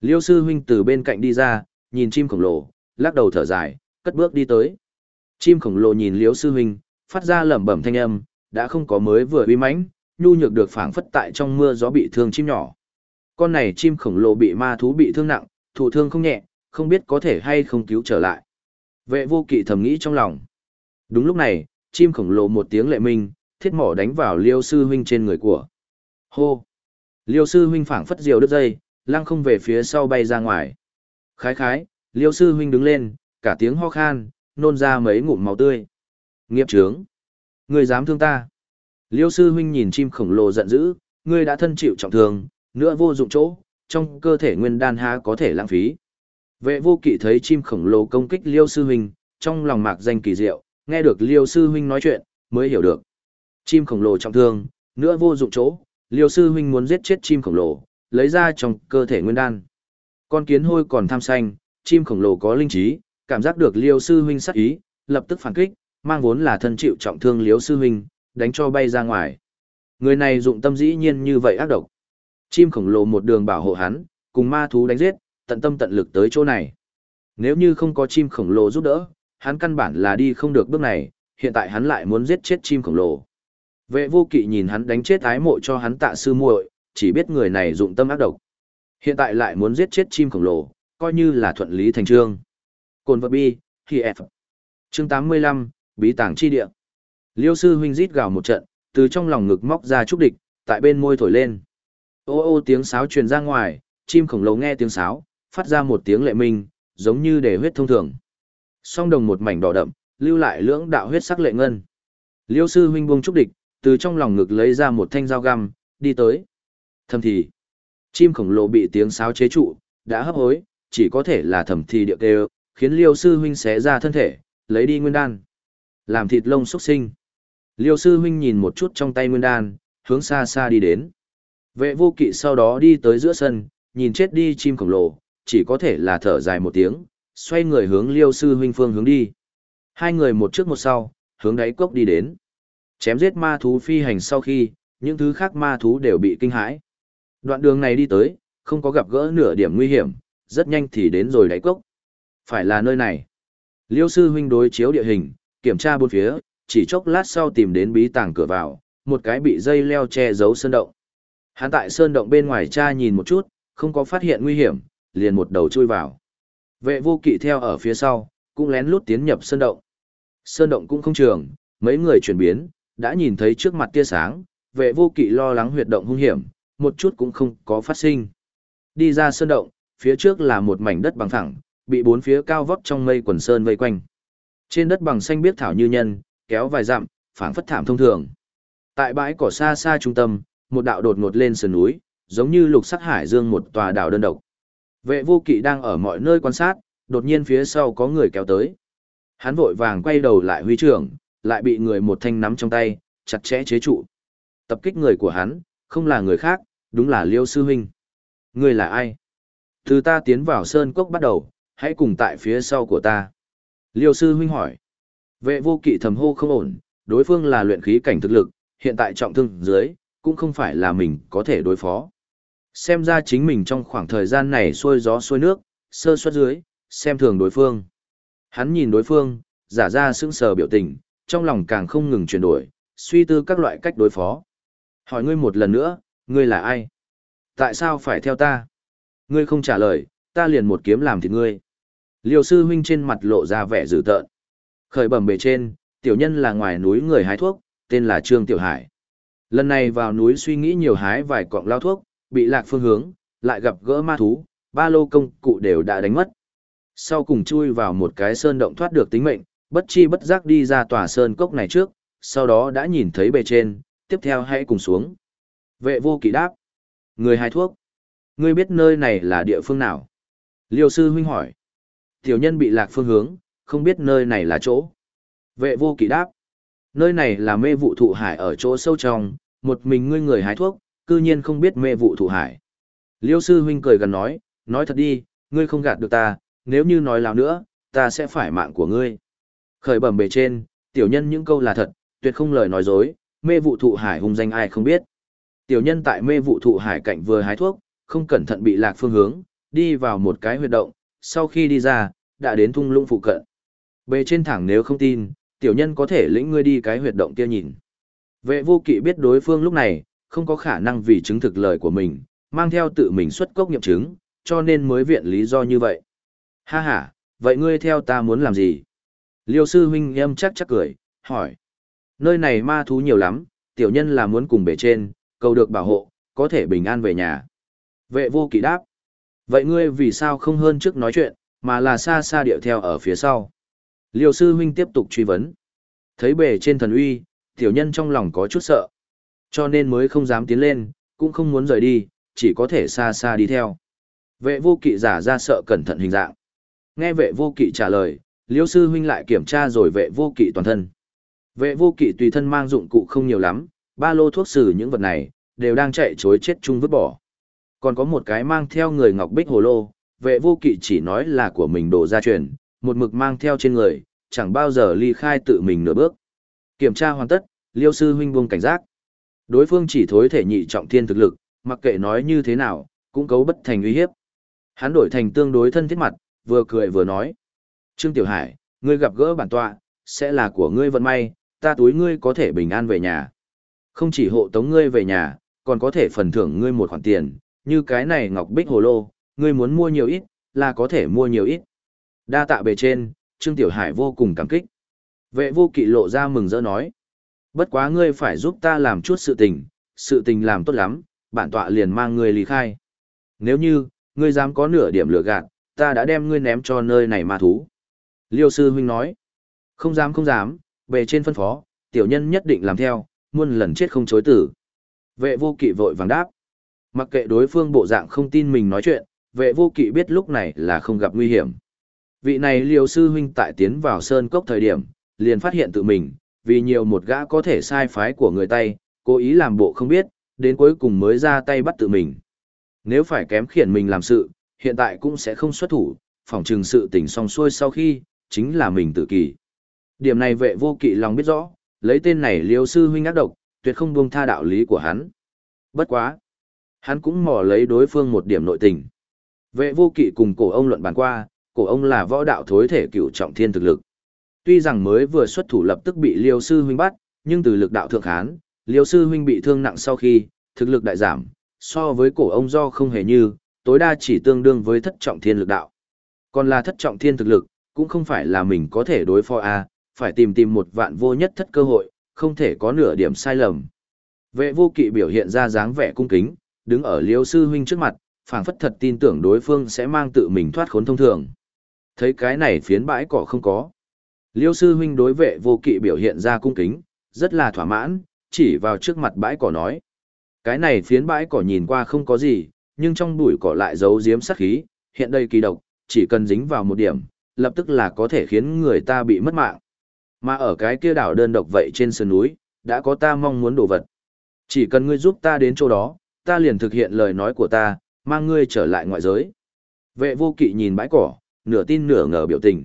Liêu sư huynh từ bên cạnh đi ra, nhìn chim khổng lồ, lắc đầu thở dài, cất bước đi tới. Chim khổng lồ nhìn Liêu sư huynh, phát ra lẩm bẩm thanh âm, đã không có mới vừa uy mãnh, nhu nhược được phảng phất tại trong mưa gió bị thương chim nhỏ. Con này chim khổng lồ bị ma thú bị thương nặng, thụ thương không nhẹ, không biết có thể hay không cứu trở lại. Vệ vô kỵ thầm nghĩ trong lòng. Đúng lúc này, chim khổng lồ một tiếng lệ minh, thiết mỏ đánh vào liêu sư huynh trên người của. Hô! Liêu sư huynh phảng phất diều đứt dây, lăng không về phía sau bay ra ngoài. Khái khái, liêu sư huynh đứng lên, cả tiếng ho khan, nôn ra mấy ngụm máu tươi. Nghiệp trướng! Người dám thương ta! Liêu sư huynh nhìn chim khổng lồ giận dữ, ngươi đã thân chịu trọng thương, nữa vô dụng chỗ, trong cơ thể nguyên đan há có thể lãng phí. Vệ vô kỵ thấy chim khổng lồ công kích liêu sư huynh, trong lòng mạc danh kỳ diệu, nghe được liêu sư huynh nói chuyện, mới hiểu được. Chim khổng lồ trọng thương, nữa vô dụng chỗ, liêu sư huynh muốn giết chết chim khổng lồ, lấy ra trong cơ thể nguyên đan. Con kiến hôi còn tham xanh, chim khổng lồ có linh trí, cảm giác được liêu sư huynh sắc ý, lập tức phản kích, mang vốn là thân chịu trọng thương liêu sư huynh, đánh cho bay ra ngoài. Người này dụng tâm dĩ nhiên như vậy ác độc. Chim khổng lồ một đường bảo hộ hắn, cùng ma thú đánh giết, tận tâm tận lực tới chỗ này. Nếu như không có chim khổng lồ giúp đỡ, hắn căn bản là đi không được bước này, hiện tại hắn lại muốn giết chết chim khổng lồ. Vệ vô kỵ nhìn hắn đánh chết ái mộ cho hắn tạ sư muội, chỉ biết người này dụng tâm ác độc. Hiện tại lại muốn giết chết chim khổng lồ, coi như là thuận lý thành trương. Cồn vật bi, khi F. Chương 85, Bí tàng chi địa. Liêu sư huynh rít gào một trận, từ trong lòng ngực móc ra trúc địch, tại bên môi thổi lên. Ô ô tiếng sáo truyền ra ngoài, chim khổng lồ nghe tiếng sáo, phát ra một tiếng lệ minh, giống như để huyết thông thường. Song đồng một mảnh đỏ đậm, lưu lại lưỡng đạo huyết sắc lệ ngân. Liêu sư huynh buông trúc địch, từ trong lòng ngực lấy ra một thanh dao găm, đi tới. Thầm thì, chim khổng lồ bị tiếng sáo chế trụ, đã hấp hối, chỉ có thể là thầm thì điệu kêu, khiến liêu sư huynh xé ra thân thể, lấy đi nguyên đan. Làm thịt lông xuất sinh. Liêu sư huynh nhìn một chút trong tay nguyên đan, hướng xa xa đi đến. Vệ vô kỵ sau đó đi tới giữa sân, nhìn chết đi chim khổng lồ, chỉ có thể là thở dài một tiếng, xoay người hướng liêu sư huynh phương hướng đi. Hai người một trước một sau, hướng đáy cốc đi đến. Chém giết ma thú phi hành sau khi, những thứ khác ma thú đều bị kinh hãi. Đoạn đường này đi tới, không có gặp gỡ nửa điểm nguy hiểm, rất nhanh thì đến rồi đáy cốc. Phải là nơi này. Liêu sư huynh đối chiếu địa hình, kiểm tra bốn phía, chỉ chốc lát sau tìm đến bí tàng cửa vào, một cái bị dây leo che giấu sơn động. Hắn tại sơn động bên ngoài cha nhìn một chút, không có phát hiện nguy hiểm, liền một đầu chui vào. Vệ vô kỵ theo ở phía sau, cũng lén lút tiến nhập sơn động. Sơn động cũng không trường, mấy người chuyển biến, đã nhìn thấy trước mặt tia sáng, vệ vô kỵ lo lắng huyệt động hung hiểm, một chút cũng không có phát sinh. Đi ra sơn động, phía trước là một mảnh đất bằng phẳng, bị bốn phía cao vóc trong mây quần sơn vây quanh. Trên đất bằng xanh biếc thảo như nhân, kéo vài dặm, phảng phất thảm thông thường. Tại bãi cỏ xa xa trung tâm, một đạo đột ngột lên sườn núi, giống như lục sắc hải dương một tòa đảo đơn độc. Vệ vô kỵ đang ở mọi nơi quan sát, đột nhiên phía sau có người kéo tới. Hắn vội vàng quay đầu lại huy trưởng, lại bị người một thanh nắm trong tay, chặt chẽ chế trụ. Tập kích người của hắn, không là người khác, đúng là Liêu Sư Huynh. Người là ai? Từ ta tiến vào sơn cốc bắt đầu, hãy cùng tại phía sau của ta. Liêu Sư Huynh hỏi. Vệ vô kỵ thầm hô không ổn, đối phương là luyện khí cảnh thực lực, hiện tại trọng thương dưới, cũng không phải là mình có thể đối phó. Xem ra chính mình trong khoảng thời gian này xuôi gió xuôi nước, sơ suất dưới, xem thường đối phương. Hắn nhìn đối phương, giả ra sững sờ biểu tình, trong lòng càng không ngừng chuyển đổi, suy tư các loại cách đối phó. Hỏi ngươi một lần nữa, ngươi là ai? Tại sao phải theo ta? Ngươi không trả lời, ta liền một kiếm làm thịt ngươi. Liêu sư huynh trên mặt lộ ra vẻ dữ tợn. Khởi bẩm bề trên, tiểu nhân là ngoài núi người hái thuốc, tên là Trương Tiểu Hải. Lần này vào núi suy nghĩ nhiều hái vài cọng lao thuốc, bị lạc phương hướng, lại gặp gỡ ma thú, ba lô công cụ đều đã đánh mất. Sau cùng chui vào một cái sơn động thoát được tính mệnh, bất chi bất giác đi ra tòa sơn cốc này trước, sau đó đã nhìn thấy bề trên, tiếp theo hãy cùng xuống. Vệ vô kỵ đáp. Người hái thuốc. Ngươi biết nơi này là địa phương nào? Liêu sư huynh hỏi. Tiểu nhân bị lạc phương hướng, không biết nơi này là chỗ. Vệ vô kỵ đáp. Nơi này là mê vụ thụ hải ở chỗ sâu trong, một mình ngươi người hái thuốc, cư nhiên không biết mê vụ thụ hải. Liêu sư huynh cười gần nói, nói thật đi, ngươi không gạt được ta, nếu như nói lào nữa, ta sẽ phải mạng của ngươi. Khởi bẩm bề trên, tiểu nhân những câu là thật, tuyệt không lời nói dối, mê vụ thụ hải hung danh ai không biết. Tiểu nhân tại mê vụ thụ hải cạnh vừa hái thuốc, không cẩn thận bị lạc phương hướng, đi vào một cái huyệt động, sau khi đi ra, đã đến thung lũng phụ cận. Bề trên thẳng nếu không tin, tiểu nhân có thể lĩnh ngươi đi cái huyệt động kia nhìn. Vệ vô kỵ biết đối phương lúc này, không có khả năng vì chứng thực lời của mình, mang theo tự mình xuất cốc nghiệm chứng, cho nên mới viện lý do như vậy. Ha ha, vậy ngươi theo ta muốn làm gì? Liêu sư huynh em chắc chắc cười, hỏi. Nơi này ma thú nhiều lắm, tiểu nhân là muốn cùng bể trên, cầu được bảo hộ, có thể bình an về nhà. Vệ vô kỵ đáp. Vậy ngươi vì sao không hơn trước nói chuyện, mà là xa xa điệu theo ở phía sau? Liêu sư huynh tiếp tục truy vấn. Thấy bề trên thần uy, tiểu nhân trong lòng có chút sợ. Cho nên mới không dám tiến lên, cũng không muốn rời đi, chỉ có thể xa xa đi theo. Vệ vô kỵ giả ra sợ cẩn thận hình dạng. Nghe vệ vô kỵ trả lời, liêu sư huynh lại kiểm tra rồi vệ vô kỵ toàn thân. Vệ vô kỵ tùy thân mang dụng cụ không nhiều lắm, ba lô thuốc sử những vật này, đều đang chạy chối chết chung vứt bỏ. Còn có một cái mang theo người ngọc bích hồ lô, vệ vô kỵ chỉ nói là của mình đổ ra truyền, một mực mang theo trên người, chẳng bao giờ ly khai tự mình nửa bước. Kiểm tra hoàn tất, liêu sư huynh buông cảnh giác. Đối phương chỉ thối thể nhị trọng thiên thực lực, mặc kệ nói như thế nào, cũng cấu bất thành uy hiếp. Hắn đổi thành tương đối thân thiết mặt, vừa cười vừa nói. Trương Tiểu Hải, ngươi gặp gỡ bản tọa, sẽ là của ngươi vận may, ta túi ngươi có thể bình an về nhà. Không chỉ hộ tống ngươi về nhà, còn có thể phần thưởng ngươi một khoản tiền, như cái này ngọc bích hồ lô, ngươi muốn mua nhiều ít, là có thể mua nhiều ít. Đa tạ bề trên, Trương Tiểu Hải vô cùng cảm kích. Vệ vô kỵ lộ ra mừng rỡ nói. Bất quá ngươi phải giúp ta làm chút sự tình, sự tình làm tốt lắm, bản tọa liền mang ngươi lý khai. Nếu như, ngươi dám có nửa điểm lừa gạt, ta đã đem ngươi ném cho nơi này ma thú. Liêu sư huynh nói. Không dám không dám, bề trên phân phó, tiểu nhân nhất định làm theo, muôn lần chết không chối tử. Vệ vô kỵ vội vàng đáp. Mặc kệ đối phương bộ dạng không tin mình nói chuyện, vệ vô kỵ biết lúc này là không gặp nguy hiểm. Vị này liều sư huynh tại tiến vào sơn cốc thời điểm, liền phát hiện tự mình, vì nhiều một gã có thể sai phái của người tay, cố ý làm bộ không biết, đến cuối cùng mới ra tay bắt tự mình. Nếu phải kém khiển mình làm sự, hiện tại cũng sẽ không xuất thủ, phòng trừng sự tình xong xuôi sau khi, chính là mình tự kỳ. Điểm này vệ vô kỵ lòng biết rõ, lấy tên này liêu sư huynh ác độc, tuyệt không buông tha đạo lý của hắn. Bất quá. Hắn cũng mò lấy đối phương một điểm nội tình. Vệ vô kỵ cùng cổ ông luận bàn qua, cổ ông là võ đạo thối thể cựu trọng thiên thực lực. Tuy rằng mới vừa xuất thủ lập tức bị liêu sư huynh bắt, nhưng từ lực đạo thượng hán, liêu sư huynh bị thương nặng sau khi, thực lực đại giảm, so với cổ ông do không hề như, tối đa chỉ tương đương với thất trọng thiên lực đạo. Còn là thất trọng thiên thực lực, cũng không phải là mình có thể đối phó a, phải tìm tìm một vạn vô nhất thất cơ hội, không thể có nửa điểm sai lầm. Vệ vô kỵ biểu hiện ra dáng vẻ cung kính, đứng ở liêu sư huynh trước mặt, phảng phất thật tin tưởng đối phương sẽ mang tự mình thoát khốn thông thường. Thấy cái này phiến bãi cỏ không có. Liêu sư huynh đối vệ vô kỵ biểu hiện ra cung kính, rất là thỏa mãn, chỉ vào trước mặt bãi cỏ nói. Cái này phiến bãi cỏ nhìn qua không có gì, nhưng trong bụi cỏ lại giấu giếm sát khí, hiện đây kỳ độc, chỉ cần dính vào một điểm, lập tức là có thể khiến người ta bị mất mạng. Mà ở cái kia đảo đơn độc vậy trên sườn núi, đã có ta mong muốn đồ vật. Chỉ cần ngươi giúp ta đến chỗ đó, ta liền thực hiện lời nói của ta, mang ngươi trở lại ngoại giới. Vệ vô kỵ nhìn bãi cỏ, nửa tin nửa ngờ biểu tình.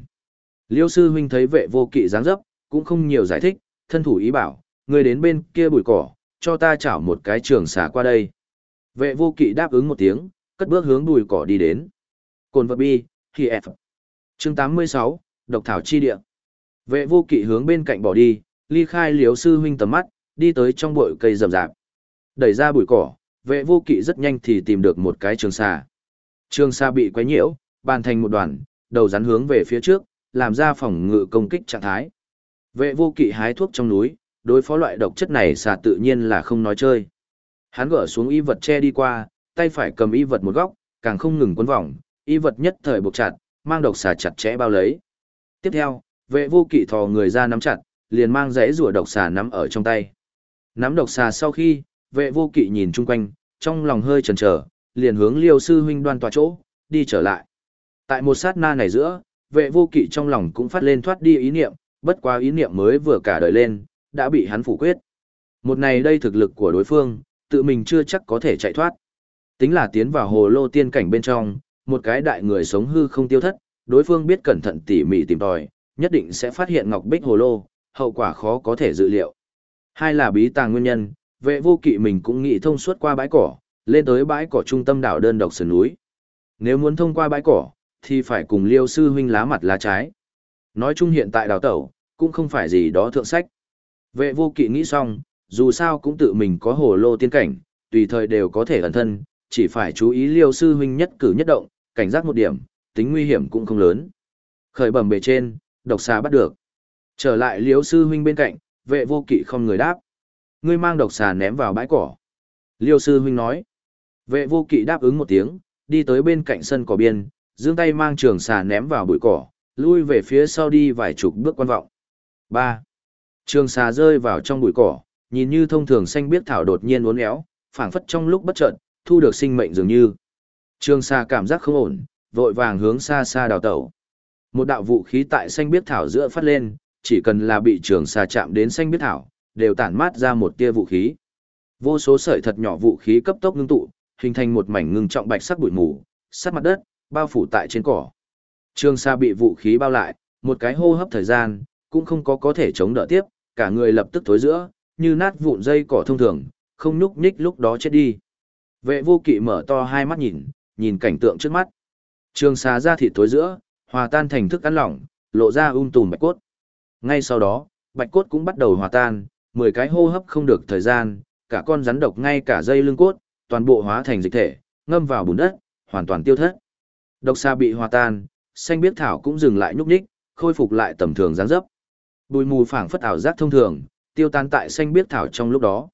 Liêu sư huynh thấy vệ vô kỵ dáng dấp, cũng không nhiều giải thích, thân thủ ý bảo, ngươi đến bên kia bụi cỏ, cho ta chảo một cái trường xả qua đây. Vệ vô kỵ đáp ứng một tiếng, cất bước hướng bụi cỏ đi đến. Cồn vật bi, khi F. Chương 86, Độc Thảo Chi Địa. Vệ vô kỵ hướng bên cạnh bỏ đi, ly khai liếu sư huynh tầm mắt, đi tới trong bụi cây rậm rạp. Đẩy ra bụi cỏ, vệ vô kỵ rất nhanh thì tìm được một cái trường xa. Trường xa bị quấy nhiễu, bàn thành một đoàn, đầu rắn hướng về phía trước, làm ra phòng ngự công kích trạng thái. Vệ vô kỵ hái thuốc trong núi, đối phó loại độc chất này xà tự nhiên là không nói chơi. Hắn gỡ xuống y vật che đi qua, tay phải cầm y vật một góc, càng không ngừng quấn vòng, y vật nhất thời buộc chặt, mang độc xà chặt chẽ bao lấy. Tiếp theo, vệ vô kỵ thò người ra nắm chặt, liền mang rẽ rùa độc xà nắm ở trong tay. Nắm độc xà sau khi, vệ vô kỵ nhìn chung quanh, trong lòng hơi chần chờ, liền hướng liêu sư huynh đoan tòa chỗ, đi trở lại. Tại một sát na này giữa, vệ vô kỵ trong lòng cũng phát lên thoát đi ý niệm, bất quá ý niệm mới vừa cả đời lên, đã bị hắn phủ quyết. Một này đây thực lực của đối phương, tự mình chưa chắc có thể chạy thoát. Tính là tiến vào hồ lô tiên cảnh bên trong, một cái đại người sống hư không tiêu thất, đối phương biết cẩn thận tỉ mỉ tìm tòi, nhất định sẽ phát hiện ngọc bích hồ lô, hậu quả khó có thể dự liệu. Hai là bí tàng nguyên nhân, vệ vô kỵ mình cũng nghĩ thông suốt qua bãi cỏ, lên tới bãi cỏ trung tâm đảo đơn độc sườn núi. Nếu muốn thông qua bãi cỏ, thì phải cùng liêu sư huynh lá mặt lá trái. Nói chung hiện tại đào tẩu, cũng không phải gì đó thượng sách. Vệ vô kỵ nghĩ xong, dù sao cũng tự mình có hồ lô tiên cảnh, tùy thời đều có thể ẩn thân, chỉ phải chú ý liêu sư huynh nhất cử nhất động, cảnh giác một điểm, tính nguy hiểm cũng không lớn. Khởi bẩm bề trên, độc xà bắt được. Trở lại liêu sư huynh bên cạnh, vệ vô kỵ không người đáp. Ngươi mang độc xà ném vào bãi cỏ. Liêu sư huynh nói. Vệ vô kỵ đáp ứng một tiếng, đi tới bên cạnh sân cỏ biên, giương tay mang trường xà ném vào bụi cỏ, lui về phía sau đi vài chục bước quan vọng. 3. Trường xà rơi vào trong bụi cỏ, nhìn như thông thường xanh biết thảo đột nhiên uốn éo, phảng phất trong lúc bất chợt, thu được sinh mệnh dường như. Trường xà cảm giác không ổn, vội vàng hướng xa xa đào tẩu. Một đạo vũ khí tại xanh biết thảo giữa phát lên, chỉ cần là bị trường xà chạm đến xanh biết thảo, đều tản mát ra một tia vũ khí. Vô số sợi thật nhỏ vũ khí cấp tốc ngưng tụ, hình thành một mảnh ngưng trọng bạch sắc bụi mù, sát mặt đất, bao phủ tại trên cỏ. Trường Sa bị vũ khí bao lại, một cái hô hấp thời gian, cũng không có có thể chống đỡ tiếp, cả người lập tức thối giữa, như nát vụn dây cỏ thông thường, không nhúc nhích lúc đó chết đi. Vệ vô kỵ mở to hai mắt nhìn, nhìn cảnh tượng trước mắt. Trường Sa ra thịt thối giữa, hòa tan thành thức ăn lỏng, lộ ra um tùm bạch cốt. Ngay sau đó, bạch cốt cũng bắt đầu hòa tan, 10 cái hô hấp không được thời gian, cả con rắn độc ngay cả dây lưng cốt, toàn bộ hóa thành dịch thể, ngâm vào bùn đất, hoàn toàn tiêu thất. Độc xa bị hòa tan, xanh biết thảo cũng dừng lại nhúc nhích, khôi phục lại tầm thường dáng dấp. Bùi mù phảng phất ảo giác thông thường, tiêu tan tại xanh biết thảo trong lúc đó.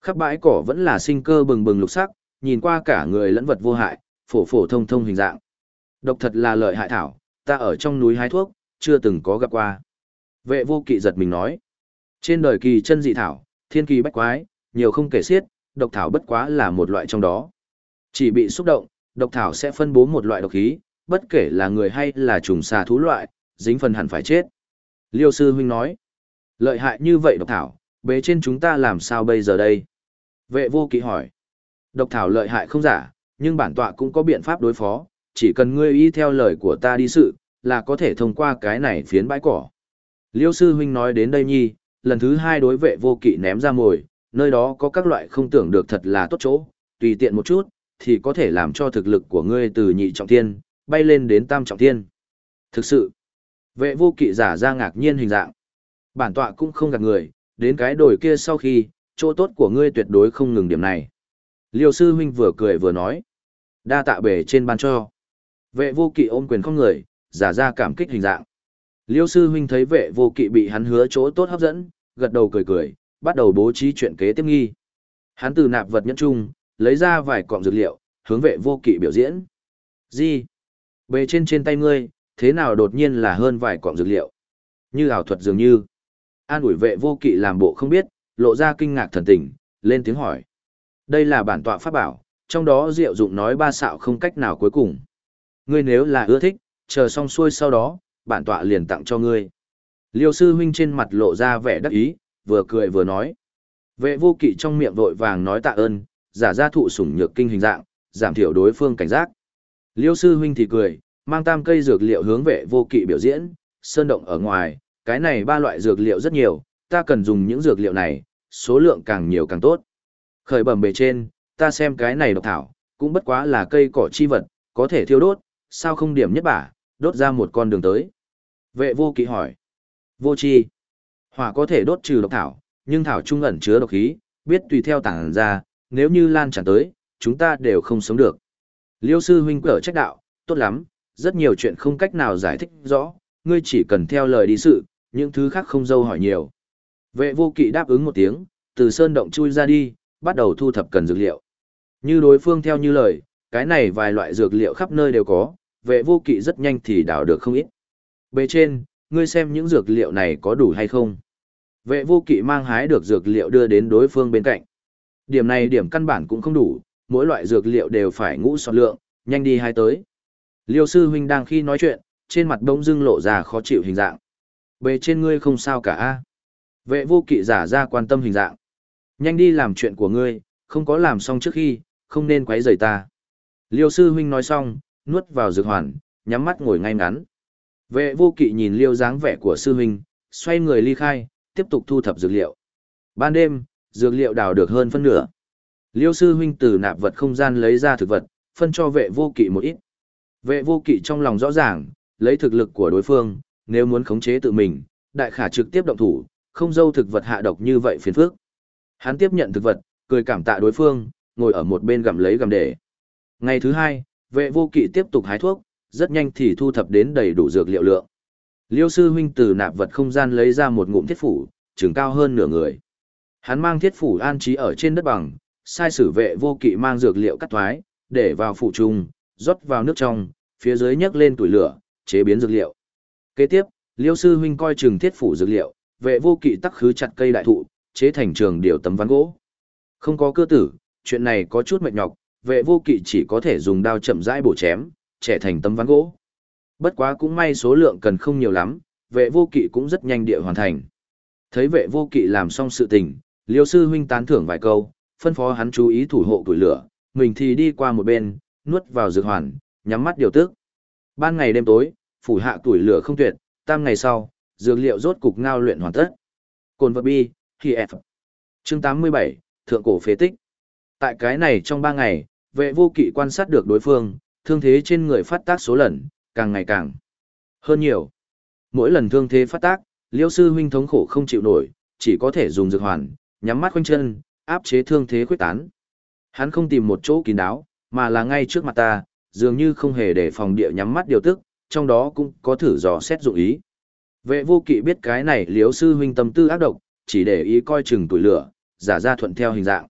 Khắp bãi cỏ vẫn là sinh cơ bừng bừng lục sắc, nhìn qua cả người lẫn vật vô hại, phổ phổ thông thông hình dạng. Độc thật là lợi hại thảo, ta ở trong núi hái thuốc, chưa từng có gặp qua. Vệ vô kỵ giật mình nói. Trên đời kỳ chân dị thảo, thiên kỳ bách quái, nhiều không kể xiết, độc thảo bất quá là một loại trong đó. Chỉ bị xúc động, độc thảo sẽ phân bố một loại độc khí, bất kể là người hay là trùng xà thú loại, dính phần hẳn phải chết. Liêu sư huynh nói, lợi hại như vậy độc thảo, bế trên chúng ta làm sao bây giờ đây? Vệ vô kỵ hỏi, độc thảo lợi hại không giả, nhưng bản tọa cũng có biện pháp đối phó, chỉ cần ngươi y theo lời của ta đi sự, là có thể thông qua cái này phiến bãi cỏ. Liêu sư huynh nói đến đây nhi, lần thứ hai đối vệ vô kỵ ném ra mồi, nơi đó có các loại không tưởng được thật là tốt chỗ, tùy tiện một chút, thì có thể làm cho thực lực của ngươi từ nhị trọng thiên, bay lên đến tam trọng thiên. Thực sự, vệ vô kỵ giả ra ngạc nhiên hình dạng. Bản tọa cũng không gạt người, đến cái đồi kia sau khi, chỗ tốt của ngươi tuyệt đối không ngừng điểm này. Liêu sư huynh vừa cười vừa nói. Đa tạ bể trên ban cho. Vệ vô kỵ ôm quyền không người, giả ra cảm kích hình dạng. Liêu sư huynh thấy vệ vô kỵ bị hắn hứa chỗ tốt hấp dẫn, gật đầu cười cười, bắt đầu bố trí chuyện kế tiếp nghi. Hắn từ nạp vật nhẫn chung, lấy ra vài cọng dược liệu, hướng vệ vô kỵ biểu diễn. Gì? Bề trên trên tay ngươi, thế nào đột nhiên là hơn vài cọng dược liệu? Như ảo thuật dường như. An ủi vệ vô kỵ làm bộ không biết, lộ ra kinh ngạc thần tình, lên tiếng hỏi. Đây là bản tọa pháp bảo, trong đó diệu dụng nói ba xạo không cách nào cuối cùng. Ngươi nếu là ưa thích, chờ xong xuôi sau đó, bản tọa liền tặng cho ngươi. Liêu sư huynh trên mặt lộ ra vẻ đắc ý, vừa cười vừa nói. Vệ vô kỵ trong miệng vội vàng nói tạ ơn, giả ra thụ sủng nhược kinh hình dạng, giảm thiểu đối phương cảnh giác. Liêu sư huynh thì cười, mang tam cây dược liệu hướng vệ vô kỵ biểu diễn, sơn động ở ngoài, cái này ba loại dược liệu rất nhiều, ta cần dùng những dược liệu này, số lượng càng nhiều càng tốt. Khởi bẩm bề trên, ta xem cái này độc thảo, cũng bất quá là cây cỏ chi vật, có thể thiêu đốt, sao không điểm nhất bả, đốt ra một con đường tới. Vệ vô kỵ hỏi. Vô chi. Hỏa có thể đốt trừ độc thảo, nhưng thảo trung ẩn chứa độc khí, biết tùy theo tảng ra, nếu như lan tràn tới, chúng ta đều không sống được. Liêu sư huynh cở trách đạo, tốt lắm, rất nhiều chuyện không cách nào giải thích rõ, ngươi chỉ cần theo lời đi sự, những thứ khác không dâu hỏi nhiều. Vệ vô kỵ đáp ứng một tiếng, từ sơn động chui ra đi, bắt đầu thu thập cần dược liệu. Như đối phương theo như lời, cái này vài loại dược liệu khắp nơi đều có, vệ vô kỵ rất nhanh thì đào được không ít. Bề trên, ngươi xem những dược liệu này có đủ hay không. Vệ vô kỵ mang hái được dược liệu đưa đến đối phương bên cạnh. Điểm này điểm căn bản cũng không đủ, mỗi loại dược liệu đều phải ngũ soạn lượng, nhanh đi hai tới. Liêu sư huynh đang khi nói chuyện, trên mặt bỗng dưng lộ ra khó chịu hình dạng. Bề trên ngươi không sao cả a. Vệ vô kỵ giả ra quan tâm hình dạng. Nhanh đi làm chuyện của ngươi, không có làm xong trước khi, không nên quấy rầy ta. Liêu sư huynh nói xong, nuốt vào dược hoàn, nhắm mắt ngồi ngay ngắn. Vệ vô kỵ nhìn liêu dáng vẻ của sư huynh, xoay người ly khai, tiếp tục thu thập dược liệu. Ban đêm, dược liệu đào được hơn phân nửa. Liêu sư huynh từ nạp vật không gian lấy ra thực vật, phân cho vệ vô kỵ một ít. Vệ vô kỵ trong lòng rõ ràng, lấy thực lực của đối phương, nếu muốn khống chế tự mình, đại khả trực tiếp động thủ, không dâu thực vật hạ độc như vậy phiền phức. Hắn tiếp nhận thực vật, cười cảm tạ đối phương, ngồi ở một bên gặm lấy gặm để. Ngày thứ hai, vệ vô kỵ tiếp tục hái thuốc, rất nhanh thì thu thập đến đầy đủ dược liệu lượng. Liêu sư huynh từ nạp vật không gian lấy ra một ngụm thiết phủ, trường cao hơn nửa người. Hắn mang thiết phủ an trí ở trên đất bằng, sai sử vệ vô kỵ mang dược liệu cắt thoái, để vào phủ trùng, rót vào nước trong, phía dưới nhấc lên tuổi lửa, chế biến dược liệu. Kế tiếp, Liêu sư huynh coi chừng thiết phủ dược liệu, vệ vô kỵ tắc khứ chặt cây đại thụ, chế thành trường điều tấm ván gỗ. Không có cơ tử, chuyện này có chút mệt nhọc, vệ vô kỵ chỉ có thể dùng đao chậm rãi bổ chém, trẻ thành tấm ván gỗ. Bất quá cũng may số lượng cần không nhiều lắm, vệ vô kỵ cũng rất nhanh địa hoàn thành. Thấy vệ vô kỵ làm xong sự tình, liêu sư huynh tán thưởng vài câu, phân phó hắn chú ý thủ hộ tuổi lửa, mình thì đi qua một bên, nuốt vào dược hoàn, nhắm mắt điều tức. Ban ngày đêm tối, phủ hạ tuổi lửa không tuyệt, tam ngày sau, dược liệu rốt cục ngao luyện hoàn tất. Cồn vật bi, khi F. Chương 87, Thượng cổ phế tích. Tại cái này trong ba ngày, vệ vô kỵ quan sát được đối phương, thương thế trên người phát tác số lần, càng ngày càng hơn nhiều. Mỗi lần thương thế phát tác, liêu sư huynh thống khổ không chịu nổi, chỉ có thể dùng dược hoàn, nhắm mắt khoanh chân, áp chế thương thế khuyết tán. Hắn không tìm một chỗ kín đáo, mà là ngay trước mặt ta, dường như không hề để phòng địa nhắm mắt điều tức, trong đó cũng có thử dò xét dụng ý. Vệ vô kỵ biết cái này Liêu sư huynh tâm tư ác độc, chỉ để ý coi chừng tuổi lửa, giả ra thuận theo hình dạng.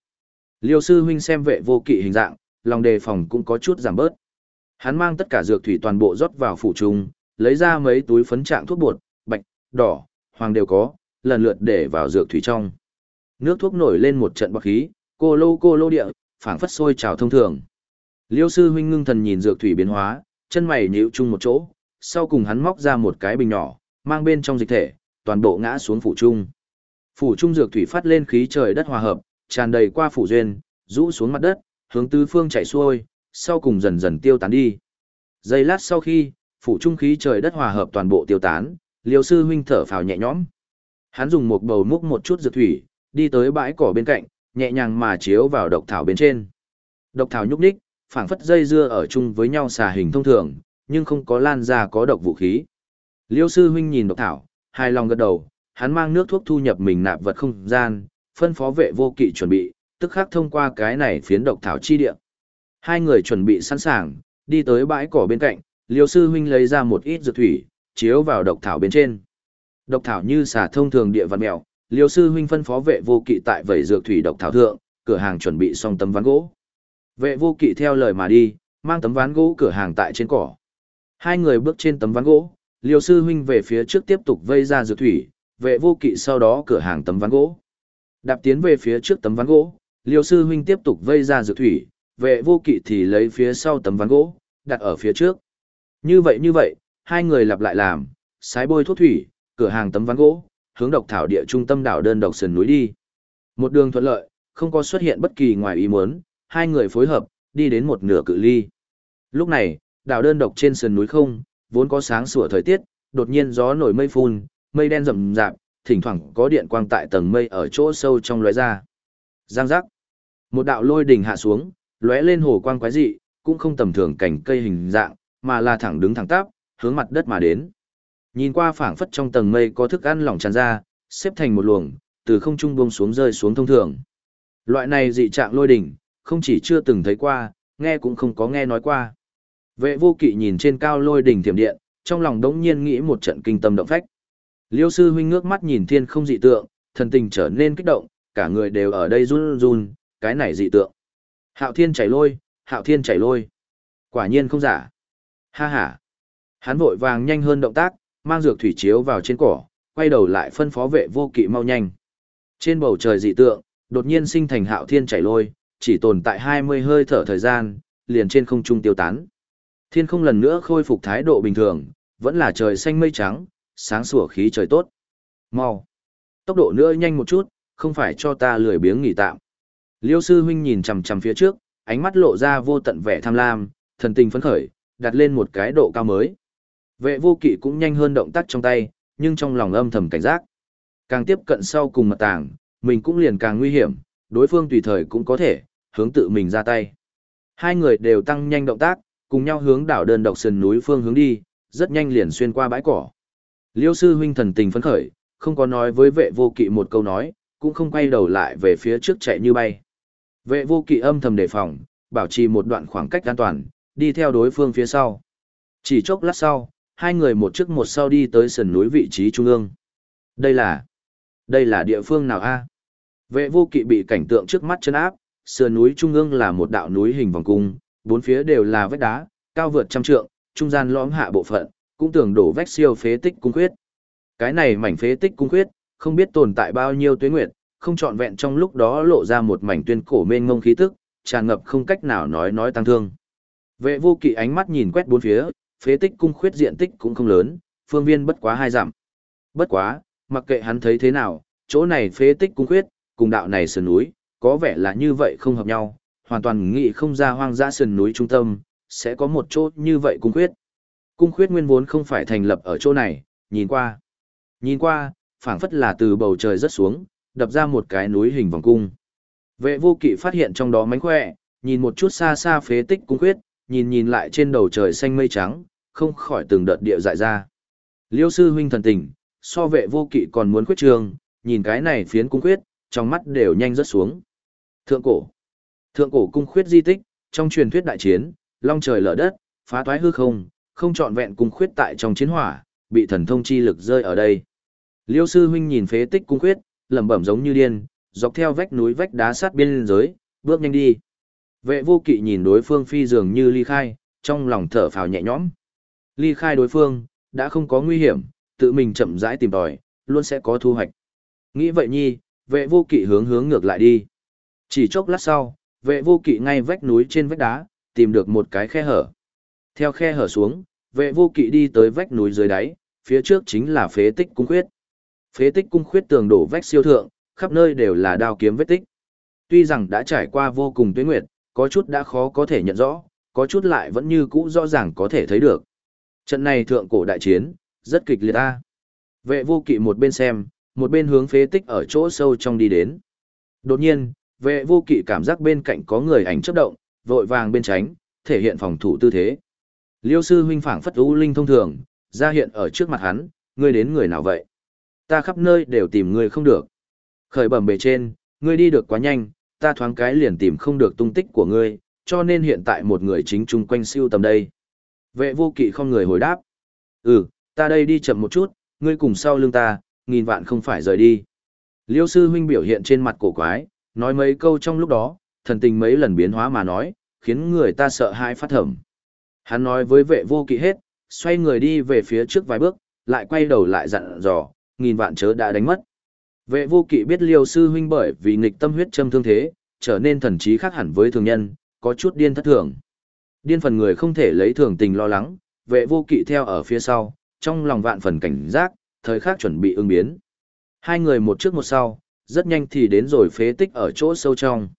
Liêu sư huynh xem vệ vô kỵ hình dạng, lòng đề phòng cũng có chút giảm bớt. Hắn mang tất cả dược thủy toàn bộ rót vào phủ trung, lấy ra mấy túi phấn trạng thuốc bột, bạch, đỏ, hoàng đều có, lần lượt để vào dược thủy trong. Nước thuốc nổi lên một trận bọc khí, cô lô cô lô địa, phảng phất sôi trào thông thường. Liêu sư huynh ngưng thần nhìn dược thủy biến hóa, chân mày nhíu chung một chỗ, sau cùng hắn móc ra một cái bình nhỏ, mang bên trong dịch thể, toàn bộ ngã xuống phủ trung. Phủ trung dược thủy phát lên khí trời đất hòa hợp, tràn đầy qua phủ duyên, rũ xuống mặt đất, hướng tứ phương chạy xuôi, sau cùng dần dần tiêu tán đi. Giây lát sau khi, phủ trung khí trời đất hòa hợp toàn bộ tiêu tán, Liêu sư huynh thở phào nhẹ nhõm. Hắn dùng một bầu múc một chút dược thủy, đi tới bãi cỏ bên cạnh, nhẹ nhàng mà chiếu vào độc thảo bên trên. Độc thảo nhúc nhích, phảng phất dây dưa ở chung với nhau xà hình thông thường, nhưng không có lan ra có độc vũ khí. Liêu sư huynh nhìn độc thảo, hài lòng gật đầu, hắn mang nước thuốc thu nhập mình nạp vật không gian, phân phó vệ vô kỵ chuẩn bị, tức khắc thông qua cái này phiến độc thảo chi địa. Hai người chuẩn bị sẵn sàng, đi tới bãi cỏ bên cạnh, Liêu sư huynh lấy ra một ít dược thủy, chiếu vào độc thảo bên trên. Độc thảo như xà thông thường địa văn mèo, Liêu sư huynh phân phó vệ vô kỵ tại vẩy dược thủy độc thảo thượng, cửa hàng chuẩn bị xong tấm ván gỗ. Vệ vô kỵ theo lời mà đi, mang tấm ván gỗ cửa hàng tại trên cỏ. Hai người bước trên tấm ván gỗ, liều sư huynh về phía trước tiếp tục vây ra dược thủy, vệ vô kỵ sau đó cửa hàng tấm ván gỗ. Đạp tiến về phía trước tấm ván gỗ, liều sư huynh tiếp tục vây ra dược thủy, vệ vô kỵ thì lấy phía sau tấm ván gỗ, đặt ở phía trước. Như vậy như vậy, hai người lặp lại làm, sái bôi thuốc thủy, cửa hàng tấm ván gỗ, hướng độc thảo địa trung tâm đảo đơn độc sườn núi đi. Một đường thuận lợi, không có xuất hiện bất kỳ ngoài ý muốn, hai người phối hợp, đi đến một nửa cự ly. Lúc này, đảo đơn độc trên sườn núi không, vốn có sáng sủa thời tiết, đột nhiên gió nổi mây phun, mây đen rậm rạp, thỉnh thoảng có điện quang tại tầng mây ở chỗ sâu trong lóe ra. Giang giác. Một đạo lôi đỉnh hạ xuống, lóe lên hồ quang quái dị, cũng không tầm thường cảnh cây hình dạng, mà là thẳng đứng thẳng tắp, hướng mặt đất mà đến. Nhìn qua phảng phất trong tầng mây có thức ăn lỏng tràn ra, xếp thành một luồng, từ không trung buông xuống rơi xuống thông thường. Loại này dị trạng lôi đỉnh, không chỉ chưa từng thấy qua, nghe cũng không có nghe nói qua. Vệ vô kỵ nhìn trên cao lôi đỉnh thiểm điện, trong lòng đống nhiên nghĩ một trận kinh tâm động phách. Liêu sư huynh ngước mắt nhìn thiên không dị tượng, thần tình trở nên kích động, cả người đều ở đây run run, cái này dị tượng. Hạo thiên chảy lôi, hạo thiên chảy lôi. Quả nhiên không giả. Ha ha. Hắn vội vàng nhanh hơn động tác, mang dược thủy chiếu vào trên cỏ, quay đầu lại phân phó vệ vô kỵ mau nhanh. Trên bầu trời dị tượng, đột nhiên sinh thành hạo thiên chảy lôi, chỉ tồn tại 20 hơi thở thời gian, liền trên không trung tiêu tán. Thiên không lần nữa khôi phục thái độ bình thường, vẫn là trời xanh mây trắng, sáng sủa khí trời tốt. Mau. Tốc độ nữa nhanh một chút, không phải cho ta lười biếng nghỉ tạm. Liêu sư huynh nhìn chằm chằm phía trước, ánh mắt lộ ra vô tận vẻ tham lam, thần tình phấn khởi, đặt lên một cái độ cao mới. Vệ vô kỵ cũng nhanh hơn động tác trong tay, nhưng trong lòng âm thầm cảnh giác. Càng tiếp cận sau cùng mật tàng, mình cũng liền càng nguy hiểm, đối phương tùy thời cũng có thể, hướng tự mình ra tay. Hai người đều tăng nhanh động tác, cùng nhau hướng đảo đơn độc sườn núi phương hướng đi, rất nhanh liền xuyên qua bãi cỏ. Liêu sư huynh thần tình phấn khởi, không có nói với vệ vô kỵ một câu nói, cũng không quay đầu lại về phía trước chạy như bay. Vệ vô kỵ âm thầm đề phòng, bảo trì một đoạn khoảng cách an toàn, đi theo đối phương phía sau. Chỉ chốc lát sau, hai người một trước một sau đi tới sườn núi vị trí trung ương. Đây là... Đây là địa phương nào a? Vệ vô kỵ bị cảnh tượng trước mắt chân áp, sườn núi trung ương là một đạo núi hình vòng cung, bốn phía đều là vách đá, cao vượt trăm trượng, trung gian lõm hạ bộ phận, cũng tưởng đổ vách siêu phế tích cung khuyết. Cái này mảnh phế tích cung khuyết, không biết tồn tại bao nhiêu tuế nguyệt, không trọn vẹn trong lúc đó lộ ra một mảnh tuyên cổ mênh ngông khí tức, tràn ngập không cách nào nói nói tăng thương. Vệ vô kỵ ánh mắt nhìn quét bốn phía, phế tích cung khuyết diện tích cũng không lớn, phương viên bất quá hai dặm. Bất quá, mặc kệ hắn thấy thế nào, chỗ này phế tích cung khuyết, cùng đạo này sườn núi, có vẻ là như vậy không hợp nhau, hoàn toàn nghĩ không ra hoang dã sườn núi trung tâm, sẽ có một chỗ như vậy cung khuyết. Cung khuyết nguyên vốn không phải thành lập ở chỗ này, nhìn qua. Nhìn qua, phảng phất là từ bầu trời rớt xuống, đập ra một cái núi hình vòng cung. Vệ vô kỵ phát hiện trong đó mánh khỏe, nhìn một chút xa xa phế tích cung khuyết, nhìn nhìn lại trên đầu trời xanh mây trắng, không khỏi từng đợt địa dại ra. Liêu sư huynh thần tình, so vệ vô kỵ còn muốn khuyết trường, nhìn cái này phiến cung khuyết, trong mắt đều nhanh rớt xuống. Thượng cổ. Thượng cổ cung khuyết di tích, trong truyền thuyết đại chiến, long trời lở đất, phá toái hư không, không trọn vẹn cung khuyết tại trong chiến hỏa, bị thần thông chi lực rơi ở đây. Liêu sư huynh nhìn phế tích cung khuyết, lẩm bẩm giống như điên, dọc theo vách núi vách đá sát biên giới, bước nhanh đi. Vệ vô kỵ nhìn đối phương phi dường như ly khai, trong lòng thở phào nhẹ nhõm. Ly khai đối phương, đã không có nguy hiểm, tự mình chậm rãi tìm tòi, luôn sẽ có thu hoạch. Nghĩ vậy nhi, vệ vô kỵ hướng hướng ngược lại đi. Chỉ chốc lát sau, vệ vô kỵ ngay vách núi trên vách đá, tìm được một cái khe hở. Theo khe hở xuống, vệ vô kỵ đi tới vách núi dưới đáy, phía trước chính là phế tích cung khuyết. Phế tích cung khuyết tường đổ vách siêu thượng, khắp nơi đều là đao kiếm vết tích. Tuy rằng đã trải qua vô cùng tuyết nguyệt, có chút đã khó có thể nhận rõ, có chút lại vẫn như cũ rõ ràng có thể thấy được. Trận này thượng cổ đại chiến, rất kịch liệt ta. Vệ vô kỵ một bên xem, một bên hướng phế tích ở chỗ sâu trong đi đến. Đột nhiên, vệ vô kỵ cảm giác bên cạnh có người ảnh chấp động, vội vàng bên tránh, thể hiện phòng thủ tư thế. Liêu sư huynh phảng phất u linh thông thường, ra hiện ở trước mặt hắn, ngươi đến người nào vậy? Ta khắp nơi đều tìm ngươi không được. Khởi bẩm bề trên, ngươi đi được quá nhanh, ta thoáng cái liền tìm không được tung tích của ngươi, cho nên hiện tại một người chính chung quanh siêu tầm đây. Vệ vô kỵ không người hồi đáp. Ừ, ta đây đi chậm một chút, ngươi cùng sau lưng ta, nghìn vạn không phải rời đi. Liêu sư huynh biểu hiện trên mặt cổ quái, nói mấy câu trong lúc đó, thần tình mấy lần biến hóa mà nói, khiến người ta sợ hãi phát thẩm. Hắn nói với vệ vô kỵ hết, xoay người đi về phía trước vài bước, lại quay đầu lại dặn dò, nghìn vạn chớ đã đánh mất. Vệ vô kỵ biết liêu sư huynh bởi vì nghịch tâm huyết châm thương thế, trở nên thần trí khác hẳn với thường nhân, có chút điên thất thường. Điên phần người không thể lấy thường tình lo lắng, vệ vô kỵ theo ở phía sau, trong lòng vạn phần cảnh giác, thời khắc chuẩn bị ứng biến. Hai người một trước một sau, rất nhanh thì đến rồi phế tích ở chỗ sâu trong.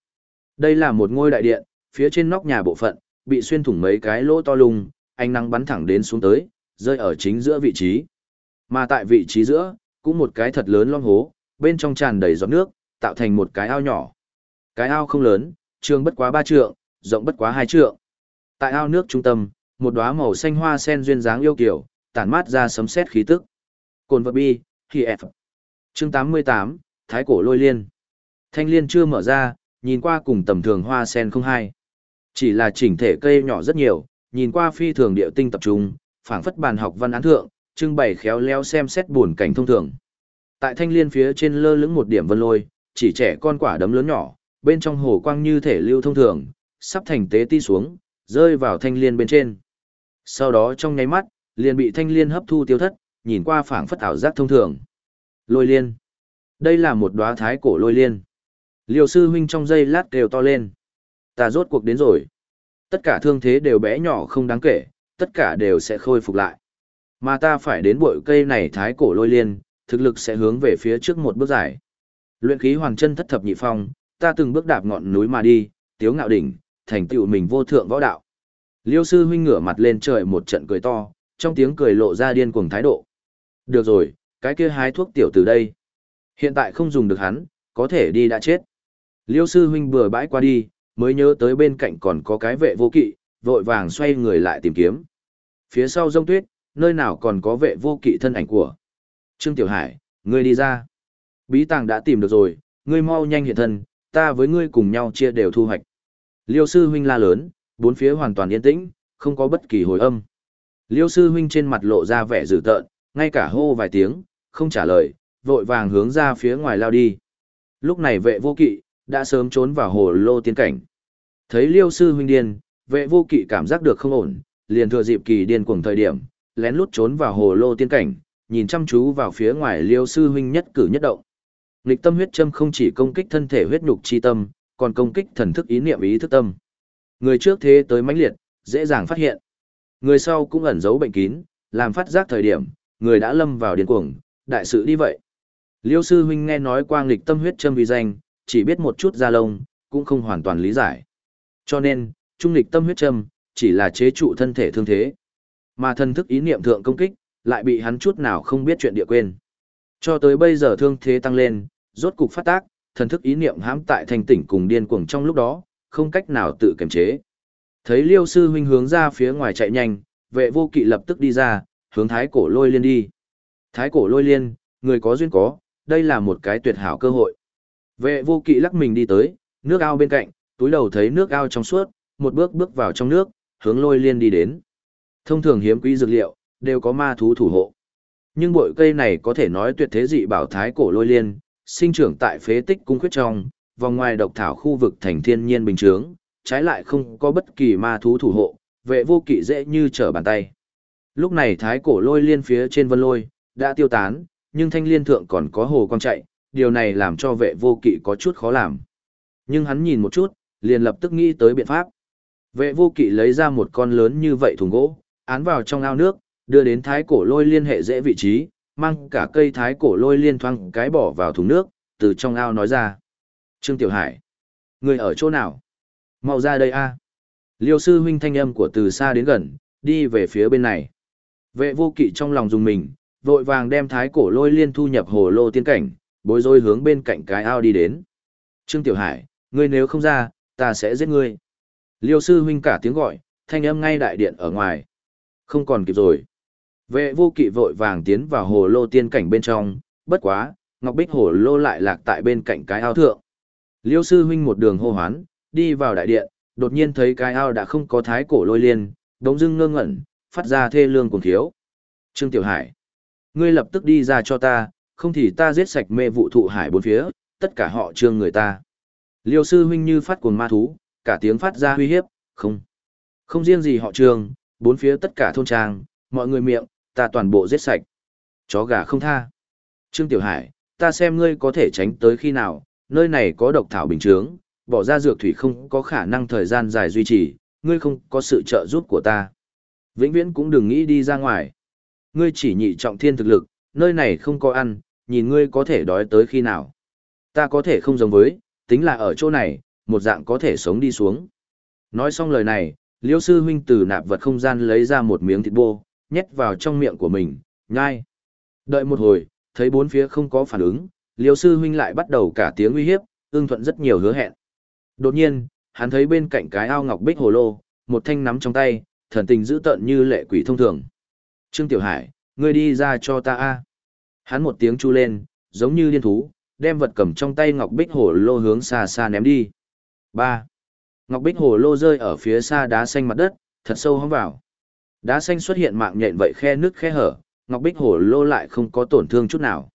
Đây là một ngôi đại điện, phía trên nóc nhà bộ phận, bị xuyên thủng mấy cái lỗ to lùng, ánh nắng bắn thẳng đến xuống tới, rơi ở chính giữa vị trí. Mà tại vị trí giữa, cũng một cái thật lớn lom hố, bên trong tràn đầy giọt nước, tạo thành một cái ao nhỏ. Cái ao không lớn, trường bất quá ba trượng, rộng bất quá hai trượng. Tại ao nước trung tâm, một đóa màu xanh hoa sen duyên dáng yêu kiều, tản mát ra sấm sét khí tức. Cồn vật bi, khi F. Chương 88, Thái cổ lôi liên. Thanh liên chưa mở ra, nhìn qua cùng tầm thường hoa sen không hai. Chỉ là chỉnh thể cây nhỏ rất nhiều, nhìn qua phi thường điệu tinh tập trung, phảng phất bàn học văn án thượng, trưng bày khéo léo xem xét buồn cảnh thông thường. Tại thanh liên phía trên lơ lửng một điểm vân lôi, chỉ trẻ con quả đấm lớn nhỏ, bên trong hồ quang như thể lưu thông thường, sắp thành tế ti xuống, rơi vào thanh liên bên trên. Sau đó trong nháy mắt, liền bị thanh liên hấp thu tiêu thất, nhìn qua phảng phất ảo giác thông thường. Lôi liên. Đây là một đóa thái cổ lôi liên. liều sư huynh trong giây lát đều to lên. Ta rốt cuộc đến rồi. Tất cả thương thế đều bé nhỏ không đáng kể, tất cả đều sẽ khôi phục lại. Mà ta phải đến bội cây này thái cổ lôi liên, thực lực sẽ hướng về phía trước một bước dài. Luyện khí hoàng chân thất thập nhị phong, ta từng bước đạp ngọn núi mà đi, tiếu ngạo đỉnh, thành tựu mình vô thượng võ đạo. Liêu sư huynh ngửa mặt lên trời một trận cười to, trong tiếng cười lộ ra điên cuồng thái độ. Được rồi, cái kia hái thuốc tiểu từ đây. Hiện tại không dùng được hắn, có thể đi đã chết. Liêu sư huynh bừa bãi qua đi, mới nhớ tới bên cạnh còn có cái vệ vô kỵ, vội vàng xoay người lại tìm kiếm. Phía sau rông tuyết, nơi nào còn có vệ vô kỵ thân ảnh của. Trương Tiểu Hải, ngươi đi ra. Bí tàng đã tìm được rồi, ngươi mau nhanh hiện thân, ta với ngươi cùng nhau chia đều thu hoạch. Liêu sư huynh la lớn, bốn phía hoàn toàn yên tĩnh, không có bất kỳ hồi âm. Liêu sư huynh trên mặt lộ ra vẻ dữ tợn, ngay cả hô vài tiếng, không trả lời, vội vàng hướng ra phía ngoài lao đi. Lúc này vệ vô kỵ, đã sớm trốn vào hồ lô tiên cảnh. Thấy liêu sư huynh điên, vệ vô kỵ cảm giác được không ổn, liền thừa dịp kỳ điên cuồng thời điểm, lén lút trốn vào hồ lô tiên cảnh, nhìn chăm chú vào phía ngoài liêu sư huynh nhất cử nhất động. Nghịch tâm huyết châm không chỉ công kích thân thể huyết nhục chi tâm, còn công kích thần thức ý niệm ý thức tâm. Người trước thế tới mãnh liệt, dễ dàng phát hiện. Người sau cũng ẩn giấu bệnh kín, làm phát giác thời điểm, người đã lâm vào điên cuồng, đại sự đi vậy. Liêu sư huynh nghe nói qua nghịch tâm huyết châm vì danh, chỉ biết một chút da lông, cũng không hoàn toàn lý giải. Cho nên, trung nghịch tâm huyết châm, chỉ là chế trụ thân thể thương thế. Mà thân thức ý niệm thượng công kích, lại bị hắn chút nào không biết chuyện địa quên. Cho tới bây giờ thương thế tăng lên, rốt cục phát tác, thần thức ý niệm hãm tại thành tỉnh cùng điên cuồng trong lúc đó, không cách nào tự kiềm chế. Thấy Liêu sư huynh hướng ra phía ngoài chạy nhanh, vệ vô kỵ lập tức đi ra, hướng thái cổ lôi liên đi. Thái cổ lôi liên, người có duyên có, đây là một cái tuyệt hảo cơ hội. Vệ vô kỵ lắc mình đi tới, nước ao bên cạnh, túi đầu thấy nước ao trong suốt, một bước bước vào trong nước, hướng lôi liên đi đến. Thông thường hiếm quý dược liệu, đều có ma thú thủ hộ. Nhưng bội cây này có thể nói tuyệt thế dị bảo thái cổ lôi liên, sinh trưởng tại phế tích cung khuyết trong, vòng ngoài độc thảo khu vực thành thiên nhiên bình trướng, trái lại không có bất kỳ ma thú thủ hộ, vệ vô kỵ dễ như trở bàn tay. Lúc này thái cổ lôi liên phía trên vân lôi, đã tiêu tán, nhưng thanh liên thượng còn có hồ quang chạy, điều này làm cho vệ vô kỵ có chút khó làm. Nhưng hắn nhìn một chút, liền lập tức nghĩ tới biện pháp. Vệ vô kỵ lấy ra một con lớn như vậy thùng gỗ, án vào trong ao nước, đưa đến thái cổ lôi liên hệ dễ vị trí, mang cả cây thái cổ lôi liên thoang cái bỏ vào thùng nước, từ trong ao nói ra. Trương Tiểu Hải, người ở chỗ nào? Mau ra đây a. Liêu sư huynh thanh âm của từ xa đến gần, đi về phía bên này. Vệ vô kỵ trong lòng dùng mình, vội vàng đem thái cổ lôi liên thu nhập hồ lô tiên cảnh, bối rối hướng bên cạnh cái ao đi đến. Trương Tiểu Hải, ngươi nếu không ra, ta sẽ giết ngươi. Liêu sư huynh cả tiếng gọi, thanh âm ngay đại điện ở ngoài. Không còn kịp rồi. Vệ vô kỵ vội vàng tiến vào hồ lô tiên cảnh bên trong, bất quá, Ngọc Bích hồ lô lại lạc tại bên cạnh cái ao thượng. Liêu sư huynh một đường hô hoán, đi vào đại điện, đột nhiên thấy cái ao đã không có thái cổ lôi liên, đống dưng ngơ ngẩn, phát ra thê lương cùng thiếu. Trương Tiểu Hải, ngươi lập tức đi ra cho ta, không thì ta giết sạch mê vụ thụ hải bốn phía, tất cả họ trương người ta. Liêu sư huynh như phát cuồng ma thú, cả tiếng phát ra uy hiếp, không. Không riêng gì họ trương, bốn phía tất cả thôn trang, mọi người miệng, ta toàn bộ giết sạch. Chó gà không tha. Trương Tiểu Hải, ta xem ngươi có thể tránh tới khi nào, nơi này có độc thảo bình trướng, bỏ ra dược thủy không có khả năng thời gian dài duy trì, ngươi không có sự trợ giúp của ta. Vĩnh viễn cũng đừng nghĩ đi ra ngoài. Ngươi chỉ nhị trọng thiên thực lực, nơi này không có ăn, nhìn ngươi có thể đói tới khi nào. Ta có thể không giống với, tính là ở chỗ này, một dạng có thể sống đi xuống. Nói xong lời này, liêu sư huynh từ nạp vật không gian lấy ra một miếng thịt bô, nhét vào trong miệng của mình, nhai. Đợi một hồi, thấy bốn phía không có phản ứng, liêu sư huynh lại bắt đầu cả tiếng uy hiếp, ương thuận rất nhiều hứa hẹn. Đột nhiên, hắn thấy bên cạnh cái ao ngọc bích hồ lô, một thanh nắm trong tay, thần tình dữ tợn như lệ quỷ thông thường. Trương Tiểu Hải, ngươi đi ra cho ta a. Hắn một tiếng chu lên, giống như điên thú, đem vật cầm trong tay ngọc bích hồ lô hướng xa xa ném đi. Ba, Ngọc bích hồ lô rơi ở phía xa đá xanh mặt đất, thật sâu hóng vào. Đá xanh xuất hiện mạng nhện vậy khe nước khe hở, ngọc bích hồ lô lại không có tổn thương chút nào.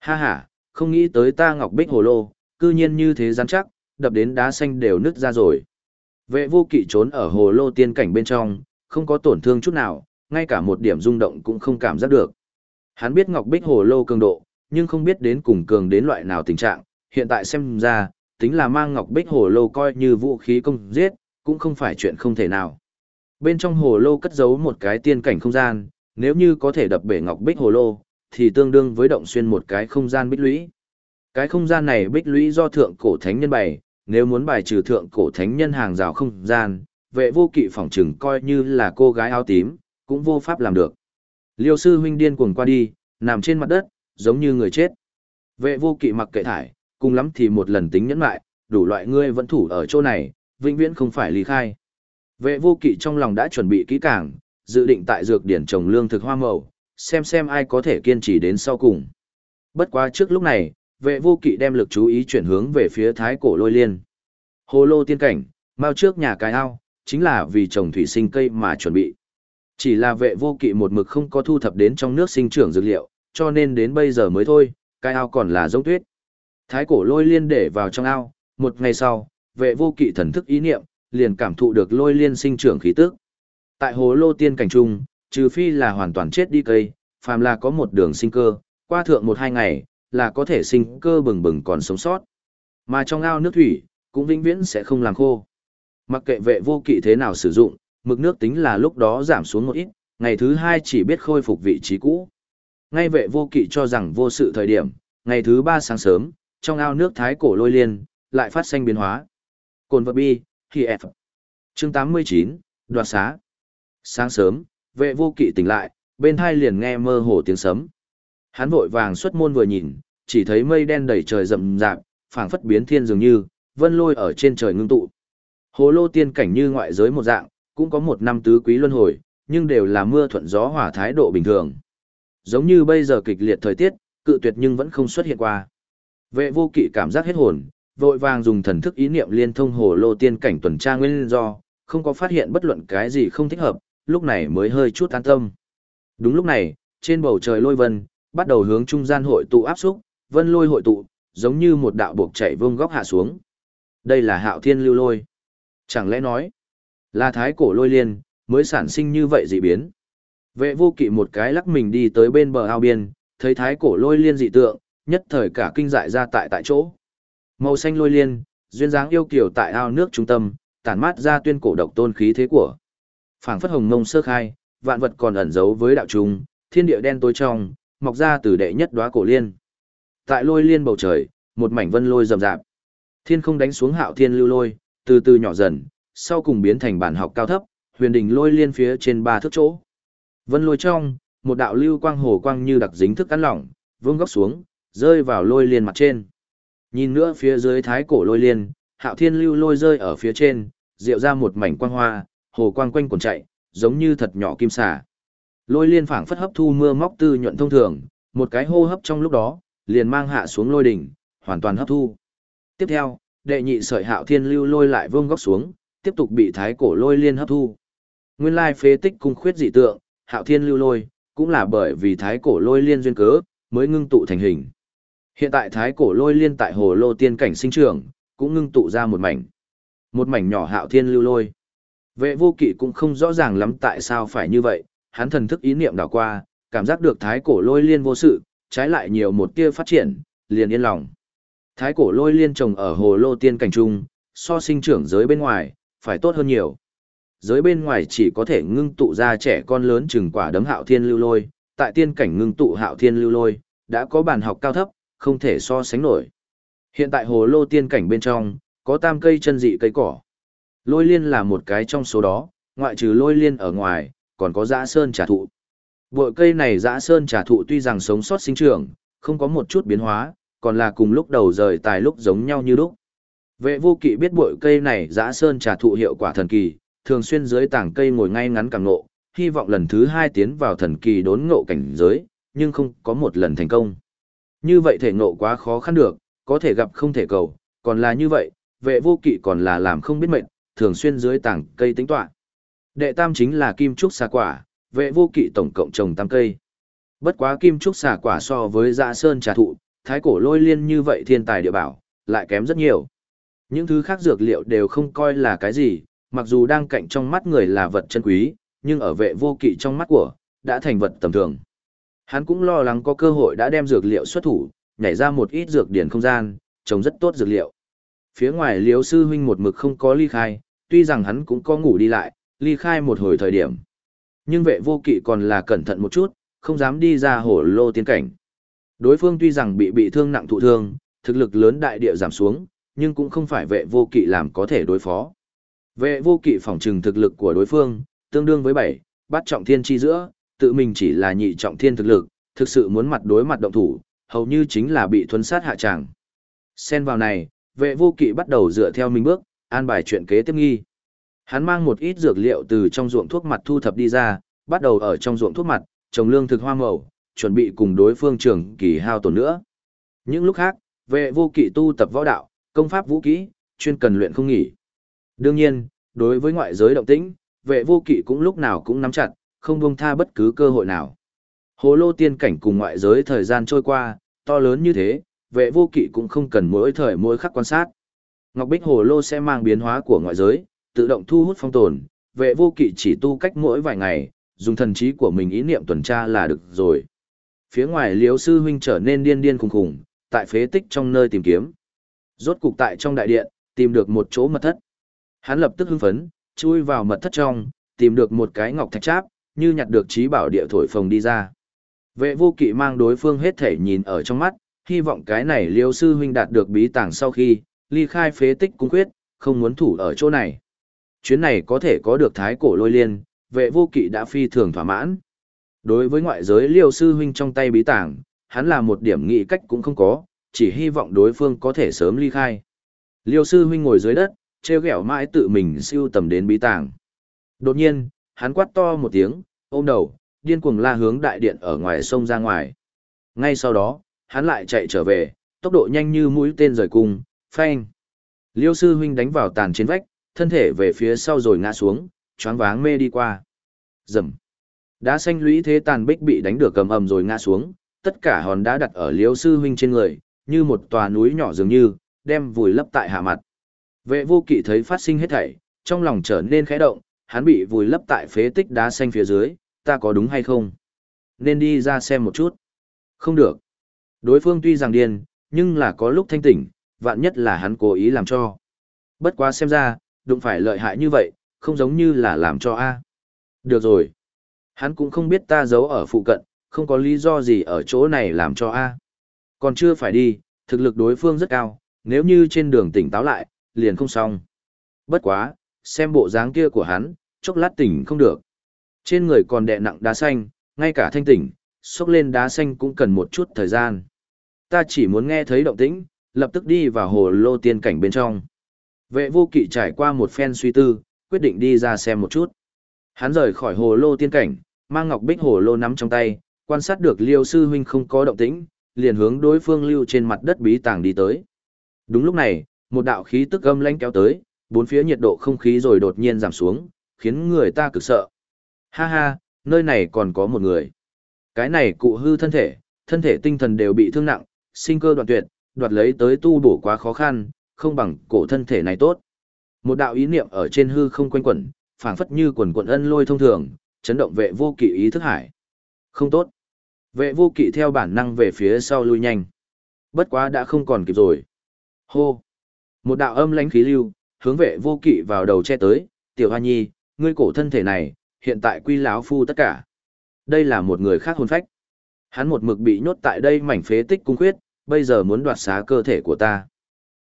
Ha ha, không nghĩ tới ta ngọc bích hồ lô, cư nhiên như thế rắn chắc, đập đến đá xanh đều nứt ra rồi. Vệ vô kỵ trốn ở hồ lô tiên cảnh bên trong, không có tổn thương chút nào, ngay cả một điểm rung động cũng không cảm giác được. Hắn biết Ngọc Bích hồ lô cường độ, nhưng không biết đến cùng cường đến loại nào tình trạng, hiện tại xem ra, tính là mang Ngọc Bích hồ lô coi như vũ khí công giết, cũng không phải chuyện không thể nào. Bên trong hồ lô cất giấu một cái tiên cảnh không gian, nếu như có thể đập bể Ngọc Bích hồ lô, thì tương đương với động xuyên một cái không gian bích lũy. Cái không gian này bích lũy do thượng cổ thánh nhân bày, nếu muốn bài trừ thượng cổ thánh nhân hàng rào không gian, vệ vô kỵ phỏng chừng coi như là cô gái áo tím, cũng vô pháp làm được. Liêu sư huynh điên cuồng qua đi, nằm trên mặt đất, giống như người chết. Vệ vô kỵ mặc kệ thải, cùng lắm thì một lần tính nhẫn lại, đủ loại ngươi vẫn thủ ở chỗ này, vĩnh viễn không phải ly khai. Vệ vô kỵ trong lòng đã chuẩn bị kỹ càng, dự định tại dược điển trồng lương thực hoa màu, xem xem ai có thể kiên trì đến sau cùng. Bất quá trước lúc này, vệ vô kỵ đem lực chú ý chuyển hướng về phía thái cổ lôi liên. Hồ lô tiên cảnh, mau trước nhà cái ao, chính là vì trồng thủy sinh cây mà chuẩn bị. Chỉ là vệ vô kỵ một mực không có thu thập đến trong nước sinh trưởng dược liệu, cho nên đến bây giờ mới thôi, cái ao còn là giống tuyết. Thái cổ lôi liên để vào trong ao, một ngày sau, vệ vô kỵ thần thức ý niệm, liền cảm thụ được lôi liên sinh trưởng khí tức. Tại hồ lô tiên cảnh trung, trừ phi là hoàn toàn chết đi cây, phàm là có một đường sinh cơ, qua thượng một hai ngày, là có thể sinh cơ bừng bừng còn sống sót. Mà trong ao nước thủy, cũng vĩnh viễn sẽ không làm khô. Mặc kệ vệ vô kỵ thế nào sử dụng, mực nước tính là lúc đó giảm xuống một ít, ngày thứ hai chỉ biết khôi phục vị trí cũ. Ngay vệ vô kỵ cho rằng vô sự thời điểm, ngày thứ ba sáng sớm, trong ao nước thái cổ lôi liên, lại phát sinh biến hóa. Cồn vật bi, khi F. Chương 89, đoạt xá. Sáng sớm, vệ vô kỵ tỉnh lại, bên hai liền nghe mơ hồ tiếng sấm. Hắn vội vàng xuất môn vừa nhìn, chỉ thấy mây đen đầy trời rậm rạp, phảng phất biến thiên dường như, vân lôi ở trên trời ngưng tụ. Hồ lô tiên cảnh như ngoại giới một dạng, cũng có một năm tứ quý luân hồi, nhưng đều là mưa thuận gió hòa thái độ bình thường. Giống như bây giờ kịch liệt thời tiết, cự tuyệt nhưng vẫn không xuất hiện qua. Vệ vô kỵ cảm giác hết hồn, vội vàng dùng thần thức ý niệm liên thông hồ lô tiên cảnh tuần tra nguyên do, không có phát hiện bất luận cái gì không thích hợp, lúc này mới hơi chút an tâm. Đúng lúc này, trên bầu trời lôi vân, bắt đầu hướng trung gian hội tụ áp xúc, vân lôi hội tụ, giống như một đạo buộc chạy vương góc hạ xuống. Đây là hạo thiên lưu lôi. Chẳng lẽ nói, là thái cổ lôi liên, mới sản sinh như vậy dị biến. Vệ vô kỵ một cái lắc mình đi tới bên bờ ao biên, thấy thái cổ lôi liên dị tượng, nhất thời cả kinh dại ra tại tại chỗ. Màu xanh lôi liên, duyên dáng yêu kiều tại ao nước trung tâm, tản mát ra tuyên cổ độc tôn khí thế của. Phảng phất hồng mông sơ khai, vạn vật còn ẩn giấu với đạo trung, thiên địa đen tối trong, mọc ra từ đệ nhất đóa cổ liên. Tại lôi liên bầu trời, một mảnh vân lôi rầm rạp. Thiên không đánh xuống hạo thiên lưu lôi, từ từ nhỏ dần, sau cùng biến thành bản học cao thấp, huyền đỉnh lôi liên phía trên ba thước chỗ. Vân lôi trong, một đạo lưu quang hồ quang như đặc dính thức cắn lỏng, vương góc xuống, rơi vào lôi liên mặt trên. Nhìn nữa phía dưới thái cổ lôi liên, hạo thiên lưu lôi rơi ở phía trên, diệu ra một mảnh quang hoa, hồ quang quanh quần chạy, giống như thật nhỏ kim xà. Lôi liên phảng phất hấp thu mưa móc tư nhuận thông thường, một cái hô hấp trong lúc đó, liền mang hạ xuống lôi đỉnh, hoàn toàn hấp thu. Tiếp theo, đệ nhị sợi hạo thiên lưu lôi lại vương góc xuống, tiếp tục bị thái cổ lôi liên hấp thu. Nguyên lai phế tích cung khuyết dị tượng, hạo thiên lưu lôi, cũng là bởi vì thái cổ lôi liên duyên cớ, mới ngưng tụ thành hình. Hiện tại thái cổ lôi liên tại hồ lô tiên cảnh sinh trưởng, cũng ngưng tụ ra một mảnh. Một mảnh nhỏ hạo thiên lưu lôi. Vệ vô kỵ cũng không rõ ràng lắm tại sao phải như vậy, hắn thần thức ý niệm đảo qua, cảm giác được thái cổ lôi liên vô sự, trái lại nhiều một tia phát triển, liền yên lòng. Thái cổ lôi liên trồng ở hồ lô tiên cảnh trung, so sinh trưởng giới bên ngoài, phải tốt hơn nhiều. Giới bên ngoài chỉ có thể ngưng tụ ra trẻ con lớn chừng quả đấm hạo thiên lưu lôi, tại tiên cảnh ngưng tụ hạo thiên lưu lôi, đã có bàn học cao thấp, không thể so sánh nổi. Hiện tại hồ lô tiên cảnh bên trong, có tam cây chân dị cây cỏ. Lôi liên là một cái trong số đó, ngoại trừ lôi liên ở ngoài, còn có dã sơn trà thụ. Bội cây này dã sơn trà thụ tuy rằng sống sót sinh trưởng, không có một chút biến hóa, còn là cùng lúc đầu rời tài lúc giống nhau như lúc. Vệ vô kỵ biết bội cây này dã sơn trà thụ hiệu quả thần kỳ, thường xuyên dưới tảng cây ngồi ngay ngắn càng ngộ, hy vọng lần thứ hai tiến vào thần kỳ đốn ngộ cảnh giới, nhưng không có một lần thành công. Như vậy thể ngộ quá khó khăn được, có thể gặp không thể cầu, còn là như vậy, vệ vô kỵ còn là làm không biết mệnh, thường xuyên dưới tảng cây tính toán. Đệ tam chính là kim trúc xà quả, vệ vô kỵ tổng cộng trồng tam cây. Bất quá kim trúc xà quả so với dạ sơn trà thụ, thái cổ lôi liên như vậy thiên tài địa bảo, lại kém rất nhiều. Những thứ khác dược liệu đều không coi là cái gì, mặc dù đang cạnh trong mắt người là vật chân quý, nhưng ở vệ vô kỵ trong mắt của, đã thành vật tầm thường. Hắn cũng lo lắng có cơ hội đã đem dược liệu xuất thủ, nhảy ra một ít dược điển không gian, trồng rất tốt dược liệu. Phía ngoài liếu sư huynh một mực không có ly khai, tuy rằng hắn cũng có ngủ đi lại, ly khai một hồi thời điểm. Nhưng vệ vô kỵ còn là cẩn thận một chút, không dám đi ra hổ lô tiên cảnh. Đối phương tuy rằng bị bị thương nặng thụ thương, thực lực lớn đại địa giảm xuống, nhưng cũng không phải vệ vô kỵ làm có thể đối phó. Vệ vô kỵ phòng trừng thực lực của đối phương, tương đương với 7, bắt trọng thiên chi giữa, tự mình chỉ là nhị trọng thiên thực lực, thực sự muốn mặt đối mặt động thủ, hầu như chính là bị thuấn sát hạ tràng. Xen vào này, vệ vô kỵ bắt đầu dựa theo mình bước, an bài chuyện kế tiếp nghi. Hắn mang một ít dược liệu từ trong ruộng thuốc mặt thu thập đi ra, bắt đầu ở trong ruộng thuốc mặt, trồng lương thực hoa màu, chuẩn bị cùng đối phương trưởng kỳ hao tổn nữa. Những lúc khác, vệ vô kỵ tu tập võ đạo, công pháp vũ kỹ, chuyên cần luyện không nghỉ. Đương nhiên, đối với ngoại giới động tĩnh, vệ vô kỵ cũng lúc nào cũng nắm chặt, không buông tha bất cứ cơ hội nào. Hồ lô tiên cảnh cùng ngoại giới thời gian trôi qua, to lớn như thế, vệ vô kỵ cũng không cần mỗi thời mỗi khắc quan sát. Ngọc Bích Hồ lô sẽ mang biến hóa của ngoại giới, tự động thu hút phong tồn, vệ vô kỵ chỉ tu cách mỗi vài ngày, dùng thần trí của mình ý niệm tuần tra là được rồi. Phía ngoài liếu sư huynh trở nên điên điên khùng khùng, tại phế tích trong nơi tìm kiếm. Rốt cục tại trong đại điện, tìm được một chỗ mật thất. Hắn lập tức hưng phấn, chui vào mật thất trong, tìm được một cái ngọc thạch cháp, như nhặt được trí bảo địa thổi phồng đi ra. Vệ vô kỵ mang đối phương hết thể nhìn ở trong mắt, hy vọng cái này liêu sư huynh đạt được bí tàng sau khi, ly khai phế tích cung quyết, không muốn thủ ở chỗ này. Chuyến này có thể có được thái cổ lôi liên, vệ vô kỵ đã phi thường thỏa mãn. Đối với ngoại giới liêu sư huynh trong tay bí tàng, hắn là một điểm nghị cách cũng không có, chỉ hy vọng đối phương có thể sớm ly khai. Liêu sư huynh ngồi dưới đất, treo ghẹo mãi tự mình siêu tầm đến bí tàng. Đột nhiên, hắn quát to một tiếng, ôm đầu, điên cuồng la hướng đại điện ở ngoài sông ra ngoài. Ngay sau đó, hắn lại chạy trở về, tốc độ nhanh như mũi tên rời cung, phanh. Liêu sư huynh đánh vào tàn trên vách, thân thể về phía sau rồi ngã xuống, choáng váng mê đi qua. Rầm. Đá xanh lũy thế tàn bích bị đánh được cầm ầm rồi ngã xuống, tất cả hòn đá đặt ở Liêu sư huynh trên người, như một tòa núi nhỏ dường như, đem vùi lấp tại hạ mặt. Vệ vô kỵ thấy phát sinh hết thảy, trong lòng trở nên khẽ động, hắn bị vùi lấp tại phế tích đá xanh phía dưới, ta có đúng hay không? Nên đi ra xem một chút. Không được. Đối phương tuy rằng điên, nhưng là có lúc thanh tỉnh, vạn nhất là hắn cố ý làm cho. Bất quá xem ra, đụng phải lợi hại như vậy, không giống như là làm cho A. Được rồi. Hắn cũng không biết ta giấu ở phụ cận, không có lý do gì ở chỗ này làm cho A. Còn chưa phải đi, thực lực đối phương rất cao, nếu như trên đường tỉnh táo lại, liền không xong. Bất quá, xem bộ dáng kia của hắn, chốc lát tỉnh không được. Trên người còn đè nặng đá xanh, ngay cả thanh tỉnh, xốc lên đá xanh cũng cần một chút thời gian. Ta chỉ muốn nghe thấy động tĩnh, lập tức đi vào hồ lô tiên cảnh bên trong. Vệ vô kỵ trải qua một phen suy tư, quyết định đi ra xem một chút. Hắn rời khỏi hồ lô tiên cảnh, mang ngọc bích hồ lô nắm trong tay, quan sát được liêu sư huynh không có động tĩnh, liền hướng đối phương lưu trên mặt đất bí tàng đi tới. Đúng lúc này, một đạo khí tức âm lãnh kéo tới, bốn phía nhiệt độ không khí rồi đột nhiên giảm xuống, khiến người ta cực sợ. Ha ha, nơi này còn có một người. Cái này cụ hư thân thể, thân thể tinh thần đều bị thương nặng, sinh cơ đoạn tuyệt, đoạt lấy tới tu bổ quá khó khăn, không bằng cổ thân thể này tốt. Một đạo ý niệm ở trên hư không quanh quẩn, phảng phất như quần quần ân lôi thông thường, chấn động vệ vô kỵ ý thức hải. Không tốt. Vệ vô kỵ theo bản năng về phía sau lui nhanh. Bất quá đã không còn kịp rồi. Hô. Một đạo âm lãnh khí lưu, hướng vệ vô kỵ vào đầu che tới, tiểu hoa nhi, ngươi cổ thân thể này, hiện tại quy lão phu tất cả. Đây là một người khác hồn phách. Hắn một mực bị nhốt tại đây mảnh phế tích cung khuyết, bây giờ muốn đoạt xá cơ thể của ta.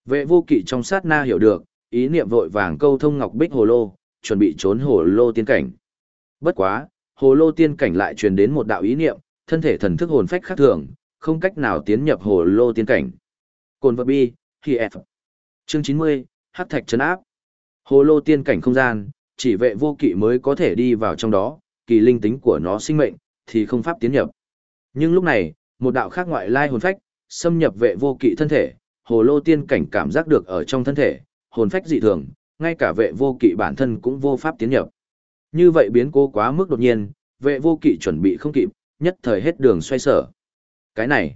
Vệ vô kỵ trong sát na hiểu được, ý niệm vội vàng câu thông ngọc bích hồ lô, chuẩn bị trốn hồ lô tiên cảnh. Bất quá, hồ lô tiên cảnh lại truyền đến một đạo ý niệm, thân thể thần thức hồn phách khác thường, không cách nào tiến nhập hồ lô tiên cảnh. Cồn vật bi, khi F. Chương 90, Hắc thạch trấn áp. Hồ lô tiên cảnh không gian, chỉ vệ vô kỵ mới có thể đi vào trong đó, kỳ linh tính của nó sinh mệnh, thì không pháp tiến nhập. Nhưng lúc này, một đạo khác ngoại lai hồn phách, xâm nhập vệ vô kỵ thân thể, hồ lô tiên cảnh cảm giác được ở trong thân thể, hồn phách dị thường, ngay cả vệ vô kỵ bản thân cũng vô pháp tiến nhập. Như vậy biến cố quá mức đột nhiên, vệ vô kỵ chuẩn bị không kịp, nhất thời hết đường xoay sở. Cái này,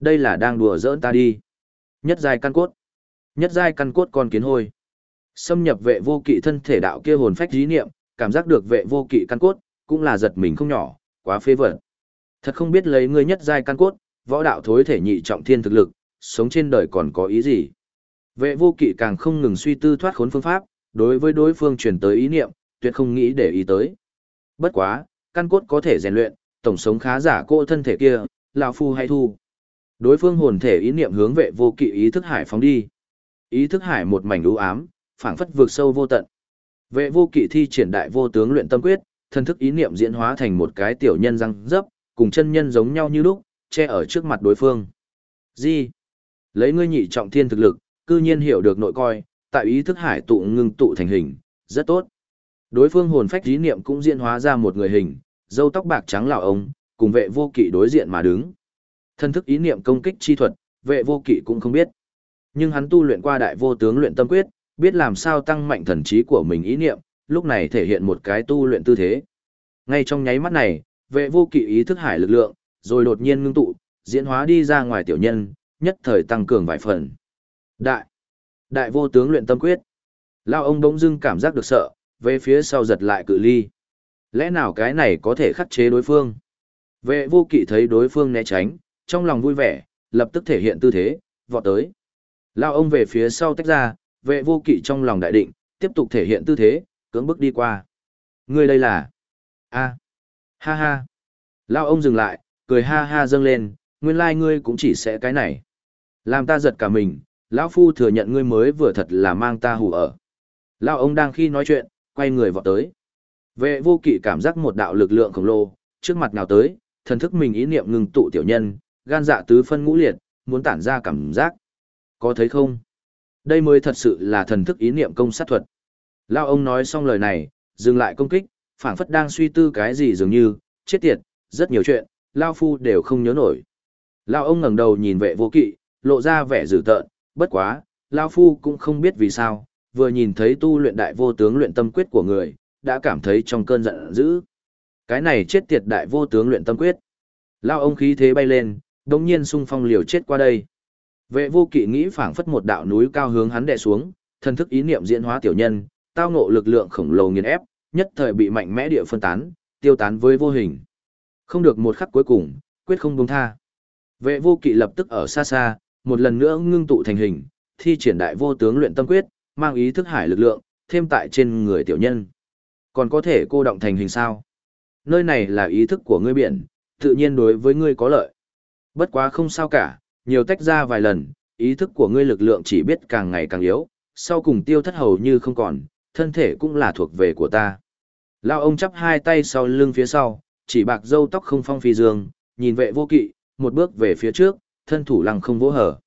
đây là đang đùa giỡn ta đi. Nhất giai căn cốt. Nhất giai căn cốt con kiến hôi. Xâm nhập vệ vô kỵ thân thể đạo kia hồn phách dí niệm, cảm giác được vệ vô kỵ căn cốt, cũng là giật mình không nhỏ, quá phê vật. Thật không biết lấy ngươi nhất giai căn cốt, võ đạo thối thể nhị trọng thiên thực lực, sống trên đời còn có ý gì. Vệ vô kỵ càng không ngừng suy tư thoát khốn phương pháp, đối với đối phương truyền tới ý niệm, tuyệt không nghĩ để ý tới. Bất quá, căn cốt có thể rèn luyện, tổng sống khá giả cô thân thể kia, lão phu hay thu. Đối phương hồn thể ý niệm hướng vệ vô kỵ ý thức hải phóng đi. Ý thức hải một mảnh u ám, phảng phất vượt sâu vô tận. Vệ vô kỵ thi triển đại vô tướng luyện tâm quyết, thân thức ý niệm diễn hóa thành một cái tiểu nhân răng dấp, cùng chân nhân giống nhau như lúc, che ở trước mặt đối phương. Gì? Lấy ngươi nhị trọng thiên thực lực, cư nhiên hiểu được nội coi, tại ý thức hải tụ ngưng tụ thành hình, Rất tốt. Đối phương hồn phách ý niệm cũng diễn hóa ra một người hình, dâu tóc bạc trắng lão ông, cùng vệ vô kỵ đối diện mà đứng. Thân thức ý niệm công kích chi thuật, vệ vô kỵ cũng không biết. Nhưng hắn tu luyện qua đại vô tướng luyện tâm quyết, biết làm sao tăng mạnh thần trí của mình ý niệm, lúc này thể hiện một cái tu luyện tư thế. Ngay trong nháy mắt này, vệ vô kỵ ý thức hải lực lượng, rồi đột nhiên ngưng tụ, diễn hóa đi ra ngoài tiểu nhân, nhất thời tăng cường vài phần. Đại, đại vô tướng luyện tâm quyết. Lao ông bỗng dưng cảm giác được sợ, về phía sau giật lại cự ly. Lẽ nào cái này có thể khắc chế đối phương? Vệ vô kỵ thấy đối phương né tránh, trong lòng vui vẻ, lập tức thể hiện tư thế, vọt tới. Lao ông về phía sau tách ra, vệ vô kỵ trong lòng đại định, tiếp tục thể hiện tư thế, cưỡng bức đi qua. Người đây là... a ha ha. Lao ông dừng lại, cười ha ha dâng lên, nguyên lai like ngươi cũng chỉ sẽ cái này. Làm ta giật cả mình, lão phu thừa nhận ngươi mới vừa thật là mang ta hù ở. Lao ông đang khi nói chuyện, quay người vọt tới. Vệ vô kỵ cảm giác một đạo lực lượng khổng lồ, trước mặt nào tới, thần thức mình ý niệm ngừng tụ tiểu nhân, gan dạ tứ phân ngũ liệt, muốn tản ra cảm giác. Có thấy không? Đây mới thật sự là thần thức ý niệm công sát thuật. Lao ông nói xong lời này, dừng lại công kích, phảng phất đang suy tư cái gì dường như, chết tiệt, rất nhiều chuyện, Lao Phu đều không nhớ nổi. Lao ông ngẩng đầu nhìn vệ vô kỵ, lộ ra vẻ dữ tợn, bất quá, Lao Phu cũng không biết vì sao, vừa nhìn thấy tu luyện đại vô tướng luyện tâm quyết của người, đã cảm thấy trong cơn giận dữ. Cái này chết tiệt đại vô tướng luyện tâm quyết. Lao ông khí thế bay lên, đồng nhiên sung phong liều chết qua đây. Vệ vô kỵ nghĩ phảng phất một đạo núi cao hướng hắn đè xuống, thân thức ý niệm diễn hóa tiểu nhân, tao ngộ lực lượng khổng lồ nghiền ép, nhất thời bị mạnh mẽ địa phân tán, tiêu tán với vô hình. Không được một khắc cuối cùng, quyết không buông tha. Vệ vô kỵ lập tức ở xa xa, một lần nữa ngưng tụ thành hình, thi triển đại vô tướng luyện tâm quyết, mang ý thức hải lực lượng, thêm tại trên người tiểu nhân. Còn có thể cô động thành hình sao? Nơi này là ý thức của ngươi biển, tự nhiên đối với ngươi có lợi. Bất quá không sao cả, nhiều tách ra vài lần, ý thức của ngươi lực lượng chỉ biết càng ngày càng yếu, sau cùng tiêu thất hầu như không còn, thân thể cũng là thuộc về của ta. Lao ông chắp hai tay sau lưng phía sau, chỉ bạc dâu tóc không phong phi dương, nhìn vệ vô kỵ, một bước về phía trước, thân thủ lăng không vỗ hở.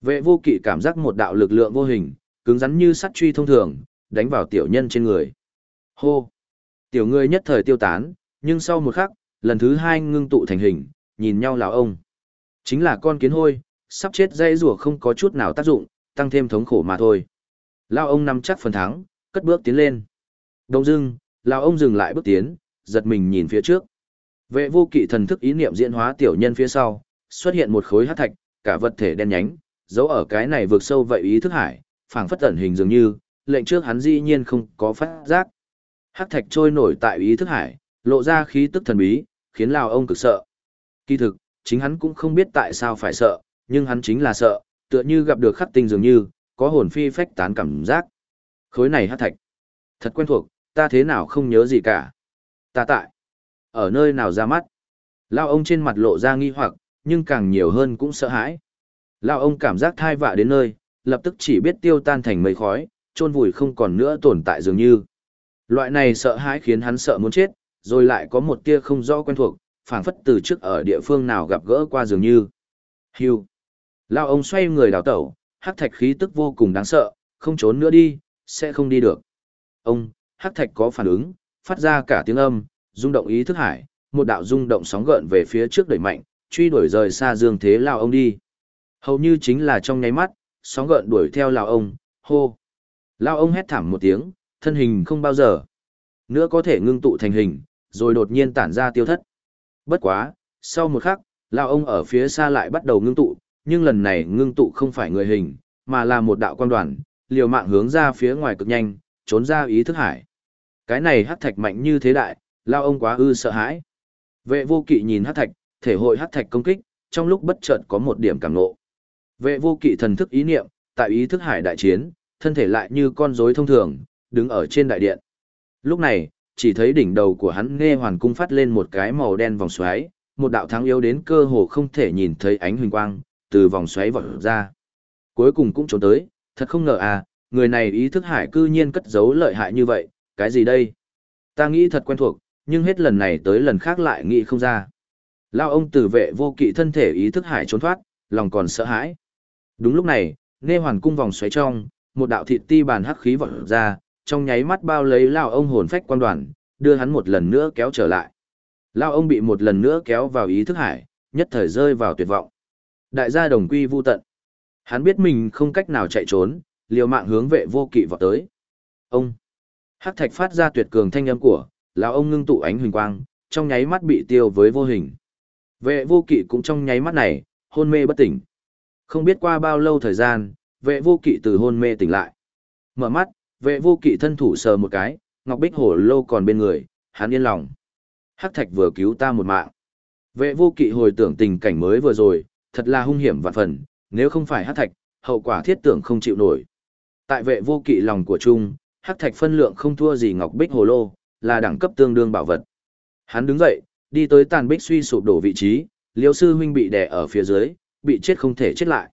Vệ vô kỵ cảm giác một đạo lực lượng vô hình, cứng rắn như sắt truy thông thường, đánh vào tiểu nhân trên người. Hô! Tiểu người nhất thời tiêu tán, nhưng sau một khắc, lần thứ hai ngưng tụ thành hình, nhìn nhau lão ông. Chính là con kiến hôi, sắp chết dây rùa không có chút nào tác dụng, tăng thêm thống khổ mà thôi. Lão ông nắm chắc phần thắng, cất bước tiến lên. Đông dưng, lão ông dừng lại bước tiến, giật mình nhìn phía trước. Vệ vô kỵ thần thức ý niệm diễn hóa tiểu nhân phía sau, xuất hiện một khối hắc thạch, cả vật thể đen nhánh, giấu ở cái này vượt sâu vậy ý thức hải, phảng phất tẩn hình dường như, lệnh trước hắn dĩ nhiên không có phát giác. Hắc thạch trôi nổi tại ý thức hải, lộ ra khí tức thần bí, khiến lão ông cực sợ. Kỳ thực, chính hắn cũng không biết tại sao phải sợ, nhưng hắn chính là sợ, tựa như gặp được khắc tinh dường như, có hồn phi phách tán cảm giác. Khối này hát thạch. Thật quen thuộc, ta thế nào không nhớ gì cả. Ta tại. Ở nơi nào ra mắt. Lao ông trên mặt lộ ra nghi hoặc, nhưng càng nhiều hơn cũng sợ hãi. Lao ông cảm giác thai vạ đến nơi, lập tức chỉ biết tiêu tan thành mây khói, trôn vùi không còn nữa tồn tại dường như. Loại này sợ hãi khiến hắn sợ muốn chết, rồi lại có một tia không rõ quen thuộc, phảng phất từ trước ở địa phương nào gặp gỡ qua dường như. Hưu. Lao ông xoay người đào tẩu, hắc thạch khí tức vô cùng đáng sợ, không trốn nữa đi, sẽ không đi được. Ông, hắc thạch có phản ứng, phát ra cả tiếng âm, rung động ý thức hải, một đạo rung động sóng gợn về phía trước đẩy mạnh, truy đuổi rời xa dương thế lao ông đi. Hầu như chính là trong nháy mắt, sóng gợn đuổi theo lao ông, hô. Lao ông hét thảm một tiếng, thân hình không bao giờ nữa có thể ngưng tụ thành hình, rồi đột nhiên tản ra tiêu thất. Bất quá, sau một khắc, lao ông ở phía xa lại bắt đầu ngưng tụ, nhưng lần này ngưng tụ không phải người hình, mà là một đạo quan đoàn, liều mạng hướng ra phía ngoài cực nhanh, trốn ra ý thức hải. Cái này hắc thạch mạnh như thế đại, lao ông quá ư sợ hãi. Vệ vô kỵ nhìn hắc thạch, thể hội hắc thạch công kích, trong lúc bất chợt có một điểm cảm ngộ. Vệ vô kỵ thần thức ý niệm, tại ý thức hải đại chiến, thân thể lại như con rối thông thường, đứng ở trên đại điện. Lúc này, chỉ thấy đỉnh đầu của hắn nghe hoàn cung phát lên một cái màu đen vòng xoáy, một đạo thắng yếu đến cơ hồ không thể nhìn thấy ánh huỳnh quang, từ vòng xoáy vọt ra. Cuối cùng cũng trốn tới, thật không ngờ à, người này ý thức hải cư nhiên cất giấu lợi hại như vậy, cái gì đây? Ta nghĩ thật quen thuộc, nhưng hết lần này tới lần khác lại nghĩ không ra. Lao ông tử vệ vô kỵ thân thể ý thức hải trốn thoát, lòng còn sợ hãi. Đúng lúc này, nghe hoàn cung vòng xoáy trong, một đạo thịt ti bàn hắc khí vọt ra, trong nháy mắt bao lấy lao ông hồn phách quan đoàn, đưa hắn một lần nữa kéo trở lại. Lao ông bị một lần nữa kéo vào ý thức hải, nhất thời rơi vào tuyệt vọng. Đại gia đồng quy vu tận. Hắn biết mình không cách nào chạy trốn, liều mạng hướng vệ vô kỵ vào tới. Ông! Hắc thạch phát ra tuyệt cường thanh âm của, lão ông ngưng tụ ánh huỳnh quang, trong nháy mắt bị tiêu với vô hình. Vệ vô kỵ cũng trong nháy mắt này, hôn mê bất tỉnh. Không biết qua bao lâu thời gian, vệ vô kỵ từ hôn mê tỉnh lại. Mở mắt, vệ vô kỵ thân thủ sờ một cái, ngọc bích hổ lô còn bên người, hắn yên lòng. Hắc thạch vừa cứu ta một mạng. Vệ vô kỵ hồi tưởng tình cảnh mới vừa rồi, thật là hung hiểm vạn phần, nếu không phải hắc thạch, hậu quả thiết tưởng không chịu nổi. Tại vệ vô kỵ lòng của Trung, hắc thạch phân lượng không thua gì ngọc bích hồ lô, là đẳng cấp tương đương bảo vật. Hắn đứng dậy, đi tới tàn bích suy sụp đổ vị trí, liêu sư huynh bị đè ở phía dưới, bị chết không thể chết lại.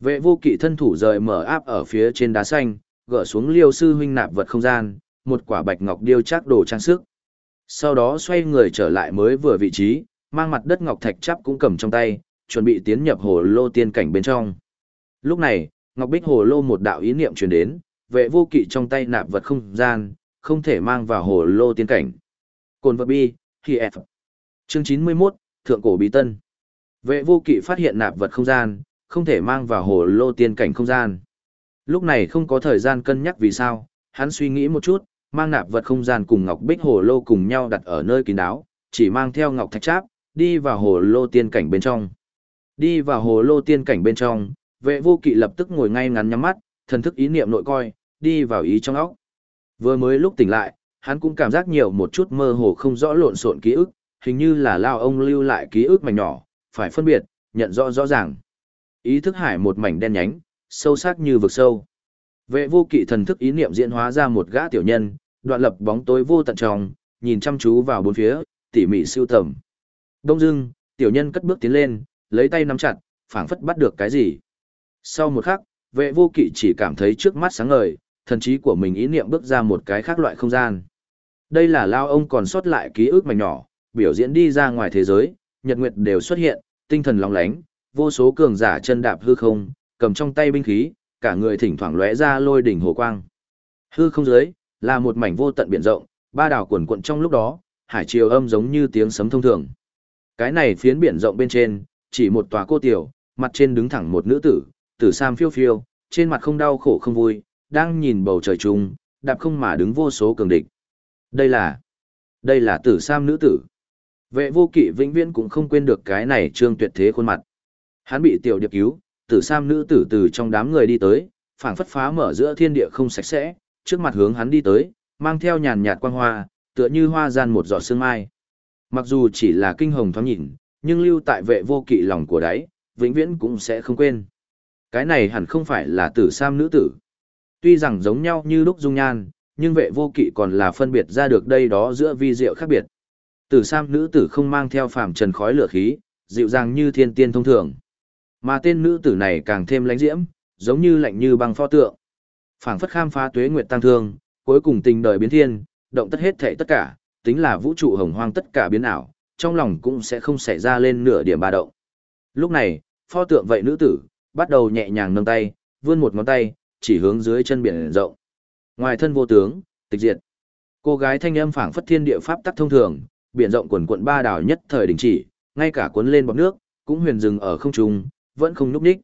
Vệ vô kỵ thân thủ rời mở áp ở phía trên đá xanh, gỡ xuống liêu sư huynh nạp vật không gian, một quả bạch ngọc điêu chắc đồ trang sức. Sau đó xoay người trở lại mới vừa vị trí, mang mặt đất ngọc thạch chắp cũng cầm trong tay, chuẩn bị tiến nhập hồ lô tiên cảnh bên trong. Lúc này, Ngọc Bích hồ lô một đạo ý niệm truyền đến, vệ vô kỵ trong tay nạp vật không gian, không thể mang vào hồ lô tiên cảnh. Cồn vật bi, khi F. Chương 91, Thượng cổ bí tân. Vệ vô kỵ phát hiện nạp vật không gian, không thể mang vào hồ lô tiên cảnh không gian. Lúc này không có thời gian cân nhắc vì sao, hắn suy nghĩ một chút, mang nạp vật không gian cùng Ngọc Bích hồ lô cùng nhau đặt ở nơi kín đáo, chỉ mang theo Ngọc Thạch Tráp, đi vào hồ lô tiên cảnh bên trong. Đi vào hồ lô tiên cảnh bên trong, vệ vô kỵ lập tức ngồi ngay ngắn nhắm mắt, thần thức ý niệm nội coi, đi vào ý trong óc. Vừa mới lúc tỉnh lại, hắn cũng cảm giác nhiều một chút mơ hồ không rõ lộn xộn ký ức, hình như là lao ông lưu lại ký ức mảnh nhỏ, phải phân biệt, nhận rõ rõ ràng. Ý thức hải một mảnh đen nhánh, sâu sắc như vực sâu. Vệ vô kỵ thần thức ý niệm diễn hóa ra một gã tiểu nhân, đoạn lập bóng tối vô tận trong, nhìn chăm chú vào bốn phía, tỉ mỉ siêu tầm. Đông dưng, tiểu nhân cất bước tiến lên, lấy tay nắm chặt, phảng phất bắt được cái gì. Sau một khắc, vệ vô kỵ chỉ cảm thấy trước mắt sáng ngời, thần trí của mình ý niệm bước ra một cái khác loại không gian. Đây là lao ông còn sót lại ký ức mảnh nhỏ, biểu diễn đi ra ngoài thế giới, nhật nguyệt đều xuất hiện, tinh thần lóng lánh, vô số cường giả chân đạp hư không, cầm trong tay binh khí, cả người thỉnh thoảng lóe ra lôi đỉnh hồ quang. Hư không dưới, là một mảnh vô tận biển rộng, ba đảo cuồn cuộn trong lúc đó, hải triều âm giống như tiếng sấm thông thường. Cái này phiến biển rộng bên trên, chỉ một tòa cô tiểu, mặt trên đứng thẳng một nữ tử, tử sam phiêu phiêu, trên mặt không đau khổ không vui, đang nhìn bầu trời trung, đạp không mà đứng vô số cường địch. Đây là, đây là tử sam nữ tử. Vệ vô kỵ vĩnh viễn cũng không quên được cái này trương tuyệt thế khuôn mặt. Hắn bị tiểu điệp cứu, tử sam nữ tử từ trong đám người đi tới, phảng phất phá mở giữa thiên địa không sạch sẽ, trước mặt hướng hắn đi tới, mang theo nhàn nhạt quang hoa, tựa như hoa gian một giọt sương mai. Mặc dù chỉ là kinh hồng thoáng nhìn, nhưng lưu tại vệ vô kỵ lòng của đáy, vĩnh viễn cũng sẽ không quên. Cái này hẳn không phải là tử sam nữ tử. Tuy rằng giống nhau như lúc dung nhan, nhưng vệ vô kỵ còn là phân biệt ra được đây đó giữa vi diệu khác biệt. Tử sam nữ tử không mang theo phàm trần khói lửa khí, dịu dàng như thiên tiên thông thường. Mà tên nữ tử này càng thêm lãnh diễm, giống như lạnh như băng pho tượng. Phảng phất khám phá tuế nguyệt tăng thương, cuối cùng tình đời biến thiên, động tất hết thảy tất cả, tính là vũ trụ hồng hoang tất cả biến ảo, trong lòng cũng sẽ không xảy ra lên nửa điểm ba động. Lúc này, pho tượng vậy nữ tử, bắt đầu nhẹ nhàng nâng tay, vươn một ngón tay, chỉ hướng dưới chân biển rộng. Ngoài thân vô tướng, tịch diệt. Cô gái thanh âm phảng phất thiên địa pháp tắc thông thường, biển rộng quần quận ba đảo nhất thời đình chỉ, ngay cả cuốn lên bọt nước, cũng huyền dừng ở không trung, vẫn không núp ních.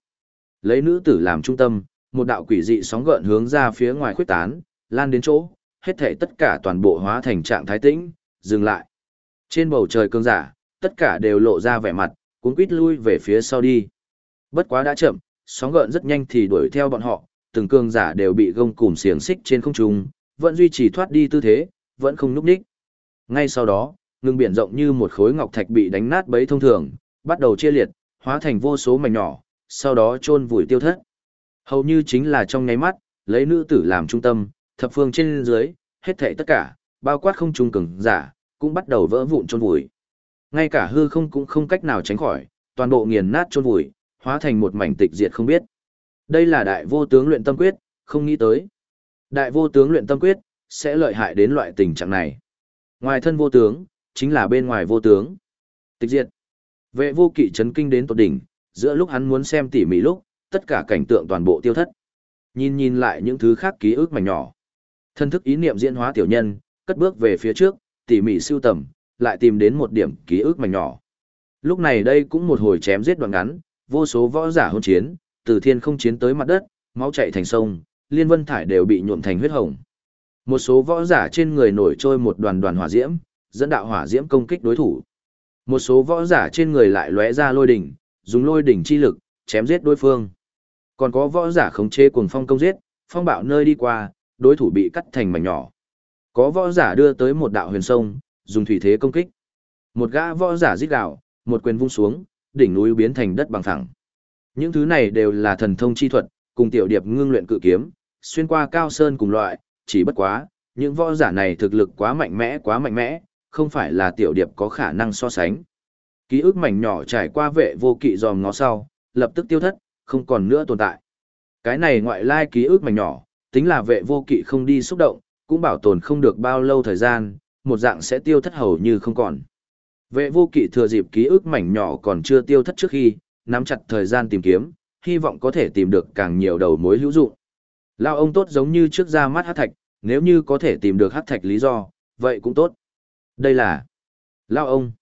Lấy nữ tử làm trung tâm, một đạo quỷ dị sóng gợn hướng ra phía ngoài khuếch tán, lan đến chỗ, hết thảy tất cả toàn bộ hóa thành trạng thái tĩnh, dừng lại. Trên bầu trời cương giả, tất cả đều lộ ra vẻ mặt, cuốn quýt lui về phía sau đi. Bất quá đã chậm, sóng gợn rất nhanh thì đuổi theo bọn họ, từng cương giả đều bị gông cùm xiềng xích trên không trung, vẫn duy trì thoát đi tư thế, vẫn không núp đích. Ngay sau đó, ngưng biển rộng như một khối ngọc thạch bị đánh nát bấy thông thường, bắt đầu chia liệt, hóa thành vô số mảnh nhỏ, sau đó chôn vùi tiêu thất. Hầu như chính là trong nháy mắt, lấy nữ tử làm trung tâm, thập phương trên dưới, hết thảy tất cả, bao quát không trung cường giả, cũng bắt đầu vỡ vụn chôn vùi. Ngay cả hư không cũng không cách nào tránh khỏi, toàn bộ nghiền nát chôn vùi, hóa thành một mảnh tịch diệt không biết. Đây là đại vô tướng luyện tâm quyết, không nghĩ tới. Đại vô tướng luyện tâm quyết, sẽ lợi hại đến loại tình trạng này. Ngoài thân vô tướng, chính là bên ngoài vô tướng. Tịch diệt. Vệ vô kỵ chấn kinh đến tột đỉnh, giữa lúc hắn muốn xem tỉ mỉ lúc, tất cả cảnh tượng toàn bộ tiêu thất. Nhìn nhìn lại những thứ khác ký ức mảnh nhỏ. Thân thức ý niệm diễn hóa tiểu nhân, cất bước về phía trước, tỉ mỉ siêu tầm, lại tìm đến một điểm ký ức mảnh nhỏ. Lúc này đây cũng một hồi chém giết đoạn ngắn, vô số võ giả hôn chiến, từ thiên không chiến tới mặt đất, máu chảy thành sông, liên vân thải đều bị nhuộm thành huyết hồng. Một số võ giả trên người nổi trôi một đoàn đoàn hỏa diễm, dẫn đạo hỏa diễm công kích đối thủ. Một số võ giả trên người lại lóe ra lôi đỉnh, dùng lôi đỉnh chi lực, chém giết đối phương. Còn có võ giả khống chế cuồng phong công giết, phong bạo nơi đi qua, đối thủ bị cắt thành mảnh nhỏ. Có võ giả đưa tới một đạo huyền sông, dùng thủy thế công kích. Một gã võ giả giết đạo, một quyền vung xuống, đỉnh núi biến thành đất bằng phẳng. Những thứ này đều là thần thông chi thuật, cùng tiểu điệp ngưng luyện cự kiếm, xuyên qua cao sơn cùng loại, chỉ bất quá, những võ giả này thực lực quá mạnh mẽ quá mạnh mẽ, không phải là tiểu điệp có khả năng so sánh. Ký ức mảnh nhỏ trải qua vệ vô kỵ dòm ngó sau, lập tức tiêu thất, không còn nữa tồn tại. Cái này ngoại lai ký ức mảnh nhỏ, tính là vệ vô kỵ không đi xúc động, cũng bảo tồn không được bao lâu thời gian, một dạng sẽ tiêu thất hầu như không còn. Vệ vô kỵ thừa dịp ký ức mảnh nhỏ còn chưa tiêu thất trước khi, nắm chặt thời gian tìm kiếm, hy vọng có thể tìm được càng nhiều đầu mối hữu dụng. Lao ông tốt giống như trước ra mắt hát thạch, nếu như có thể tìm được hát thạch lý do, vậy cũng tốt. Đây là Lao ông.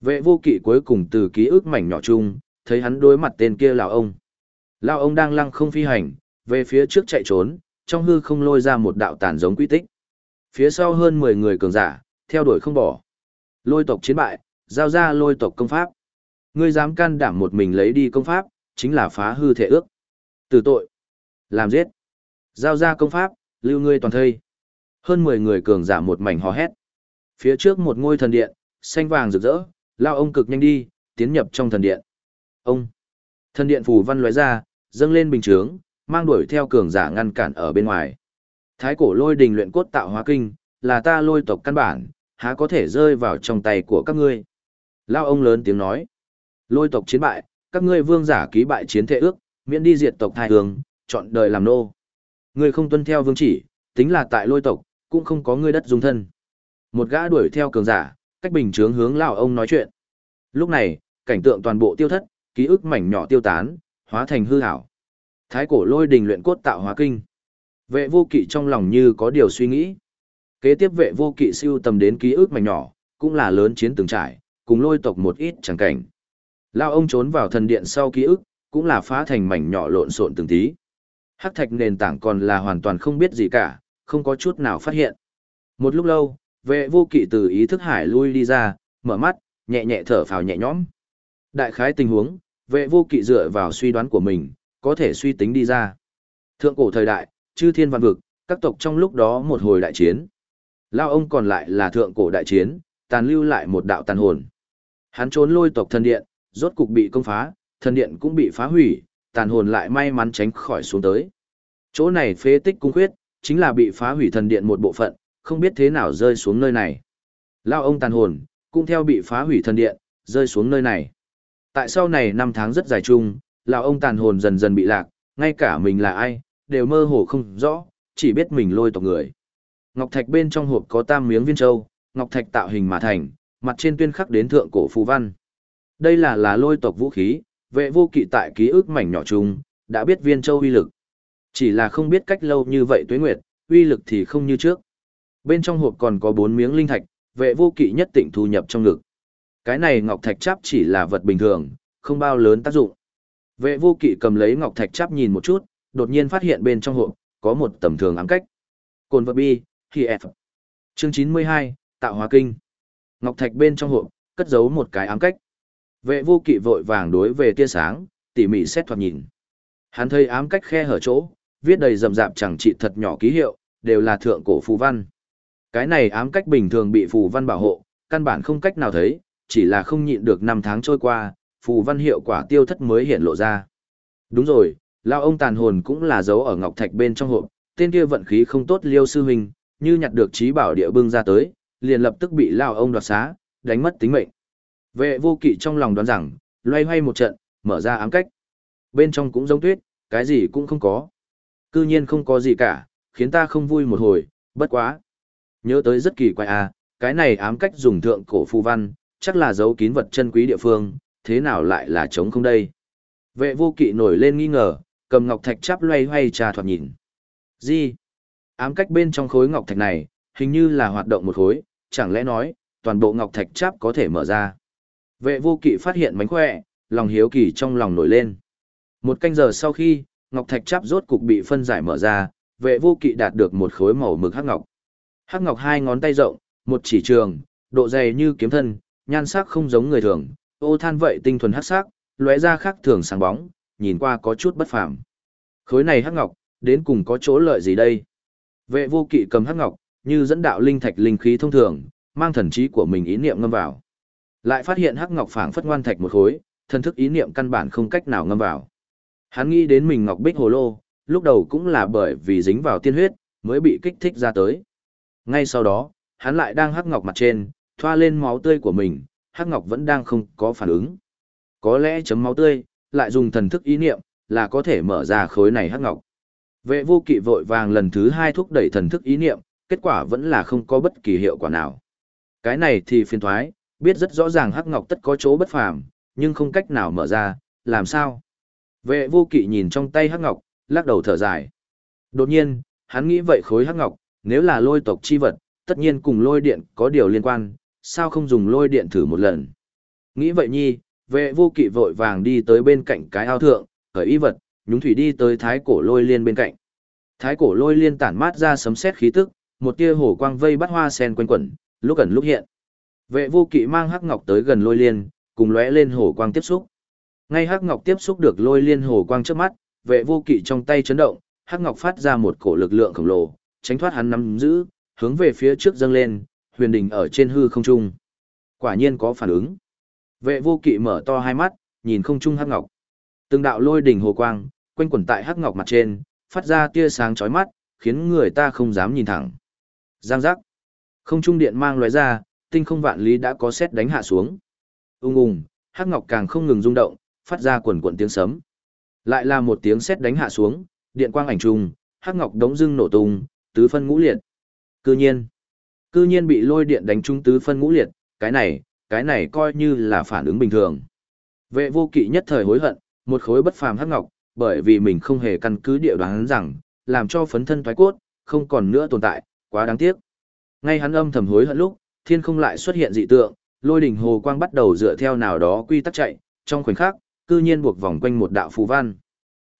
Vệ vô kỵ cuối cùng từ ký ức mảnh nhỏ chung, thấy hắn đối mặt tên kia Lao ông. Lao ông đang lăng không phi hành, về phía trước chạy trốn, trong hư không lôi ra một đạo tàn giống quy tích. Phía sau hơn 10 người cường giả, theo đuổi không bỏ. Lôi tộc chiến bại, giao ra lôi tộc công pháp. Ngươi dám can đảm một mình lấy đi công pháp, chính là phá hư thể ước. Từ tội. Làm giết. Giao ra công pháp, lưu ngươi toàn thây. Hơn 10 người cường giả một mảnh hò hét. Phía trước một ngôi thần điện, xanh vàng rực rỡ, lao ông cực nhanh đi, tiến nhập trong thần điện. Ông. Thần điện phù văn lóe ra, dâng lên bình chướng, mang đuổi theo cường giả ngăn cản ở bên ngoài. Thái cổ lôi đình luyện cốt tạo hóa kinh, là ta lôi tộc căn bản, há có thể rơi vào trong tay của các ngươi. Lao ông lớn tiếng nói. Lôi tộc chiến bại, các ngươi vương giả ký bại chiến thể ước, miễn đi diệt tộc thai hướng, chọn đời làm nô. Ngươi không tuân theo vương chỉ, tính là tại lôi tộc, cũng không có ngươi đất dung thân. Một gã đuổi theo cường giả, cách bình chướng hướng lão ông nói chuyện. Lúc này, cảnh tượng toàn bộ tiêu thất, ký ức mảnh nhỏ tiêu tán, hóa thành hư ảo. Thái cổ lôi đình luyện cốt tạo hóa kinh. Vệ vô kỵ trong lòng như có điều suy nghĩ. Kế tiếp vệ vô kỵ siêu tầm đến ký ức mảnh nhỏ, cũng là lớn chiến từng trải, cùng lôi tộc một ít chẳng cảnh. Lao ông trốn vào thần điện sau ký ức, cũng là phá thành mảnh nhỏ lộn xộn từng tí. Hắc thạch nền tảng còn là hoàn toàn không biết gì cả, không có chút nào phát hiện. Một lúc lâu, vệ vô kỵ từ ý thức hải lui đi ra, mở mắt, nhẹ nhẹ thở phào nhẹ nhõm. Đại khái tình huống, vệ vô kỵ dựa vào suy đoán của mình, có thể suy tính đi ra. Thượng cổ thời đại, chư thiên văn vực, các tộc trong lúc đó một hồi đại chiến. Lao ông còn lại là thượng cổ đại chiến, tàn lưu lại một đạo tàn hồn. Hắn trốn lôi tộc thần điện, rốt cục bị công phá, thần điện cũng bị phá hủy, tàn hồn lại may mắn tránh khỏi xuống tới. Chỗ này phế tích cung khuyết, chính là bị phá hủy thần điện một bộ phận, không biết thế nào rơi xuống nơi này. Lao ông tàn hồn, cũng theo bị phá hủy thần điện, rơi xuống nơi này. Tại sau này năm tháng rất dài chung, lão ông tàn hồn dần dần bị lạc, ngay cả mình là ai, đều mơ hồ không rõ, chỉ biết mình lôi tộc người. Ngọc thạch bên trong hộp có tam miếng viên châu, ngọc thạch tạo hình mà thành, mặt trên tuyên khắc đến thượng cổ phù văn. Đây là là lôi tộc vũ khí, vệ vô kỵ tại ký ức mảnh nhỏ chung, đã biết viên châu uy lực. Chỉ là không biết cách lâu như vậy tuế nguyệt, uy lực thì không như trước. Bên trong hộp còn có bốn miếng linh thạch, vệ vô kỵ nhất định thu nhập trong ngực. Cái này ngọc thạch chắp chỉ là vật bình thường, không bao lớn tác dụng. Vệ vô kỵ cầm lấy ngọc thạch chắp nhìn một chút, đột nhiên phát hiện bên trong hộp, có một tầm thường ám cách. Cồn vật bi, khi F. Chương 92, Tạo hóa kinh. Ngọc thạch bên trong hộp, cất giấu một cái ám cách. Vệ vô kỵ vội vàng đối về tia sáng, tỉ mỉ xét thoạt nhìn. Hắn thấy ám cách khe hở chỗ, viết đầy rầm rạp chẳng trị thật nhỏ ký hiệu, đều là thượng cổ phù văn. Cái này ám cách bình thường bị phù văn bảo hộ, căn bản không cách nào thấy, chỉ là không nhịn được năm tháng trôi qua, phù văn hiệu quả tiêu thất mới hiện lộ ra. Đúng rồi, lao ông tàn hồn cũng là dấu ở ngọc thạch bên trong hộp, tên kia vận khí không tốt liêu sư huynh, như nhặt được trí bảo địa bưng ra tới, liền lập tức bị lao ông đoạt xá, đánh mất tính mệnh. Vệ vô kỵ trong lòng đoán rằng, loay hoay một trận, mở ra ám cách. Bên trong cũng giống tuyết, cái gì cũng không có. Cư nhiên không có gì cả, khiến ta không vui một hồi, bất quá. Nhớ tới rất kỳ quái à, cái này ám cách dùng thượng cổ phù văn, chắc là dấu kín vật chân quý địa phương, thế nào lại là trống không đây? Vệ vô kỵ nổi lên nghi ngờ, cầm ngọc thạch chắp loay hoay trà thoạt nhìn. Gì? Ám cách bên trong khối ngọc thạch này, hình như là hoạt động một khối, chẳng lẽ nói, toàn bộ ngọc thạch chắp có thể mở ra. Vệ vô kỵ phát hiện mánh khỏe, lòng hiếu kỳ trong lòng nổi lên. Một canh giờ sau khi, ngọc thạch chắp rốt cục bị phân giải mở ra, vệ vô kỵ đạt được một khối màu mực hắc ngọc. Hắc ngọc hai ngón tay rộng, một chỉ trường, độ dày như kiếm thân, nhan sắc không giống người thường, ô than vậy tinh thuần hắc sắc, lóe ra khác thường sáng bóng, nhìn qua có chút bất phàm. Khối này hắc ngọc, đến cùng có chỗ lợi gì đây? Vệ vô kỵ cầm hắc ngọc, như dẫn đạo linh thạch linh khí thông thường, mang thần trí của mình ý niệm ngâm vào. Lại phát hiện hắc ngọc phảng phất ngoan thạch một khối, thần thức ý niệm căn bản không cách nào ngâm vào. Hắn nghĩ đến mình ngọc bích hồ lô, lúc đầu cũng là bởi vì dính vào tiên huyết, mới bị kích thích ra tới. Ngay sau đó, hắn lại đang hắc ngọc mặt trên, thoa lên máu tươi của mình, hắc ngọc vẫn đang không có phản ứng. Có lẽ chấm máu tươi, lại dùng thần thức ý niệm, là có thể mở ra khối này hắc ngọc. Vệ vô kỵ vội vàng lần thứ hai thúc đẩy thần thức ý niệm, kết quả vẫn là không có bất kỳ hiệu quả nào. Cái này thì phiền thoái, biết rất rõ ràng hắc ngọc tất có chỗ bất phàm, nhưng không cách nào mở ra, làm sao? Vệ vô kỵ nhìn trong tay hắc ngọc, lắc đầu thở dài. Đột nhiên, hắn nghĩ vậy khối hắc ngọc, nếu là lôi tộc chi vật, tất nhiên cùng lôi điện có điều liên quan, sao không dùng lôi điện thử một lần? Nghĩ vậy nhi, vệ vô kỵ vội vàng đi tới bên cạnh cái ao thượng, khởi y vật, nhúng thủy đi tới thái cổ lôi liên bên cạnh. Thái cổ lôi liên tản mát ra sấm sét khí tức, một tia hổ quang vây bắt hoa sen quanh quẩn, lúc ẩn lúc hiện. Vệ vô kỵ mang hắc ngọc tới gần lôi liên, cùng lóe lên hổ quang tiếp xúc. Ngay hắc ngọc tiếp xúc được lôi liên hổ quang trước mắt, vệ vô kỵ trong tay chấn động, hắc ngọc phát ra một cổ lực lượng khổng lồ, tránh thoát hắn nắm giữ, hướng về phía trước dâng lên, huyền đỉnh ở trên hư không trung. Quả nhiên có phản ứng. Vệ vô kỵ mở to hai mắt, nhìn không trung hắc ngọc. Từng đạo lôi đỉnh hồ quang, quanh quẩn tại hắc ngọc mặt trên, phát ra tia sáng chói mắt, khiến người ta không dám nhìn thẳng. Giang giác. Không trung điện mang lóe ra, tinh không vạn lý đã có xét đánh hạ xuống. Ung ung, hắc ngọc càng không ngừng rung động, phát ra quần quần tiếng sấm. Lại là một tiếng xét đánh hạ xuống, điện quang ảnh trùng, hắc ngọc đống dưng nổ tung, tứ phân ngũ liệt. Cư nhiên, cư nhiên bị lôi điện đánh trúng tứ phân ngũ liệt, cái này, cái này coi như là phản ứng bình thường. Vệ vô kỵ nhất thời hối hận, một khối bất phàm hắc ngọc, bởi vì mình không hề căn cứ địa đoán rằng, làm cho phấn thân thoái cốt, không còn nữa tồn tại, quá đáng tiếc. Ngay hắn âm thầm hối hận lúc, thiên không lại xuất hiện dị tượng, lôi đỉnh hồ quang bắt đầu dựa theo nào đó quy tắc chạy, trong khoảnh khắc, cư nhiên buộc vòng quanh một đạo phù văn.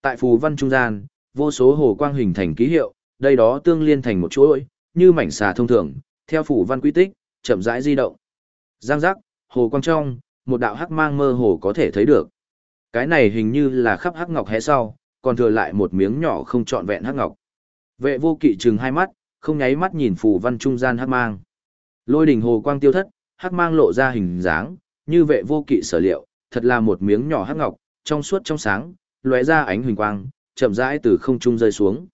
Tại phù văn trung gian, vô số hồ quang hình thành ký hiệu, đây đó tương liên thành một chuỗi, như mảnh xà thông thường, theo phủ văn quy tích, chậm rãi di động. Giang giác, hồ quang trong, một đạo hắc mang mơ hồ có thể thấy được. Cái này hình như là khắp hắc ngọc hé sau, còn thừa lại một miếng nhỏ không trọn vẹn hắc ngọc. Vệ vô kỵ trừng hai mắt, không nháy mắt nhìn phủ văn trung gian hắc mang. Lôi đỉnh hồ quang tiêu thất, hắc mang lộ ra hình dáng, như vệ vô kỵ sở liệu, thật là một miếng nhỏ hắc ngọc, trong suốt trong sáng, lóe ra ánh huỳnh quang, chậm rãi từ không trung rơi xuống.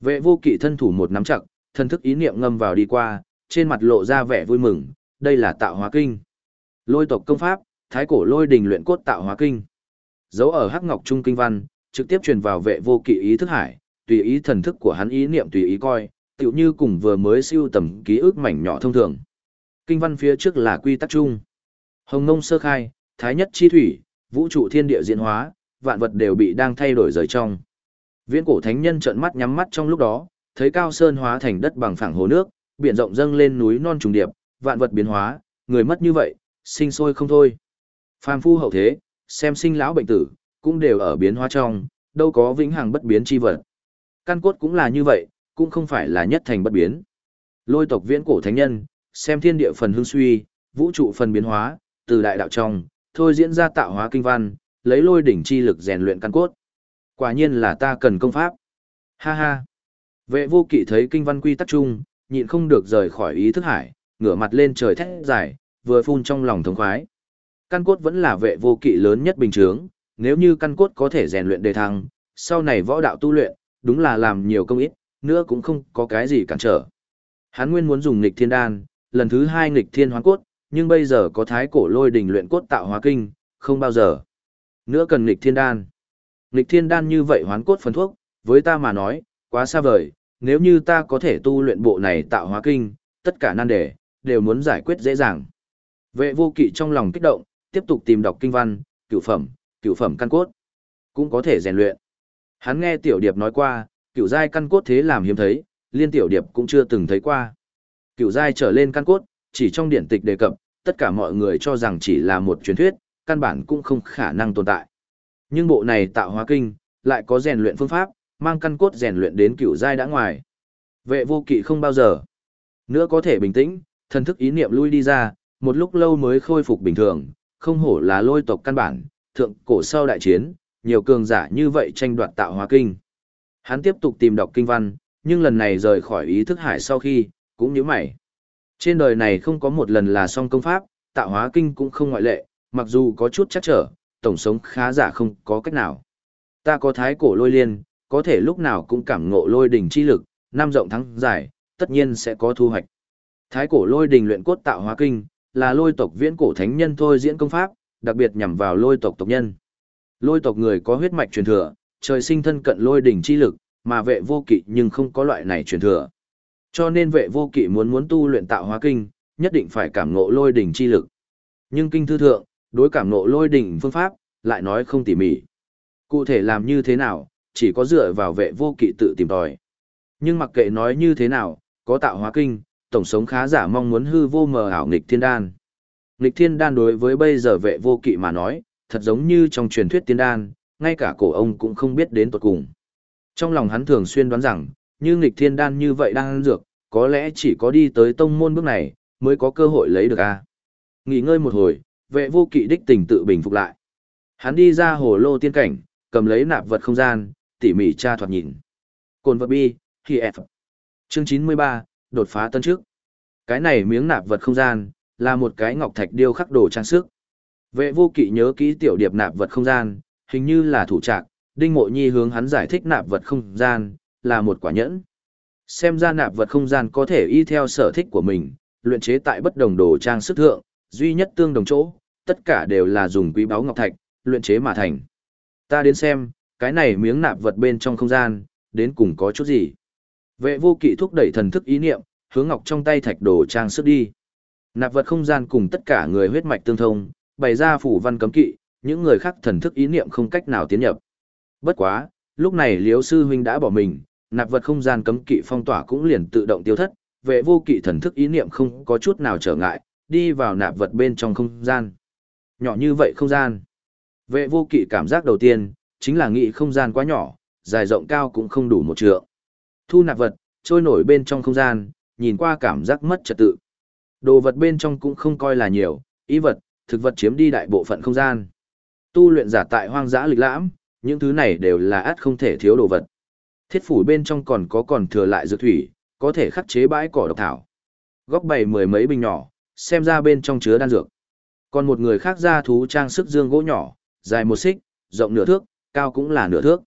Vệ vô kỵ thân thủ một nắm chặt, thân thức ý niệm ngâm vào đi qua, trên mặt lộ ra vẻ vui mừng, đây là tạo hóa kinh. Lôi tộc công pháp, thái cổ lôi đình luyện cốt tạo hóa kinh. Dấu ở hắc ngọc trung kinh văn, trực tiếp truyền vào vệ vô kỵ ý thức hải, tùy ý thần thức của hắn ý niệm tùy ý coi, tựu như cùng vừa mới siêu tầm ký ức mảnh nhỏ thông thường. Kinh văn phía trước là quy tắc chung. Hồng Nông sơ khai, thái nhất chi thủy, vũ trụ thiên địa diễn hóa, vạn vật đều bị đang thay đổi rời trong. Viễn cổ thánh nhân trợn mắt nhắm mắt trong lúc đó, thấy cao sơn hóa thành đất bằng phẳng hồ nước, biển rộng dâng lên núi non trùng điệp, vạn vật biến hóa, người mất như vậy, sinh sôi không thôi. Phàm phu hậu thế, xem sinh lão bệnh tử, cũng đều ở biến hóa trong, đâu có vĩnh hằng bất biến chi vật. Căn cốt cũng là như vậy, cũng không phải là nhất thành bất biến. Lôi tộc viễn cổ thánh nhân, xem thiên địa phần hưng suy, vũ trụ phần biến hóa, từ đại đạo trong, thôi diễn ra tạo hóa kinh văn, lấy lôi đỉnh chi lực rèn luyện căn cốt. Quả nhiên là ta cần công pháp. Ha ha. Vệ vô kỵ thấy kinh văn quy tắc chung, nhịn không được rời khỏi ý thức hải, ngửa mặt lên trời thét dài, vừa phun trong lòng thống khoái. Căn cốt vẫn là vệ vô kỵ lớn nhất bình chướng, nếu như căn cốt có thể rèn luyện đề thăng, sau này võ đạo tu luyện, đúng là làm nhiều công ít, nữa cũng không có cái gì cản trở. Hắn nguyên muốn dùng nghịch thiên đan, lần thứ hai nghịch thiên hoán cốt, nhưng bây giờ có thái cổ lôi đình luyện cốt tạo hóa kinh, không bao giờ. Nữa cần nghịch thiên đan. Nghịch thiên đan như vậy hoán cốt phần thuốc, với ta mà nói, quá xa vời, nếu như ta có thể tu luyện bộ này tạo hóa kinh, tất cả nan đề, đều muốn giải quyết dễ dàng. Vệ vô kỵ trong lòng kích động, tiếp tục tìm đọc kinh văn, cửu phẩm, cửu phẩm căn cốt, cũng có thể rèn luyện. Hắn nghe tiểu điệp nói qua, cửu giai căn cốt thế làm hiếm thấy, liên tiểu điệp cũng chưa từng thấy qua. Cửu giai trở lên căn cốt, chỉ trong điển tịch đề cập, tất cả mọi người cho rằng chỉ là một truyền thuyết, căn bản cũng không khả năng tồn tại. Nhưng bộ này tạo hóa kinh, lại có rèn luyện phương pháp, mang căn cốt rèn luyện đến cựu giai đã ngoài. Vệ vô kỵ không bao giờ nữa có thể bình tĩnh, thần thức ý niệm lui đi ra, một lúc lâu mới khôi phục bình thường, không hổ là lôi tộc căn bản, thượng cổ sau đại chiến, nhiều cường giả như vậy tranh đoạt tạo hóa kinh. Hắn tiếp tục tìm đọc kinh văn, nhưng lần này rời khỏi ý thức hải sau khi, cũng như mày. Trên đời này không có một lần là song công pháp, tạo hóa kinh cũng không ngoại lệ, mặc dù có chút chắc trở, tổng sống khá giả không có cách nào. Ta có thái cổ lôi liên, có thể lúc nào cũng cảm ngộ lôi đỉnh chi lực, năm rộng thắng giải tất nhiên sẽ có thu hoạch. Thái cổ lôi đỉnh luyện cốt tạo hóa kinh, là lôi tộc viễn cổ thánh nhân thôi diễn công pháp, đặc biệt nhằm vào lôi tộc tộc nhân. Lôi tộc người có huyết mạch truyền thừa, trời sinh thân cận lôi đỉnh chi lực, mà vệ vô kỵ nhưng không có loại này truyền thừa. Cho nên vệ vô kỵ muốn muốn tu luyện tạo hóa kinh, nhất định phải cảm ngộ lôi đỉnh chi lực. Nhưng kinh thư thượng, đối cảm nộ lôi đỉnh phương pháp, lại nói không tỉ mỉ. Cụ thể làm như thế nào, chỉ có dựa vào vệ vô kỵ tự tìm tòi. Nhưng mặc kệ nói như thế nào, có tạo hóa kinh, tổng sống khá giả mong muốn hư vô mờ ảo nghịch thiên đan. Nghịch thiên đan đối với bây giờ vệ vô kỵ mà nói, thật giống như trong truyền thuyết tiên đan, ngay cả cổ ông cũng không biết đến tuột cùng. Trong lòng hắn thường xuyên đoán rằng, như nghịch thiên đan như vậy đang ăn dược, có lẽ chỉ có đi tới tông môn bước này, mới có cơ hội lấy được a. Nghỉ ngơi một hồi, vệ vô kỵ đích tình tự bình phục lại. Hắn đi ra hồ lô tiên cảnh, cầm lấy nạp vật không gian, tỉ mỉ tra thoạt nhìn. Cồn vật bi, khi F. Chương 93, đột phá tân trước. Cái này miếng nạp vật không gian, là một cái ngọc thạch điêu khắc đồ trang sức. Vệ vô kỵ nhớ kỹ tiểu điệp nạp vật không gian, hình như là thủ trạc, đinh mộ nhi hướng hắn giải thích nạp vật không gian, là một quả nhẫn. Xem ra nạp vật không gian có thể y theo sở thích của mình, luyện chế tại bất đồng đồ trang sức thượng, duy nhất tương đồng chỗ, tất cả đều là dùng quý báu ngọc thạch, luyện chế mà thành. Ta đến xem, cái này miếng nạp vật bên trong không gian, đến cùng có chút gì. Vệ vô kỵ thúc đẩy thần thức ý niệm, hướng ngọc trong tay thạch đồ trang sức đi. Nạp vật không gian cùng tất cả người huyết mạch tương thông, bày ra phủ văn cấm kỵ, những người khác thần thức ý niệm không cách nào tiến nhập. Bất quá, lúc này Liễu sư huynh đã bỏ mình, nạp vật không gian cấm kỵ phong tỏa cũng liền tự động tiêu thất, vệ vô kỵ thần thức ý niệm không có chút nào trở ngại, đi vào nạp vật bên trong không gian. Nhỏ như vậy không gian. Vệ vô kỵ cảm giác đầu tiên, chính là nghĩ không gian quá nhỏ, dài rộng cao cũng không đủ một trượng. Thu nạp vật, trôi nổi bên trong không gian, nhìn qua cảm giác mất trật tự. Đồ vật bên trong cũng không coi là nhiều, ý vật, thực vật chiếm đi đại bộ phận không gian. Tu luyện giả tại hoang dã lịch lãm, những thứ này đều là át không thể thiếu đồ vật. Thiết phủ bên trong còn có còn thừa lại dược thủy, có thể khắc chế bãi cỏ độc thảo. Góc bày mười mấy bình nhỏ, xem ra bên trong chứa đan dược. Còn một người khác ra thú trang sức dương gỗ nhỏ, dài một xích, rộng nửa thước, cao cũng là nửa thước.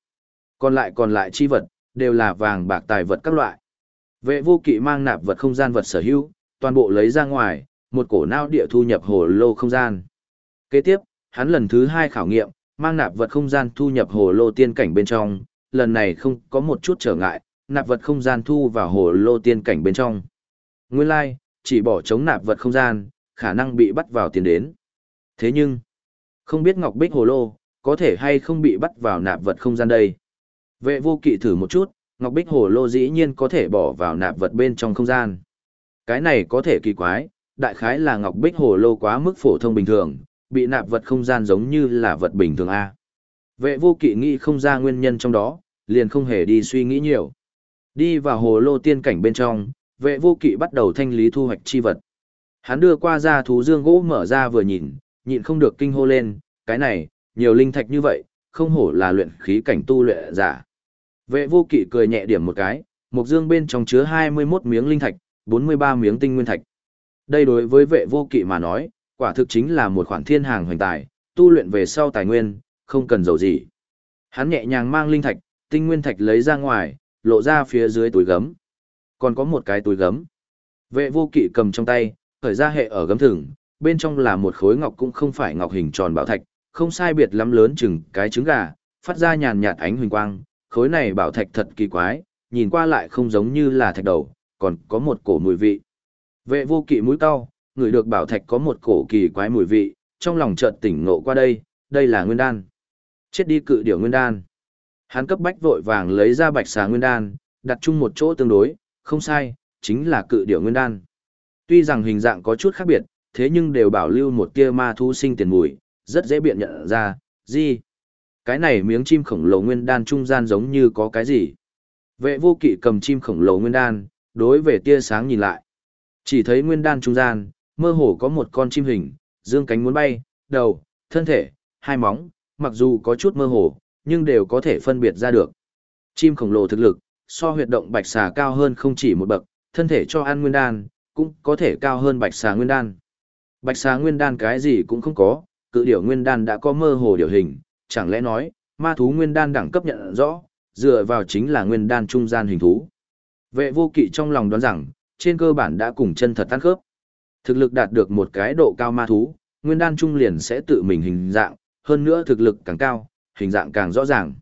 Còn lại còn lại chi vật, đều là vàng bạc tài vật các loại. Vệ vô kỵ mang nạp vật không gian vật sở hữu, toàn bộ lấy ra ngoài, một cổ não địa thu nhập hồ lô không gian. Kế tiếp, hắn lần thứ hai khảo nghiệm, mang nạp vật không gian thu nhập hồ lô tiên cảnh bên trong, lần này không có một chút trở ngại, nạp vật không gian thu vào hồ lô tiên cảnh bên trong. Nguyên lai, like, chỉ bỏ chống nạp vật không gian, khả năng bị bắt vào tiền đến. Thế nhưng, không biết Ngọc Bích hồ lô, có thể hay không bị bắt vào nạp vật không gian đây. Vệ vô kỵ thử một chút, Ngọc Bích hồ lô dĩ nhiên có thể bỏ vào nạp vật bên trong không gian. Cái này có thể kỳ quái, đại khái là Ngọc Bích hồ lô quá mức phổ thông bình thường, bị nạp vật không gian giống như là vật bình thường A. Vệ vô kỵ nghĩ không ra nguyên nhân trong đó, liền không hề đi suy nghĩ nhiều. Đi vào hồ lô tiên cảnh bên trong, vệ vô kỵ bắt đầu thanh lý thu hoạch chi vật. Hắn đưa qua ra thú dương gỗ mở ra vừa nhìn, nhịn không được kinh hô lên, cái này, nhiều linh thạch như vậy, không hổ là luyện khí cảnh tu luyện giả. Vệ vô kỵ cười nhẹ điểm một cái, một dương bên trong chứa 21 miếng linh thạch, 43 miếng tinh nguyên thạch. Đây đối với vệ vô kỵ mà nói, quả thực chính là một khoản thiên hàng hoành tài, tu luyện về sau tài nguyên, không cần dầu gì. Hắn nhẹ nhàng mang linh thạch, tinh nguyên thạch lấy ra ngoài, lộ ra phía dưới túi gấm. Còn có một cái túi gấm. Vệ vô kỵ cầm trong tay, khởi ra hệ ở gấm thừng, bên trong là một khối ngọc cũng không phải ngọc hình tròn bảo thạch, không sai biệt lắm lớn chừng cái trứng gà, phát ra nhàn nhạt ánh huỳnh quang, khối này bảo thạch thật kỳ quái, nhìn qua lại không giống như là thạch đầu, còn có một cổ mùi vị. Vệ vô kỵ mũi cao, người được bảo thạch có một cổ kỳ quái mùi vị, trong lòng chợt tỉnh ngộ qua đây, đây là nguyên đan. Chết đi cự điểu nguyên đan. Hắn cấp bách vội vàng lấy ra bạch xà nguyên đan, đặt chung một chỗ tương đối, không sai, chính là cự điểu nguyên đan. Tuy rằng hình dạng có chút khác biệt, thế nhưng đều bảo lưu một tia ma thu sinh tiền mùi, rất dễ biện nhận ra, gì? Cái này miếng chim khổng lồ nguyên đan trung gian giống như có cái gì? Vệ vô kỵ cầm chim khổng lồ nguyên đan, đối về tia sáng nhìn lại. Chỉ thấy nguyên đan trung gian, mơ hồ có một con chim hình, dương cánh muốn bay, đầu, thân thể, hai móng, mặc dù có chút mơ hồ, nhưng đều có thể phân biệt ra được. Chim khổng lồ thực lực, so huyệt động bạch xà cao hơn không chỉ một bậc, thân thể cho ăn nguyên đan, cũng có thể cao hơn bạch xà nguyên đan. Bạch xà nguyên đan cái gì cũng không có, cự điểu nguyên đan đã có mơ hồ điều hình, chẳng lẽ nói, ma thú nguyên đan đẳng cấp nhận rõ, dựa vào chính là nguyên đan trung gian hình thú. Vệ vô kỵ trong lòng đoán rằng, trên cơ bản đã cùng chân thật tan khớp. Thực lực đạt được một cái độ cao ma thú, nguyên đan trung liền sẽ tự mình hình dạng, hơn nữa thực lực càng cao, hình dạng càng rõ ràng.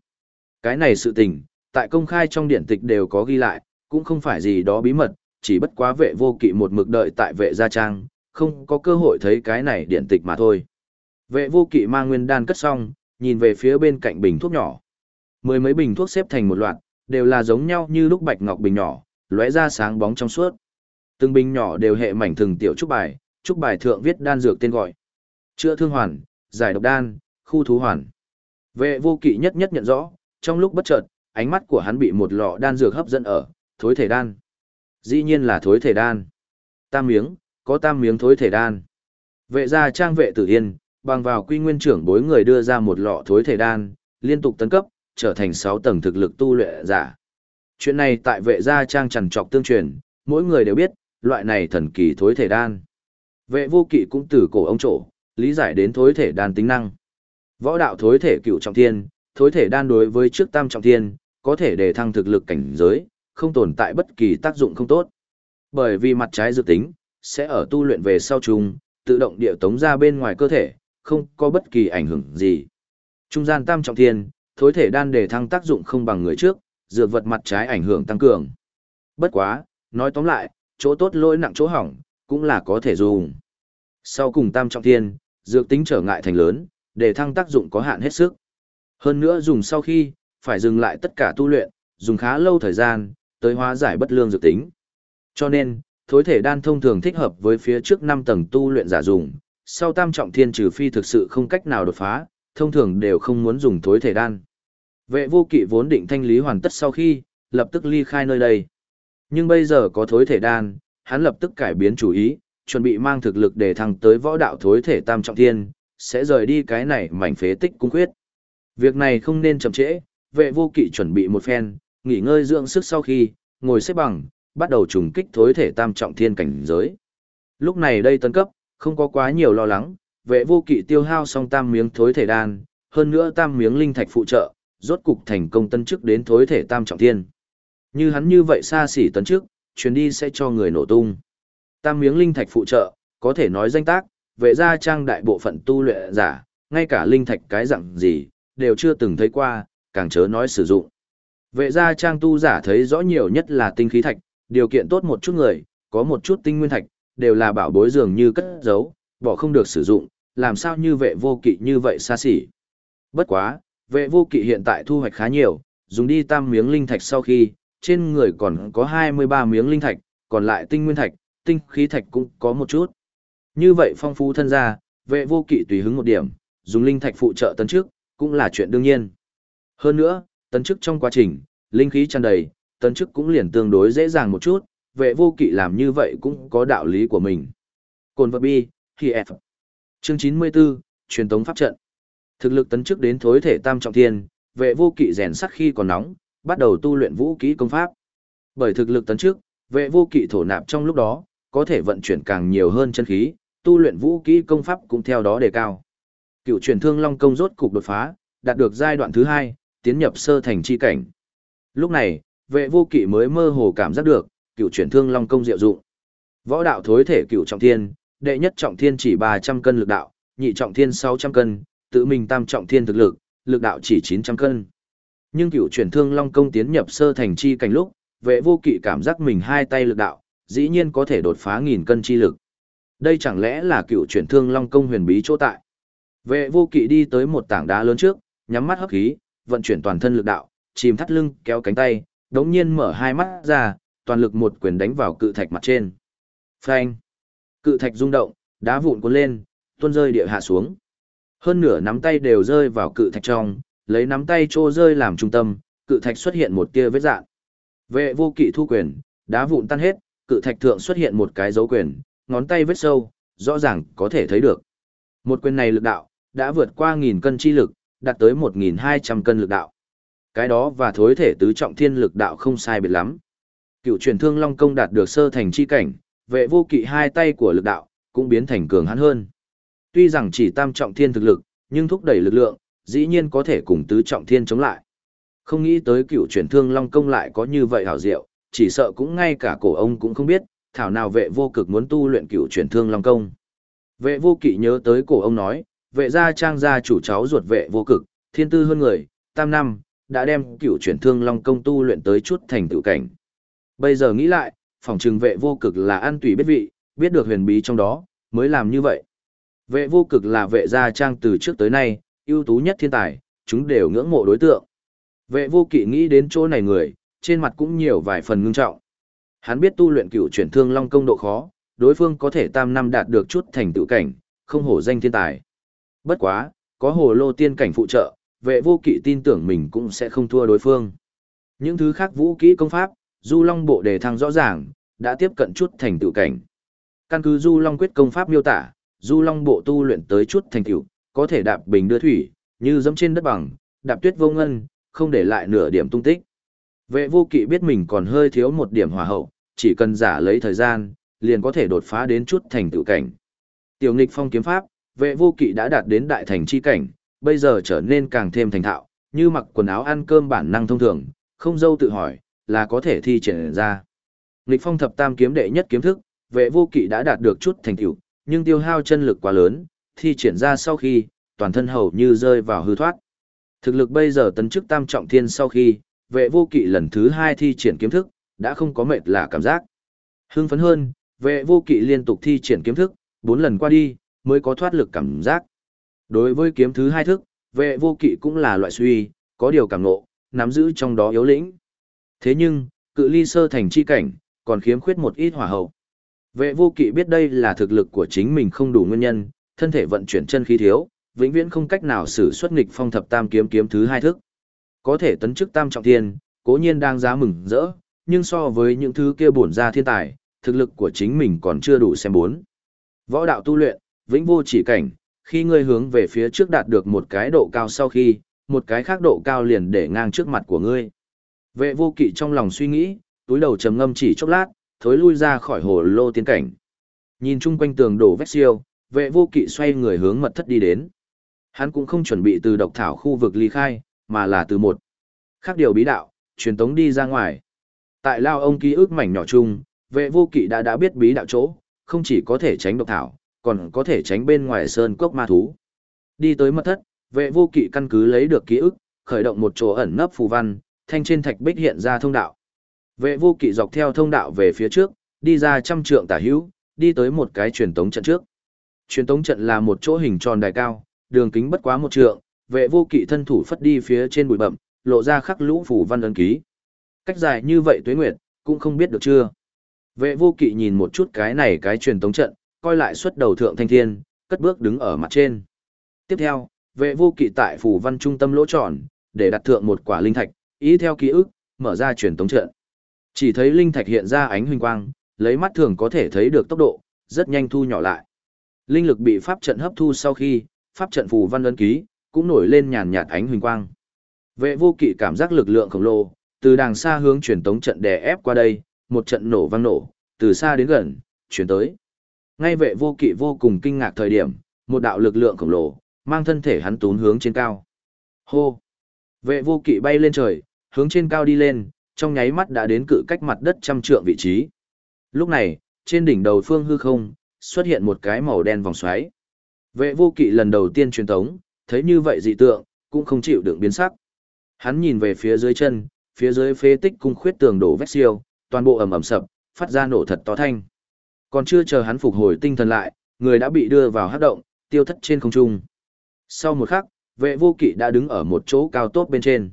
Cái này sự tình, tại công khai trong điển tịch đều có ghi lại, cũng không phải gì đó bí mật, chỉ bất quá vệ vô kỵ một mực đợi tại vệ gia trang, không có cơ hội thấy cái này điển tịch mà thôi. Vệ vô kỵ mang nguyên đan cất xong, nhìn về phía bên cạnh bình thuốc nhỏ. Mười mấy bình thuốc xếp thành một loạt, đều là giống nhau như lúc bạch ngọc bình nhỏ, lóe ra sáng bóng trong suốt. Từng bình nhỏ đều hệ mảnh thường tiểu trúc bài, trúc bài thượng viết đan dược tên gọi. Chữa thương hoàn, giải độc đan, khu thú hoàn. Vệ vô kỵ nhất nhất nhận rõ, trong lúc bất chợt, ánh mắt của hắn bị một lọ đan dược hấp dẫn ở, thối thể đan. Dĩ nhiên là thối thể đan. Tam miếng, có tam miếng thối thể đan. Vệ gia trang vệ tử yên, bằng vào quy nguyên trưởng bối người đưa ra một lọ thối thể đan, liên tục tấn cấp, trở thành 6 tầng thực lực tu luyện giả. Chuyện này tại vệ gia trang trằn trọc tương truyền, mỗi người đều biết, loại này thần kỳ thối thể đan. Vệ vô kỵ cũng từ cổ ông trổ, lý giải đến thối thể đan tính năng. Võ đạo thối thể cựu trọng thiên, thối thể đan đối với trước tam trọng thiên, có thể để thăng thực lực cảnh giới, không tồn tại bất kỳ tác dụng không tốt. Bởi vì mặt trái dự tính, sẽ ở tu luyện về sau trùng, tự động điệu tống ra bên ngoài cơ thể, không có bất kỳ ảnh hưởng gì. Trung gian tam trọng thiên, thối thể đan để thăng tác dụng không bằng người trước, dược vật mặt trái ảnh hưởng tăng cường. Bất quá, nói tóm lại, chỗ tốt lỗi nặng chỗ hỏng, cũng là có thể dùng. Sau cùng tam trọng thiên, dược tính trở ngại thành lớn, để thăng tác dụng có hạn hết sức. Hơn nữa dùng sau khi, phải dừng lại tất cả tu luyện, dùng khá lâu thời gian, tới hóa giải bất lương dược tính. Cho nên, thối thể đan thông thường thích hợp với phía trước 5 tầng tu luyện giả dùng, sau tam trọng thiên trừ phi thực sự không cách nào đột phá, thông thường đều không muốn dùng thối thể đan. Vệ vô kỵ vốn định thanh lý hoàn tất sau khi, lập tức ly khai nơi đây. Nhưng bây giờ có thối thể đan, hắn lập tức cải biến chủ ý, chuẩn bị mang thực lực để thăng tới võ đạo thối thể tam trọng thiên, sẽ rời đi cái này mảnh phế tích cung khuyết. Việc này không nên chậm trễ, vệ vô kỵ chuẩn bị một phen, nghỉ ngơi dưỡng sức sau khi, ngồi xếp bằng, bắt đầu trùng kích thối thể tam trọng thiên cảnh giới. Lúc này đây tấn cấp, không có quá nhiều lo lắng, vệ vô kỵ tiêu hao xong tam miếng thối thể đan, hơn nữa tam miếng linh thạch phụ trợ, rốt cục thành công tân chức đến thối thể tam trọng thiên. Như hắn như vậy xa xỉ tấn chức, chuyến đi sẽ cho người nổ tung. Tam miếng linh thạch phụ trợ, có thể nói danh tác, vệ gia trang đại bộ phận tu luyện giả, ngay cả linh thạch cái dạng gì, đều chưa từng thấy qua, càng chớ nói sử dụng. Vệ gia trang tu giả thấy rõ nhiều nhất là tinh khí thạch, điều kiện tốt một chút người, có một chút tinh nguyên thạch, đều là bảo bối dường như cất giấu, bỏ không được sử dụng, làm sao như vệ vô kỵ như vậy xa xỉ. Bất quá, vệ vô kỵ hiện tại thu hoạch khá nhiều, dùng đi tam miếng linh thạch sau khi, trên người còn có 23 miếng linh thạch, còn lại tinh nguyên thạch, tinh khí thạch cũng có một chút. Như vậy phong phú thân gia, vệ vô kỵ tùy hứng một điểm, dùng linh thạch phụ trợ tấn trước, cũng là chuyện đương nhiên. Hơn nữa, tấn chức trong quá trình, linh khí tràn đầy, tấn chức cũng liền tương đối dễ dàng một chút, vệ vô kỵ làm như vậy cũng có đạo lý của mình. Cồn vật bi, khi F. Chương 94, truyền tống pháp trận. Thực lực tấn chức đến thối thể tam trọng thiên, vệ vô kỵ rèn sắt khi còn nóng, bắt đầu tu luyện vũ kỹ công pháp. Bởi thực lực tấn chức, vệ vô kỵ thổ nạp trong lúc đó, có thể vận chuyển càng nhiều hơn chân khí, tu luyện vũ kỹ công pháp cũng theo đó đề cao. Cựu truyền thương long công rốt cục đột phá, đạt được giai đoạn thứ hai, tiến nhập sơ thành chi cảnh. Lúc này, vệ vô kỵ mới mơ hồ cảm giác được, cựu chuyển thương long công diệu dụng. Võ đạo thối thể cựu trọng thiên, đệ nhất trọng thiên chỉ 300 cân lực đạo, nhị trọng thiên 600 cân, tự mình tam trọng thiên thực lực, lực đạo chỉ 900 cân. Nhưng cựu chuyển thương long công tiến nhập sơ thành chi cảnh lúc, vệ vô kỵ cảm giác mình hai tay lực đạo, dĩ nhiên có thể đột phá nghìn cân chi lực. Đây chẳng lẽ là cựu chuyển thương long công huyền bí chỗ tại. Vệ vô kỵ đi tới một tảng đá lớn trước, nhắm mắt hấp khí, vận chuyển toàn thân lực đạo, chìm thắt lưng, kéo cánh tay, đống nhiên mở hai mắt ra, toàn lực một quyền đánh vào cự thạch mặt trên. Phanh! Cự thạch rung động, đá vụn cuốn lên, tuôn rơi địa hạ xuống. Hơn nửa nắm tay đều rơi vào cự thạch trong, lấy nắm tay trô rơi làm trung tâm, cự thạch xuất hiện một tia vết dạng. Vệ vô kỵ thu quyền, đá vụn tan hết, cự thạch thượng xuất hiện một cái dấu quyền, ngón tay vết sâu, rõ ràng có thể thấy được. Một quyền này lực đạo, đã vượt qua nghìn cân chi lực, đạt tới 1.200 cân lực đạo. Cái đó và thối thể tứ trọng thiên lực đạo không sai biệt lắm. Cựu truyền thương Long Công đạt được sơ thành chi cảnh, vệ vô kỵ hai tay của lực đạo, cũng biến thành cường hắn hơn. Tuy rằng chỉ tam trọng thiên thực lực, nhưng thúc đẩy lực lượng, dĩ nhiên có thể cùng tứ trọng thiên chống lại. Không nghĩ tới cựu truyền thương Long Công lại có như vậy hảo diệu, chỉ sợ cũng ngay cả cổ ông cũng không biết, thảo nào vệ vô cực muốn tu luyện cựu truyền thương Long Công. Vệ vô kỵ nhớ tới cổ ông nói, vệ gia trang gia chủ cháu ruột vệ vô cực, thiên tư hơn người, tam năm, đã đem cựu chuyển thương long công tu luyện tới chút thành tựu cảnh. Bây giờ nghĩ lại, phòng trừng vệ vô cực là ăn tùy biết vị, biết được huyền bí trong đó, mới làm như vậy. Vệ vô cực là vệ gia trang từ trước tới nay, ưu tú nhất thiên tài, chúng đều ngưỡng mộ đối tượng. Vệ vô kỵ nghĩ đến chỗ này người, trên mặt cũng nhiều vài phần ngưng trọng. Hắn biết tu luyện cựu chuyển thương long công độ khó, đối phương có thể tam năm đạt được chút thành tựu cảnh, không hổ danh thiên tài. Bất quá, có hồ lô tiên cảnh phụ trợ, vệ vô kỵ tin tưởng mình cũng sẽ không thua đối phương. Những thứ khác vũ kỹ công pháp, du long bộ đề thăng rõ ràng, đã tiếp cận chút thành tựu cảnh. Căn cứ du long quyết công pháp miêu tả, du long bộ tu luyện tới chút thành tựu, có thể đạp bình đưa thủy, như dẫm trên đất bằng, đạp tuyết vô ngân, không để lại nửa điểm tung tích. Vệ vô kỵ biết mình còn hơi thiếu một điểm hỏa hậu, chỉ cần giả lấy thời gian, liền có thể đột phá đến chút thành tựu cảnh. Tiểu nghịch phong kiếm pháp, vệ vô kỵ đã đạt đến đại thành chi cảnh, bây giờ trở nên càng thêm thành thạo, như mặc quần áo ăn cơm bản năng thông thường, không dâu tự hỏi, là có thể thi triển ra. Nghịch phong thập tam kiếm đệ nhất kiếm thức, vệ vô kỵ đã đạt được chút thành tựu, nhưng tiêu hao chân lực quá lớn, thi triển ra sau khi, toàn thân hầu như rơi vào hư thoát. Thực lực bây giờ tấn chức tam trọng thiên sau khi, vệ vô kỵ lần thứ hai thi triển kiếm thức, đã không có mệt lạ cảm giác. Hưng phấn hơn, vệ vô kỵ liên tục thi triển kiếm thức, bốn lần qua đi, mới có thoát lực cảm giác. Đối với kiếm thứ hai thức, vệ vô kỵ cũng là loại suy, có điều cảm ngộ, nắm giữ trong đó yếu lĩnh. Thế nhưng, cự ly sơ thành chi cảnh, còn khiếm khuyết một ít hỏa hậu. Vệ vô kỵ biết đây là thực lực của chính mình không đủ nguyên nhân, thân thể vận chuyển chân khí thiếu, vĩnh viễn không cách nào sử xuất nghịch phong thập tam kiếm kiếm thứ hai thức. Có thể tấn chức tam trọng thiên, cố nhiên đang giá mừng rỡ, nhưng so với những thứ kia bổn ra thiên tài, thực lực của chính mình còn chưa đủ xem bốn. Võ đạo tu luyện, vĩnh vô chỉ cảnh, khi ngươi hướng về phía trước đạt được một cái độ cao sau khi, một cái khác độ cao liền để ngang trước mặt của ngươi. Vệ vô kỵ trong lòng suy nghĩ, túi đầu trầm ngâm chỉ chốc lát, thối lui ra khỏi hồ lô tiên cảnh. Nhìn chung quanh tường đổ vét siêu, vệ vô kỵ xoay người hướng mật thất đi đến. Hắn cũng không chuẩn bị từ độc thảo khu vực ly khai, mà là từ một. Khác điều bí đạo, truyền tống đi ra ngoài. Tại lao ông ký ức mảnh nhỏ chung, vệ vô kỵ đã đã biết bí đạo chỗ, không chỉ có thể tránh độc thảo, còn có thể tránh bên ngoài sơn cốc ma thú. Đi tới mật thất, vệ vô kỵ căn cứ lấy được ký ức, khởi động một chỗ ẩn nấp phù văn, thanh trên thạch bích hiện ra thông đạo. Vệ vô kỵ dọc theo thông đạo về phía trước, đi ra trăm trượng tả hữu, đi tới một cái truyền tống trận trước. Truyền tống trận là một chỗ hình tròn đài cao, đường kính bất quá một trượng, vệ vô kỵ thân thủ phất đi phía trên bụi bậm, lộ ra khắc lũ phù văn ấn ký. Cách dài như vậy tuế nguyệt, cũng không biết được chưa. Vệ vô kỵ nhìn một chút cái này cái truyền tống trận, coi lại xuất đầu thượng thanh thiên, cất bước đứng ở mặt trên. Tiếp theo, vệ vô kỵ tại phủ văn trung tâm lỗ tròn, để đặt thượng một quả linh thạch, ý theo ký ức, mở ra truyền tống trận. Chỉ thấy linh thạch hiện ra ánh huỳnh quang, lấy mắt thường có thể thấy được tốc độ, rất nhanh thu nhỏ lại. Linh lực bị pháp trận hấp thu sau khi, pháp trận phù văn ấn ký, cũng nổi lên nhàn nhạt ánh huỳnh quang. Vệ vô kỵ cảm giác lực lượng khổng lồ, từ đàng xa hướng truyền tống trận đè ép qua đây, một trận nổ vang nổ, từ xa đến gần, chuyển tới. Ngay vệ vô kỵ vô cùng kinh ngạc thời điểm, một đạo lực lượng khổng lồ, mang thân thể hắn tún hướng trên cao. Hô! Vệ vô kỵ bay lên trời, hướng trên cao đi lên, trong nháy mắt đã đến cự cách mặt đất trăm trượng vị trí. Lúc này, trên đỉnh đầu phương hư không, xuất hiện một cái màu đen vòng xoáy. Vệ vô kỵ lần đầu tiên truyền tống, thấy như vậy dị tượng, cũng không chịu đựng biến sắc. Hắn nhìn về phía dưới chân, phía dưới phế tích cung khuyết tường đổ vách siêu, toàn bộ ầm ầm sập, phát ra nổ thật to thanh. Còn chưa chờ hắn phục hồi tinh thần lại, người đã bị đưa vào hát động, tiêu thất trên không trung. Sau một khắc, vệ vô kỵ đã đứng ở một chỗ cao tốt bên trên.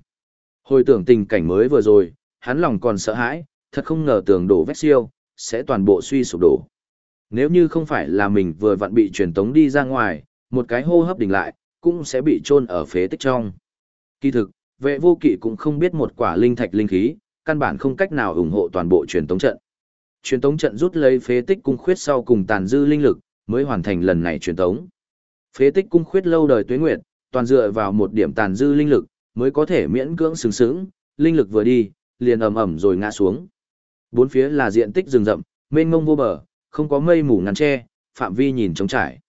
Hồi tưởng tình cảnh mới vừa rồi, hắn lòng còn sợ hãi, thật không ngờ tường đổ vét siêu, sẽ toàn bộ suy sụp đổ. Nếu như không phải là mình vừa vặn bị truyền tống đi ra ngoài, một cái hô hấp đỉnh lại, cũng sẽ bị chôn ở phế tích trong. Kỳ thực, vệ vô kỵ cũng không biết một quả linh thạch linh khí, căn bản không cách nào ủng hộ toàn bộ truyền tống trận. Truyền tống trận rút lấy phế tích cung khuyết sau cùng tàn dư linh lực, mới hoàn thành lần này truyền tống. Phế tích cung khuyết lâu đời tuế nguyệt, toàn dựa vào một điểm tàn dư linh lực, mới có thể miễn cưỡng sừng sững, linh lực vừa đi, liền ầm ầm rồi ngã xuống. Bốn phía là diện tích rừng rậm, mênh mông vô bờ, không có mây mù ngăn che, phạm vi nhìn trống trải.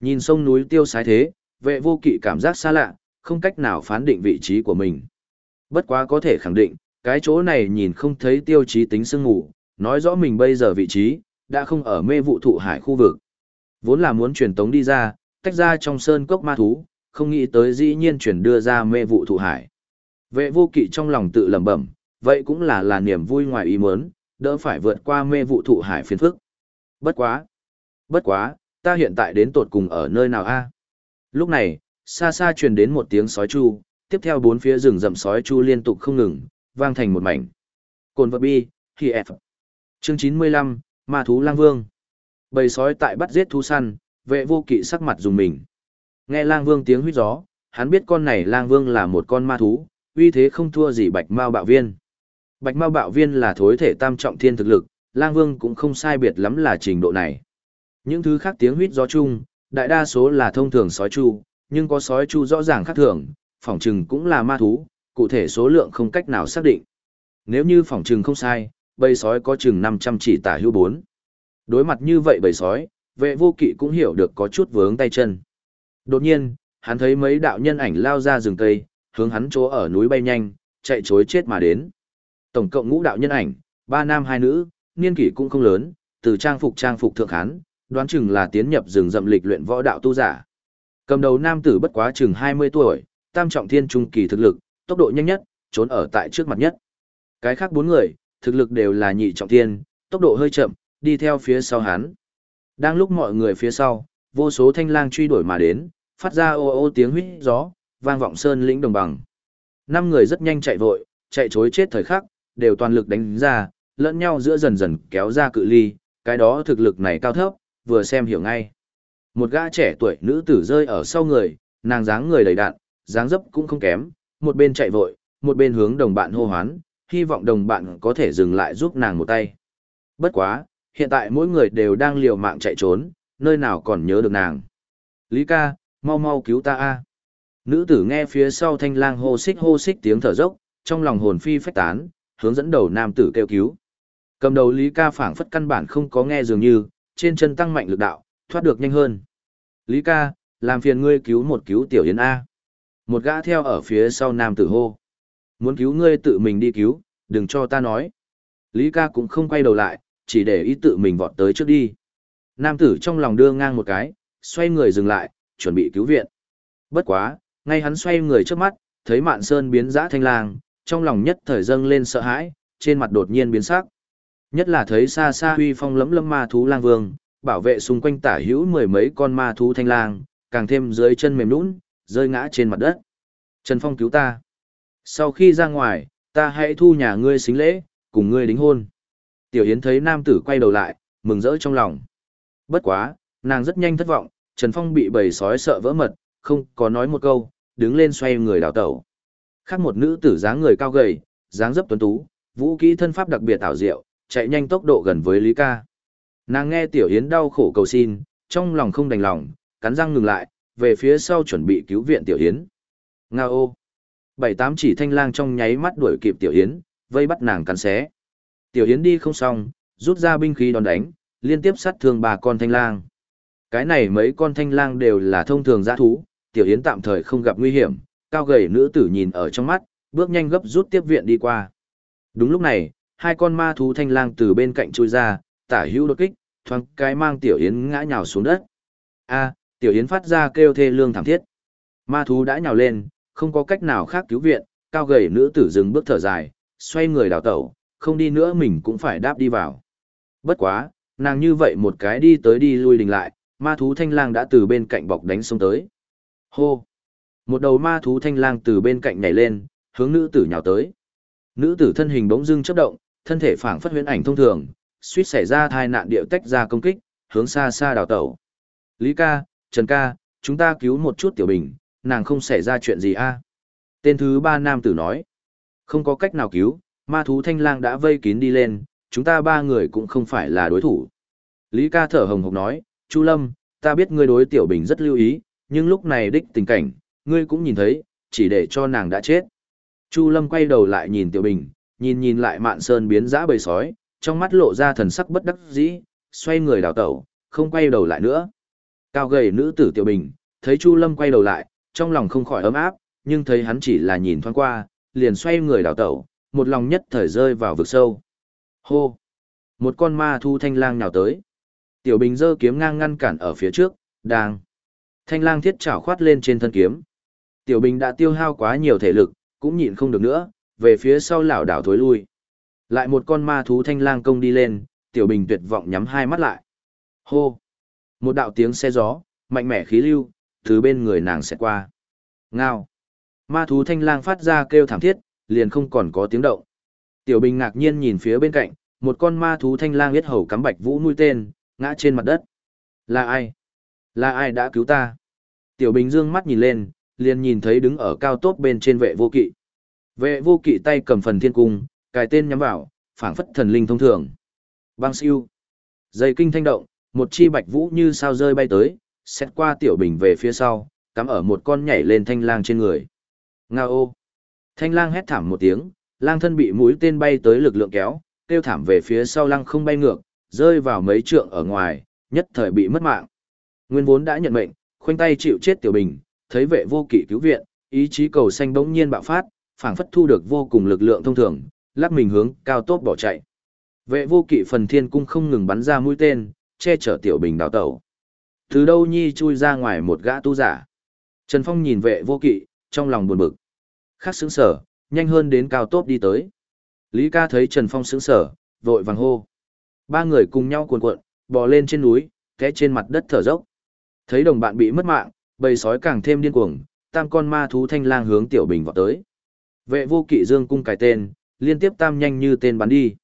Nhìn sông núi tiêu sái thế, vệ vô kỵ cảm giác xa lạ, không cách nào phán định vị trí của mình. Bất quá có thể khẳng định, cái chỗ này nhìn không thấy tiêu chí tính sương ngủ, nói rõ mình bây giờ vị trí, đã không ở mê vụ thụ hải khu vực. Vốn là muốn truyền tống đi ra, tách ra trong sơn cốc ma thú, không nghĩ tới dĩ nhiên chuyển đưa ra mê vụ thụ hải. Vệ vô kỵ trong lòng tự lẩm bẩm, vậy cũng là là niềm vui ngoài ý muốn, đỡ phải vượt qua mê vụ thụ hải phiền phức. Bất quá, bất quá, ta hiện tại đến tột cùng ở nơi nào a? Lúc này, xa xa truyền đến một tiếng sói chu, tiếp theo bốn phía rừng rậm sói chu liên tục không ngừng, vang thành một mảnh. Cồn vật bi, khi F. Chương 95, Ma thú lang vương. Bầy sói tại bắt giết thú săn, vệ vô kỵ sắc mặt dùng mình. Nghe lang vương tiếng huýt gió, hắn biết con này lang vương là một con ma thú, uy thế không thua gì bạch mao bạo viên. Bạch mao bạo viên là thối thể tam trọng thiên thực lực, lang vương cũng không sai biệt lắm là trình độ này. Những thứ khác tiếng huýt gió chung, đại đa số là thông thường sói chu, nhưng có sói chu rõ ràng khác thường, phỏng chừng cũng là ma thú, cụ thể số lượng không cách nào xác định. Nếu như phỏng chừng không sai, bầy sói có chừng 500 chỉ tả hữu bốn. Đối mặt như vậy bầy sói, vệ vô kỵ cũng hiểu được có chút vướng tay chân. Đột nhiên, hắn thấy mấy đạo nhân ảnh lao ra rừng cây, hướng hắn chỗ ở núi bay nhanh, chạy chối chết mà đến. Tổng cộng ngũ đạo nhân ảnh, ba nam hai nữ, niên kỷ cũng không lớn, từ trang phục trang phục thượng hán, đoán chừng là tiến nhập rừng rậm lịch luyện võ đạo tu giả. Cầm đầu nam tử bất quá chừng 20 tuổi, tam trọng thiên trung kỳ thực lực, tốc độ nhanh nhất, trốn ở tại trước mặt nhất. Cái khác bốn người, thực lực đều là nhị trọng thiên, tốc độ hơi chậm, đi theo phía sau hắn. Đang lúc mọi người phía sau, vô số thanh lang truy đuổi mà đến, phát ra ô ô tiếng huýt gió, vang vọng sơn lĩnh đồng bằng. Năm người rất nhanh chạy vội, chạy chối chết thời khắc, đều toàn lực đánh ra, lẫn nhau giữa dần dần kéo ra cự ly, cái đó thực lực này cao thấp, vừa xem hiểu ngay. Một gã trẻ tuổi nữ tử rơi ở sau người, nàng dáng người đầy đạn, dáng dấp cũng không kém, một bên chạy vội, một bên hướng đồng bạn hô hoán, hy vọng đồng bạn có thể dừng lại giúp nàng một tay. Bất quá, hiện tại mỗi người đều đang liều mạng chạy trốn, nơi nào còn nhớ được nàng. Lý ca, mau mau cứu ta a Nữ tử nghe phía sau thanh lang hô xích hô xích tiếng thở dốc, trong lòng hồn phi phách tán, hướng dẫn đầu nam tử kêu cứu. Cầm đầu Lý ca phảng phất căn bản không có nghe dường như, trên chân tăng mạnh lực đạo, thoát được nhanh hơn. Lý ca, làm phiền ngươi cứu một cứu tiểu yến A. Một gã theo ở phía sau nam tử hô. Muốn cứu ngươi tự mình đi cứu, đừng cho ta nói. Lý ca cũng không quay đầu lại, chỉ để ý tự mình vọt tới trước đi. Nam tử trong lòng đưa ngang một cái, xoay người dừng lại, chuẩn bị cứu viện. Bất quá, ngay hắn xoay người trước mắt, thấy mạn sơn biến dã thanh lang, trong lòng nhất thời dâng lên sợ hãi, trên mặt đột nhiên biến sắc. Nhất là thấy xa xa huy phong lấm lấm ma thú lang vương, bảo vệ xung quanh tả hữu mười mấy con ma thú thanh lang, càng thêm dưới chân mềm nũng, rơi ngã trên mặt đất. Trần Phong cứu ta. Sau khi ra ngoài, ta hãy thu nhà ngươi xính lễ, cùng ngươi đính hôn. Tiểu Yến thấy nam tử quay đầu lại, mừng rỡ trong lòng. Bất quá, nàng rất nhanh thất vọng, Trần Phong bị bầy sói sợ vỡ mật, không có nói một câu, đứng lên xoay người đào tẩu. Khác một nữ tử dáng người cao gầy, dáng dấp tuấn tú, vũ kỹ thân pháp đặc biệt ảo diệu, chạy nhanh tốc độ gần với Lý Ca. Nàng nghe Tiểu Yến đau khổ cầu xin, trong lòng không đành lòng, cắn răng ngừng lại, về phía sau chuẩn bị cứu viện Tiểu Yến. Nga ô! Bảy tám chỉ thanh lang trong nháy mắt đuổi kịp Tiểu Yến, vây bắt nàng cắn xé. Tiểu Yến đi không xong, rút ra binh khí đòn đánh, liên tiếp sát thương ba con thanh lang. Cái này mấy con thanh lang đều là thông thường giã thú, Tiểu Yến tạm thời không gặp nguy hiểm, cao gầy nữ tử nhìn ở trong mắt, bước nhanh gấp rút tiếp viện đi qua. Đúng lúc này, hai con ma thú thanh lang từ bên cạnh chui ra, tả hữu đột kích, thoáng cái mang Tiểu Yến ngã nhào xuống đất. A, Tiểu Yến phát ra kêu thê lương thảm thiết. Ma thú đã nhào lên, không có cách nào khác cứu viện, cao gầy nữ tử dừng bước thở dài, xoay người đào tẩu, không đi nữa mình cũng phải đáp đi vào. Bất quá, nàng như vậy một cái đi tới đi lui đình lại, ma thú thanh lang đã từ bên cạnh bọc đánh xuống tới. Hô! Một đầu ma thú thanh lang từ bên cạnh nhảy lên, hướng nữ tử nhào tới. Nữ tử thân hình bỗng dưng chớp động, thân thể phảng phất huyễn ảnh thông thường, suýt xảy ra thai nạn điệu tách ra công kích, hướng xa xa đào tẩu. Lý ca, Trần ca, chúng ta cứu một chút tiểu bình, nàng không xảy ra chuyện gì a à? Tên thứ ba nam tử nói. Không có cách nào cứu, ma thú thanh lang đã vây kín đi lên, chúng ta ba người cũng không phải là đối thủ. Lý ca thở hồng hộc nói, Chu Lâm, ta biết ngươi đối tiểu bình rất lưu ý, nhưng lúc này đích tình cảnh, ngươi cũng nhìn thấy, chỉ để cho nàng đã chết. Chu Lâm quay đầu lại nhìn tiểu bình, nhìn nhìn lại mạn sơn biến dã bầy sói, trong mắt lộ ra thần sắc bất đắc dĩ, xoay người đào tẩu, không quay đầu lại nữa. Cao gầy nữ tử tiểu bình, thấy Chu Lâm quay đầu lại, trong lòng không khỏi ấm áp, nhưng thấy hắn chỉ là nhìn thoáng qua, liền xoay người đào tẩu, một lòng nhất thời rơi vào vực sâu. Hô! Một con ma thu thanh lang nhào tới. Tiểu Bình dơ kiếm ngang ngăn cản ở phía trước, đang. Thanh lang thiết chảo khoát lên trên thân kiếm. Tiểu Bình đã tiêu hao quá nhiều thể lực, cũng nhịn không được nữa, về phía sau lảo đảo thối lui. Lại một con ma thú thanh lang công đi lên, Tiểu Bình tuyệt vọng nhắm hai mắt lại. Hô! Một đạo tiếng xe gió, mạnh mẽ khí lưu, từ bên người nàng sẽ qua. Ngao! Ma thú thanh lang phát ra kêu thảm thiết, liền không còn có tiếng động. Tiểu Bình ngạc nhiên nhìn phía bên cạnh, một con ma thú thanh lang biết hầu cắm bạch vũ nuôi tên, ngã trên mặt đất. Là ai? Là ai đã cứu ta? Tiểu Bình dương mắt nhìn lên, liền nhìn thấy đứng ở cao tốp bên trên vệ vô kỵ. Vệ vô kỵ tay cầm phần thiên cung, cài tên nhắm vào, phảng phất thần linh thông thường. Bang siêu. Dây kinh thanh động, một chi bạch vũ như sao rơi bay tới, xét qua tiểu bình về phía sau, cắm ở một con nhảy lên thanh lang trên người. Nga ô. Thanh lang hét thảm một tiếng, lang thân bị mũi tên bay tới lực lượng kéo, tiêu thảm về phía sau lăng không bay ngược, rơi vào mấy trượng ở ngoài, nhất thời bị mất mạng. Nguyên vốn đã nhận mệnh, khoanh tay chịu chết tiểu bình, thấy vệ vô kỵ cứu viện, ý chí cầu xanh bỗng nhiên bạo phát, phảng phất thu được vô cùng lực lượng thông thường, lắc mình hướng cao tốc bỏ chạy. Vệ vô kỵ phần thiên cung không ngừng bắn ra mũi tên, che chở tiểu bình đào tẩu. Từ đâu nhi chui ra ngoài một gã tu giả. Trần Phong nhìn vệ vô kỵ, trong lòng buồn bực. Khác sững sở, nhanh hơn đến cao tốp đi tới. Lý ca thấy Trần Phong sững sở, vội vàng hô. Ba người cùng nhau cuộn cuộn, bò lên trên núi, té trên mặt đất thở dốc. Thấy đồng bạn bị mất mạng, bầy sói càng thêm điên cuồng, tam con ma thú thanh lang hướng tiểu bình vọt tới. Vệ vô kỵ dương cung cài tên, liên tiếp tam nhanh như tên bắn đi.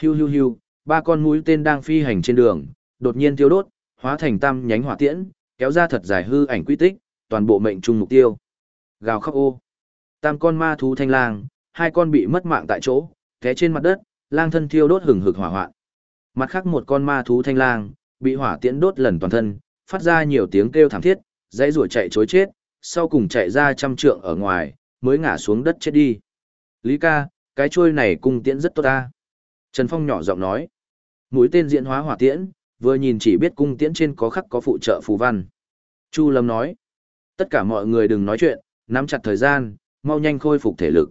Hiu hiu hiu, ba con mũi tên đang phi hành trên đường, đột nhiên tiêu đốt, hóa thành tam nhánh hỏa tiễn, kéo ra thật dài hư ảnh quy tích, toàn bộ mệnh trung mục tiêu. Gào khóc ô. Tam con ma thú thanh lang, hai con bị mất mạng tại chỗ, té trên mặt đất, lang thân thiêu đốt hừng hực hỏa hoạn. Mặt khác một con ma thú thanh lang, bị hỏa tiễn đốt lần toàn thân, phát ra nhiều tiếng kêu thảm thiết, dãy rủa chạy chối chết, sau cùng chạy ra trăm trượng ở ngoài, mới ngã xuống đất chết đi. Lý ca, cái trôi này cung tiễn rất tốt ta. Trần Phong nhỏ giọng nói. Mũi tên diễn hóa hỏa tiễn, vừa nhìn chỉ biết cung tiễn trên có khắc có phụ trợ phù văn. Chu Lâm nói. Tất cả mọi người đừng nói chuyện, nắm chặt thời gian, mau nhanh khôi phục thể lực.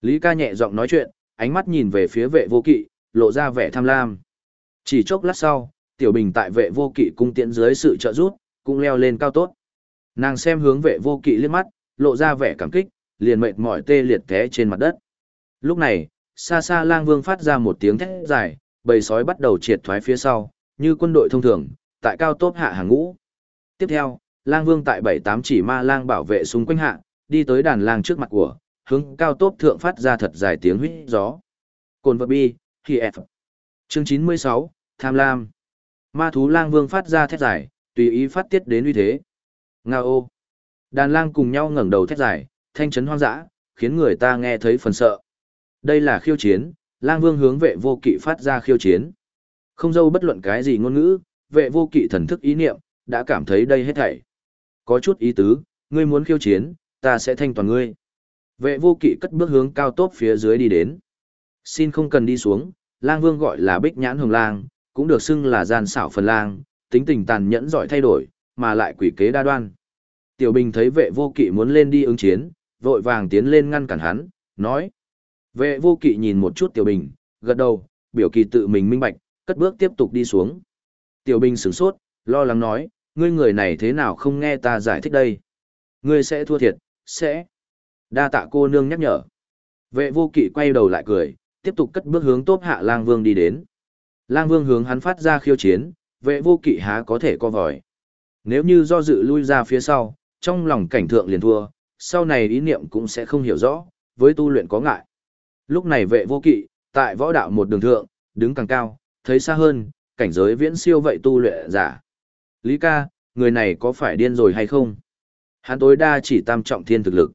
Lý ca nhẹ giọng nói chuyện, ánh mắt nhìn về phía vệ vô kỵ, lộ ra vẻ tham lam. Chỉ chốc lát sau, Tiểu Bình tại vệ vô kỵ cung tiễn dưới sự trợ giúp, cũng leo lên cao tốt. Nàng xem hướng vệ vô kỵ liếc mắt, lộ ra vẻ cảm kích, liền mệt mỏi tê liệt té trên mặt đất. Lúc này, xa xa lang vương phát ra một tiếng thét dài, bầy sói bắt đầu triệt thoái phía sau, như quân đội thông thường, tại cao tốt hạ hàng ngũ. Tiếp theo, lang vương tại bảy tám chỉ ma lang bảo vệ xung quanh hạ, đi tới đàn lang trước mặt của, hướng cao tốt thượng phát ra thật dài tiếng huyết gió. Cồn vật bi, khi F. Chương 96, Tham Lam. Ma thú lang vương phát ra thét dài, tùy ý phát tiết đến uy thế. Nga ô. Đàn lang cùng nhau ngẩng đầu thét dài, thanh chấn hoang dã, khiến người ta nghe thấy phần sợ. Đây là khiêu chiến, lang vương hướng vệ vô kỵ phát ra khiêu chiến. Không dâu bất luận cái gì ngôn ngữ, vệ vô kỵ thần thức ý niệm, đã cảm thấy đây hết thảy. Có chút ý tứ, ngươi muốn khiêu chiến, ta sẽ thanh toàn ngươi. Vệ vô kỵ cất bước hướng cao tốp phía dưới đi đến. Xin không cần đi xuống, lang vương gọi là bích nhãn hồng lang, cũng được xưng là gian xảo phần lang, tính tình tàn nhẫn giỏi thay đổi, mà lại quỷ kế đa đoan. Tiểu Bình thấy vệ vô kỵ muốn lên đi ứng chiến, vội vàng tiến lên ngăn cản hắn, nói. Vệ vô kỵ nhìn một chút Tiểu Bình, gật đầu, biểu kỳ tự mình minh bạch, cất bước tiếp tục đi xuống. Tiểu Bình sửng sốt, lo lắng nói, ngươi người này thế nào không nghe ta giải thích đây? Ngươi sẽ thua thiệt, sẽ. Đa tạ cô nương nhắc nhở. Vệ vô kỵ quay đầu lại cười, tiếp tục cất bước hướng tốt hạ lang vương đi đến. Lang vương hướng hắn phát ra khiêu chiến, vệ vô kỵ há có thể co vòi. Nếu như do dự lui ra phía sau, trong lòng cảnh thượng liền thua, sau này ý niệm cũng sẽ không hiểu rõ, với tu luyện có ngại. Lúc này vệ vô kỵ, Tại võ đạo một đường thượng, đứng càng cao, thấy xa hơn, cảnh giới viễn siêu vậy tu luyện giả. Lý ca, người này có phải điên rồi hay không? Hắn tối đa chỉ tam trọng thiên thực lực.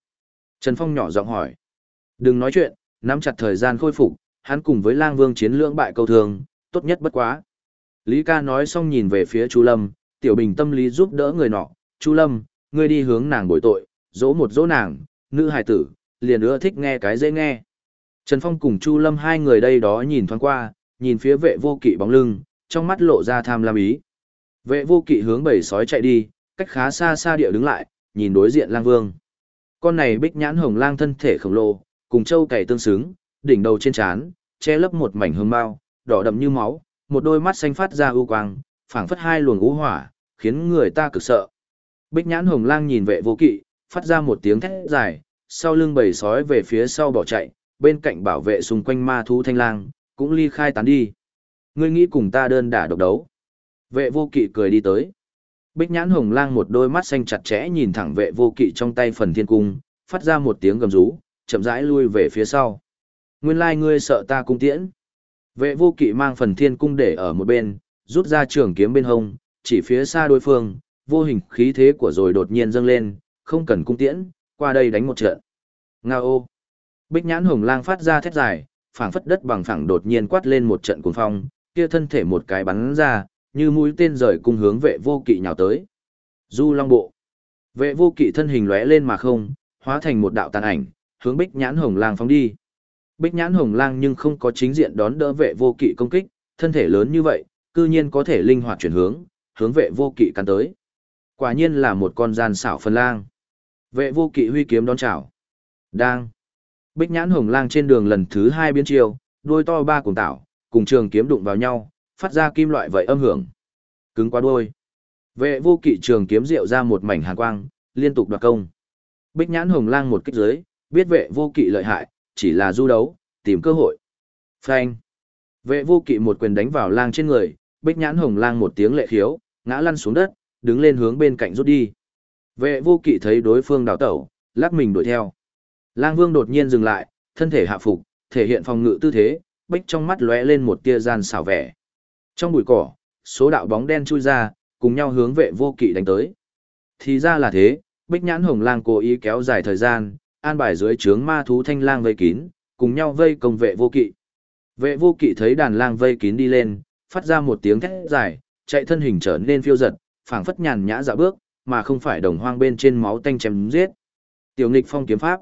Trần Phong nhỏ giọng hỏi. Đừng nói chuyện, nắm chặt thời gian khôi phục, hắn cùng với lang vương chiến lưỡng bại câu thường, tốt nhất bất quá. Lý ca nói xong nhìn về phía Chu Lâm, tiểu bình tâm lý giúp đỡ người nọ. Chu Lâm, ngươi đi hướng nàng bồi tội, dỗ một dỗ nàng, nữ hài tử, liền ưa thích nghe cái dễ nghe. Trần Phong cùng Chu Lâm hai người đây đó nhìn thoáng qua, nhìn phía vệ vô kỵ bóng lưng, trong mắt lộ ra tham lam ý. Vệ vô kỵ hướng bầy sói chạy đi, cách khá xa xa địa đứng lại, nhìn đối diện lang vương. Con này bích nhãn hồng lang thân thể khổng lồ, cùng châu cày tương xứng, đỉnh đầu trên trán, che lấp một mảnh hương bao, đỏ đậm như máu, một đôi mắt xanh phát ra ưu quang, phảng phất hai luồng ngũ hỏa, khiến người ta cực sợ. Bích nhãn hồng lang nhìn vệ vô kỵ, phát ra một tiếng thét dài, sau lưng bầy sói về phía sau bỏ chạy, bên cạnh bảo vệ xung quanh ma thú thanh lang, cũng ly khai tán đi. Ngươi nghĩ cùng ta đơn đả độc đấu. Vệ vô kỵ cười đi tới. Bích nhãn hồng lang một đôi mắt xanh chặt chẽ nhìn thẳng vệ vô kỵ trong tay phần thiên cung, phát ra một tiếng gầm rú, chậm rãi lui về phía sau. Nguyên lai ngươi sợ ta cung tiễn. Vệ vô kỵ mang phần thiên cung để ở một bên, rút ra trường kiếm bên hông, chỉ phía xa đối phương, vô hình khí thế của rồi đột nhiên dâng lên, không cần cung tiễn, qua đây đánh một trận. Nga ô! Bích nhãn hồng lang phát ra thét dài, phảng phất đất bằng phẳng đột nhiên quát lên một trận cuồng phong, kia thân thể một cái bắn ra, như mũi tên rời cung hướng vệ vô kỵ nhào tới. Du long bộ. Vệ vô kỵ thân hình lóe lên mà không, hóa thành một đạo tàn ảnh, hướng bích nhãn hồng lang phóng đi. Bích nhãn hồng lang nhưng không có chính diện đón đỡ vệ vô kỵ công kích, thân thể lớn như vậy, cư nhiên có thể linh hoạt chuyển hướng, hướng vệ vô kỵ căn tới. Quả nhiên là một con gian xảo phân lang. Vệ vô kỵ huy kiếm đón chào. Đang. Bích nhãn hồng lang trên đường lần thứ hai biến chiều, đôi to ba cùng tảo, cùng trường kiếm đụng vào nhau, phát ra kim loại vậy âm hưởng. Cứng quá đôi. Vệ vô kỵ trường kiếm rượu ra một mảnh hàn quang, liên tục đoạt công. Bích nhãn hồng lang một kích dưới, biết vệ vô kỵ lợi hại, chỉ là du đấu, tìm cơ hội. Phanh. Vệ vô kỵ một quyền đánh vào lang trên người, bích nhãn hồng lang một tiếng lệ khiếu, ngã lăn xuống đất, đứng lên hướng bên cạnh rút đi. Vệ vô kỵ thấy đối phương đào tẩu, lắc mình đuổi theo. Lang vương đột nhiên dừng lại, thân thể hạ phục, thể hiện phòng ngự tư thế, bích trong mắt lóe lên một tia gian xảo vẻ. Trong bụi cỏ, số đạo bóng đen chui ra, cùng nhau hướng vệ vô kỵ đánh tới. Thì ra là thế, bích nhãn hồng lang cố ý kéo dài thời gian, an bài dưới trướng ma thú thanh lang vây kín, cùng nhau vây công vệ vô kỵ. Vệ vô kỵ thấy đàn lang vây kín đi lên, phát ra một tiếng thét dài, chạy thân hình trở nên phiêu giật, phảng phất nhàn nhã dạo bước, mà không phải đồng hoang bên trên máu tanh chém giết. Tiểu nghịch phong kiếm pháp.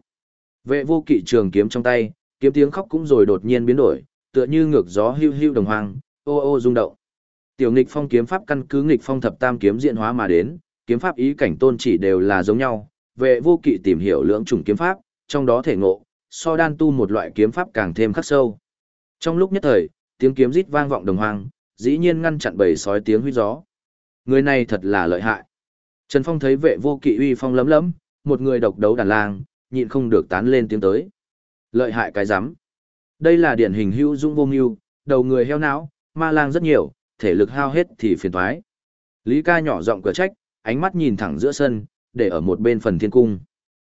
Vệ vô kỵ trường kiếm trong tay, kiếm tiếng khóc cũng rồi đột nhiên biến đổi, tựa như ngược gió hưu hưu đồng hoang, ô ô rung động. Tiểu nghịch phong kiếm pháp căn cứ nghịch phong thập tam kiếm diện hóa mà đến, kiếm pháp ý cảnh tôn chỉ đều là giống nhau, vệ vô kỵ tìm hiểu lưỡng chủng kiếm pháp, trong đó thể ngộ, so đan tu một loại kiếm pháp càng thêm khắc sâu. Trong lúc nhất thời, tiếng kiếm rít vang vọng đồng hoang, dĩ nhiên ngăn chặn bầy sói tiếng huýt gió. Người này thật là lợi hại. Trần Phong thấy vệ vô kỵ uy phong lấm lấm, một người độc đấu đàn lang, nhịn không được tán lên tiếng tới. Lợi hại cái rắm Đây là điển hình hữu dung vô mưu, đầu người heo não, ma lang rất nhiều, thể lực hao hết thì phiền toái. Lý ca nhỏ giọng cửa trách, ánh mắt nhìn thẳng giữa sân, để ở một bên phần thiên cung.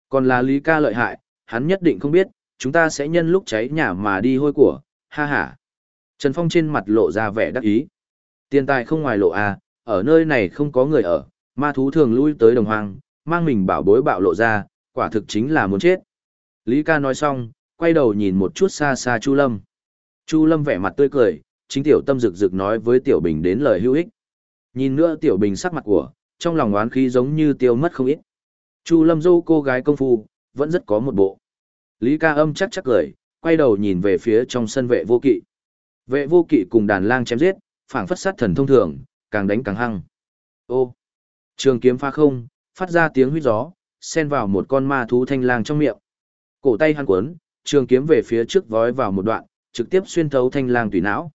Còn là Lý ca lợi hại, hắn nhất định không biết, chúng ta sẽ nhân lúc cháy nhà mà đi hôi của, ha ha. Trần Phong trên mặt lộ ra vẻ đắc ý. Tiền tài không ngoài lộ à, ở nơi này không có người ở, ma thú thường lui tới đồng hoang, mang mình bảo bối bạo lộ ra, quả thực chính là muốn chết. Lý ca nói xong, quay đầu nhìn một chút xa xa Chu Lâm. Chu Lâm vẻ mặt tươi cười, chính tiểu tâm rực rực nói với tiểu bình đến lời hữu ích. Nhìn nữa tiểu bình sắc mặt của, trong lòng oán khí giống như tiêu mất không ít. Chu Lâm dâu cô gái công phu, vẫn rất có một bộ. Lý ca âm chắc chắc cười, quay đầu nhìn về phía trong sân vệ vô kỵ. Vệ vô kỵ cùng đàn lang chém giết, phảng phất sát thần thông thường, càng đánh càng hăng. Ô! Trường kiếm pha không, phát ra tiếng huyết gió, xen vào một con ma thú thanh lang trong miệng. Cổ tay hắn cuốn, trường kiếm về phía trước vói vào một đoạn, trực tiếp xuyên thấu thanh lang tùy não.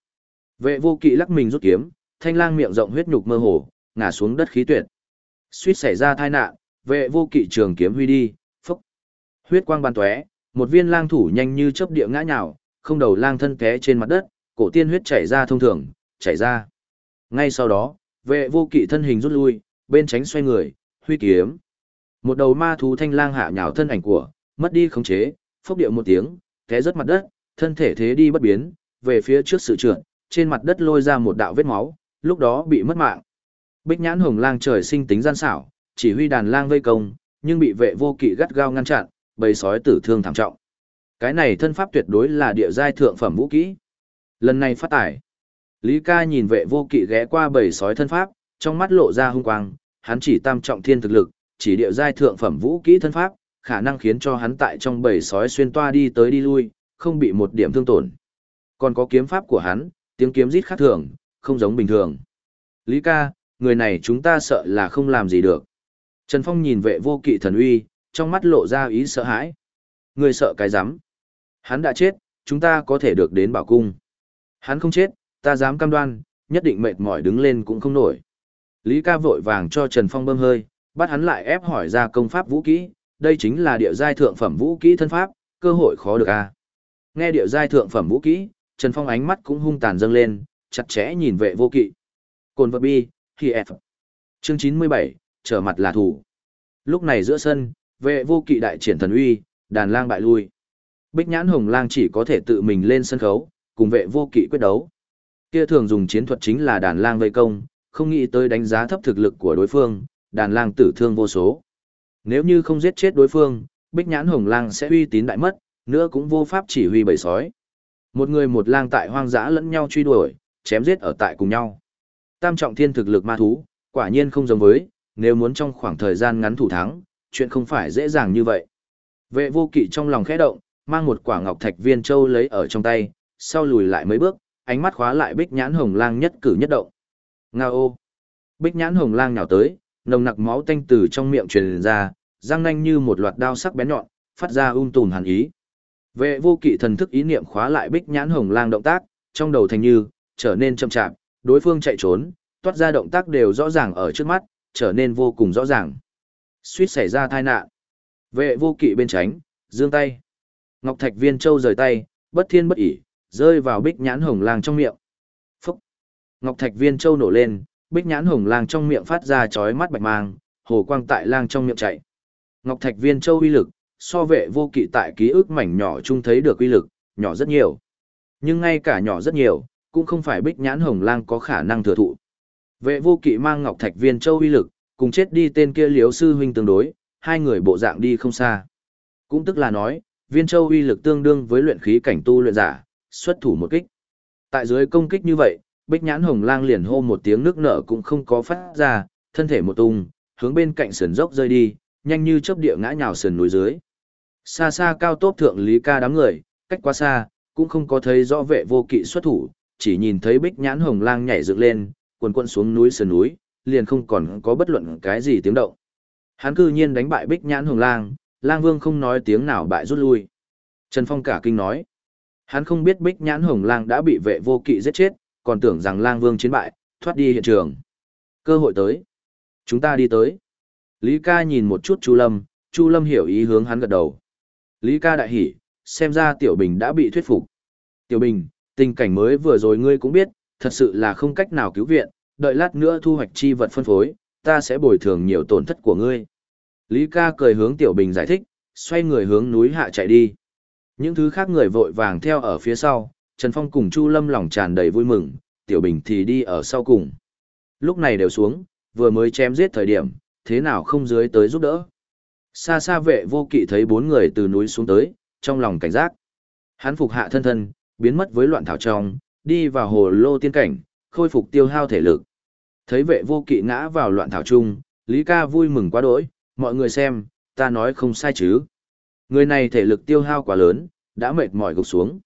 Vệ vô kỵ lắc mình rút kiếm, thanh lang miệng rộng huyết nhục mơ hồ, ngã xuống đất khí tuyệt. Suýt xảy ra tai nạn, vệ vô kỵ trường kiếm huy đi, phốc. Huyết quang ban tóe, một viên lang thủ nhanh như chớp địa ngã nhào, không đầu lang thân té trên mặt đất, cổ tiên huyết chảy ra thông thường, chảy ra. Ngay sau đó, vệ vô kỵ thân hình rút lui, bên tránh xoay người, huy kiếm. Một đầu ma thú thanh lang hạ nhào thân ảnh của, mất đi khống chế, phốc điệu một tiếng, té rớt mặt đất, thân thể thế đi bất biến, về phía trước sự trượt, trên mặt đất lôi ra một đạo vết máu, lúc đó bị mất mạng. Bích nhãn hồng lang trời sinh tính gian xảo, chỉ huy đàn lang vây công, nhưng bị vệ vô kỵ gắt gao ngăn chặn, bầy sói tử thương thảm trọng. Cái này thân pháp tuyệt đối là địa giai thượng phẩm vũ kỹ. Lần này phát tải. Lý ca nhìn vệ vô kỵ ghé qua bầy sói thân pháp, trong mắt lộ ra hung quang, hắn chỉ tam trọng thiên thực lực, chỉ địa giai thượng phẩm vũ kỹ thân pháp, khả năng khiến cho hắn tại trong bầy sói xuyên toa đi tới đi lui, không bị một điểm thương tổn. Còn có kiếm pháp của hắn, tiếng kiếm rít khác thường, không giống bình thường. Lý ca, người này chúng ta sợ là không làm gì được. Trần Phong nhìn vệ vô kỵ thần uy, trong mắt lộ ra ý sợ hãi. Người sợ cái rắm Hắn đã chết, chúng ta có thể được đến bảo cung. Hắn không chết, ta dám cam đoan, nhất định mệt mỏi đứng lên cũng không nổi. Lý ca vội vàng cho Trần Phong bơm hơi, bắt hắn lại ép hỏi ra công pháp vũ kỹ, đây chính là địa giai thượng phẩm vũ kỹ thân pháp, cơ hội khó được a. À. Nghe địa giai thượng phẩm vũ kỹ, Trần Phong ánh mắt cũng hung tàn dâng lên, chặt chẽ nhìn vệ vô kỵ. Cồn vật bi, khi F. Chương 97, trở mặt là thủ. Lúc này giữa sân, vệ vô kỵ đại triển thần uy, đàn lang bại lui. Bích nhãn hồng lang chỉ có thể tự mình lên sân khấu, cùng vệ vô kỵ quyết đấu. Kia thường dùng chiến thuật chính là đàn lang vây công, không nghĩ tới đánh giá thấp thực lực của đối phương, đàn lang tử thương vô số. Nếu như không giết chết đối phương, bích nhãn hồng lang sẽ uy tín đại mất, nữa cũng vô pháp chỉ huy bầy sói. Một người một lang tại hoang dã lẫn nhau truy đuổi, chém giết ở tại cùng nhau. Tam trọng thiên thực lực ma thú, quả nhiên không giống với, nếu muốn trong khoảng thời gian ngắn thủ thắng, chuyện không phải dễ dàng như vậy. Vệ vô kỵ trong lòng khẽ động, mang một quả ngọc thạch viên châu lấy ở trong tay, sau lùi lại mấy bước, ánh mắt khóa lại bích nhãn hồng lang nhất cử nhất động. Nga ô! Bích nhãn hồng lang nhào tới, nồng nặc máu tanh từ trong miệng truyền ra, răng nanh như một loạt đao sắc bén nhọn, phát ra um tùm hàn ý. Vệ vô kỵ thần thức ý niệm khóa lại bích nhãn hồng lang động tác, trong đầu thành như, trở nên chậm chạp, đối phương chạy trốn, toát ra động tác đều rõ ràng ở trước mắt, trở nên vô cùng rõ ràng. Suýt xảy ra tai nạn. Vệ vô kỵ bên tránh, giương tay. Ngọc Thạch Viên Châu rời tay, bất thiên bất ỉ, rơi vào bích nhãn hồng lang trong miệng. Phúc! Ngọc Thạch Viên Châu nổ lên, bích nhãn hồng lang trong miệng phát ra chói mắt bạch mang, hồ quang tại lang trong miệng chạy. Ngọc Thạch Viên Châu uy lực, so vệ vô kỵ tại ký ức mảnh nhỏ chung thấy được uy lực, nhỏ rất nhiều. Nhưng ngay cả nhỏ rất nhiều, cũng không phải bích nhãn hồng lang có khả năng thừa thụ. Vệ vô kỵ mang Ngọc Thạch Viên Châu uy lực, cùng chết đi tên kia liếu sư huynh tương đối, hai người bộ dạng đi không xa. Cũng tức là nói, Viên Châu uy lực tương đương với luyện khí cảnh tu luyện giả, xuất thủ một kích. Tại dưới công kích như vậy, Bích Nhãn Hồng Lang liền hô một tiếng nước nở cũng không có phát ra, thân thể một tung, hướng bên cạnh sườn dốc rơi đi, nhanh như chớp địa ngã nhào sườn núi dưới. Xa xa cao tốp thượng lý ca đám người, cách quá xa, cũng không có thấy rõ vệ vô kỵ xuất thủ, chỉ nhìn thấy Bích Nhãn Hồng Lang nhảy dựng lên, quần quần xuống núi sườn núi, liền không còn có bất luận cái gì tiếng động. Hắn cư nhiên đánh bại Bích Nhãn Hồng Lang, Lang Vương không nói tiếng nào bại rút lui. Trần Phong cả kinh nói, Hắn không biết Bích Nhãn Hồng Lang đã bị vệ vô kỵ giết chết, còn tưởng rằng Lang Vương chiến bại, thoát đi hiện trường. Cơ hội tới. Chúng ta đi tới. Lý ca nhìn một chút Chu Lâm, Chu Lâm hiểu ý hướng hắn gật đầu. Lý ca đại hỉ, xem ra Tiểu Bình đã bị thuyết phục. Tiểu Bình, tình cảnh mới vừa rồi ngươi cũng biết, thật sự là không cách nào cứu viện, đợi lát nữa thu hoạch chi vật phân phối, ta sẽ bồi thường nhiều tổn thất của ngươi. Lý ca cười hướng Tiểu Bình giải thích, xoay người hướng núi hạ chạy đi. Những thứ khác người vội vàng theo ở phía sau, Trần Phong cùng Chu Lâm lòng tràn đầy vui mừng, Tiểu Bình thì đi ở sau cùng. Lúc này đều xuống, vừa mới chém giết thời điểm, thế nào không dưới tới giúp đỡ. Xa xa vệ vô kỵ thấy bốn người từ núi xuống tới, trong lòng cảnh giác. Hắn phục hạ thân thân, biến mất với loạn thảo trong, đi vào hồ lô tiên cảnh, khôi phục tiêu hao thể lực. Thấy vệ vô kỵ ngã vào loạn thảo chung, Lý ca vui mừng quá đỗi, mọi người xem, ta nói không sai chứ. Người này thể lực tiêu hao quá lớn, đã mệt mỏi gục xuống.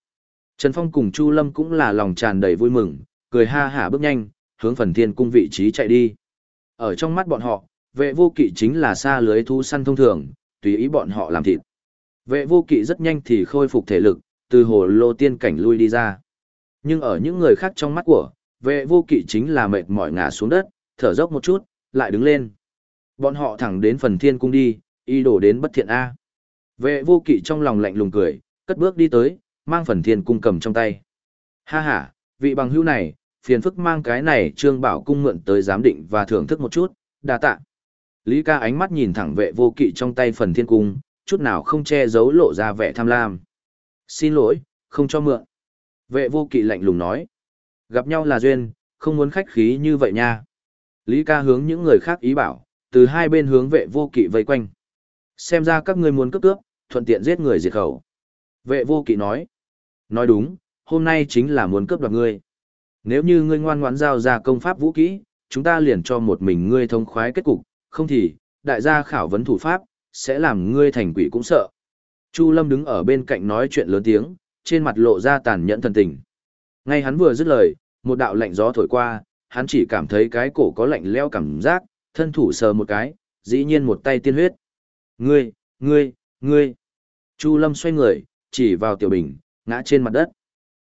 Trần Phong cùng Chu Lâm cũng là lòng tràn đầy vui mừng, cười ha hả bước nhanh, hướng phần thiên cung vị trí chạy đi. Ở trong mắt bọn họ, vệ vô kỵ chính là xa lưới thu săn thông thường, tùy ý bọn họ làm thịt. Vệ vô kỵ rất nhanh thì khôi phục thể lực, từ hồ lô tiên cảnh lui đi ra. Nhưng ở những người khác trong mắt của, vệ vô kỵ chính là mệt mỏi ngã xuống đất, thở dốc một chút, lại đứng lên. Bọn họ thẳng đến phần thiên cung đi, y đổ đến bất thiện A. Vệ vô kỵ trong lòng lạnh lùng cười, cất bước đi tới, mang phần thiên cung cầm trong tay. Ha ha, vị bằng hữu này, phiền phức mang cái này trương bảo cung mượn tới giám định và thưởng thức một chút, đa tạ. Lý ca ánh mắt nhìn thẳng vệ vô kỵ trong tay phần thiên cung, chút nào không che giấu lộ ra vẻ tham lam. Xin lỗi, không cho mượn. Vệ vô kỵ lạnh lùng nói. Gặp nhau là duyên, không muốn khách khí như vậy nha. Lý ca hướng những người khác ý bảo, từ hai bên hướng vệ vô kỵ vây quanh. Xem ra các ngươi muốn cướp cướp, thuận tiện giết người diệt khẩu. Vệ vô kỵ nói. Nói đúng, hôm nay chính là muốn cướp đoạt ngươi. Nếu như ngươi ngoan ngoãn giao ra công pháp vũ kỹ, chúng ta liền cho một mình ngươi thông khoái kết cục, không thì, đại gia khảo vấn thủ pháp, sẽ làm ngươi thành quỷ cũng sợ. Chu Lâm đứng ở bên cạnh nói chuyện lớn tiếng, trên mặt lộ ra tàn nhẫn thần tình. Ngay hắn vừa dứt lời, một đạo lạnh gió thổi qua, hắn chỉ cảm thấy cái cổ có lạnh leo cảm giác, thân thủ sờ một cái, dĩ nhiên một tay tiên huyết. Ngươi, ngươi, ngươi. Chu Lâm xoay người, chỉ vào Tiểu Bình, ngã trên mặt đất.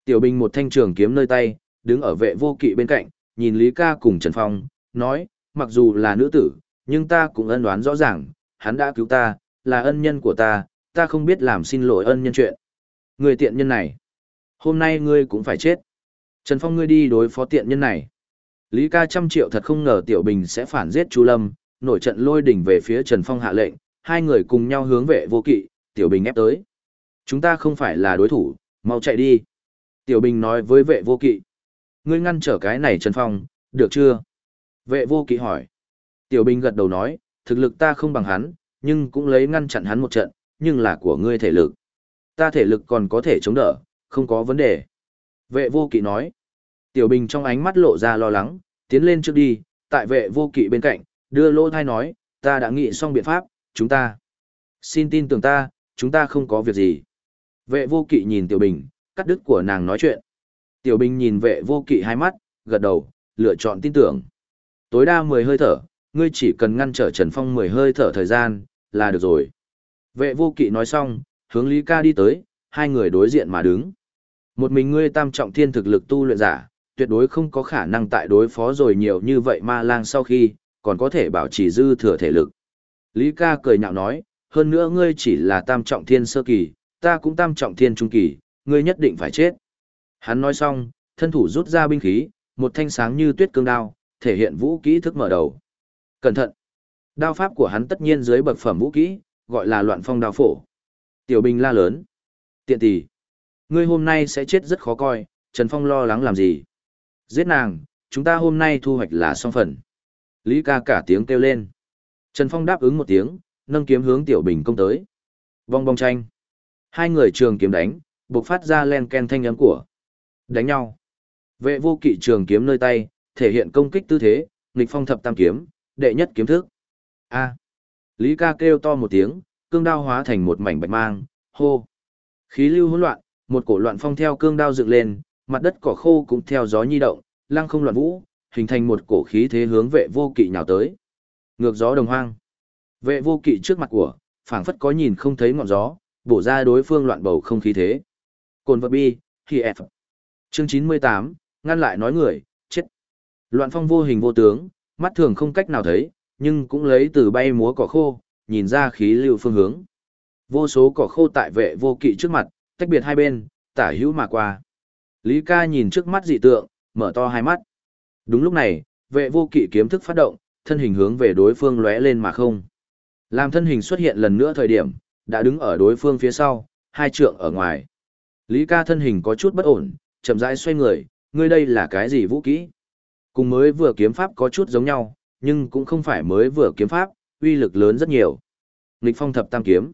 Tiểu Bình một thanh trường kiếm nơi tay, đứng ở vệ vô kỵ bên cạnh, nhìn Lý ca cùng Trần Phong, nói, mặc dù là nữ tử, nhưng ta cũng ân đoán rõ ràng, hắn đã cứu ta, là ân nhân của ta, ta không biết làm xin lỗi ân nhân chuyện. Người tiện nhân này, hôm nay ngươi cũng phải chết. Trần Phong ngươi đi đối phó tiện nhân này. Lý ca trăm triệu thật không ngờ Tiểu Bình sẽ phản giết Chu Lâm, nổi trận lôi đỉnh về phía Trần Phong hạ lệnh, hai người cùng nhau hướng vệ vô kỵ, Tiểu Bình ép tới. Chúng ta không phải là đối thủ, mau chạy đi. Tiểu Bình nói với vệ vô kỵ. Ngươi ngăn trở cái này Trần Phong, được chưa? Vệ vô kỵ hỏi. Tiểu Bình gật đầu nói, thực lực ta không bằng hắn, nhưng cũng lấy ngăn chặn hắn một trận, nhưng là của ngươi thể lực. Ta thể lực còn có thể chống đỡ, không có vấn đề. Vệ vô kỵ nói. Tiểu Bình trong ánh mắt lộ ra lo lắng, tiến lên trước đi, tại vệ vô kỵ bên cạnh, đưa lô thai nói, ta đã nghĩ xong biện pháp, chúng ta. Xin tin tưởng ta, chúng ta không có việc gì. Vệ vô kỵ nhìn Tiểu Bình, cắt đứt của nàng nói chuyện. Tiểu Bình nhìn vệ vô kỵ hai mắt, gật đầu, lựa chọn tin tưởng. Tối đa 10 hơi thở, ngươi chỉ cần ngăn trở Trần Phong 10 hơi thở thời gian, là được rồi. Vệ vô kỵ nói xong, hướng Lý ca đi tới, hai người đối diện mà đứng. Một mình ngươi tam trọng thiên thực lực tu luyện giả, tuyệt đối không có khả năng tại đối phó rồi nhiều như vậy ma lang sau khi, còn có thể bảo trì dư thừa thể lực. Lý ca cười nhạo nói, hơn nữa ngươi chỉ là tam trọng thiên sơ kỳ, ta cũng tam trọng thiên trung kỳ, ngươi nhất định phải chết. Hắn nói xong, thân thủ rút ra binh khí, một thanh sáng như tuyết cương đao, thể hiện vũ kỹ thức mở đầu. Cẩn thận! Đao pháp của hắn tất nhiên dưới bậc phẩm vũ kỹ, gọi là loạn phong đao phổ. Tiểu Bình la lớn. Tiện tỷ. Ngươi hôm nay sẽ chết rất khó coi, Trần Phong lo lắng làm gì? Giết nàng, chúng ta hôm nay thu hoạch là xong phần. Lý ca cả tiếng kêu lên. Trần Phong đáp ứng một tiếng, nâng kiếm hướng Tiểu Bình công tới. Vong bong tranh. Hai người trường kiếm đánh, bộc phát ra len ken thanh âm của. Đánh nhau. Vệ vô kỵ trường kiếm nơi tay, thể hiện công kích tư thế, nghịch phong thập tam kiếm, đệ nhất kiếm thức. A. Lý ca kêu to một tiếng, cương đao hóa thành một mảnh bạch mang, hô. Khí lưu hỗn loạn, một cổ loạn phong theo cương đao dựng lên, mặt đất cỏ khô cũng theo gió nhi động, lăng không loạn vũ, hình thành một cổ khí thế hướng vệ vô kỵ nhào tới. Ngược gió đồng hoang. Vệ vô kỵ trước mặt của, phảng phất có nhìn không thấy ngọn gió, bổ ra đối phương loạn bầu không khí thế. Cồn vật bi, khi F. Chương 98, ngăn lại nói người, chết. Loạn phong vô hình vô tướng, mắt thường không cách nào thấy, nhưng cũng lấy từ bay múa cỏ khô, nhìn ra khí lưu phương hướng. Vô số cỏ khô tại vệ vô kỵ trước mặt, tách biệt hai bên, tả hữu mà qua. Lý ca nhìn trước mắt dị tượng, mở to hai mắt. Đúng lúc này, vệ vô kỵ kiếm thức phát động, thân hình hướng về đối phương lóe lên mà không. Làm thân hình xuất hiện lần nữa thời điểm, đã đứng ở đối phương phía sau, hai trượng ở ngoài. Lý ca thân hình có chút bất ổn, chậm rãi xoay người, ngươi đây là cái gì vũ kỹ? Cùng mới vừa kiếm pháp có chút giống nhau, nhưng cũng không phải mới vừa kiếm pháp, uy lực lớn rất nhiều. Nghịch phong thập tam kiếm.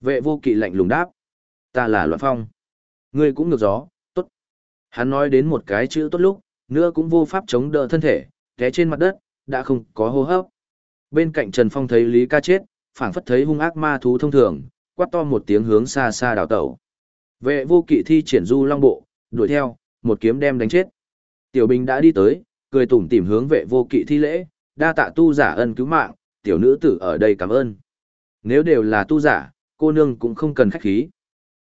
Vệ vô kỵ lạnh lùng đáp. Ta là loạn phong. Ngươi cũng ngược gió, tốt. Hắn nói đến một cái chữ tốt lúc, nữa cũng vô pháp chống đỡ thân thể, té trên mặt đất, đã không có hô hấp. Bên cạnh Trần Phong thấy Lý ca chết, phảng phất thấy hung ác ma thú thông thường, quát to một tiếng hướng xa xa đào tẩu. Vệ vô kỵ thi triển du long bộ, đuổi theo, một kiếm đem đánh chết. Tiểu Bình đã đi tới, cười tủm tỉm hướng vệ vô kỵ thi lễ, đa tạ tu giả ân cứu mạng, tiểu nữ tử ở đây cảm ơn. Nếu đều là tu giả, cô nương cũng không cần khách khí.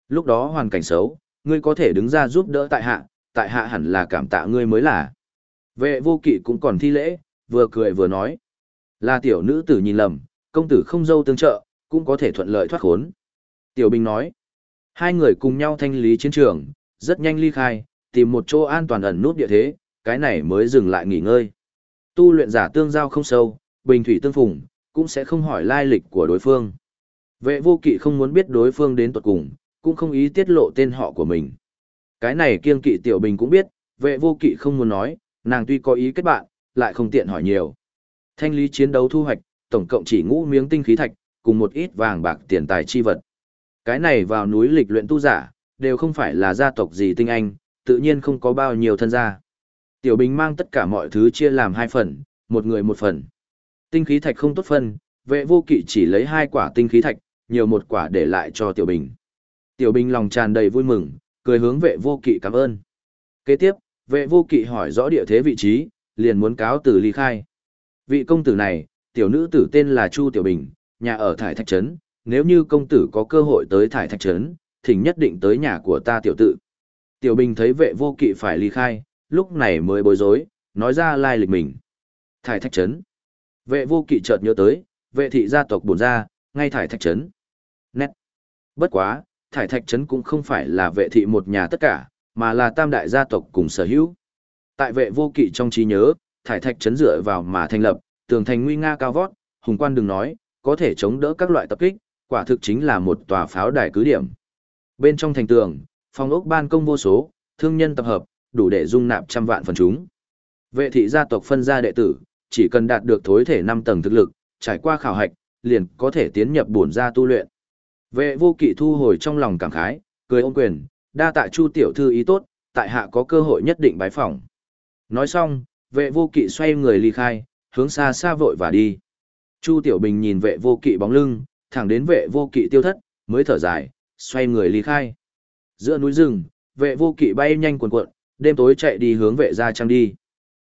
Lúc đó hoàn cảnh xấu, ngươi có thể đứng ra giúp đỡ tại hạ, tại hạ hẳn là cảm tạ ngươi mới là. Vệ vô kỵ cũng còn thi lễ, vừa cười vừa nói. Là tiểu nữ tử nhìn lầm, công tử không dâu tương trợ, cũng có thể thuận lợi thoát khốn. Tiểu Bình nói. Hai người cùng nhau thanh lý chiến trường, rất nhanh ly khai, tìm một chỗ an toàn ẩn nút địa thế, cái này mới dừng lại nghỉ ngơi. Tu luyện giả tương giao không sâu, bình thủy tương phùng, cũng sẽ không hỏi lai lịch của đối phương. Vệ vô kỵ không muốn biết đối phương đến tuật cùng, cũng không ý tiết lộ tên họ của mình. Cái này kiên kỵ tiểu bình cũng biết, vệ vô kỵ không muốn nói, nàng tuy có ý kết bạn, lại không tiện hỏi nhiều. Thanh lý chiến đấu thu hoạch, tổng cộng chỉ ngũ miếng tinh khí thạch, cùng một ít vàng bạc tiền tài chi vật. Cái này vào núi lịch luyện tu giả, đều không phải là gia tộc gì tinh anh, tự nhiên không có bao nhiêu thân gia. Tiểu Bình mang tất cả mọi thứ chia làm hai phần, một người một phần. Tinh khí thạch không tốt phân, vệ vô kỵ chỉ lấy hai quả tinh khí thạch, nhiều một quả để lại cho Tiểu Bình. Tiểu Bình lòng tràn đầy vui mừng, cười hướng vệ vô kỵ cảm ơn. Kế tiếp, vệ vô kỵ hỏi rõ địa thế vị trí, liền muốn cáo từ ly khai. Vị công tử này, tiểu nữ tử tên là Chu Tiểu Bình, nhà ở Thải Thạch Trấn, nếu như công tử có cơ hội tới Thải Thạch Trấn, thỉnh nhất định tới nhà của ta tiểu tự. Tiểu Bình thấy vệ vô kỵ phải ly khai, lúc này mới bối rối, nói ra lai lịch mình. Thải Thạch Trấn. Vệ vô kỵ chợt nhớ tới, vệ thị gia tộc bổn ra, ngay Thải Thạch Trấn. Nét. Bất quá, Thải Thạch Trấn cũng không phải là vệ thị một nhà tất cả, mà là tam đại gia tộc cùng sở hữu. Tại vệ vô kỵ trong trí nhớ, Thải Thạch Trấn dựa vào mà thành lập, tường thành nguy nga cao vót, hùng quan đừng nói, có thể chống đỡ các loại tập kích, quả thực chính là một tòa pháo đài cứ điểm. Bên trong thành tường, phòng ốc ban công vô số, thương nhân tập hợp, đủ để dung nạp trăm vạn phần chúng. Vệ thị gia tộc phân gia đệ tử, chỉ cần đạt được thối thể 5 tầng thực lực, trải qua khảo hạch, liền có thể tiến nhập bổn gia tu luyện. Vệ vô kỵ thu hồi trong lòng cảm khái, cười ôm quyền, đa tạ chu tiểu thư ý tốt, tại hạ có cơ hội nhất định bái phỏng. Nói xong, vệ vô kỵ xoay người ly khai, hướng xa xa vội và đi. Chu Tiểu Bình nhìn vệ vô kỵ bóng lưng, thẳng đến vệ vô kỵ tiêu thất, mới thở dài, xoay người ly khai. Giữa núi rừng, vệ vô kỵ bay nhanh cuồn cuộn, đêm tối chạy đi hướng vệ gia trang đi.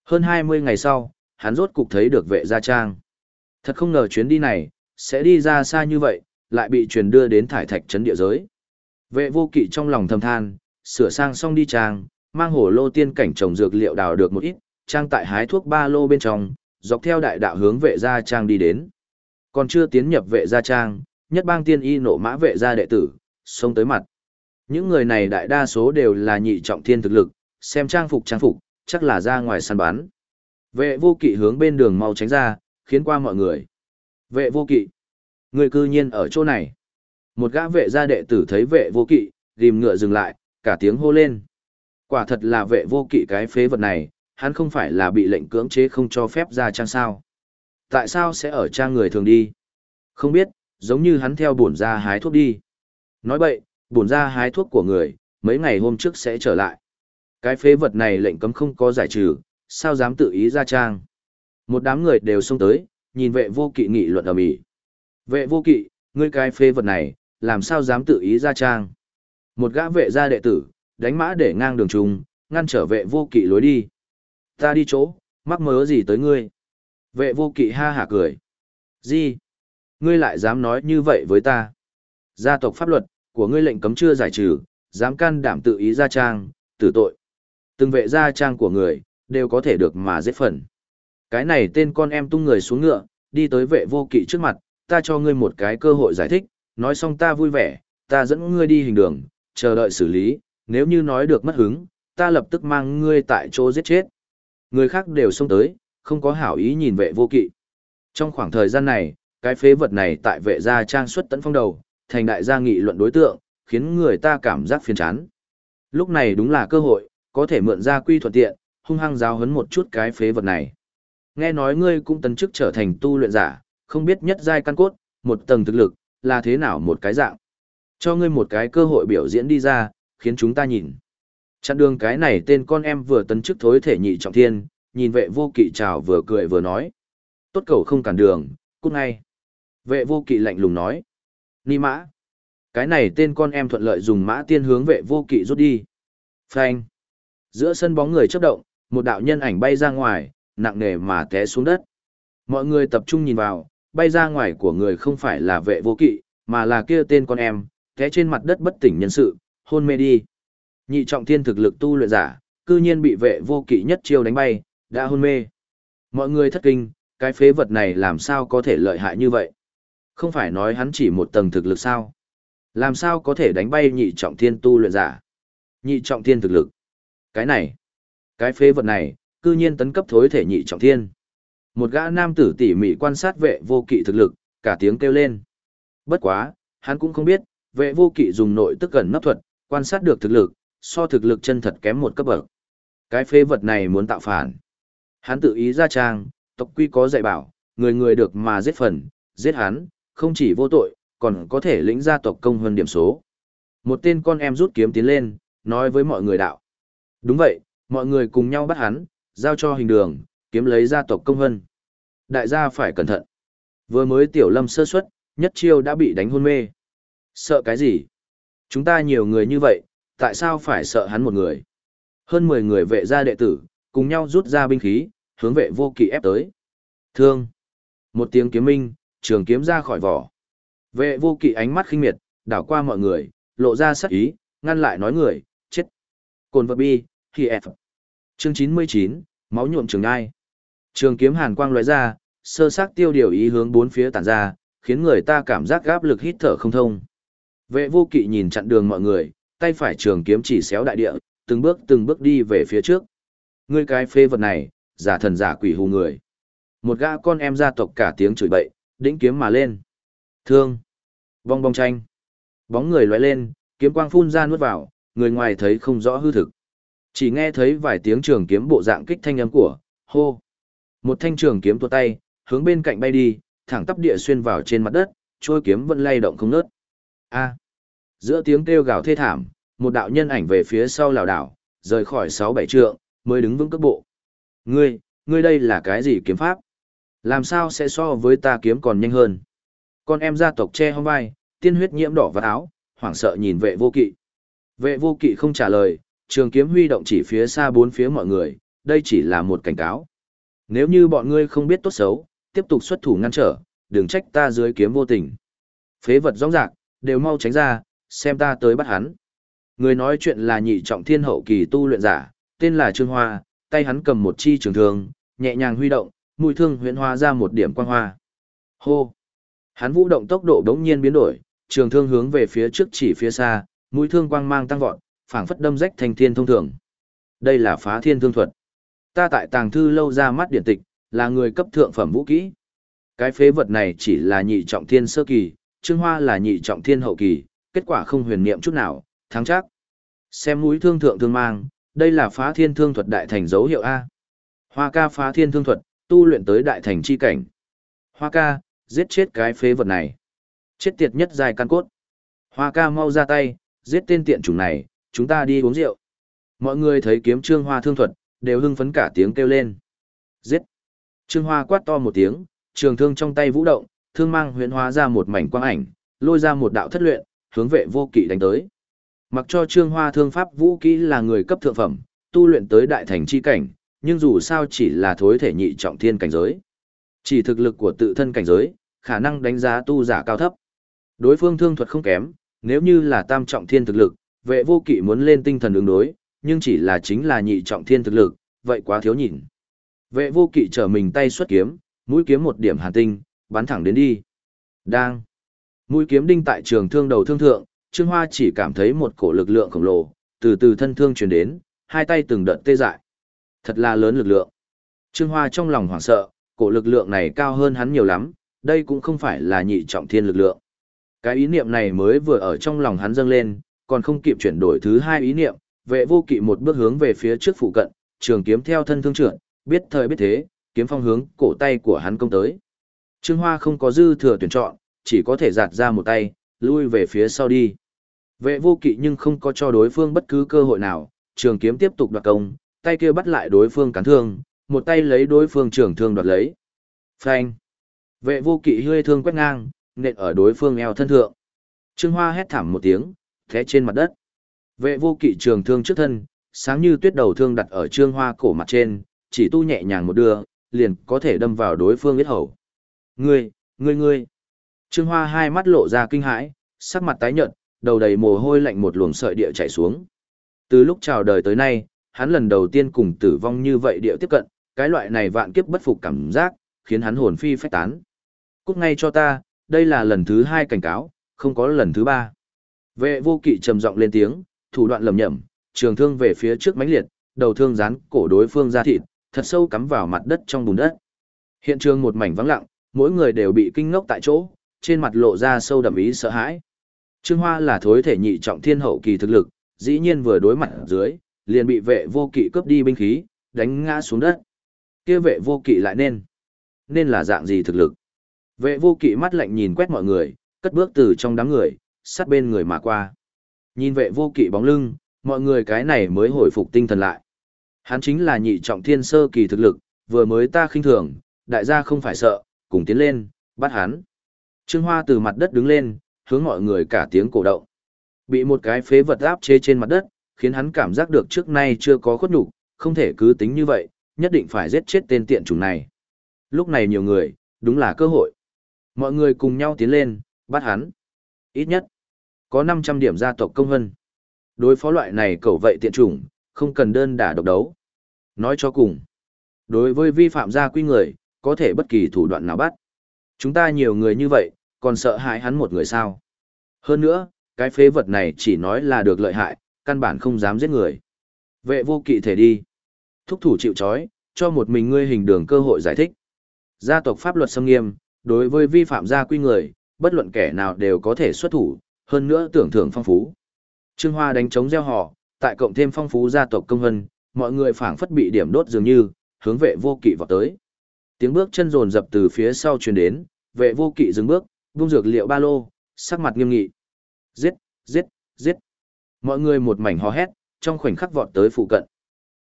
Hơn 20 ngày sau, hắn rốt cục thấy được vệ gia trang. Thật không ngờ chuyến đi này, sẽ đi ra xa như vậy, lại bị truyền đưa đến thải thạch trấn địa giới. Vệ vô kỵ trong lòng thầm than, sửa sang xong đi trang, mang hổ lô tiên cảnh trồng dược liệu đào được một ít, trang tại hái thuốc ba lô bên trong, dọc theo đại đạo hướng vệ gia trang đi đến. Còn chưa tiến nhập vệ gia trang, nhất bang tiên y nộ mã vệ gia đệ tử, xông tới mặt. Những người này đại đa số đều là nhị trọng thiên thực lực, xem trang phục trang phục, chắc là ra ngoài săn bán. Vệ vô kỵ hướng bên đường mau tránh ra, khiến qua mọi người. Vệ vô kỵ. Người cư nhiên ở chỗ này. Một gã vệ gia đệ tử thấy vệ vô kỵ, rìm ngựa dừng lại, cả tiếng hô lên. Quả thật là vệ vô kỵ cái phế vật này, hắn không phải là bị lệnh cưỡng chế không cho phép ra trang sao. Tại sao sẽ ở trang người thường đi? Không biết, giống như hắn theo bổn ra hái thuốc đi. Nói bậy, bổn ra hái thuốc của người, mấy ngày hôm trước sẽ trở lại. Cái phế vật này lệnh cấm không có giải trừ, sao dám tự ý ra trang. Một đám người đều xông tới, nhìn vệ vô kỵ nghị luận ở mỹ. Vệ vô kỵ, ngươi cái phế vật này, làm sao dám tự ý ra trang. Một gã vệ gia đệ tử, đánh mã để ngang đường trùng, ngăn trở vệ vô kỵ lối đi. Ta đi chỗ, mắc mớ gì tới ngươi? Vệ vô kỵ ha hả cười. Gì? Ngươi lại dám nói như vậy với ta? Gia tộc pháp luật, của ngươi lệnh cấm chưa giải trừ, dám can đảm tự ý ra trang, tử tội. Từng vệ gia trang của người, đều có thể được mà giết phần. Cái này tên con em tung người xuống ngựa, đi tới vệ vô kỵ trước mặt, ta cho ngươi một cái cơ hội giải thích, nói xong ta vui vẻ, ta dẫn ngươi đi hình đường, chờ đợi xử lý, nếu như nói được mất hứng, ta lập tức mang ngươi tại chỗ giết chết. Người khác đều xông tới, không có hảo ý nhìn vệ vô kỵ. Trong khoảng thời gian này, cái phế vật này tại vệ gia trang xuất tấn phong đầu, thành đại gia nghị luận đối tượng, khiến người ta cảm giác phiền chán. Lúc này đúng là cơ hội, có thể mượn ra quy thuận tiện, hung hăng giáo hấn một chút cái phế vật này. Nghe nói ngươi cũng tấn chức trở thành tu luyện giả, không biết nhất giai căn cốt, một tầng thực lực, là thế nào một cái dạng. Cho ngươi một cái cơ hội biểu diễn đi ra, khiến chúng ta nhìn. Chặn đường cái này tên con em vừa tấn chức thối thể nhị trọng thiên, nhìn vệ vô kỵ chào vừa cười vừa nói. Tốt cầu không cản đường, cút ngay. Vệ vô kỵ lạnh lùng nói. Ni mã. Cái này tên con em thuận lợi dùng mã tiên hướng vệ vô kỵ rút đi. Phanh. Giữa sân bóng người chấp động, một đạo nhân ảnh bay ra ngoài, nặng nề mà té xuống đất. Mọi người tập trung nhìn vào, bay ra ngoài của người không phải là vệ vô kỵ, mà là kia tên con em, té trên mặt đất bất tỉnh nhân sự, hôn mê đi. Nhị trọng thiên thực lực tu luyện giả, cư nhiên bị vệ vô kỵ nhất chiêu đánh bay, đã hôn mê. Mọi người thất kinh, cái phế vật này làm sao có thể lợi hại như vậy? Không phải nói hắn chỉ một tầng thực lực sao? Làm sao có thể đánh bay nhị trọng thiên tu luyện giả? Nhị trọng thiên thực lực. Cái này, cái phế vật này, cư nhiên tấn cấp thối thể nhị trọng thiên. Một gã nam tử tỉ mỉ quan sát vệ vô kỵ thực lực, cả tiếng kêu lên. Bất quá, hắn cũng không biết, vệ vô kỵ dùng nội tức gần nấp thuật, quan sát được thực lực, so thực lực chân thật kém một cấp bậc. Cái phế vật này muốn tạo phản. Hắn tự ý ra trang, tộc quy có dạy bảo, người người được mà giết phần, giết hắn, không chỉ vô tội, còn có thể lĩnh gia tộc công hơn điểm số. Một tên con em rút kiếm tiến lên, nói với mọi người đạo. Đúng vậy, mọi người cùng nhau bắt hắn, giao cho hình đường, kiếm lấy gia tộc công hân. Đại gia phải cẩn thận. Vừa mới tiểu lâm sơ suất, nhất chiêu đã bị đánh hôn mê. Sợ cái gì? Chúng ta nhiều người như vậy, tại sao phải sợ hắn một người? Hơn 10 người vệ gia đệ tử, cùng nhau rút ra binh khí, hướng vệ vô kỵ ép tới. Thương. Một tiếng kiếm minh, trường kiếm ra khỏi vỏ. Vệ vô kỵ ánh mắt khinh miệt, đảo qua mọi người, lộ ra sắc ý, ngăn lại nói người, chết. Cồn vật bi, khi F. Chương 99, máu nhuộm trường ai. Trường kiếm hàn quang lóe ra, sơ sắc tiêu điều ý hướng bốn phía tản ra, khiến người ta cảm giác gáp lực hít thở không thông. Vệ vô kỵ nhìn chặn đường mọi người, tay phải trường kiếm chỉ xéo đại địa, từng bước từng bước đi về phía trước. Ngươi cái phê vật này, giả thần giả quỷ hù người. Một gã con em gia tộc cả tiếng chửi bậy, đĩnh kiếm mà lên. Thương. Vong bong tranh. Bóng người lóe lên, kiếm quang phun ra nuốt vào, người ngoài thấy không rõ hư thực. Chỉ nghe thấy vài tiếng trường kiếm bộ dạng kích thanh âm của, hô. Một thanh trường kiếm tuột tay, hướng bên cạnh bay đi, thẳng tắp địa xuyên vào trên mặt đất, trôi kiếm vẫn lay động không ngớt. A. Giữa tiếng kêu gào thê thảm, một đạo nhân ảnh về phía sau lảo đảo, rời khỏi sáu bảy trượng, mới đứng vững cước bộ. Ngươi, ngươi đây là cái gì kiếm pháp? Làm sao sẽ so với ta kiếm còn nhanh hơn? Con em gia tộc che hông vai, tiên huyết nhiễm đỏ vào áo, hoảng sợ nhìn vệ vô kỵ. Vệ vô kỵ không trả lời, trường kiếm huy động chỉ phía xa bốn phía mọi người, đây chỉ là một cảnh cáo. Nếu như bọn ngươi không biết tốt xấu, tiếp tục xuất thủ ngăn trở, đừng trách ta dưới kiếm vô tình. Phế vật rong rạc, đều mau tránh ra, xem ta tới bắt hắn. Người nói chuyện là nhị trọng thiên hậu kỳ tu luyện giả, tên là Trương Hoa, tay hắn cầm một chi trường thương, nhẹ nhàng huy động, mũi thương huyễn hóa ra một điểm quang hoa. Hô! Hắn vũ động tốc độ đống nhiên biến đổi, trường thương hướng về phía trước chỉ phía xa, mũi thương quang mang tăng vọt, phảng phất đâm rách thành thiên thông thường. Đây là phá thiên thương thuật. Ta tại tàng thư lâu ra mắt điển tịch, là người cấp thượng phẩm vũ kỹ. Cái phế vật này chỉ là nhị trọng thiên sơ kỳ, Trương Hoa là nhị trọng thiên hậu kỳ, kết quả không huyền niệm chút nào, thắng chắc. Xem mũi thương thượng thương mang, đây là phá thiên thương thuật đại thành dấu hiệu A. Hoa ca phá thiên thương thuật, tu luyện tới đại thành chi cảnh. Hoa ca, giết chết cái phế vật này. Chết tiệt nhất dài căn cốt. Hoa ca mau ra tay, giết tên tiện chủng này, chúng ta đi uống rượu. Mọi người thấy kiếm trương hoa thương thuật, đều hưng phấn cả tiếng kêu lên. Giết. Trương hoa quát to một tiếng, trường thương trong tay vũ động, thương mang huyễn hóa ra một mảnh quang ảnh, lôi ra một đạo thất luyện, hướng vệ vô kỵ đánh tới. Mặc cho Trương Hoa thương pháp vũ kỹ là người cấp thượng phẩm, tu luyện tới đại thành chi cảnh, nhưng dù sao chỉ là thối thể nhị trọng thiên cảnh giới. Chỉ thực lực của tự thân cảnh giới, khả năng đánh giá tu giả cao thấp. Đối phương thương thuật không kém, nếu như là tam trọng thiên thực lực, vệ vô kỵ muốn lên tinh thần ứng đối, nhưng chỉ là chính là nhị trọng thiên thực lực, vậy quá thiếu nhìn. Vệ vô kỵ trở mình tay xuất kiếm, mũi kiếm một điểm hàn tinh, bắn thẳng đến đi. Đang. Mũi kiếm đinh tại trường thương đầu thương thượng, Trương Hoa chỉ cảm thấy một cổ lực lượng khổng lồ, từ từ thân thương truyền đến, hai tay từng đợt tê dại. Thật là lớn lực lượng. Trương Hoa trong lòng hoảng sợ, cổ lực lượng này cao hơn hắn nhiều lắm, đây cũng không phải là nhị trọng thiên lực lượng. Cái ý niệm này mới vừa ở trong lòng hắn dâng lên, còn không kịp chuyển đổi thứ hai ý niệm, vệ vô kỵ một bước hướng về phía trước phụ cận, trường kiếm theo thân thương trưởng, biết thời biết thế, kiếm phong hướng cổ tay của hắn công tới. Trương Hoa không có dư thừa tuyển chọn, chỉ có thể giạt ra một tay, lui về phía sau đi. Vệ vô kỵ nhưng không có cho đối phương bất cứ cơ hội nào, trường kiếm tiếp tục đoạt công, tay kia bắt lại đối phương cắn thương, một tay lấy đối phương trường thương đoạt lấy. Phanh. Vệ vô kỵ hơi thương quét ngang, nện ở đối phương eo thân thượng. Trương Hoa hét thảm một tiếng, thế trên mặt đất. Vệ vô kỵ trường thương trước thân, sáng như tuyết đầu thương đặt ở Trương Hoa cổ mặt trên, chỉ tu nhẹ nhàng một đưa, liền có thể đâm vào đối phương huyết hầu. Ngươi, ngươi ngươi. Trương Hoa hai mắt lộ ra kinh hãi, sắc mặt tái nhợt, đầu đầy mồ hôi lạnh một luồng sợi địa chảy xuống. Từ lúc chào đời tới nay, hắn lần đầu tiên cùng tử vong như vậy địa tiếp cận, cái loại này vạn kiếp bất phục cảm giác, khiến hắn hồn phi phách tán. Cút ngay cho ta, đây là lần thứ hai cảnh cáo, không có lần thứ ba. Vệ vô kỵ trầm giọng lên tiếng, thủ đoạn lầm nhầm, trường thương về phía trước mãnh liệt, đầu thương dán cổ đối phương ra thịt, thật sâu cắm vào mặt đất trong bùn đất. Hiện trường một mảnh vắng lặng, mỗi người đều bị kinh ngốc tại chỗ, trên mặt lộ ra sâu đậm ý sợ hãi. Trương Hoa là thối thể nhị trọng thiên hậu kỳ thực lực, dĩ nhiên vừa đối mặt dưới, liền bị vệ vô kỵ cướp đi binh khí, đánh ngã xuống đất. Kia vệ vô kỵ lại nên, nên là dạng gì thực lực. Vệ vô kỵ mắt lạnh nhìn quét mọi người, cất bước từ trong đám người, sát bên người mà qua. Nhìn vệ vô kỵ bóng lưng, mọi người cái này mới hồi phục tinh thần lại. Hắn chính là nhị trọng thiên sơ kỳ thực lực, vừa mới ta khinh thường, đại gia không phải sợ, cùng tiến lên, bắt hắn. Trương Hoa từ mặt đất đứng lên, hướng mọi người cả tiếng cổ động. Bị một cái phế vật áp chế trên mặt đất, khiến hắn cảm giác được trước nay chưa có khuất nhục, không thể cứ tính như vậy, nhất định phải giết chết tên tiện chủng này. Lúc này nhiều người, đúng là cơ hội. Mọi người cùng nhau tiến lên, bắt hắn. Ít nhất, có 500 điểm gia tộc công hân. Đối phó loại này cầu vậy tiện chủng, không cần đơn đả độc đấu. Nói cho cùng, đối với vi phạm gia quy người, có thể bất kỳ thủ đoạn nào bắt. Chúng ta nhiều người như vậy, còn sợ hãi hắn một người sao. Hơn nữa, cái phế vật này chỉ nói là được lợi hại, căn bản không dám giết người. Vệ vô kỵ thể đi. Thúc thủ chịu trói, cho một mình ngươi hình đường cơ hội giải thích. Gia tộc pháp luật xâm nghiêm, đối với vi phạm gia quy người, bất luận kẻ nào đều có thể xuất thủ, hơn nữa tưởng thưởng phong phú. Trương Hoa đánh chống gieo họ, tại cộng thêm phong phú gia tộc công hân, mọi người phảng phất bị điểm đốt dường như, hướng vệ vô kỵ vào tới. Tiếng bước chân rồn dập từ phía sau truyền đến, vệ vô kỵ dừng bước, vung dược liệu ba lô, sắc mặt nghiêm nghị. Giết, giết, giết. Mọi người một mảnh hò hét, trong khoảnh khắc vọt tới phụ cận.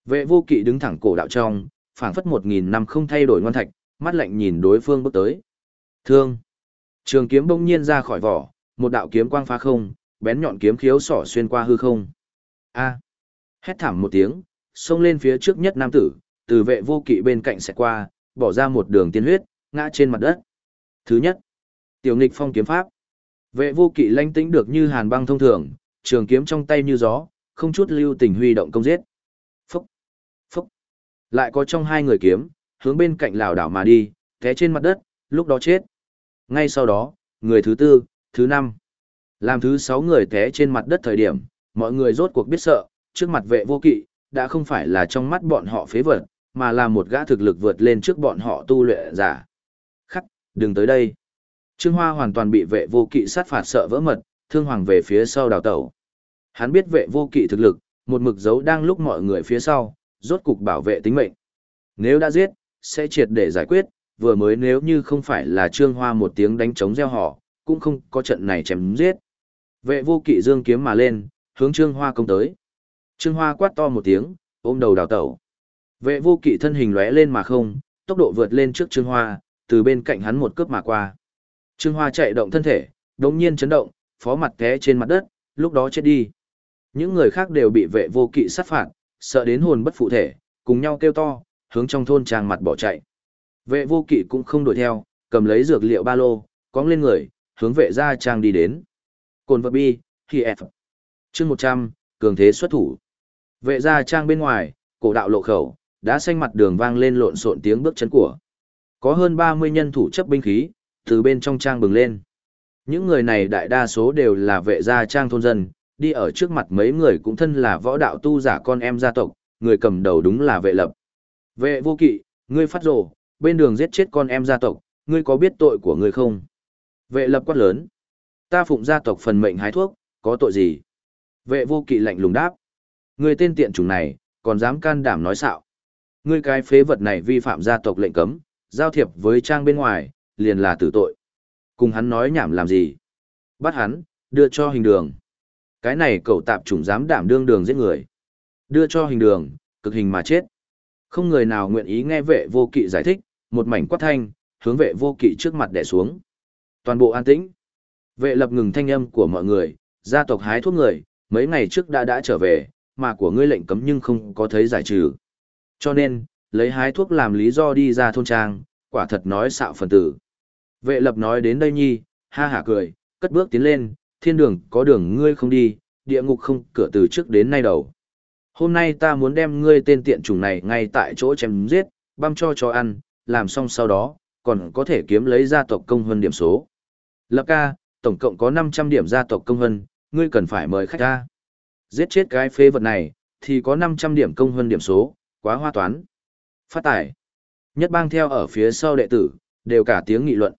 Vệ vô kỵ đứng thẳng cổ đạo trong, phảng phất một nghìn năm không thay đổi ngoan thạch, mắt lạnh nhìn đối phương bước tới. Thương. Trường kiếm bỗng nhiên ra khỏi vỏ, một đạo kiếm quang phá không, bén nhọn kiếm khiếu sỏ xuyên qua hư không. A. Hét thảm một tiếng, xông lên phía trước nhất nam tử, từ vệ vô kỵ bên cạnh sẽ qua, bỏ ra một đường tiên huyết, ngã trên mặt đất. Thứ nhất, tiểu nghịch phong kiếm pháp. Vệ vô kỵ lanh tĩnh được như hàn băng thông thường, trường kiếm trong tay như gió, không chút lưu tình huy động công giết. Phúc, phúc. Lại có trong hai người kiếm, hướng bên cạnh lảo đảo mà đi, té trên mặt đất, lúc đó chết. Ngay sau đó, người thứ tư, thứ năm. Làm thứ sáu người té trên mặt đất thời điểm, mọi người rốt cuộc biết sợ, trước mặt vệ vô kỵ, đã không phải là trong mắt bọn họ phế vật, mà là một gã thực lực vượt lên trước bọn họ tu luyện giả. Khắc, đừng tới đây. Trương Hoa hoàn toàn bị vệ vô kỵ sát phạt sợ vỡ mật, thương hoàng về phía sau đào tẩu. Hắn biết vệ vô kỵ thực lực, một mực dấu đang lúc mọi người phía sau, rốt cục bảo vệ tính mệnh. Nếu đã giết, sẽ triệt để giải quyết, vừa mới nếu như không phải là Trương Hoa một tiếng đánh trống gieo họ, cũng không có trận này chém giết. Vệ vô kỵ dương kiếm mà lên, hướng Trương Hoa công tới. Trương Hoa quát to một tiếng, ôm đầu đào tẩu. Vệ vô kỵ thân hình lóe lên mà không, tốc độ vượt lên trước Trương Hoa, từ bên cạnh hắn một cướp mà qua. Trương Hoa chạy động thân thể, đống nhiên chấn động, phó mặt té trên mặt đất, lúc đó chết đi. Những người khác đều bị vệ vô kỵ sát phạt, sợ đến hồn bất phụ thể, cùng nhau kêu to, hướng trong thôn trang mặt bỏ chạy. Vệ vô kỵ cũng không đuổi theo, cầm lấy dược liệu ba lô, cóng lên người, hướng vệ gia trang đi đến. Cồn vật bi, khi F. chương 100, cường thế xuất thủ. Vệ gia trang bên ngoài, cổ đạo lộ khẩu, đã xanh mặt đường vang lên lộn xộn tiếng bước chân của. Có hơn 30 nhân thủ chấp binh khí, từ bên trong trang bừng lên. Những người này đại đa số đều là vệ gia trang thôn dân, đi ở trước mặt mấy người cũng thân là võ đạo tu giả con em gia tộc, người cầm đầu đúng là vệ lập. Vệ vô kỵ, ngươi phát rồ, bên đường giết chết con em gia tộc, ngươi có biết tội của ngươi không? Vệ lập quát lớn. Ta phụng gia tộc phần mệnh hái thuốc, có tội gì? Vệ vô kỵ lạnh lùng đáp. người tên tiện chủng này, còn dám can đảm nói xạo. Ngươi cái phế vật này vi phạm gia tộc lệnh cấm, giao thiệp với trang bên ngoài, liền là tử tội. Cùng hắn nói nhảm làm gì? Bắt hắn, đưa cho hình đường. Cái này cậu tạp chủng dám đảm đương đường giết người. Đưa cho hình đường, cực hình mà chết. Không người nào nguyện ý nghe vệ vô kỵ giải thích, một mảnh quát thanh, hướng vệ vô kỵ trước mặt đè xuống. Toàn bộ an tĩnh. Vệ lập ngừng thanh âm của mọi người, gia tộc hái thuốc người, mấy ngày trước đã đã trở về, mà của ngươi lệnh cấm nhưng không có thấy giải trừ. Cho nên, lấy hái thuốc làm lý do đi ra thôn trang, quả thật nói xạo phần tử. Vệ lập nói đến đây nhi, ha hả cười, cất bước tiến lên, thiên đường có đường ngươi không đi, địa ngục không cửa từ trước đến nay đầu. Hôm nay ta muốn đem ngươi tên tiện chủng này ngay tại chỗ chém giết, băm cho cho ăn, làm xong sau đó, còn có thể kiếm lấy gia tộc công hơn điểm số. Lập ca, tổng cộng có 500 điểm gia tộc công hơn, ngươi cần phải mời khách ca. Giết chết cái phế vật này, thì có 500 điểm công hơn điểm số, quá hoa toán. Phát tải. Nhất bang theo ở phía sau đệ tử, đều cả tiếng nghị luận.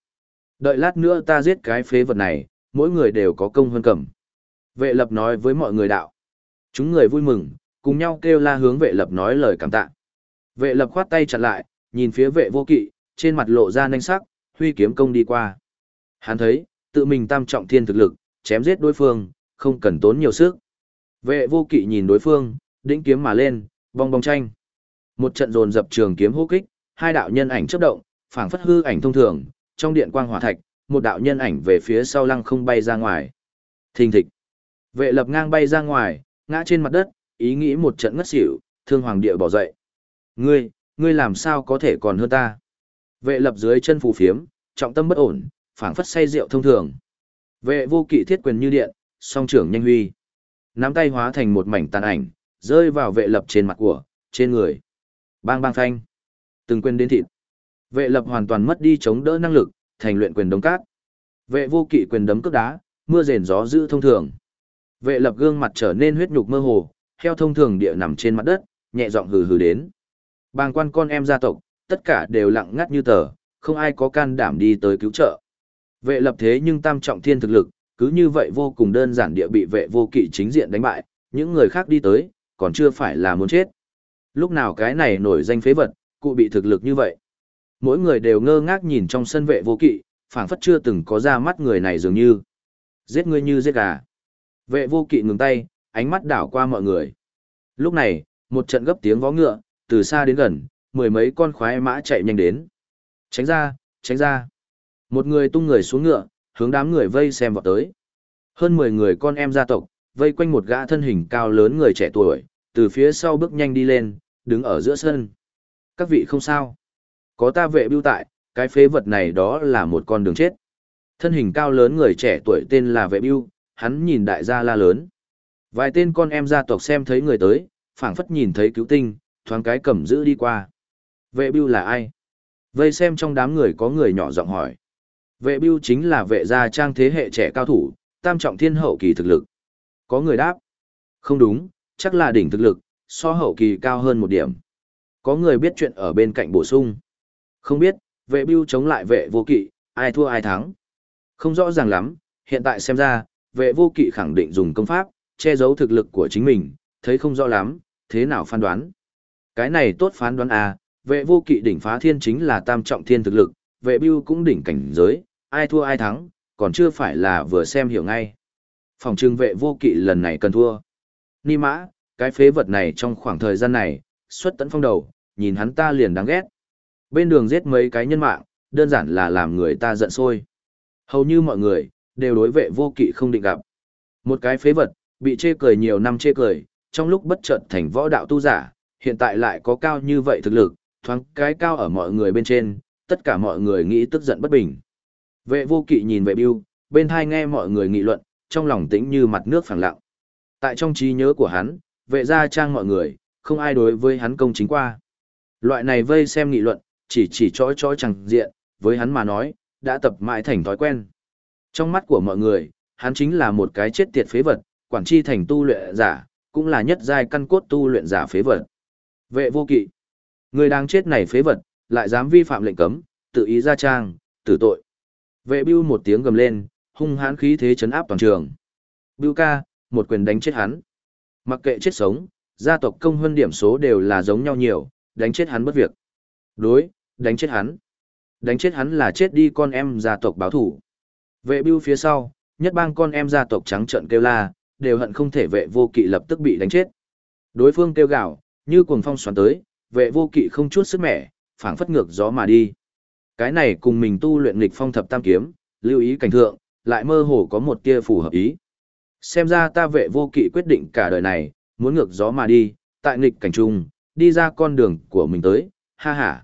Đợi lát nữa ta giết cái phế vật này, mỗi người đều có công hơn cầm. Vệ lập nói với mọi người đạo. Chúng người vui mừng, cùng nhau kêu la hướng vệ lập nói lời cảm tạ. Vệ lập khoát tay chặn lại, nhìn phía vệ vô kỵ, trên mặt lộ ra nanh sắc, huy kiếm công đi qua. Hắn thấy, tự mình tam trọng thiên thực lực, chém giết đối phương, không cần tốn nhiều sức. Vệ vô kỵ nhìn đối phương, đĩnh kiếm mà lên, bong bong tranh. Một trận dồn dập trường kiếm hô kích, hai đạo nhân ảnh chớp động, phảng phất hư ảnh thông thường, trong điện quang hỏa thạch, một đạo nhân ảnh về phía sau lăng không bay ra ngoài. Thình thịch. Vệ lập ngang bay ra ngoài, ngã trên mặt đất, ý nghĩ một trận ngất xỉu, thương hoàng địa bỏ dậy. Ngươi, ngươi làm sao có thể còn hơn ta? Vệ lập dưới chân phù phiếm, trọng tâm bất ổn, phảng phất say rượu thông thường. Vệ vô kỵ thiết quyền như điện, song trưởng nhanh huy. Nắm tay hóa thành một mảnh tàn ảnh, rơi vào vệ lập trên mặt của, trên người. Bang bang phanh. Từng quyền đến thịt. Vệ lập hoàn toàn mất đi chống đỡ năng lực, thành luyện quyền đống cát. Vệ vô kỵ quyền đấm cước đá, mưa rền gió dữ thông thường. Vệ lập gương mặt trở nên huyết nhục mơ hồ, theo thông thường địa nằm trên mặt đất, nhẹ giọng hừ hừ đến. Bang quan con em gia tộc, tất cả đều lặng ngắt như tờ, không ai có can đảm đi tới cứu trợ. Vệ lập thế nhưng tam trọng thiên thực lực, cứ như vậy vô cùng đơn giản địa bị vệ vô kỵ chính diện đánh bại, những người khác đi tới, còn chưa phải là muốn chết. Lúc nào cái này nổi danh phế vật, cụ bị thực lực như vậy. Mỗi người đều ngơ ngác nhìn trong sân vệ vô kỵ, phảng phất chưa từng có ra mắt người này dường như. Giết ngươi như giết gà. Vệ vô kỵ ngừng tay, ánh mắt đảo qua mọi người. Lúc này, một trận gấp tiếng vó ngựa, từ xa đến gần, mười mấy con khoái mã chạy nhanh đến. Tránh ra, tránh ra. Một người tung người xuống ngựa, hướng đám người vây xem vào tới. Hơn mười người con em gia tộc, vây quanh một gã thân hình cao lớn người trẻ tuổi, từ phía sau bước nhanh đi lên, đứng ở giữa sân. Các vị không sao. Có ta vệ bưu tại, cái phế vật này đó là một con đường chết. Thân hình cao lớn người trẻ tuổi tên là vệ bưu, hắn nhìn đại gia la lớn. Vài tên con em gia tộc xem thấy người tới, phảng phất nhìn thấy cứu tinh, thoáng cái cầm giữ đi qua. Vệ bưu là ai? Vây xem trong đám người có người nhỏ giọng hỏi. Vệ bưu chính là vệ gia trang thế hệ trẻ cao thủ, tam trọng thiên hậu kỳ thực lực. Có người đáp. Không đúng, chắc là đỉnh thực lực, so hậu kỳ cao hơn một điểm. Có người biết chuyện ở bên cạnh bổ sung. Không biết, vệ bưu chống lại vệ vô kỵ, ai thua ai thắng. Không rõ ràng lắm, hiện tại xem ra, vệ vô kỵ khẳng định dùng công pháp, che giấu thực lực của chính mình, thấy không rõ lắm, thế nào phán đoán. Cái này tốt phán đoán à, vệ vô kỵ đỉnh phá thiên chính là tam trọng thiên thực lực, vệ bưu cũng đỉnh cảnh giới, ai thua ai thắng, còn chưa phải là vừa xem hiểu ngay. Phòng trưng vệ vô kỵ lần này cần thua. Ni mã, cái phế vật này trong khoảng thời gian này, xuất tấn phong đầu, nhìn hắn ta liền đáng ghét. Bên đường giết mấy cái nhân mạng, đơn giản là làm người ta giận sôi. Hầu như mọi người, đều đối vệ vô kỵ không định gặp. Một cái phế vật, bị chê cười nhiều năm chê cười, trong lúc bất chợt thành võ đạo tu giả, hiện tại lại có cao như vậy thực lực, thoáng cái cao ở mọi người bên trên, tất cả mọi người nghĩ tức giận bất bình. Vệ vô kỵ nhìn vệ biêu, bên thai nghe mọi người nghị luận, trong lòng tĩnh như mặt nước phẳng lặng. Tại trong trí nhớ của hắn, vệ gia trang mọi người, không ai đối với hắn công chính qua. Loại này vây xem nghị luận, chỉ chỉ chói chói chẳng diện, với hắn mà nói, đã tập mãi thành thói quen. Trong mắt của mọi người, hắn chính là một cái chết tiệt phế vật, quản chi thành tu luyện giả, cũng là nhất giai căn cốt tu luyện giả phế vật. Vệ vô kỵ. Người đang chết này phế vật, lại dám vi phạm lệnh cấm, tự ý ra trang, tử tội. Vệ bưu một tiếng gầm lên, hung hãn khí thế chấn áp toàn trường. Bưu ca, một quyền đánh chết hắn. Mặc kệ chết sống, gia tộc công hơn điểm số đều là giống nhau nhiều, đánh chết hắn bất việc. Đối, đánh chết hắn. Đánh chết hắn là chết đi con em gia tộc báo thủ. Vệ bưu phía sau, nhất bang con em gia tộc trắng trợn kêu la, đều hận không thể vệ vô kỵ lập tức bị đánh chết. Đối phương kêu gào, như cuồng phong xoắn tới, vệ vô kỵ không chút sức mẻ, phảng phất ngược gió mà đi. Cái này cùng mình tu luyện nghịch phong thập tam kiếm, lưu ý cảnh thượng, lại mơ hồ có một tia phù hợp ý. Xem ra ta vệ vô kỵ quyết định cả đời này, muốn ngược gió mà đi, tại nghịch cảnh trung, đi ra con đường của mình tới, ha ha.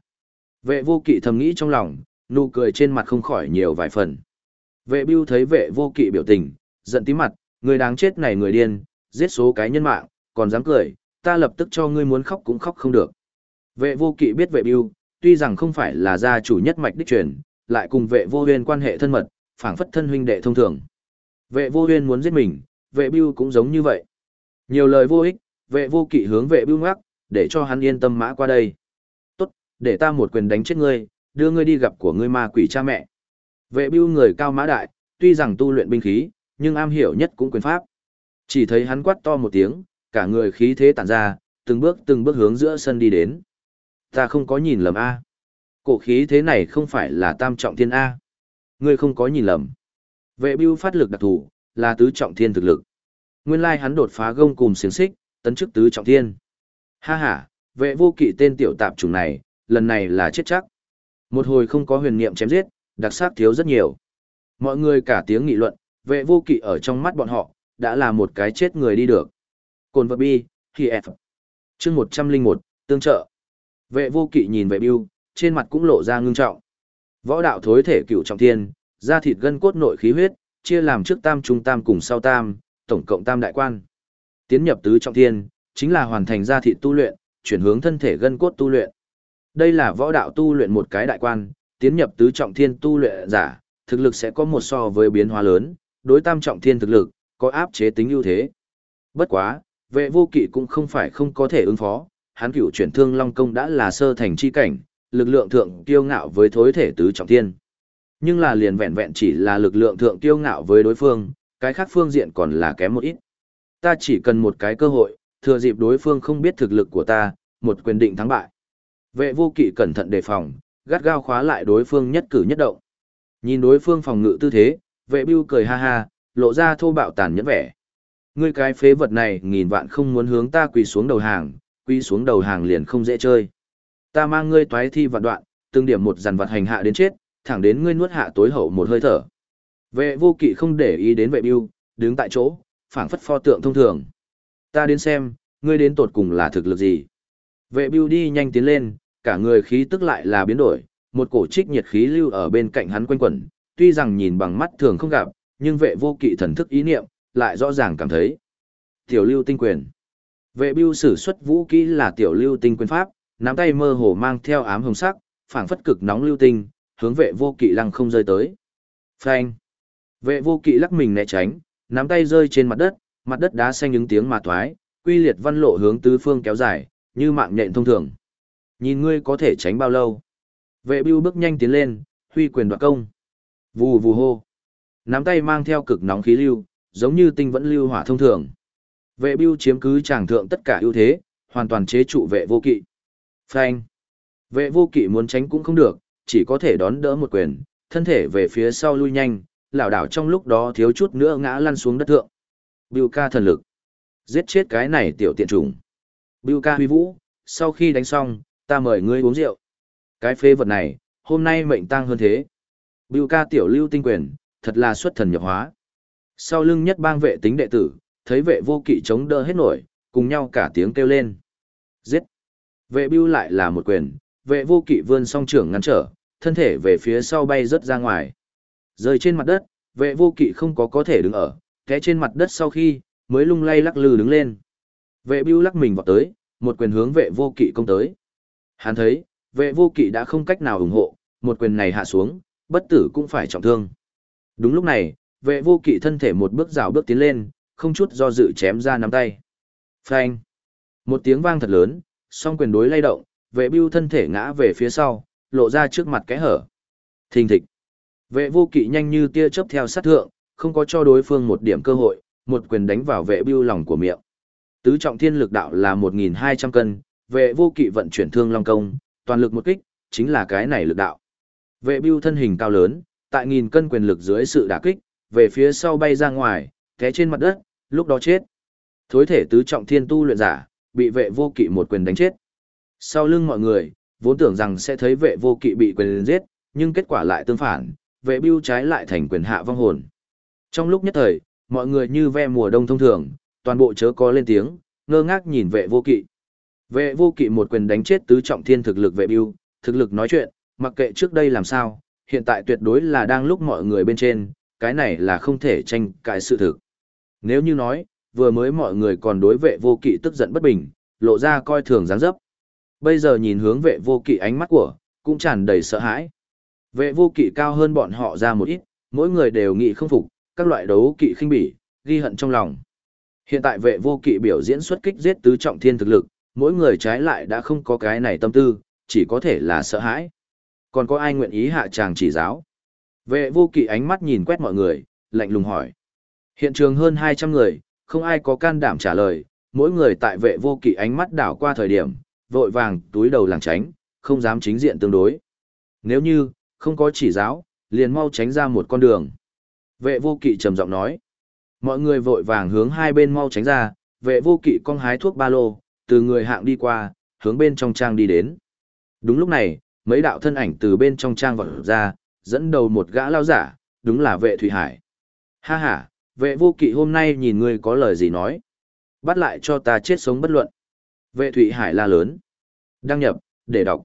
Vệ vô kỵ thầm nghĩ trong lòng, nụ cười trên mặt không khỏi nhiều vài phần. Vệ bưu thấy vệ vô kỵ biểu tình, giận tí mặt, người đáng chết này người điên, giết số cái nhân mạng, còn dám cười, ta lập tức cho ngươi muốn khóc cũng khóc không được. Vệ vô kỵ biết vệ bưu, tuy rằng không phải là gia chủ nhất mạch đích truyền, lại cùng vệ vô huyên quan hệ thân mật, phảng phất thân huynh đệ thông thường. Vệ vô huyên muốn giết mình, vệ bưu cũng giống như vậy. Nhiều lời vô ích, vệ vô kỵ hướng vệ bưu ngoắc, để cho hắn yên tâm mã qua đây. Tốt, để ta một quyền đánh chết ngươi, đưa ngươi đi gặp của ngươi ma quỷ cha mẹ. Vệ bưu người cao mã đại, tuy rằng tu luyện binh khí, nhưng am hiểu nhất cũng quyền pháp. Chỉ thấy hắn quát to một tiếng, Cả người khí thế tản ra, từng bước từng bước hướng giữa sân đi đến. Ta không có nhìn lầm A. Cổ khí thế này không phải là tam trọng thiên A. Ngươi không có nhìn lầm. Vệ bưu phát lực đặc thù, là tứ trọng thiên thực lực. Nguyên lai hắn đột phá gông cùng xiềng xích, tấn chức tứ trọng thiên. Ha ha, vệ vô kỵ tên tiểu tạp chủng này, lần này là chết chắc. Một hồi không có huyền niệm chém giết, đặc sắc thiếu rất nhiều. Mọi người cả tiếng nghị luận, vệ vô kỵ ở trong mắt bọn họ, đã là một cái chết người đi được. Cồn vật bi, khi F. chương 101, tương trợ. Vệ vô kỵ nhìn vệ bưu, trên mặt cũng lộ ra ngưng trọng. Võ đạo thối thể cửu trọng thiên, da thịt gân cốt nội khí huyết, chia làm trước tam trung tam cùng sau tam, tổng cộng tam đại quan. Tiến nhập tứ trọng thiên, chính là hoàn thành da thịt tu luyện, chuyển hướng thân thể gân cốt tu luyện. Đây là võ đạo tu luyện một cái đại quan, tiến nhập tứ trọng thiên tu luyện giả, thực lực sẽ có một so với biến hóa lớn, đối tam trọng thiên thực lực, có áp chế tính ưu thế. Bất quá, vệ vô kỵ cũng không phải không có thể ứng phó, hắn cửu chuyển thương long công đã là sơ thành chi cảnh, lực lượng thượng tiêu ngạo với thối thể tứ trọng thiên. Nhưng là liền vẹn vẹn chỉ là lực lượng thượng tiêu ngạo với đối phương, cái khác phương diện còn là kém một ít. Ta chỉ cần một cái cơ hội, thừa dịp đối phương không biết thực lực của ta, một quyền định thắng bại. Vệ vô kỵ cẩn thận đề phòng, gắt gao khóa lại đối phương nhất cử nhất động. Nhìn đối phương phòng ngự tư thế, vệ bưu cười ha ha, lộ ra thô bạo tàn nhẫn vẻ. Ngươi cái phế vật này nghìn vạn không muốn hướng ta quỳ xuống đầu hàng, quỳ xuống đầu hàng liền không dễ chơi. Ta mang ngươi toái thi vạn đoạn, từng điểm một dàn vật hành hạ đến chết, thẳng đến ngươi nuốt hạ tối hậu một hơi thở. Vệ vô kỵ không để ý đến vệ bưu, đứng tại chỗ, phảng phất pho tượng thông thường. Ta đến xem, ngươi đến tột cùng là thực lực gì. Vệ bưu đi nhanh tiến lên, cả người khí tức lại là biến đổi, một cổ trích nhiệt khí lưu ở bên cạnh hắn quanh quẩn, tuy rằng nhìn bằng mắt thường không gặp, nhưng vệ vô kỵ thần thức ý niệm, lại rõ ràng cảm thấy. Tiểu lưu tinh quyền. Vệ bưu sử xuất vũ kỹ là tiểu lưu tinh quyền pháp, nắm tay mơ hồ mang theo ám hồng sắc, phảng phất cực nóng lưu tinh, hướng vệ vô kỵ lăng không rơi tới. Phanh. Vệ vô kỵ lắc mình né tránh, nắm tay rơi trên mặt đất, mặt đất đá xanh những tiếng mà thoái, quy liệt văn lộ hướng tứ phương kéo dài, như mạng nhện thông thường. Nhìn ngươi có thể tránh bao lâu? Vệ bưu bước nhanh tiến lên, huy quyền đoạt công. Vù vù hô. Nắm tay mang theo cực nóng khí lưu, giống như tinh vẫn lưu hỏa thông thường. Vệ bưu chiếm cứ tràng thượng tất cả ưu thế, hoàn toàn chế trụ vệ vô kỵ. Phanh. Vệ vô kỵ muốn tránh cũng không được, chỉ có thể đón đỡ một quyền, thân thể về phía sau lui nhanh, lảo đảo trong lúc đó thiếu chút nữa ngã lăn xuống đất thượng. Bưu ca thần lực. Giết chết cái này tiểu tiện trùng. Bưu ca huy vũ, sau khi đánh xong, ta mời ngươi uống rượu. Cái phê vật này, hôm nay mệnh tang hơn thế. Bưu ca tiểu lưu tinh quyền, thật là xuất thần nhập hóa. Sau lưng nhất bang vệ tính đệ tử, thấy vệ vô kỵ chống đỡ hết nổi, cùng nhau cả tiếng kêu lên. Giết! Vệ bưu lại là một quyền, vệ vô kỵ vươn song trưởng ngăn trở, thân thể về phía sau bay rớt ra ngoài. Rơi trên mặt đất, vệ vô kỵ không có có thể đứng ở, té trên mặt đất sau khi, mới lung lay lắc lư đứng lên. Vệ bưu lắc mình vào tới, một quyền hướng vệ vô kỵ công tới. Hắn thấy, vệ vô kỵ đã không cách nào ủng hộ, một quyền này hạ xuống, bất tử cũng phải trọng thương. Đúng lúc này, vệ vô kỵ thân thể một bước rào bước tiến lên, không chút do dự chém ra nắm tay. Phanh! Một tiếng vang thật lớn, song quyền đối lay động, vệ bưu thân thể ngã về phía sau, lộ ra trước mặt cái hở. Thình thịch! Vệ vô kỵ nhanh như tia chớp theo sát thượng, không có cho đối phương một điểm cơ hội, một quyền đánh vào vệ bưu lòng của miệng. Tứ trọng thiên lực đạo là 1.200 cân, vệ vô kỵ vận chuyển thương long công, toàn lực một kích, chính là cái này lực đạo. Vệ bưu thân hình cao lớn, tại nghìn cân quyền lực dưới sự đả kích, về phía sau bay ra ngoài, té trên mặt đất, lúc đó chết. Thối thể tứ trọng thiên tu luyện giả, bị vệ vô kỵ một quyền đánh chết. Sau lưng mọi người, vốn tưởng rằng sẽ thấy vệ vô kỵ bị quyền giết, nhưng kết quả lại tương phản, vệ bưu trái lại thành quyền hạ vong hồn. Trong lúc nhất thời, mọi người như ve mùa đông thông thường, toàn bộ chớ có lên tiếng, ngơ ngác nhìn vệ vô kỵ. Vệ vô kỵ một quyền đánh chết tứ trọng thiên thực lực vệ bưu, thực lực nói chuyện, mặc kệ trước đây làm sao, hiện tại tuyệt đối là đang lúc mọi người bên trên, cái này là không thể tranh cãi sự thực. Nếu như nói, vừa mới mọi người còn đối vệ vô kỵ tức giận bất bình, lộ ra coi thường dáng dấp. Bây giờ nhìn hướng vệ vô kỵ ánh mắt của, cũng tràn đầy sợ hãi. Vệ vô kỵ cao hơn bọn họ ra một ít, mỗi người đều nghị không phục, các loại đấu kỵ khinh bỉ, ghi hận trong lòng. Hiện tại vệ vô kỵ biểu diễn xuất kích giết tứ trọng thiên thực lực, mỗi người trái lại đã không có cái này tâm tư, chỉ có thể là sợ hãi. Còn có ai nguyện ý hạ tràng chỉ giáo? Vệ vô kỵ ánh mắt nhìn quét mọi người, lạnh lùng hỏi. Hiện trường hơn 200 người, không ai có can đảm trả lời, mỗi người tại vệ vô kỵ ánh mắt đảo qua thời điểm, vội vàng túi đầu làng tránh, không dám chính diện tương đối. Nếu như, không có chỉ giáo, liền mau tránh ra một con đường. Vệ vô kỵ trầm giọng nói. Mọi người vội vàng hướng hai bên mau tránh ra, vệ vô kỵ con hái thuốc ba lô, từ người hạng đi qua, hướng bên trong trang đi đến. Đúng lúc này, mấy đạo thân ảnh từ bên trong trang vọt ra, dẫn đầu một gã lao giả, đúng là vệ Thủy Hải. Ha ha, vệ vô kỵ hôm nay nhìn ngươi có lời gì nói. Bắt lại cho ta chết sống bất luận. Vệ Thủy Hải la lớn. Đăng nhập, để đọc.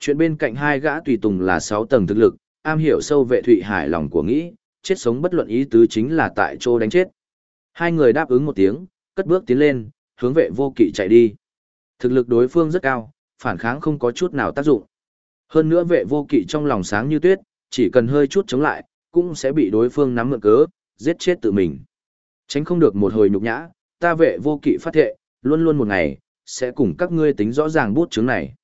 Chuyện bên cạnh hai gã tùy tùng là 6 tầng thực lực, am hiểu sâu vệ Thụy Hải lòng của nghĩ, chết sống bất luận ý tứ chính là tại chỗ đánh chết. Hai người đáp ứng một tiếng, cất bước tiến lên, hướng vệ vô kỵ chạy đi. Thực lực đối phương rất cao, phản kháng không có chút nào tác dụng. Hơn nữa vệ vô kỵ trong lòng sáng như tuyết, chỉ cần hơi chút chống lại, cũng sẽ bị đối phương nắm mượn cớ, giết chết tự mình. Tránh không được một hồi nhục nhã, ta vệ vô kỵ phát thệ, luôn luôn một ngày, sẽ cùng các ngươi tính rõ ràng bút chứng này.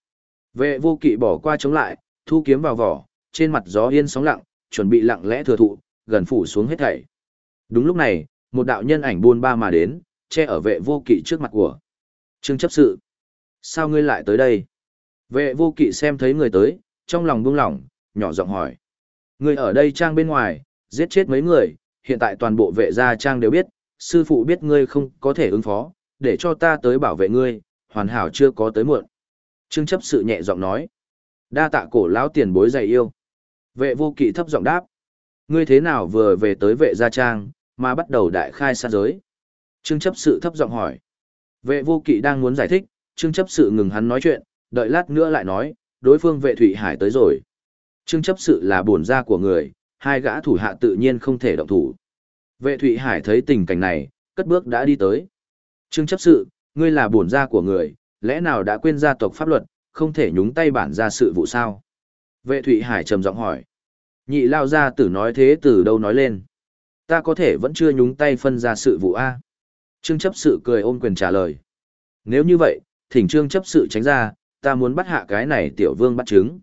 Vệ vô kỵ bỏ qua chống lại, thu kiếm vào vỏ, trên mặt gió yên sóng lặng, chuẩn bị lặng lẽ thừa thụ, gần phủ xuống hết thảy. Đúng lúc này, một đạo nhân ảnh buôn ba mà đến, che ở vệ vô kỵ trước mặt của. Trương chấp sự. Sao ngươi lại tới đây? Vệ vô kỵ xem thấy người tới, trong lòng buông lỏng, nhỏ giọng hỏi. Người ở đây trang bên ngoài, giết chết mấy người, hiện tại toàn bộ vệ gia trang đều biết, sư phụ biết ngươi không có thể ứng phó, để cho ta tới bảo vệ ngươi, hoàn hảo chưa có tới muộn. Trương chấp sự nhẹ giọng nói. Đa tạ cổ lão tiền bối dày yêu. Vệ vô kỵ thấp giọng đáp. Ngươi thế nào vừa về tới vệ gia trang, mà bắt đầu đại khai xa giới? Trương chấp sự thấp giọng hỏi. Vệ vô kỵ đang muốn giải thích, trương chấp sự ngừng hắn nói chuyện, đợi lát nữa lại nói, đối phương vệ thủy Hải tới rồi. Trương chấp sự là bổn gia của người, hai gã thủ hạ tự nhiên không thể động thủ. Vệ thủy Hải thấy tình cảnh này, cất bước đã đi tới. Trương chấp sự, ngươi là bổn gia của người, lẽ nào đã quên gia tộc pháp luật, không thể nhúng tay bản ra sự vụ sao? Vệ Thụy Hải trầm giọng hỏi. Nhị lao gia tử nói thế từ đâu nói lên? Ta có thể vẫn chưa nhúng tay phân ra sự vụ A. Trương chấp sự cười ôm quyền trả lời. Nếu như vậy, thỉnh trương chấp sự tránh ra, ta muốn bắt hạ cái này tiểu vương bắt chứng.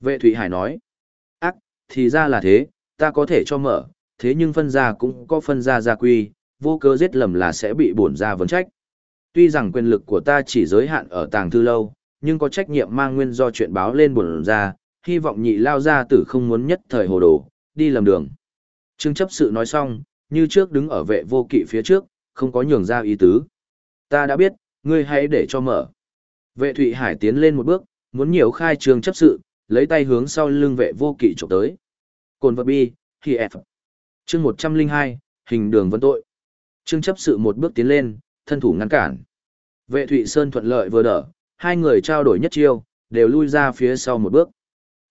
Vệ Thụy Hải nói. Ác, thì ra là thế, ta có thể cho mở, thế nhưng phân ra cũng có phân ra gia quy, vô cớ giết lầm là sẽ bị bổn ra vấn trách. Tuy rằng quyền lực của ta chỉ giới hạn ở tàng thư lâu, nhưng có trách nhiệm mang nguyên do chuyện báo lên buồn ra, hy vọng nhị lao ra tử không muốn nhất thời hồ đồ, đi lầm đường. Trương chấp sự nói xong, như trước đứng ở vệ vô kỵ phía trước, không có nhường ra ý tứ. Ta đã biết, ngươi hãy để cho mở. Vệ Thụy Hải tiến lên một bước, muốn nhiều khai trương chấp sự, lấy tay hướng sau lưng vệ vô kỵ chụp tới. Cồn vật bi, khi F. Chương 102, hình đường vấn tội. Trương chấp sự một bước tiến lên, thân thủ ngăn cản. Vệ Thụy Sơn thuận lợi vừa đỡ, hai người trao đổi nhất chiêu, đều lui ra phía sau một bước.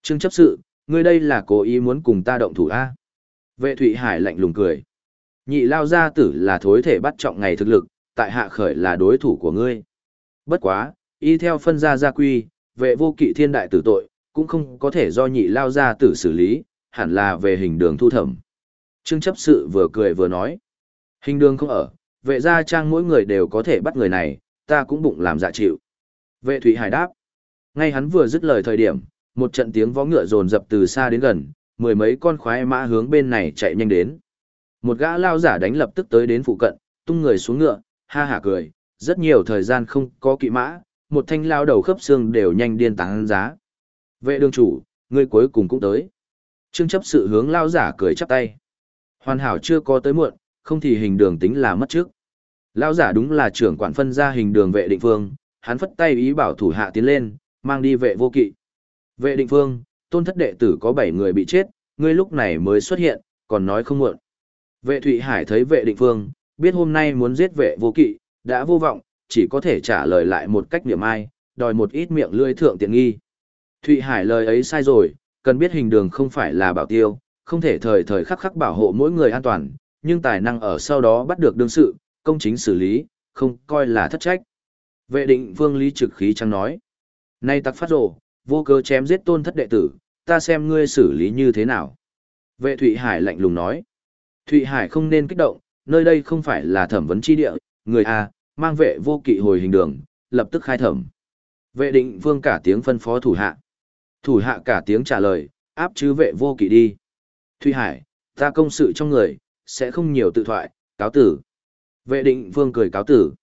Trương chấp sự, ngươi đây là cố ý muốn cùng ta động thủ A. Vệ Thụy Hải lạnh lùng cười. Nhị lao gia tử là thối thể bắt trọng ngày thực lực, tại hạ khởi là đối thủ của ngươi. Bất quá, y theo phân gia gia quy, vệ vô kỵ thiên đại tử tội, cũng không có thể do nhị lao gia tử xử lý, hẳn là về hình đường thu thẩm. Trương chấp sự vừa cười vừa nói. Hình đường không ở, vệ gia trang mỗi người đều có thể bắt người này, ta cũng bụng làm dạ chịu. Vệ Thụy Hải đáp. Ngay hắn vừa dứt lời thời điểm, một trận tiếng vó ngựa rồn rập từ xa đến gần, mười mấy con khoái mã hướng bên này chạy nhanh đến. Một gã lao giả đánh lập tức tới đến phụ cận, tung người xuống ngựa, ha hả cười, rất nhiều thời gian không có kỵ mã, một thanh lao đầu khớp xương đều nhanh điên tán giá. Vệ đường chủ, người cuối cùng cũng tới. Trương chấp sự hướng lao giả cười chắp tay. Hoàn hảo chưa có tới muộn, không thì hình đường tính là mất trước. Lão giả đúng là trưởng quản phân gia hình đường vệ định phương, hắn phất tay ý bảo thủ hạ tiến lên, mang đi vệ vô kỵ. Vệ định phương, tôn thất đệ tử có 7 người bị chết, ngươi lúc này mới xuất hiện, còn nói không muộn. Vệ Thụy Hải thấy vệ định phương, biết hôm nay muốn giết vệ vô kỵ, đã vô vọng, chỉ có thể trả lời lại một cách niệm ai, đòi một ít miệng lươi thượng tiện nghi. Thụy Hải lời ấy sai rồi, cần biết hình đường không phải là bảo tiêu, không thể thời thời khắc khắc bảo hộ mỗi người an toàn, nhưng tài năng ở sau đó bắt được đương sự, công chính xử lý, không coi là thất trách. Vệ định vương lý trực khí chẳng nói. Nay tặc phát rồ, vô cơ chém giết tôn thất đệ tử, ta xem ngươi xử lý như thế nào. Vệ Thụy Hải lạnh lùng nói. Thụy Hải không nên kích động, nơi đây không phải là thẩm vấn chi địa, người A, mang vệ vô kỵ hồi hình đường, lập tức khai thẩm. Vệ định vương cả tiếng phân phó thủ hạ. Thủ hạ cả tiếng trả lời, áp chứ vệ vô kỵ đi. Thụy Hải, ta công sự trong người, sẽ không nhiều tự thoại, cáo tử. Vệ định vương cười cáo tử.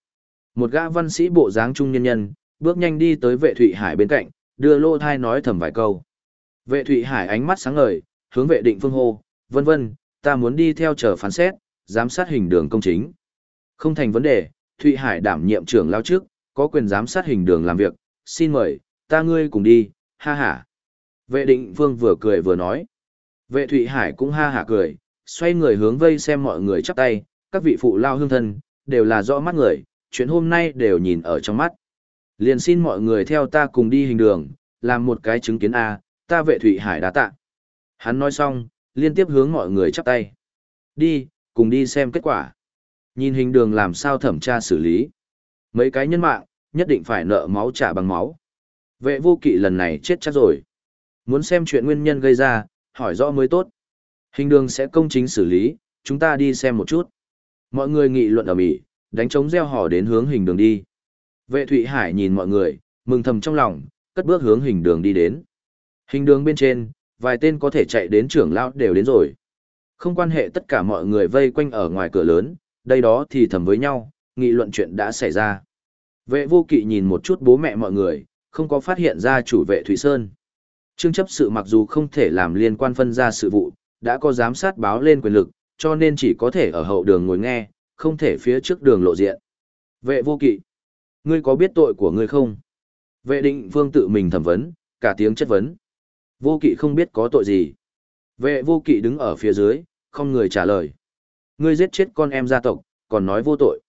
Một gã văn sĩ bộ dáng trung nhân nhân, bước nhanh đi tới vệ Thụy Hải bên cạnh, đưa lô thai nói thầm vài câu. Vệ Thụy Hải ánh mắt sáng ngời, hướng vệ định phương hô, vân vân, ta muốn đi theo chờ phán xét, giám sát hình đường công chính. Không thành vấn đề, Thụy Hải đảm nhiệm trưởng lao trước, có quyền giám sát hình đường làm việc, xin mời, ta ngươi cùng đi, ha ha. Vệ định vương vừa cười vừa nói. Vệ Thụy Hải cũng ha ha cười, xoay người hướng vây xem mọi người chắp tay, các vị phụ lao hương thân, đều là rõ mắt người, chuyện hôm nay đều nhìn ở trong mắt. Liền xin mọi người theo ta cùng đi hình đường, làm một cái chứng kiến A, ta vệ Thụy Hải đã tạ. Hắn nói xong, liên tiếp hướng mọi người chắp tay. Đi, cùng đi xem kết quả. Nhìn hình đường làm sao thẩm tra xử lý. Mấy cái nhân mạng, nhất định phải nợ máu trả bằng máu. Vệ vô kỵ lần này chết chắc rồi. Muốn xem chuyện nguyên nhân gây ra, hỏi rõ mới tốt. Hình đường sẽ công chính xử lý, chúng ta đi xem một chút. Mọi người nghị luận ở mỹ, đánh trống gieo hò đến hướng hình đường đi. Vệ Thụy Hải nhìn mọi người, mừng thầm trong lòng, cất bước hướng hình đường đi đến. Hình đường bên trên, vài tên có thể chạy đến trưởng lão đều đến rồi. Không quan hệ tất cả mọi người vây quanh ở ngoài cửa lớn, đây đó thì thầm với nhau, nghị luận chuyện đã xảy ra. Vệ vô kỵ nhìn một chút bố mẹ mọi người, không có phát hiện ra chủ vệ Thủy Sơn. Trương chấp sự mặc dù không thể làm liên quan phân ra sự vụ, đã có giám sát báo lên quyền lực, cho nên chỉ có thể ở hậu đường ngồi nghe, không thể phía trước đường lộ diện. Vệ vô kỵ, ngươi có biết tội của ngươi không? Vệ định vương tự mình thẩm vấn, cả tiếng chất vấn. Vô kỵ không biết có tội gì. Vệ vô kỵ đứng ở phía dưới, không người trả lời. Ngươi giết chết con em gia tộc, còn nói vô tội.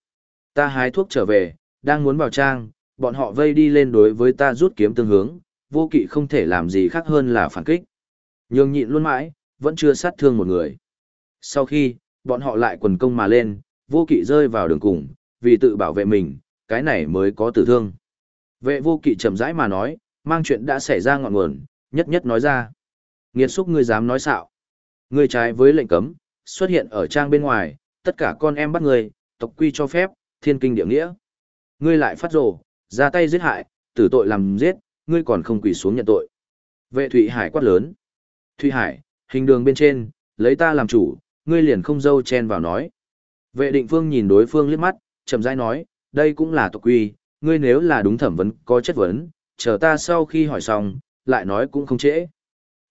Ta hái thuốc trở về, đang muốn vào trang, bọn họ vây đi lên đối với ta rút kiếm tương hướng, vô kỵ không thể làm gì khác hơn là phản kích. Nhường nhịn luôn mãi, vẫn chưa sát thương một người. Sau khi, bọn họ lại quần công mà lên, vô kỵ rơi vào đường cùng, vì tự bảo vệ mình, cái này mới có tử thương. Vệ vô kỵ chậm rãi mà nói, mang chuyện đã xảy ra ngọn nguồn, nhất nhất nói ra. Nghiệt xúc ngươi dám nói xạo. Ngươi trái với lệnh cấm, xuất hiện ở trang bên ngoài, tất cả con em bắt ngươi, tộc quy cho phép, thiên kinh địa nghĩa. Ngươi lại phát rồ, ra tay giết hại, tử tội làm giết, ngươi còn không quỳ xuống nhận tội. Vệ Thụy Hải quát lớn. Thụy Hải, hình đường bên trên, lấy ta làm chủ, ngươi liền không dâu chen vào nói. Vệ định phương nhìn đối phương liếc mắt, chậm rãi nói, đây cũng là tộc quy, ngươi nếu là đúng thẩm vấn có chất vấn, chờ ta sau khi hỏi xong, lại nói cũng không trễ.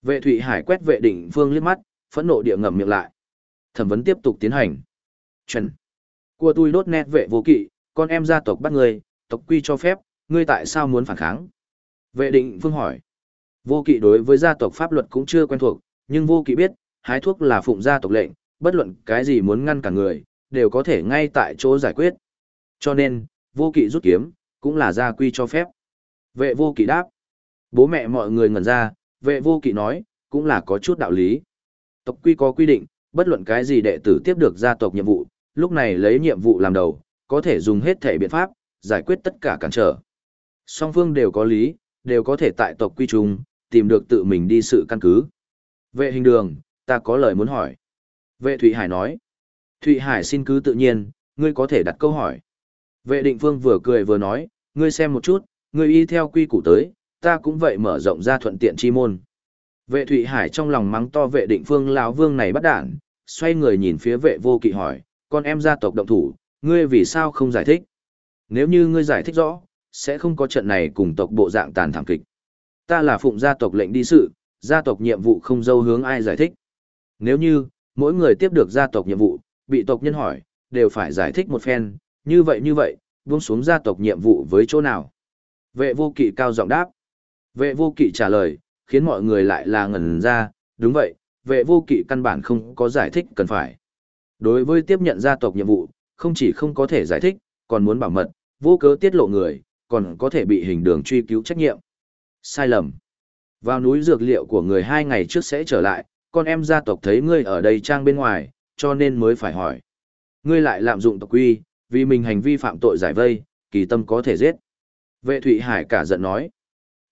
Vệ Thụy Hải quét vệ định phương liếc mắt, phẫn nộ địa ngầm miệng lại. Thẩm vấn tiếp tục tiến hành. Trần. Của tôi đốt nét vệ vô kỵ, con em gia tộc bắt ngươi, tộc quy cho phép, ngươi tại sao muốn phản kháng? Vệ định phương hỏi. Vô kỵ đối với gia tộc pháp luật cũng chưa quen thuộc, nhưng vô kỵ biết, hái thuốc là phụng gia tộc lệnh, bất luận cái gì muốn ngăn cả người, đều có thể ngay tại chỗ giải quyết. Cho nên, vô kỵ rút kiếm, cũng là gia quy cho phép. Vệ vô kỵ đáp. Bố mẹ mọi người ngẩn ra, vệ vô kỵ nói, cũng là có chút đạo lý. Tộc quy có quy định, bất luận cái gì đệ tử tiếp được gia tộc nhiệm vụ, lúc này lấy nhiệm vụ làm đầu, có thể dùng hết thể biện pháp, giải quyết tất cả cản trở. Song phương đều có lý, đều có thể tại tộc quy chung, tìm được tự mình đi sự căn cứ. Vệ hình đường, ta có lời muốn hỏi. Vệ Thụy Hải nói. Thụy Hải xin cứ tự nhiên, ngươi có thể đặt câu hỏi. Vệ định phương vừa cười vừa nói, ngươi xem một chút, ngươi y theo quy củ tới, ta cũng vậy mở rộng ra thuận tiện chi môn. Vệ Thụy Hải trong lòng mắng to vệ định phương lão vương này bắt đản, xoay người nhìn phía vệ vô kỵ hỏi, con em gia tộc động thủ, ngươi vì sao không giải thích? Nếu như ngươi giải thích rõ, sẽ không có trận này cùng tộc bộ dạng tàn thảm kịch. Ta là phụng gia tộc lệnh đi sự, gia tộc nhiệm vụ không dâu hướng ai giải thích. Nếu như, mỗi người tiếp được gia tộc nhiệm vụ, bị tộc nhân hỏi, đều phải giải thích một phen, như vậy như vậy, buông xuống gia tộc nhiệm vụ với chỗ nào. Vệ vô kỵ cao giọng đáp. Vệ vô kỵ trả lời, khiến mọi người lại là ngẩn ra, đúng vậy, vệ vô kỵ căn bản không có giải thích cần phải. Đối với tiếp nhận gia tộc nhiệm vụ, không chỉ không có thể giải thích, còn muốn bảo mật, vô cớ tiết lộ người, còn có thể bị hình đường truy cứu trách nhiệm. Sai lầm. Vào núi dược liệu của người hai ngày trước sẽ trở lại, con em gia tộc thấy ngươi ở đây trang bên ngoài, cho nên mới phải hỏi. Ngươi lại lạm dụng tộc quy, vì mình hành vi phạm tội giải vây, kỳ tâm có thể giết. Vệ Thụy Hải cả giận nói.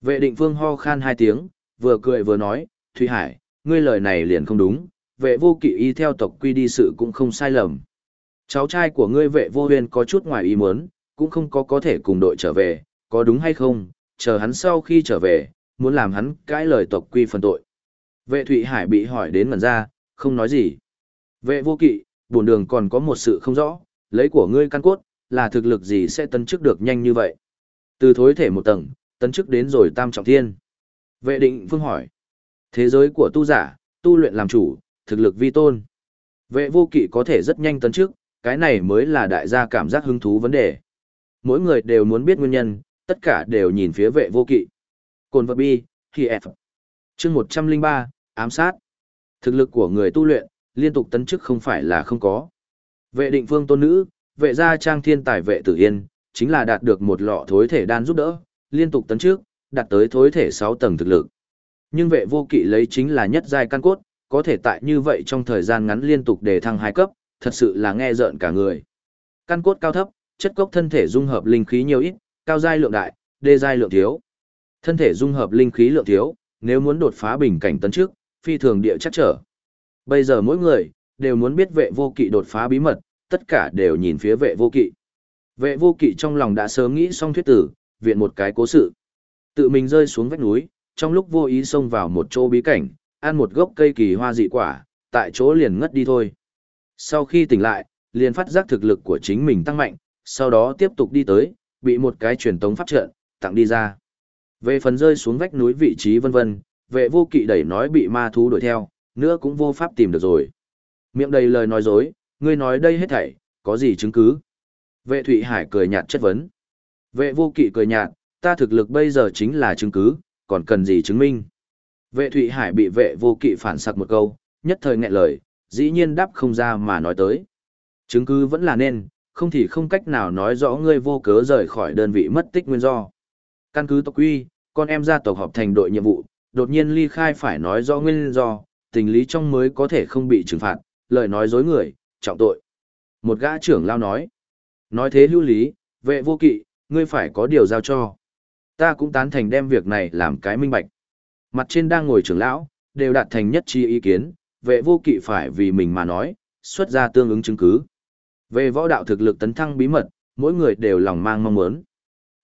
Vệ định phương ho khan hai tiếng, vừa cười vừa nói, Thụy Hải, ngươi lời này liền không đúng, vệ vô kỵ y theo tộc quy đi sự cũng không sai lầm. Cháu trai của ngươi vệ vô huyền có chút ngoài ý muốn, cũng không có có thể cùng đội trở về, có đúng hay không, chờ hắn sau khi trở về, muốn làm hắn cãi lời tộc quy phần tội. Vệ Thụy Hải bị hỏi đến ngần ra, không nói gì. Vệ vô kỵ, buồn đường còn có một sự không rõ, lấy của ngươi căn cốt, là thực lực gì sẽ tấn chức được nhanh như vậy. Từ thối thể một tầng, tấn chức đến rồi tam trọng thiên. Vệ định phương hỏi. Thế giới của tu giả, tu luyện làm chủ, thực lực vi tôn. Vệ vô kỵ có thể rất nhanh tấn chức, cái này mới là đại gia cảm giác hứng thú vấn đề. Mỗi người đều muốn biết nguyên nhân, tất cả đều nhìn phía vệ vô kỵ. Cồn vật bi, khi F. Chương 103, ám sát. Thực lực của người tu luyện, liên tục tấn chức không phải là không có. Vệ định phương tôn nữ, vệ gia trang thiên tài vệ tử yên, chính là đạt được một lọ thối thể đan giúp đỡ, liên tục tấn trước, đạt tới thối thể 6 tầng thực lực. Nhưng vệ vô kỵ lấy chính là nhất giai căn cốt, có thể tại như vậy trong thời gian ngắn liên tục để thăng hai cấp, thật sự là nghe rợn cả người. Căn cốt cao thấp, chất cốc thân thể dung hợp linh khí nhiều ít, cao giai lượng đại, đê giai lượng thiếu. Thân thể dung hợp linh khí lượng thiếu, nếu muốn đột phá bình cảnh tấn trước, phi thường địa chắc trở. Bây giờ mỗi người, đều muốn biết vệ vô kỵ đột phá bí mật, tất cả đều nhìn phía vệ vô kỵ. Vệ vô kỵ trong lòng đã sớm nghĩ xong thuyết tử, viện một cái cố sự. Tự mình rơi xuống vách núi, trong lúc vô ý xông vào một chỗ bí cảnh, ăn một gốc cây kỳ hoa dị quả, tại chỗ liền ngất đi thôi. Sau khi tỉnh lại, liền phát giác thực lực của chính mình tăng mạnh, sau đó tiếp tục đi tới, bị một cái truyền tống pháp trận tặng đi ra. Về phần rơi xuống vách núi vị trí vân vân, vệ vô kỵ đẩy nói bị ma thú đuổi theo, nữa cũng vô pháp tìm được rồi. Miệng đầy lời nói dối, ngươi nói đây hết thảy, có gì chứng cứ? Vệ Thụy Hải cười nhạt chất vấn. Vệ vô kỵ cười nhạt, ta thực lực bây giờ chính là chứng cứ, còn cần gì chứng minh? Vệ Thụy Hải bị vệ vô kỵ phản sặc một câu, nhất thời nghẹn lời, dĩ nhiên đáp không ra mà nói tới. Chứng cứ vẫn là nên, không thì không cách nào nói rõ ngươi vô cớ rời khỏi đơn vị mất tích nguyên do. Căn cứ tộc quy, con em gia tộc họp thành đội nhiệm vụ, đột nhiên ly khai phải nói rõ nguyên do, tình lý trong mới có thể không bị trừng phạt, lời nói dối người, trọng tội. Một gã trưởng lao nói, nói thế hữu lý, vệ vô kỵ, ngươi phải có điều giao cho. Ta cũng tán thành đem việc này làm cái minh bạch. Mặt trên đang ngồi trưởng lão, đều đạt thành nhất chi ý kiến, vệ vô kỵ phải vì mình mà nói, xuất ra tương ứng chứng cứ. Về võ đạo thực lực tấn thăng bí mật, mỗi người đều lòng mang mong muốn.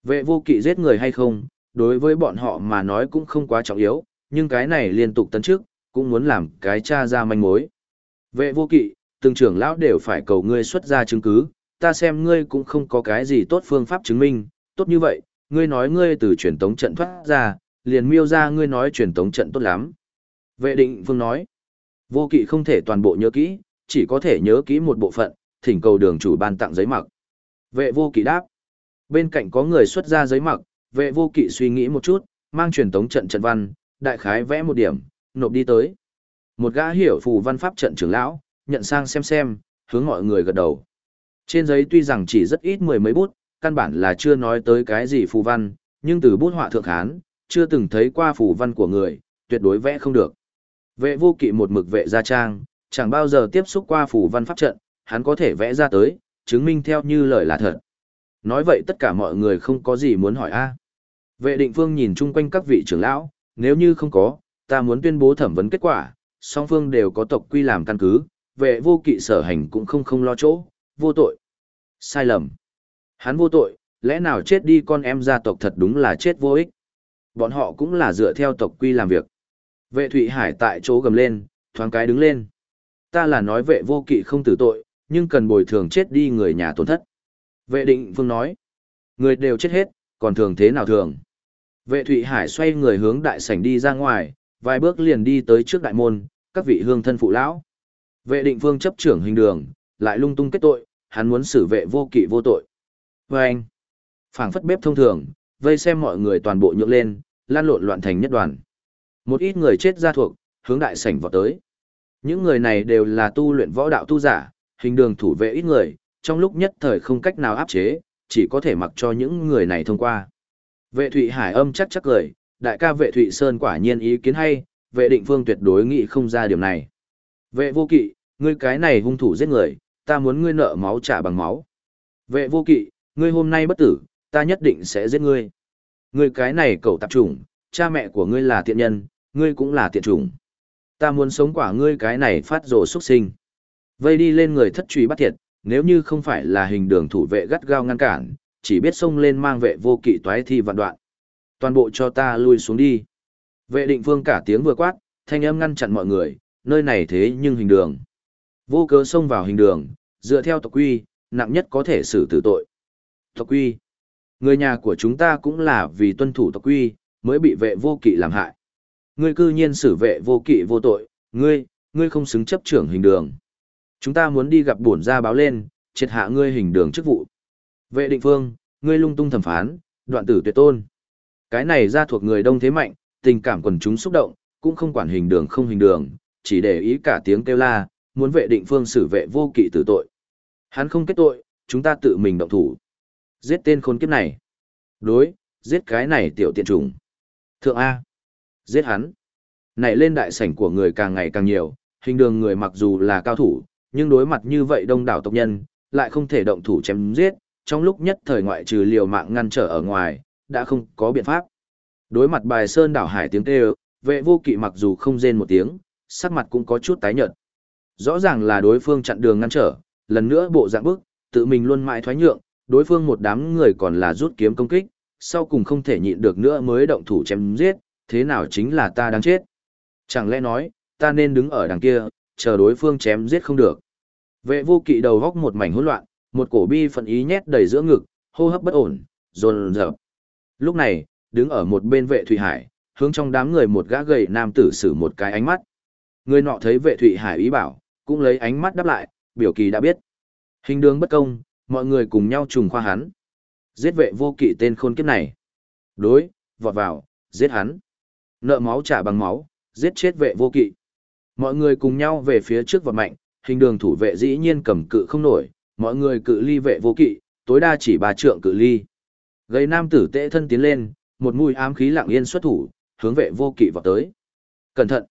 Vệ vô kỵ giết người hay không, đối với bọn họ mà nói cũng không quá trọng yếu, nhưng cái này liên tục tấn trước, cũng muốn làm cái cha ra manh mối. Vệ vô kỵ, từng trưởng lão đều phải cầu ngươi xuất ra chứng cứ, ta xem ngươi cũng không có cái gì tốt phương pháp chứng minh, tốt như vậy, ngươi nói ngươi từ truyền tống trận thoát ra, liền miêu ra ngươi nói truyền tống trận tốt lắm. Vệ định vương nói, vô kỵ không thể toàn bộ nhớ kỹ, chỉ có thể nhớ kỹ một bộ phận, thỉnh cầu đường chủ ban tặng giấy mặc. Vệ vô kỵ đáp, bên cạnh có người xuất ra giấy mặc, vệ vô kỵ suy nghĩ một chút, mang truyền tống trận trận văn, đại khái vẽ một điểm, nộp đi tới. Một gã hiểu phù văn pháp trận trưởng lão, nhận sang xem xem, hướng mọi người gật đầu. Trên giấy tuy rằng chỉ rất ít mười mấy bút, căn bản là chưa nói tới cái gì phù văn, nhưng từ bút họa thượng hán, chưa từng thấy qua phù văn của người, tuyệt đối vẽ không được. Vệ vô kỵ một mực vệ gia trang, chẳng bao giờ tiếp xúc qua phù văn pháp trận, hắn có thể vẽ ra tới, chứng minh theo như lời là thật. Nói vậy tất cả mọi người không có gì muốn hỏi a. Vệ định phương nhìn chung quanh các vị trưởng lão, nếu như không có, ta muốn tuyên bố thẩm vấn kết quả, song phương đều có tộc quy làm căn cứ, vệ vô kỵ sở hành cũng không không lo chỗ, vô tội. Sai lầm. Hắn vô tội, lẽ nào chết đi con em gia tộc thật đúng là chết vô ích. Bọn họ cũng là dựa theo tộc quy làm việc. Vệ Thụy Hải tại chỗ gầm lên, thoáng cái đứng lên. Ta là nói vệ vô kỵ không tử tội, nhưng cần bồi thường chết đi người nhà tổn thất. Vệ định phương nói, người đều chết hết, còn thường thế nào thường. Vệ Thụy Hải xoay người hướng đại sảnh đi ra ngoài, vài bước liền đi tới trước đại môn, các vị hương thân phụ lão. Vệ định phương chấp trưởng hình đường, lại lung tung kết tội, hắn muốn xử vệ vô kỵ vô tội. Và anh, phảng phất bếp thông thường, vây xem mọi người toàn bộ nhượng lên, lan lộn loạn thành nhất đoàn. Một ít người chết ra thuộc, hướng đại sảnh vào tới. Những người này đều là tu luyện võ đạo tu giả, hình đường thủ vệ ít người, trong lúc nhất thời không cách nào áp chế, chỉ có thể mặc cho những người này thông qua. Vệ Thụy Hải âm chắc chắc cười, đại ca vệ Thụy Sơn quả nhiên ý kiến hay, vệ định phương tuyệt đối nghĩ không ra điểm này. Vệ vô kỵ, ngươi cái này hung thủ giết người, ta muốn ngươi nợ máu trả bằng máu. Vệ vô kỵ, ngươi hôm nay bất tử, ta nhất định sẽ giết ngươi. Ngươi cái này cậu tạp chủng, cha mẹ của ngươi là tiện nhân, ngươi cũng là tiện chủng. Ta muốn sống quả ngươi cái này phát rồ xuất sinh. Vây đi lên người thất truy bắt thiệt, nếu như không phải là hình đường thủ vệ gắt gao ngăn cản, chỉ biết xông lên mang vệ vô kỵ toái thi vạn đoạn. Toàn bộ cho ta lui xuống đi. Vệ định phương cả tiếng vừa quát, thanh âm ngăn chặn mọi người, nơi này thế nhưng hình đường. Vô cớ xông vào hình đường, dựa theo tộc quy, nặng nhất có thể xử tử tội. Tộc quy. Người nhà của chúng ta cũng là vì tuân thủ tộc quy, mới bị vệ vô kỵ làm hại. Ngươi cư nhiên xử vệ vô kỵ vô tội, ngươi, ngươi không xứng chấp trưởng hình đường. Chúng ta muốn đi gặp bổn gia báo lên, triệt hạ ngươi hình đường chức vụ. Vệ định phương, ngươi lung tung thẩm phán, đoạn tử tuyệt tôn. Cái này ra thuộc người đông thế mạnh, tình cảm quần chúng xúc động, cũng không quản hình đường không hình đường, chỉ để ý cả tiếng kêu la, muốn vệ định phương xử vệ vô kỵ tử tội. Hắn không kết tội, chúng ta tự mình động thủ. Giết tên khốn kiếp này. Đối, giết cái này tiểu tiện trùng. Thượng A. Giết hắn. Này lên đại sảnh của người càng ngày càng nhiều, hình đường người mặc dù là cao thủ, nhưng đối mặt như vậy đông đảo tộc nhân, lại không thể động thủ chém giết, trong lúc nhất thời ngoại trừ liều mạng ngăn trở ở ngoài, đã không có biện pháp. Đối mặt bài sơn đảo hải tiếng kêu, vệ vô kỵ mặc dù không rên một tiếng, sắc mặt cũng có chút tái nhợt. Rõ ràng là đối phương chặn đường ngăn trở, lần nữa bộ dạng bước, tự mình luôn mãi thoái nhượng, đối phương một đám người còn là rút kiếm công kích, sau cùng không thể nhịn được nữa mới động thủ chém giết, thế nào chính là ta đang chết. Chẳng lẽ nói, ta nên đứng ở đằng kia, chờ đối phương chém giết không được. Vệ vô kỵ đầu góc một mảnh hỗn loạn, một cổ bi phận ý nhét đầy giữa ngực, hô hấp bất ổn, rồn rợp. Lúc này, đứng ở một bên vệ Thụy Hải, hướng trong đám người một gã gầy nam tử sử một cái ánh mắt. Người nọ thấy vệ Thụy Hải ý bảo, cũng lấy ánh mắt đáp lại, biểu kỳ đã biết. Hình đường bất công, mọi người cùng nhau trùng khoa hắn. Giết vệ vô kỵ tên khôn kiếp này. Đối, vọt vào, giết hắn. Nợ máu trả bằng máu, giết chết vệ vô kỵ. Mọi người cùng nhau về phía trước vọt mạnh, hình đường thủ vệ dĩ nhiên cầm cự không nổi, mọi người cự ly vệ vô kỵ, tối đa chỉ ba trượng cự ly. Gây nam tử tệ thân tiến lên, một mùi ám khí lặng yên xuất thủ, hướng vệ vô kỵ vào tới. Cẩn thận!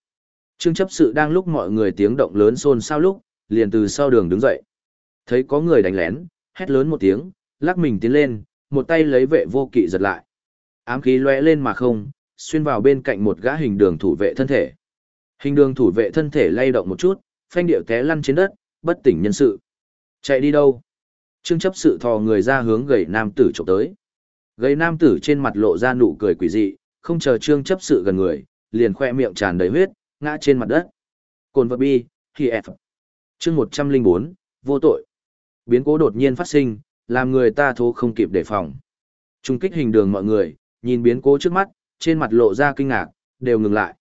Trương chấp sự đang lúc mọi người tiếng động lớn xôn xao lúc, liền từ sau đường đứng dậy. Thấy có người đánh lén, hét lớn một tiếng, lắc mình tiến lên, một tay lấy vệ vô kỵ giật lại. Ám khí lóe lên mà không, xuyên vào bên cạnh một gã hình đường thủ vệ thân thể. Hình đường thủ vệ thân thể lay động một chút, phanh điệu té lăn trên đất, bất tỉnh nhân sự. Chạy đi đâu? Trương chấp sự thò người ra hướng gầy nam tử chụp tới. Gầy nam tử trên mặt lộ ra nụ cười quỷ dị, không chờ trương chấp sự gần người, liền khoe miệng tràn đầy huyết, ngã trên mặt đất. Cồn vật bi, khi F. Chương 104, vô tội. Biến cố đột nhiên phát sinh, làm người ta thố không kịp đề phòng. Trung kích hình đường mọi người, nhìn biến cố trước mắt, trên mặt lộ ra kinh ngạc, đều ngừng lại.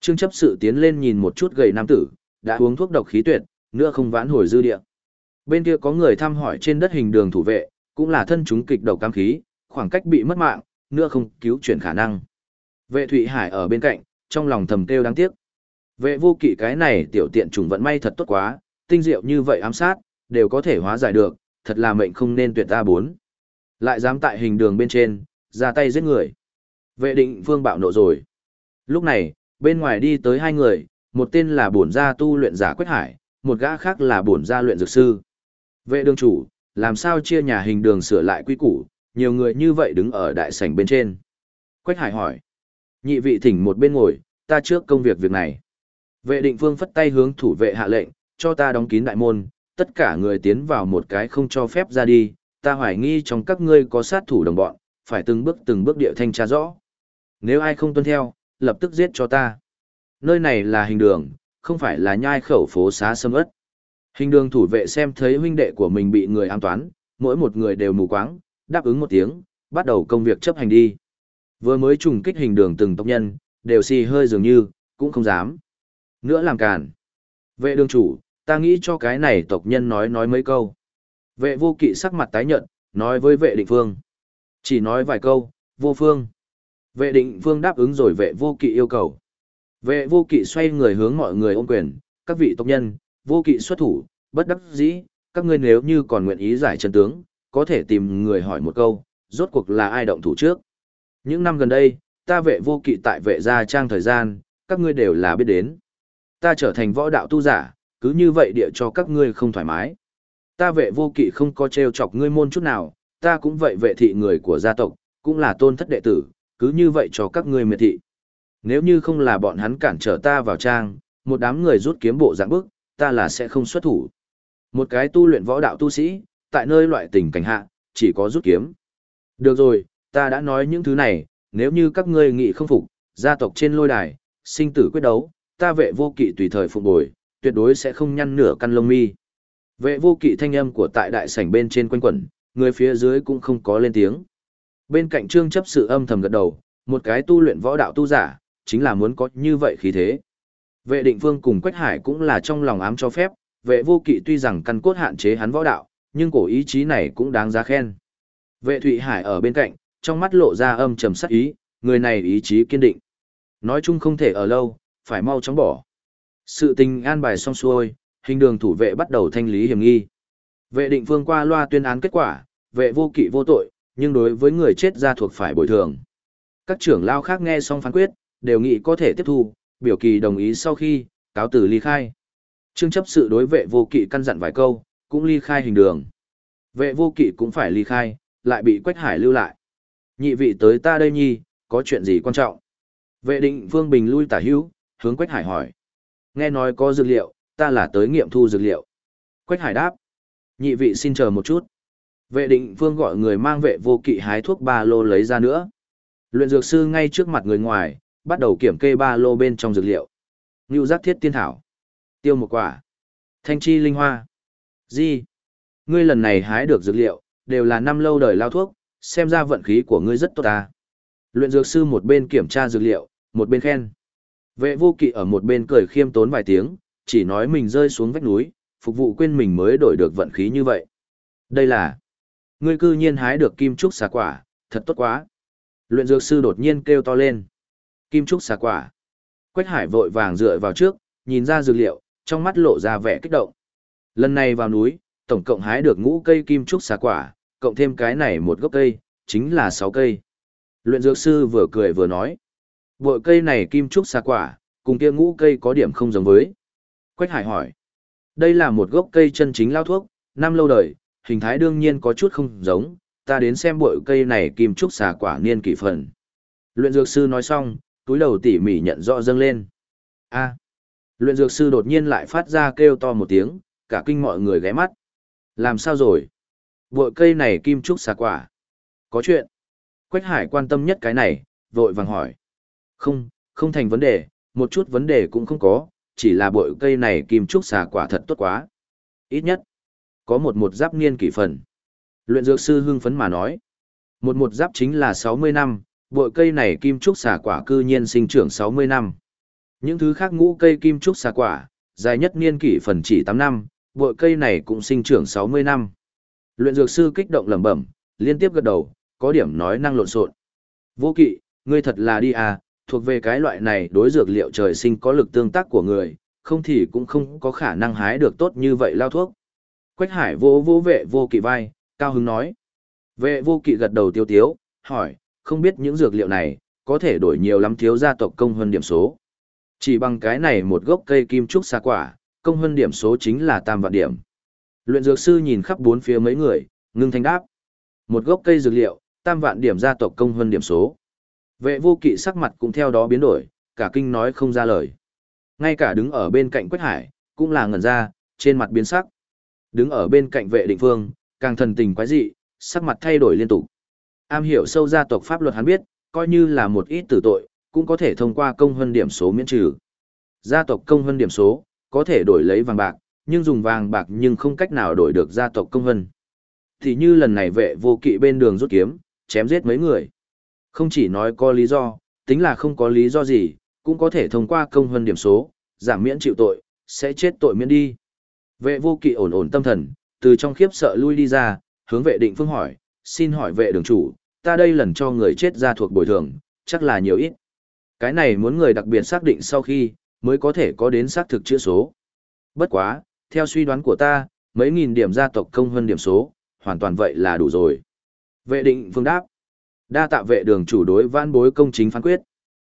Trương chấp sự tiến lên nhìn một chút gầy nam tử, đã uống thuốc độc khí tuyệt, nữa không vãn hồi dư địa. Bên kia có người thăm hỏi trên đất hình đường thủ vệ, cũng là thân chúng kịch độc cam khí, khoảng cách bị mất mạng, nữa không cứu chuyển khả năng. Vệ Thụy Hải ở bên cạnh, trong lòng thầm kêu đáng tiếc. Vệ vô kỵ cái này tiểu tiện trùng vận may thật tốt quá, tinh diệu như vậy ám sát, đều có thể hóa giải được, thật là mệnh không nên tuyệt ta bốn. Lại dám tại hình đường bên trên, ra tay giết người. Vệ định phương bạo nộ rồi. Lúc này, bên ngoài đi tới hai người, một tên là bổn gia tu luyện giả Quách Hải, một gã khác là bổn gia luyện dược sư. Vệ đường chủ, làm sao chia nhà hình đường sửa lại quy củ, nhiều người như vậy đứng ở đại sảnh bên trên. Quách Hải hỏi. Nhị vị thỉnh một bên ngồi, ta trước công việc việc này. Vệ định phương phất tay hướng thủ vệ hạ lệnh, cho ta đóng kín đại môn, tất cả người tiến vào một cái không cho phép ra đi, ta hoài nghi trong các ngươi có sát thủ đồng bọn, phải từng bước từng bước địa thanh tra rõ. Nếu ai không tuân theo, lập tức giết cho ta. Nơi này là hình đường, không phải là nhai khẩu phố xá sâm ớt. Hình đường thủ vệ xem thấy huynh đệ của mình bị người an toán, mỗi một người đều mù quáng, đáp ứng một tiếng, bắt đầu công việc chấp hành đi. Vừa mới trùng kích hình đường từng tộc nhân, đều xì hơi dường như, cũng không dám. Nữa làm càn. Vệ đường chủ, ta nghĩ cho cái này tộc nhân nói nói mấy câu. Vệ vô kỵ sắc mặt tái nhợt, nói với vệ định phương. Chỉ nói vài câu, vô phương. Vệ định phương đáp ứng rồi vệ vô kỵ yêu cầu. Vệ vô kỵ xoay người hướng mọi người ôm quyền, các vị tộc nhân, vô kỵ xuất thủ, bất đắc dĩ, các ngươi nếu như còn nguyện ý giải chân tướng, có thể tìm người hỏi một câu, rốt cuộc là ai động thủ trước. Những năm gần đây, ta vệ vô kỵ tại vệ gia trang thời gian, các ngươi đều là biết đến. Ta trở thành võ đạo tu giả, cứ như vậy địa cho các ngươi không thoải mái. Ta vệ vô kỵ không có trêu chọc ngươi môn chút nào, ta cũng vậy vệ thị người của gia tộc, cũng là tôn thất đệ tử, cứ như vậy cho các ngươi miệt thị. Nếu như không là bọn hắn cản trở ta vào trang, một đám người rút kiếm bộ dạng bức, ta là sẽ không xuất thủ. Một cái tu luyện võ đạo tu sĩ, tại nơi loại tình cảnh hạ, chỉ có rút kiếm. Được rồi, ta đã nói những thứ này, nếu như các ngươi nghị không phục, gia tộc trên lôi đài, sinh tử quyết đấu, ta vệ vô kỵ tùy thời phục bồi, tuyệt đối sẽ không nhăn nửa căn lông mi. Vệ vô kỵ thanh âm của tại đại sảnh bên trên quanh quẩn, người phía dưới cũng không có lên tiếng. Bên cạnh trương chấp sự âm thầm gật đầu, một cái tu luyện võ đạo tu giả, chính là muốn có như vậy khí thế. Vệ định vương cùng Quách Hải cũng là trong lòng ám cho phép, vệ vô kỵ tuy rằng căn cốt hạn chế hắn võ đạo, nhưng cổ ý chí này cũng đáng giá khen. Vệ Thụy Hải ở bên cạnh, trong mắt lộ ra âm trầm sắc ý, người này ý chí kiên định. Nói chung không thể ở lâu, phải mau chóng bỏ. Sự tình an bài xong xuôi, hình đường thủ vệ bắt đầu thanh lý hiểm nghi. Vệ định phương qua loa tuyên án kết quả, vệ vô kỵ vô tội, nhưng đối với người chết ra thuộc phải bồi thường. Các trưởng lao khác nghe xong phán quyết, đều nghĩ có thể tiếp thu, biểu kỳ đồng ý sau khi, cáo tử ly khai. Trương chấp sự đối vệ vô kỵ căn dặn vài câu, cũng ly khai hình đường. Vệ vô kỵ cũng phải ly khai, lại bị Quách Hải lưu lại. Nhị vị tới ta đây nhi, có chuyện gì quan trọng? Vệ định Vương Bình lui tả hữu, hướng Quách Hải hỏi. Nghe nói có dược liệu, ta là tới nghiệm thu dược liệu. Quách Hải đáp. Nhị vị xin chờ một chút. Vệ định Vương gọi người mang vệ vô kỵ hái thuốc ba lô lấy ra nữa. Luyện dược sư ngay trước mặt người ngoài, bắt đầu kiểm kê ba lô bên trong dược liệu. Ngưu giác thiết tiên thảo. Tiêu một quả. Thanh chi linh hoa. Di. Ngươi lần này hái được dược liệu, đều là năm lâu đời lao thuốc, xem ra vận khí của ngươi rất tốt ta. Luyện dược sư một bên kiểm tra dược liệu, một bên khen. Vệ vô kỵ ở một bên cười khiêm tốn vài tiếng, chỉ nói mình rơi xuống vách núi, phục vụ quên mình mới đổi được vận khí như vậy. Đây là, ngươi cư nhiên hái được kim trúc xà quả, thật tốt quá. Luyện dược sư đột nhiên kêu to lên. Kim trúc xà quả. Quách hải vội vàng dựa vào trước, nhìn ra dược liệu, trong mắt lộ ra vẻ kích động. Lần này vào núi, tổng cộng hái được ngũ cây kim trúc xà quả, cộng thêm cái này một gốc cây, chính là sáu cây. Luyện dược sư vừa cười vừa nói. Bội cây này kim trúc xà quả, cùng kia ngũ cây có điểm không giống với. Quách hải hỏi. Đây là một gốc cây chân chính lao thuốc, năm lâu đời, hình thái đương nhiên có chút không giống, ta đến xem bội cây này kim trúc xà quả niên kỷ phần. Luyện dược sư nói xong, túi đầu tỉ mỉ nhận rõ dâng lên. A. Luyện dược sư đột nhiên lại phát ra kêu to một tiếng, cả kinh mọi người ghé mắt. Làm sao rồi? Bội cây này kim trúc xà quả. Có chuyện. Quách hải quan tâm nhất cái này, vội vàng hỏi. Không, không thành vấn đề, một chút vấn đề cũng không có, chỉ là bội cây này kim trúc xà quả thật tốt quá. Ít nhất, có một một giáp niên kỷ phần. Luyện dược sư hưng phấn mà nói. Một một giáp chính là 60 năm, bội cây này kim trúc xà quả cư nhiên sinh trưởng 60 năm. Những thứ khác ngũ cây kim trúc xà quả, dài nhất niên kỷ phần chỉ 8 năm, bội cây này cũng sinh trưởng 60 năm. Luyện dược sư kích động lẩm bẩm, liên tiếp gật đầu, có điểm nói năng lộn xộn. Vô kỵ, ngươi thật là đi à, thuộc về cái loại này đối dược liệu trời sinh có lực tương tác của người, không thì cũng không có khả năng hái được tốt như vậy lao thuốc. Quách hải vô vô vệ vô kỵ vai, cao hứng nói. Vệ vô kỵ gật đầu tiêu tiếu, hỏi, không biết những dược liệu này, có thể đổi nhiều lắm thiếu gia tộc công hơn điểm số. Chỉ bằng cái này một gốc cây kim trúc xa quả, công hơn điểm số chính là tam vạn điểm. Luyện dược sư nhìn khắp bốn phía mấy người, ngưng thanh đáp. Một gốc cây dược liệu, tam vạn điểm gia tộc công hơn điểm số. Vệ vô kỵ sắc mặt cũng theo đó biến đổi, cả kinh nói không ra lời. Ngay cả đứng ở bên cạnh Quách Hải, cũng là ngẩn ra, trên mặt biến sắc. Đứng ở bên cạnh vệ định phương, càng thần tình quái dị, sắc mặt thay đổi liên tục. Am hiểu sâu gia tộc pháp luật hắn biết, coi như là một ít tử tội, cũng có thể thông qua công hơn điểm số miễn trừ. Gia tộc công hơn điểm số, có thể đổi lấy vàng bạc, nhưng dùng vàng bạc nhưng không cách nào đổi được gia tộc công hơn. Thì như lần này vệ vô kỵ bên đường rút kiếm, chém giết mấy người. Không chỉ nói có lý do, tính là không có lý do gì, cũng có thể thông qua công hơn điểm số, giảm miễn chịu tội, sẽ chết tội miễn đi. Vệ vô kỵ ổn ổn tâm thần, từ trong khiếp sợ lui đi ra, hướng vệ định phương hỏi, xin hỏi vệ đường chủ, ta đây lần cho người chết ra thuộc bồi thường, chắc là nhiều ít. Cái này muốn người đặc biệt xác định sau khi, mới có thể có đến xác thực chữ số. Bất quá, theo suy đoán của ta, mấy nghìn điểm gia tộc công hơn điểm số, hoàn toàn vậy là đủ rồi. Vệ định phương đáp. Đa tạ vệ đường chủ đối vãn bối công chính phán quyết.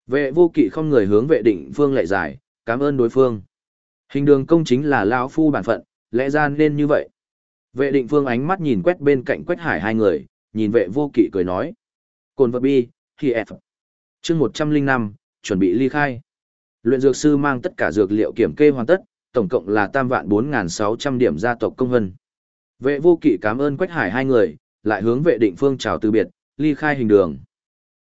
Vệ vô kỵ không người hướng vệ định phương lại giải, cảm ơn đối phương. Hình đường công chính là lão phu bản phận, lẽ ra nên như vậy. Vệ định phương ánh mắt nhìn quét bên cạnh Quách hải hai người, nhìn vệ vô kỵ cười nói. Cồn vật bi, khi F. chương 105, chuẩn bị ly khai. Luyện dược sư mang tất cả dược liệu kiểm kê hoàn tất, tổng cộng là tam vạn 4.600 điểm gia tộc công vân. Vệ vô kỵ cảm ơn quách hải hai người, lại hướng vệ định phương chào từ biệt, ly khai hình đường.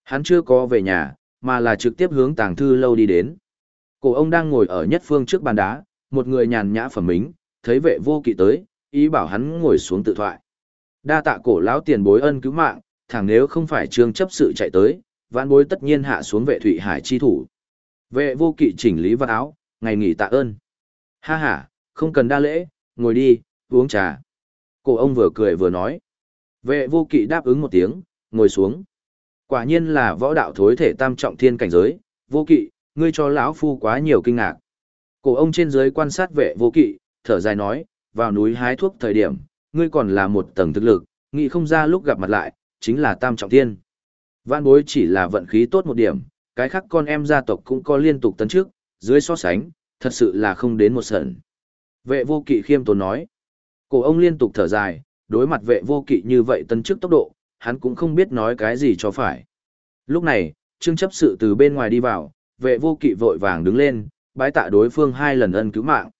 Hắn chưa có về nhà, mà là trực tiếp hướng tàng thư lâu đi đến. Cổ ông đang ngồi ở nhất phương trước bàn đá, một người nhàn nhã phẩm mính, thấy vệ vô kỵ tới, ý bảo hắn ngồi xuống tự thoại. Đa tạ cổ lão tiền bối ân cứu mạng, thẳng nếu không phải trương chấp sự chạy tới, vãn bối tất nhiên hạ xuống vệ thủy hải chi thủ. Vệ vô kỵ chỉnh lý vật áo, ngày nghỉ tạ ơn. Ha ha, không cần đa lễ, ngồi đi, uống trà. Cổ ông vừa cười vừa nói. Vệ vô kỵ đáp ứng một tiếng, ngồi xuống. Quả nhiên là võ đạo thối thể tam trọng thiên cảnh giới, vô kỵ, ngươi cho lão phu quá nhiều kinh ngạc. Cổ ông trên dưới quan sát vệ vô kỵ, thở dài nói, vào núi hái thuốc thời điểm, ngươi còn là một tầng thực lực, nghĩ không ra lúc gặp mặt lại, chính là tam trọng thiên. Vạn bối chỉ là vận khí tốt một điểm, cái khác con em gia tộc cũng có liên tục tấn trước, dưới so sánh, thật sự là không đến một sần. Vệ vô kỵ khiêm tốn nói. Cổ ông liên tục thở dài, đối mặt vệ vô kỵ như vậy tấn trước tốc độ, hắn cũng không biết nói cái gì cho phải. Lúc này, trương chấp sự từ bên ngoài đi vào, vệ vô kỵ vội vàng đứng lên, bái tạ đối phương hai lần ân cứu mạng.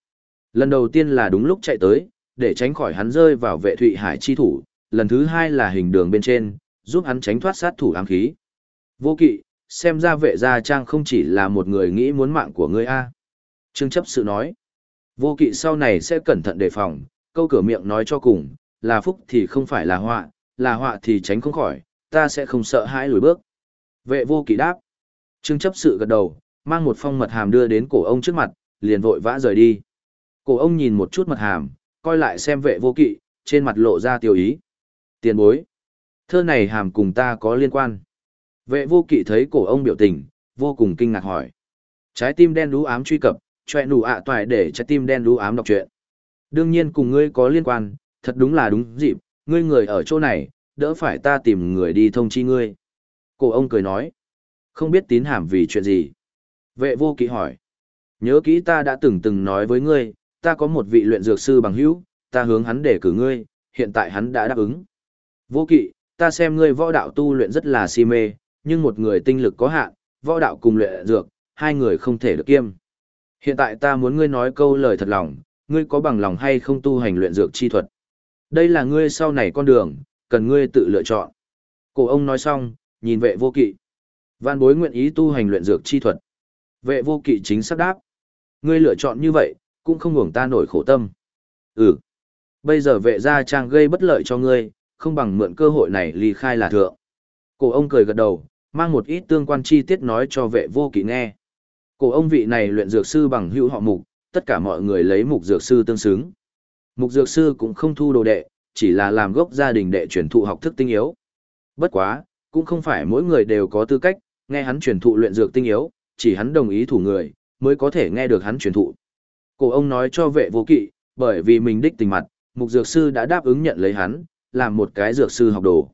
Lần đầu tiên là đúng lúc chạy tới, để tránh khỏi hắn rơi vào vệ thụy hải chi thủ, lần thứ hai là hình đường bên trên, giúp hắn tránh thoát sát thủ ám khí. Vô kỵ, xem ra vệ gia trang không chỉ là một người nghĩ muốn mạng của ngươi a. Trương chấp sự nói, vô kỵ sau này sẽ cẩn thận đề phòng, câu cửa miệng nói cho cùng, là phúc thì không phải là họa, là họa thì tránh không khỏi, ta sẽ không sợ hãi lùi bước. Vệ vô kỵ đáp, Trương chấp sự gật đầu, mang một phong mật hàm đưa đến cổ ông trước mặt, liền vội vã rời đi. Cổ ông nhìn một chút mật hàm, coi lại xem vệ vô kỵ, trên mặt lộ ra tiêu ý. Tiền bối. Thơ này hàm cùng ta có liên quan. Vệ vô kỵ thấy cổ ông biểu tình, vô cùng kinh ngạc hỏi. Trái tim đen đú ám truy cập, chọe nụ ạ toại để trái tim đen đú ám đọc chuyện Đương nhiên cùng ngươi có liên quan, thật đúng là đúng dịp, ngươi người ở chỗ này, đỡ phải ta tìm người đi thông chi ngươi. Cổ ông cười nói. Không biết tín hàm vì chuyện gì. Vệ vô kỵ hỏi. Nhớ kỹ ta đã từng từng nói với ngươi, ta có một vị luyện dược sư bằng hữu, ta hướng hắn để cử ngươi, hiện tại hắn đã đáp ứng. Vô kỵ, ta xem ngươi võ đạo tu luyện rất là si mê, nhưng một người tinh lực có hạn, võ đạo cùng luyện dược, hai người không thể được kiêm. Hiện tại ta muốn ngươi nói câu lời thật lòng, ngươi có bằng lòng hay không tu hành luyện dược chi thuật. Đây là ngươi sau này con đường, cần ngươi tự lựa chọn. Cổ ông nói xong, nhìn vệ vô kỵ. Văn bối nguyện ý tu hành luyện dược chi thuật. Vệ vô kỵ chính xác đáp. Ngươi lựa chọn như vậy, cũng không ngủng ta nổi khổ tâm. Ừ. Bây giờ vệ gia trang gây bất lợi cho ngươi, không bằng mượn cơ hội này ly khai là thượng. Cổ ông cười gật đầu, mang một ít tương quan chi tiết nói cho vệ vô kỵ nghe. Cổ ông vị này luyện dược sư bằng hữu họ mục, tất cả mọi người lấy mục dược sư tương xứng. Mục dược sư cũng không thu đồ đệ, chỉ là làm gốc gia đình đệ truyền thụ học thức tinh yếu. Bất quá, cũng không phải mỗi người đều có tư cách, nghe hắn truyền thụ luyện dược tinh yếu, chỉ hắn đồng ý thủ người, mới có thể nghe được hắn truyền thụ. Cổ ông nói cho vệ vô kỵ, bởi vì mình đích tình mặt, mục dược sư đã đáp ứng nhận lấy hắn, làm một cái dược sư học đồ.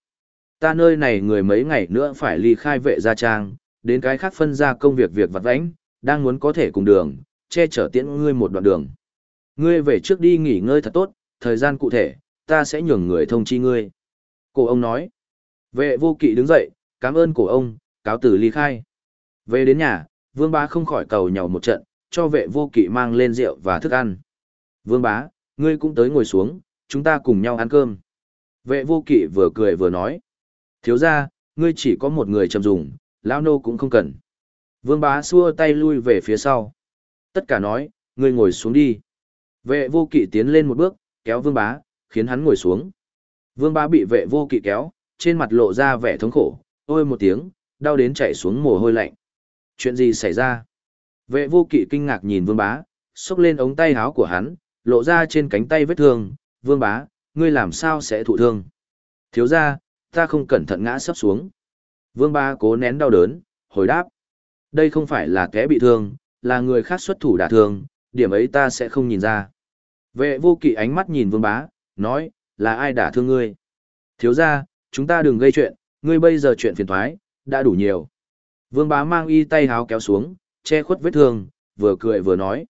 Ta nơi này người mấy ngày nữa phải ly khai vệ gia trang, đến cái khác phân ra công việc việc vặt vãnh, đang muốn có thể cùng đường, che chở tiễn ngươi một đoạn đường. Ngươi về trước đi nghỉ ngơi thật tốt, thời gian cụ thể, ta sẽ nhường người thông chi ngươi. Cổ ông nói. Vệ vô kỵ đứng dậy, cảm ơn cổ ông, cáo tử ly khai. Về đến nhà, vương ba không khỏi cầu nhau một trận, cho vệ vô kỵ mang lên rượu và thức ăn. Vương bá, ngươi cũng tới ngồi xuống, chúng ta cùng nhau ăn cơm. Vệ vô kỵ vừa cười vừa nói. Thiếu ra, ngươi chỉ có một người chầm dùng, lão nô cũng không cần. Vương bá xua tay lui về phía sau. Tất cả nói, ngươi ngồi xuống đi. Vệ vô kỵ tiến lên một bước, kéo vương bá, khiến hắn ngồi xuống. Vương bá bị vệ vô kỵ kéo, trên mặt lộ ra vẻ thống khổ, ôi một tiếng, đau đến chảy xuống mồ hôi lạnh. Chuyện gì xảy ra? Vệ vô kỵ kinh ngạc nhìn vương bá, xúc lên ống tay áo của hắn, lộ ra trên cánh tay vết thương, vương bá, ngươi làm sao sẽ thụ thương? Thiếu ra, ta không cẩn thận ngã sấp xuống. Vương bá cố nén đau đớn, hồi đáp. Đây không phải là kẻ bị thương, là người khác xuất thủ đả thương, điểm ấy ta sẽ không nhìn ra. Vệ vô kỵ ánh mắt nhìn vương bá, nói, là ai đả thương ngươi? Thiếu ra, chúng ta đừng gây chuyện, ngươi bây giờ chuyện phiền thoái, đã đủ nhiều. Vương bá mang y tay háo kéo xuống, che khuất vết thương, vừa cười vừa nói.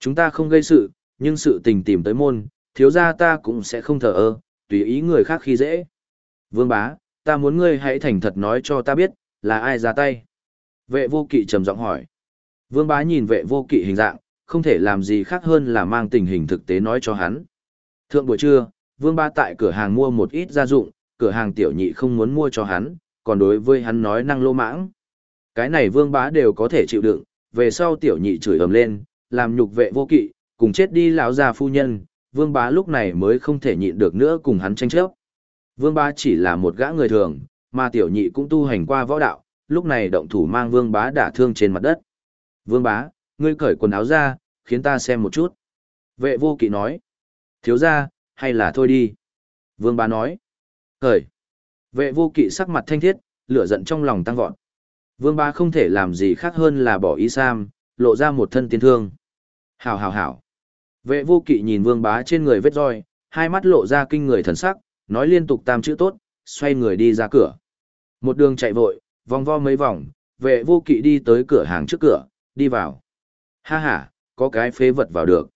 Chúng ta không gây sự, nhưng sự tình tìm tới môn, thiếu ra ta cũng sẽ không thờ ơ, tùy ý người khác khi dễ. Vương bá, ta muốn ngươi hãy thành thật nói cho ta biết, là ai ra tay. Vệ vô kỵ trầm giọng hỏi. Vương bá nhìn vệ vô kỵ hình dạng, không thể làm gì khác hơn là mang tình hình thực tế nói cho hắn. Thượng buổi trưa, vương bá tại cửa hàng mua một ít gia dụng, cửa hàng tiểu nhị không muốn mua cho hắn, còn đối với hắn nói năng lô mãng. Cái này vương bá đều có thể chịu đựng, về sau tiểu nhị chửi ầm lên, làm nhục vệ vô kỵ, cùng chết đi lão già phu nhân, vương bá lúc này mới không thể nhịn được nữa cùng hắn tranh chấp. Vương bá chỉ là một gã người thường, mà tiểu nhị cũng tu hành qua võ đạo, lúc này động thủ mang vương bá đả thương trên mặt đất. Vương bá, ngươi cởi quần áo ra, khiến ta xem một chút. Vệ vô kỵ nói. Thiếu ra, hay là thôi đi. Vương bá nói. Cởi. Vệ vô kỵ sắc mặt thanh thiết, lửa giận trong lòng tăng vọt. Vương bá không thể làm gì khác hơn là bỏ ý sam, lộ ra một thân tiên thương. Hảo hảo hảo. Vệ vô kỵ nhìn vương bá trên người vết roi, hai mắt lộ ra kinh người thần sắc, nói liên tục tam chữ tốt, xoay người đi ra cửa. Một đường chạy vội, vòng vo mấy vòng, vệ vô kỵ đi tới cửa hàng trước cửa, đi vào. Ha ha, có cái phế vật vào được.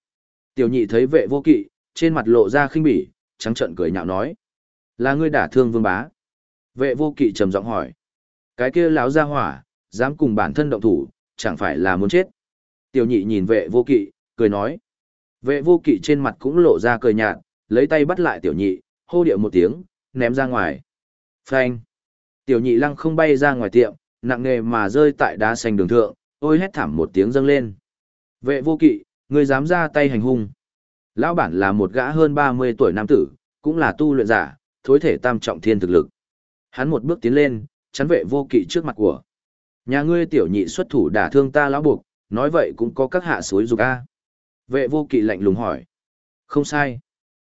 Tiểu nhị thấy vệ vô kỵ, trên mặt lộ ra khinh bỉ, trắng trợn cười nhạo nói. Là ngươi đả thương vương bá. Vệ vô kỵ trầm giọng hỏi. Cái kia lão ra hỏa, dám cùng bản thân động thủ, chẳng phải là muốn chết. Tiểu nhị nhìn vệ vô kỵ, cười nói. Vệ vô kỵ trên mặt cũng lộ ra cười nhạt, lấy tay bắt lại tiểu nhị, hô điệu một tiếng, ném ra ngoài. Phanh. Tiểu nhị lăng không bay ra ngoài tiệm, nặng nề mà rơi tại đá xanh đường thượng, ôi hét thảm một tiếng dâng lên. Vệ vô kỵ, người dám ra tay hành hung. Lão bản là một gã hơn 30 tuổi nam tử, cũng là tu luyện giả, thối thể tam trọng thiên thực lực. Hắn một bước tiến lên, chắn vệ vô kỵ trước mặt của. Nhà ngươi tiểu nhị xuất thủ đả thương ta lão buộc, nói vậy cũng có các hạ suối dục a. Vệ vô kỵ lạnh lùng hỏi. Không sai.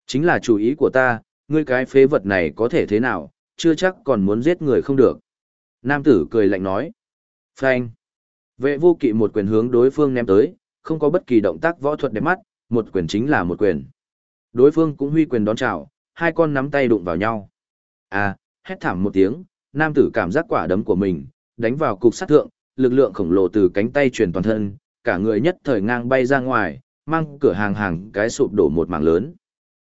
Chính là chủ ý của ta, ngươi cái phế vật này có thể thế nào, chưa chắc còn muốn giết người không được. Nam tử cười lạnh nói. Phanh. Vệ vô kỵ một quyền hướng đối phương ném tới, không có bất kỳ động tác võ thuật đẹp mắt, một quyền chính là một quyền. Đối phương cũng huy quyền đón chào, hai con nắm tay đụng vào nhau. À, hét thảm một tiếng, nam tử cảm giác quả đấm của mình, đánh vào cục sát thượng, lực lượng khổng lồ từ cánh tay truyền toàn thân, cả người nhất thời ngang bay ra ngoài, mang cửa hàng hàng cái sụp đổ một mảng lớn.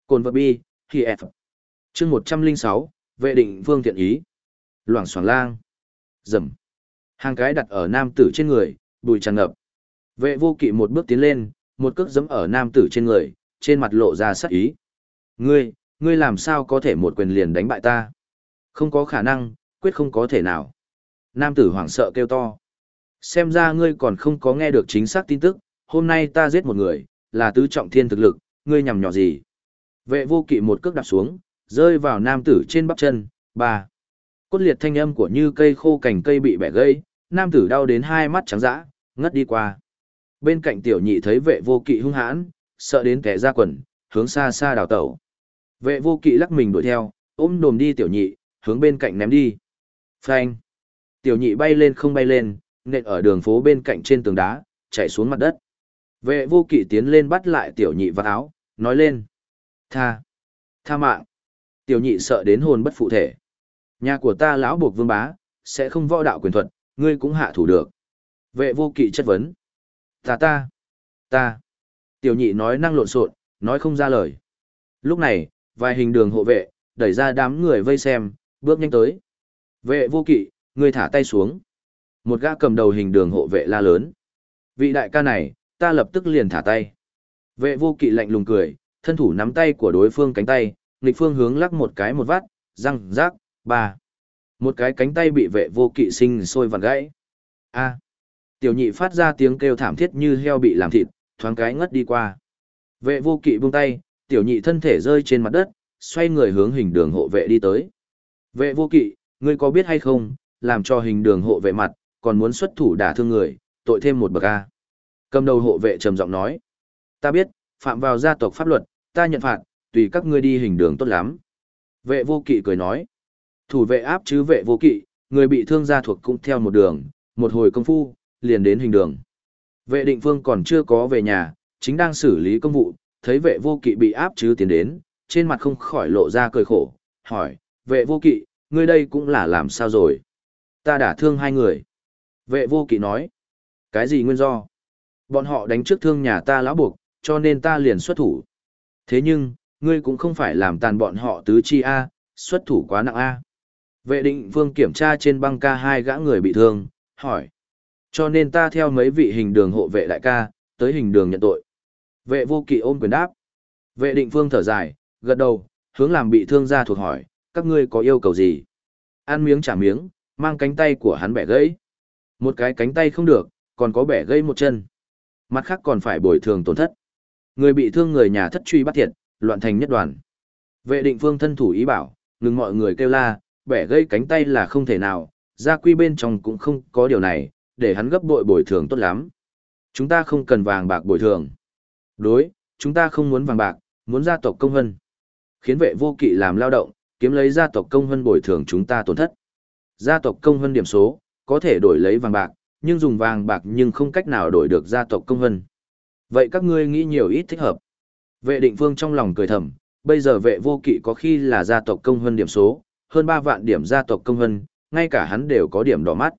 Cồn vật bi, khi F. chương 106, vệ định Vương thiện ý. Loảng xoảng lang. Dầm. Hàng cái đặt ở nam tử trên người, bùi tràn ngập. Vệ vô kỵ một bước tiến lên, một cước giẫm ở nam tử trên người, trên mặt lộ ra sắc ý. Ngươi, ngươi làm sao có thể một quyền liền đánh bại ta? Không có khả năng, quyết không có thể nào. Nam tử hoảng sợ kêu to. Xem ra ngươi còn không có nghe được chính xác tin tức, hôm nay ta giết một người, là tứ trọng thiên thực lực, ngươi nhằm nhỏ gì? Vệ vô kỵ một cước đạp xuống, rơi vào nam tử trên bắp chân, ba. Cốt liệt thanh âm của như cây khô cành cây bị bẻ gãy, nam tử đau đến hai mắt trắng dã, ngất đi qua. Bên cạnh tiểu nhị thấy vệ vô kỵ hung hãn, sợ đến kẻ ra quần, hướng xa xa đào tẩu. Vệ vô kỵ lắc mình đuổi theo, ôm đồm đi tiểu nhị, hướng bên cạnh ném đi. Phanh. Tiểu nhị bay lên không bay lên, nện ở đường phố bên cạnh trên tường đá, chạy xuống mặt đất. Vệ vô kỵ tiến lên bắt lại tiểu nhị vào áo, nói lên. Tha. Tha mạng. Tiểu nhị sợ đến hồn bất phụ thể. Nhà của ta lão buộc vương bá, sẽ không võ đạo quyền thuật, ngươi cũng hạ thủ được. Vệ vô kỵ chất vấn. Ta ta. Ta. Tiểu nhị nói năng lộn xộn, nói không ra lời. Lúc này, vài hình đường hộ vệ, đẩy ra đám người vây xem, bước nhanh tới. Vệ vô kỵ, ngươi thả tay xuống. Một gã cầm đầu hình đường hộ vệ la lớn. Vị đại ca này, ta lập tức liền thả tay. Vệ vô kỵ lạnh lùng cười, thân thủ nắm tay của đối phương cánh tay, nghịch phương hướng lắc một cái một vát, răng, rác, ba. Một cái cánh tay bị vệ vô kỵ sinh sôi vặn gãy. A. Tiểu nhị phát ra tiếng kêu thảm thiết như heo bị làm thịt, thoáng cái ngất đi qua. Vệ vô kỵ buông tay, tiểu nhị thân thể rơi trên mặt đất, xoay người hướng hình đường hộ vệ đi tới. Vệ vô kỵ, ngươi có biết hay không, làm cho hình đường hộ vệ mặt, còn muốn xuất thủ đả thương người, tội thêm một bậc A. Cầm đầu hộ vệ trầm giọng nói. Ta biết, phạm vào gia tộc pháp luật, ta nhận phạt, tùy các ngươi đi hình đường tốt lắm. Vệ vô kỵ cười nói. Thủ vệ áp chứ vệ vô kỵ, người bị thương gia thuộc cũng theo một đường, một hồi công phu, liền đến hình đường. Vệ định phương còn chưa có về nhà, chính đang xử lý công vụ, thấy vệ vô kỵ bị áp chứ tiến đến, trên mặt không khỏi lộ ra cười khổ, hỏi, vệ vô kỵ, ngươi đây cũng là làm sao rồi? Ta đã thương hai người. Vệ vô kỵ nói, cái gì nguyên do? Bọn họ đánh trước thương nhà ta lão buộc, cho nên ta liền xuất thủ. Thế nhưng, ngươi cũng không phải làm tàn bọn họ tứ chi A, xuất thủ quá nặng A. Vệ định vương kiểm tra trên băng ca hai gã người bị thương, hỏi. Cho nên ta theo mấy vị hình đường hộ vệ đại ca, tới hình đường nhận tội. Vệ vô kỵ ôm quyền đáp. Vệ định vương thở dài, gật đầu, hướng làm bị thương ra thuộc hỏi, các ngươi có yêu cầu gì? Ăn miếng trả miếng, mang cánh tay của hắn bẻ gãy. Một cái cánh tay không được, còn có bẻ gãy một chân. Mặt khác còn phải bồi thường tổn thất. Người bị thương người nhà thất truy bắt thiệt, loạn thành nhất đoàn. Vệ định phương thân thủ ý bảo, Ngừng mọi người kêu la, bẻ gãy cánh tay là không thể nào, gia quy bên trong cũng không có điều này, để hắn gấp bội bồi thường tốt lắm. Chúng ta không cần vàng bạc bồi thường. Đối, chúng ta không muốn vàng bạc, muốn gia tộc công hân. Khiến vệ vô kỵ làm lao động, kiếm lấy gia tộc công hân bồi thường chúng ta tổn thất. Gia tộc công hân điểm số, có thể đổi lấy vàng bạc, nhưng dùng vàng bạc nhưng không cách nào đổi được gia tộc công hân. Vậy các ngươi nghĩ nhiều ít thích hợp. Vệ định phương trong lòng cười thầm, bây giờ vệ vô kỵ có khi là gia tộc công hân điểm số, hơn 3 vạn điểm gia tộc công hân, ngay cả hắn đều có điểm đỏ mắt.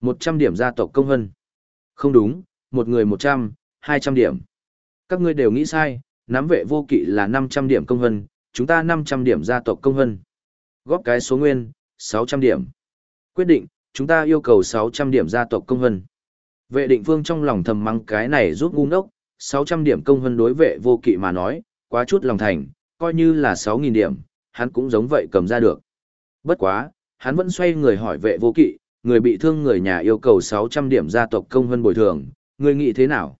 100 điểm gia tộc công hân. Không đúng, một người 100, 200 điểm. Các ngươi đều nghĩ sai, nắm vệ vô kỵ là 500 điểm công hân, chúng ta 500 điểm gia tộc công hân. Góp cái số nguyên, 600 điểm. Quyết định, chúng ta yêu cầu 600 điểm gia tộc công hân. Vệ định phương trong lòng thầm mắng cái này giúp ngu ngốc, 600 điểm công hân đối vệ vô kỵ mà nói, quá chút lòng thành, coi như là 6.000 điểm, hắn cũng giống vậy cầm ra được. Bất quá, hắn vẫn xoay người hỏi vệ vô kỵ, người bị thương người nhà yêu cầu 600 điểm gia tộc công hân bồi thường, người nghĩ thế nào?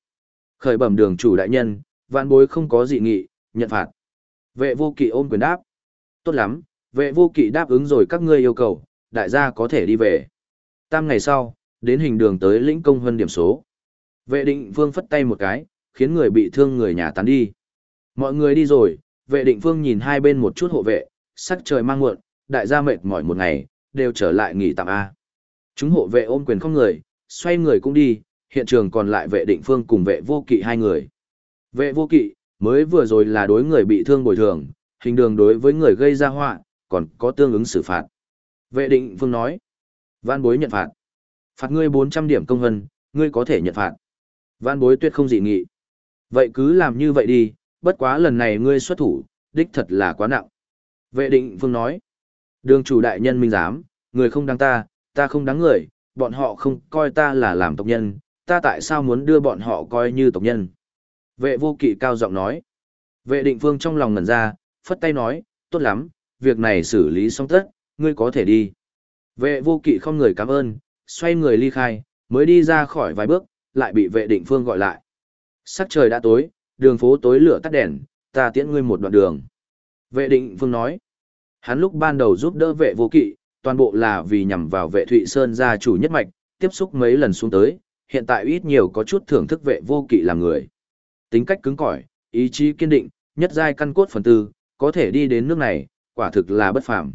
Khởi bẩm đường chủ đại nhân, vạn bối không có dị nghị, nhận phạt. Vệ vô kỵ ôm quyền đáp. Tốt lắm, vệ vô kỵ đáp ứng rồi các ngươi yêu cầu, đại gia có thể đi về. Tam ngày sau, đến hình đường tới lĩnh công hơn điểm số. Vệ định vương phất tay một cái, khiến người bị thương người nhà tán đi. Mọi người đi rồi, vệ định vương nhìn hai bên một chút hộ vệ, sắc trời mang muộn, đại gia mệt mỏi một ngày, đều trở lại nghỉ tạm A. Chúng hộ vệ ôm quyền không người, xoay người cũng đi, hiện trường còn lại vệ định phương cùng vệ vô kỵ hai người. Vệ vô kỵ, mới vừa rồi là đối người bị thương bồi thường, hình đường đối với người gây ra họa, còn có tương ứng xử phạt. Vệ định phương nói, văn bối nhận phạt. Phạt ngươi 400 điểm công hân, ngươi có thể nhận phạt. Văn bối tuyệt không dị nghị. Vậy cứ làm như vậy đi, bất quá lần này ngươi xuất thủ, đích thật là quá nặng. Vệ định phương nói, đường chủ đại nhân minh giám, người không đáng ta, ta không đáng người, bọn họ không coi ta là làm tộc nhân, ta tại sao muốn đưa bọn họ coi như tộc nhân. Vệ vô kỵ cao giọng nói. Vệ định phương trong lòng ngẩn ra, phất tay nói, tốt lắm, việc này xử lý xong tất, ngươi có thể đi. Vệ vô kỵ không người cảm ơn, xoay người ly khai, mới đi ra khỏi vài bước, lại bị vệ định phương gọi lại. Sắc trời đã tối, đường phố tối lửa tắt đèn, ta tiễn ngươi một đoạn đường. Vệ định phương nói, hắn lúc ban đầu giúp đỡ vệ vô kỵ, toàn bộ là vì nhằm vào vệ Thụy Sơn gia chủ nhất mạch, tiếp xúc mấy lần xuống tới, hiện tại ít nhiều có chút thưởng thức vệ vô kỵ làm người. Tính cách cứng cỏi, ý chí kiên định, nhất giai căn cốt phần tư, có thể đi đến nước này, quả thực là bất phàm.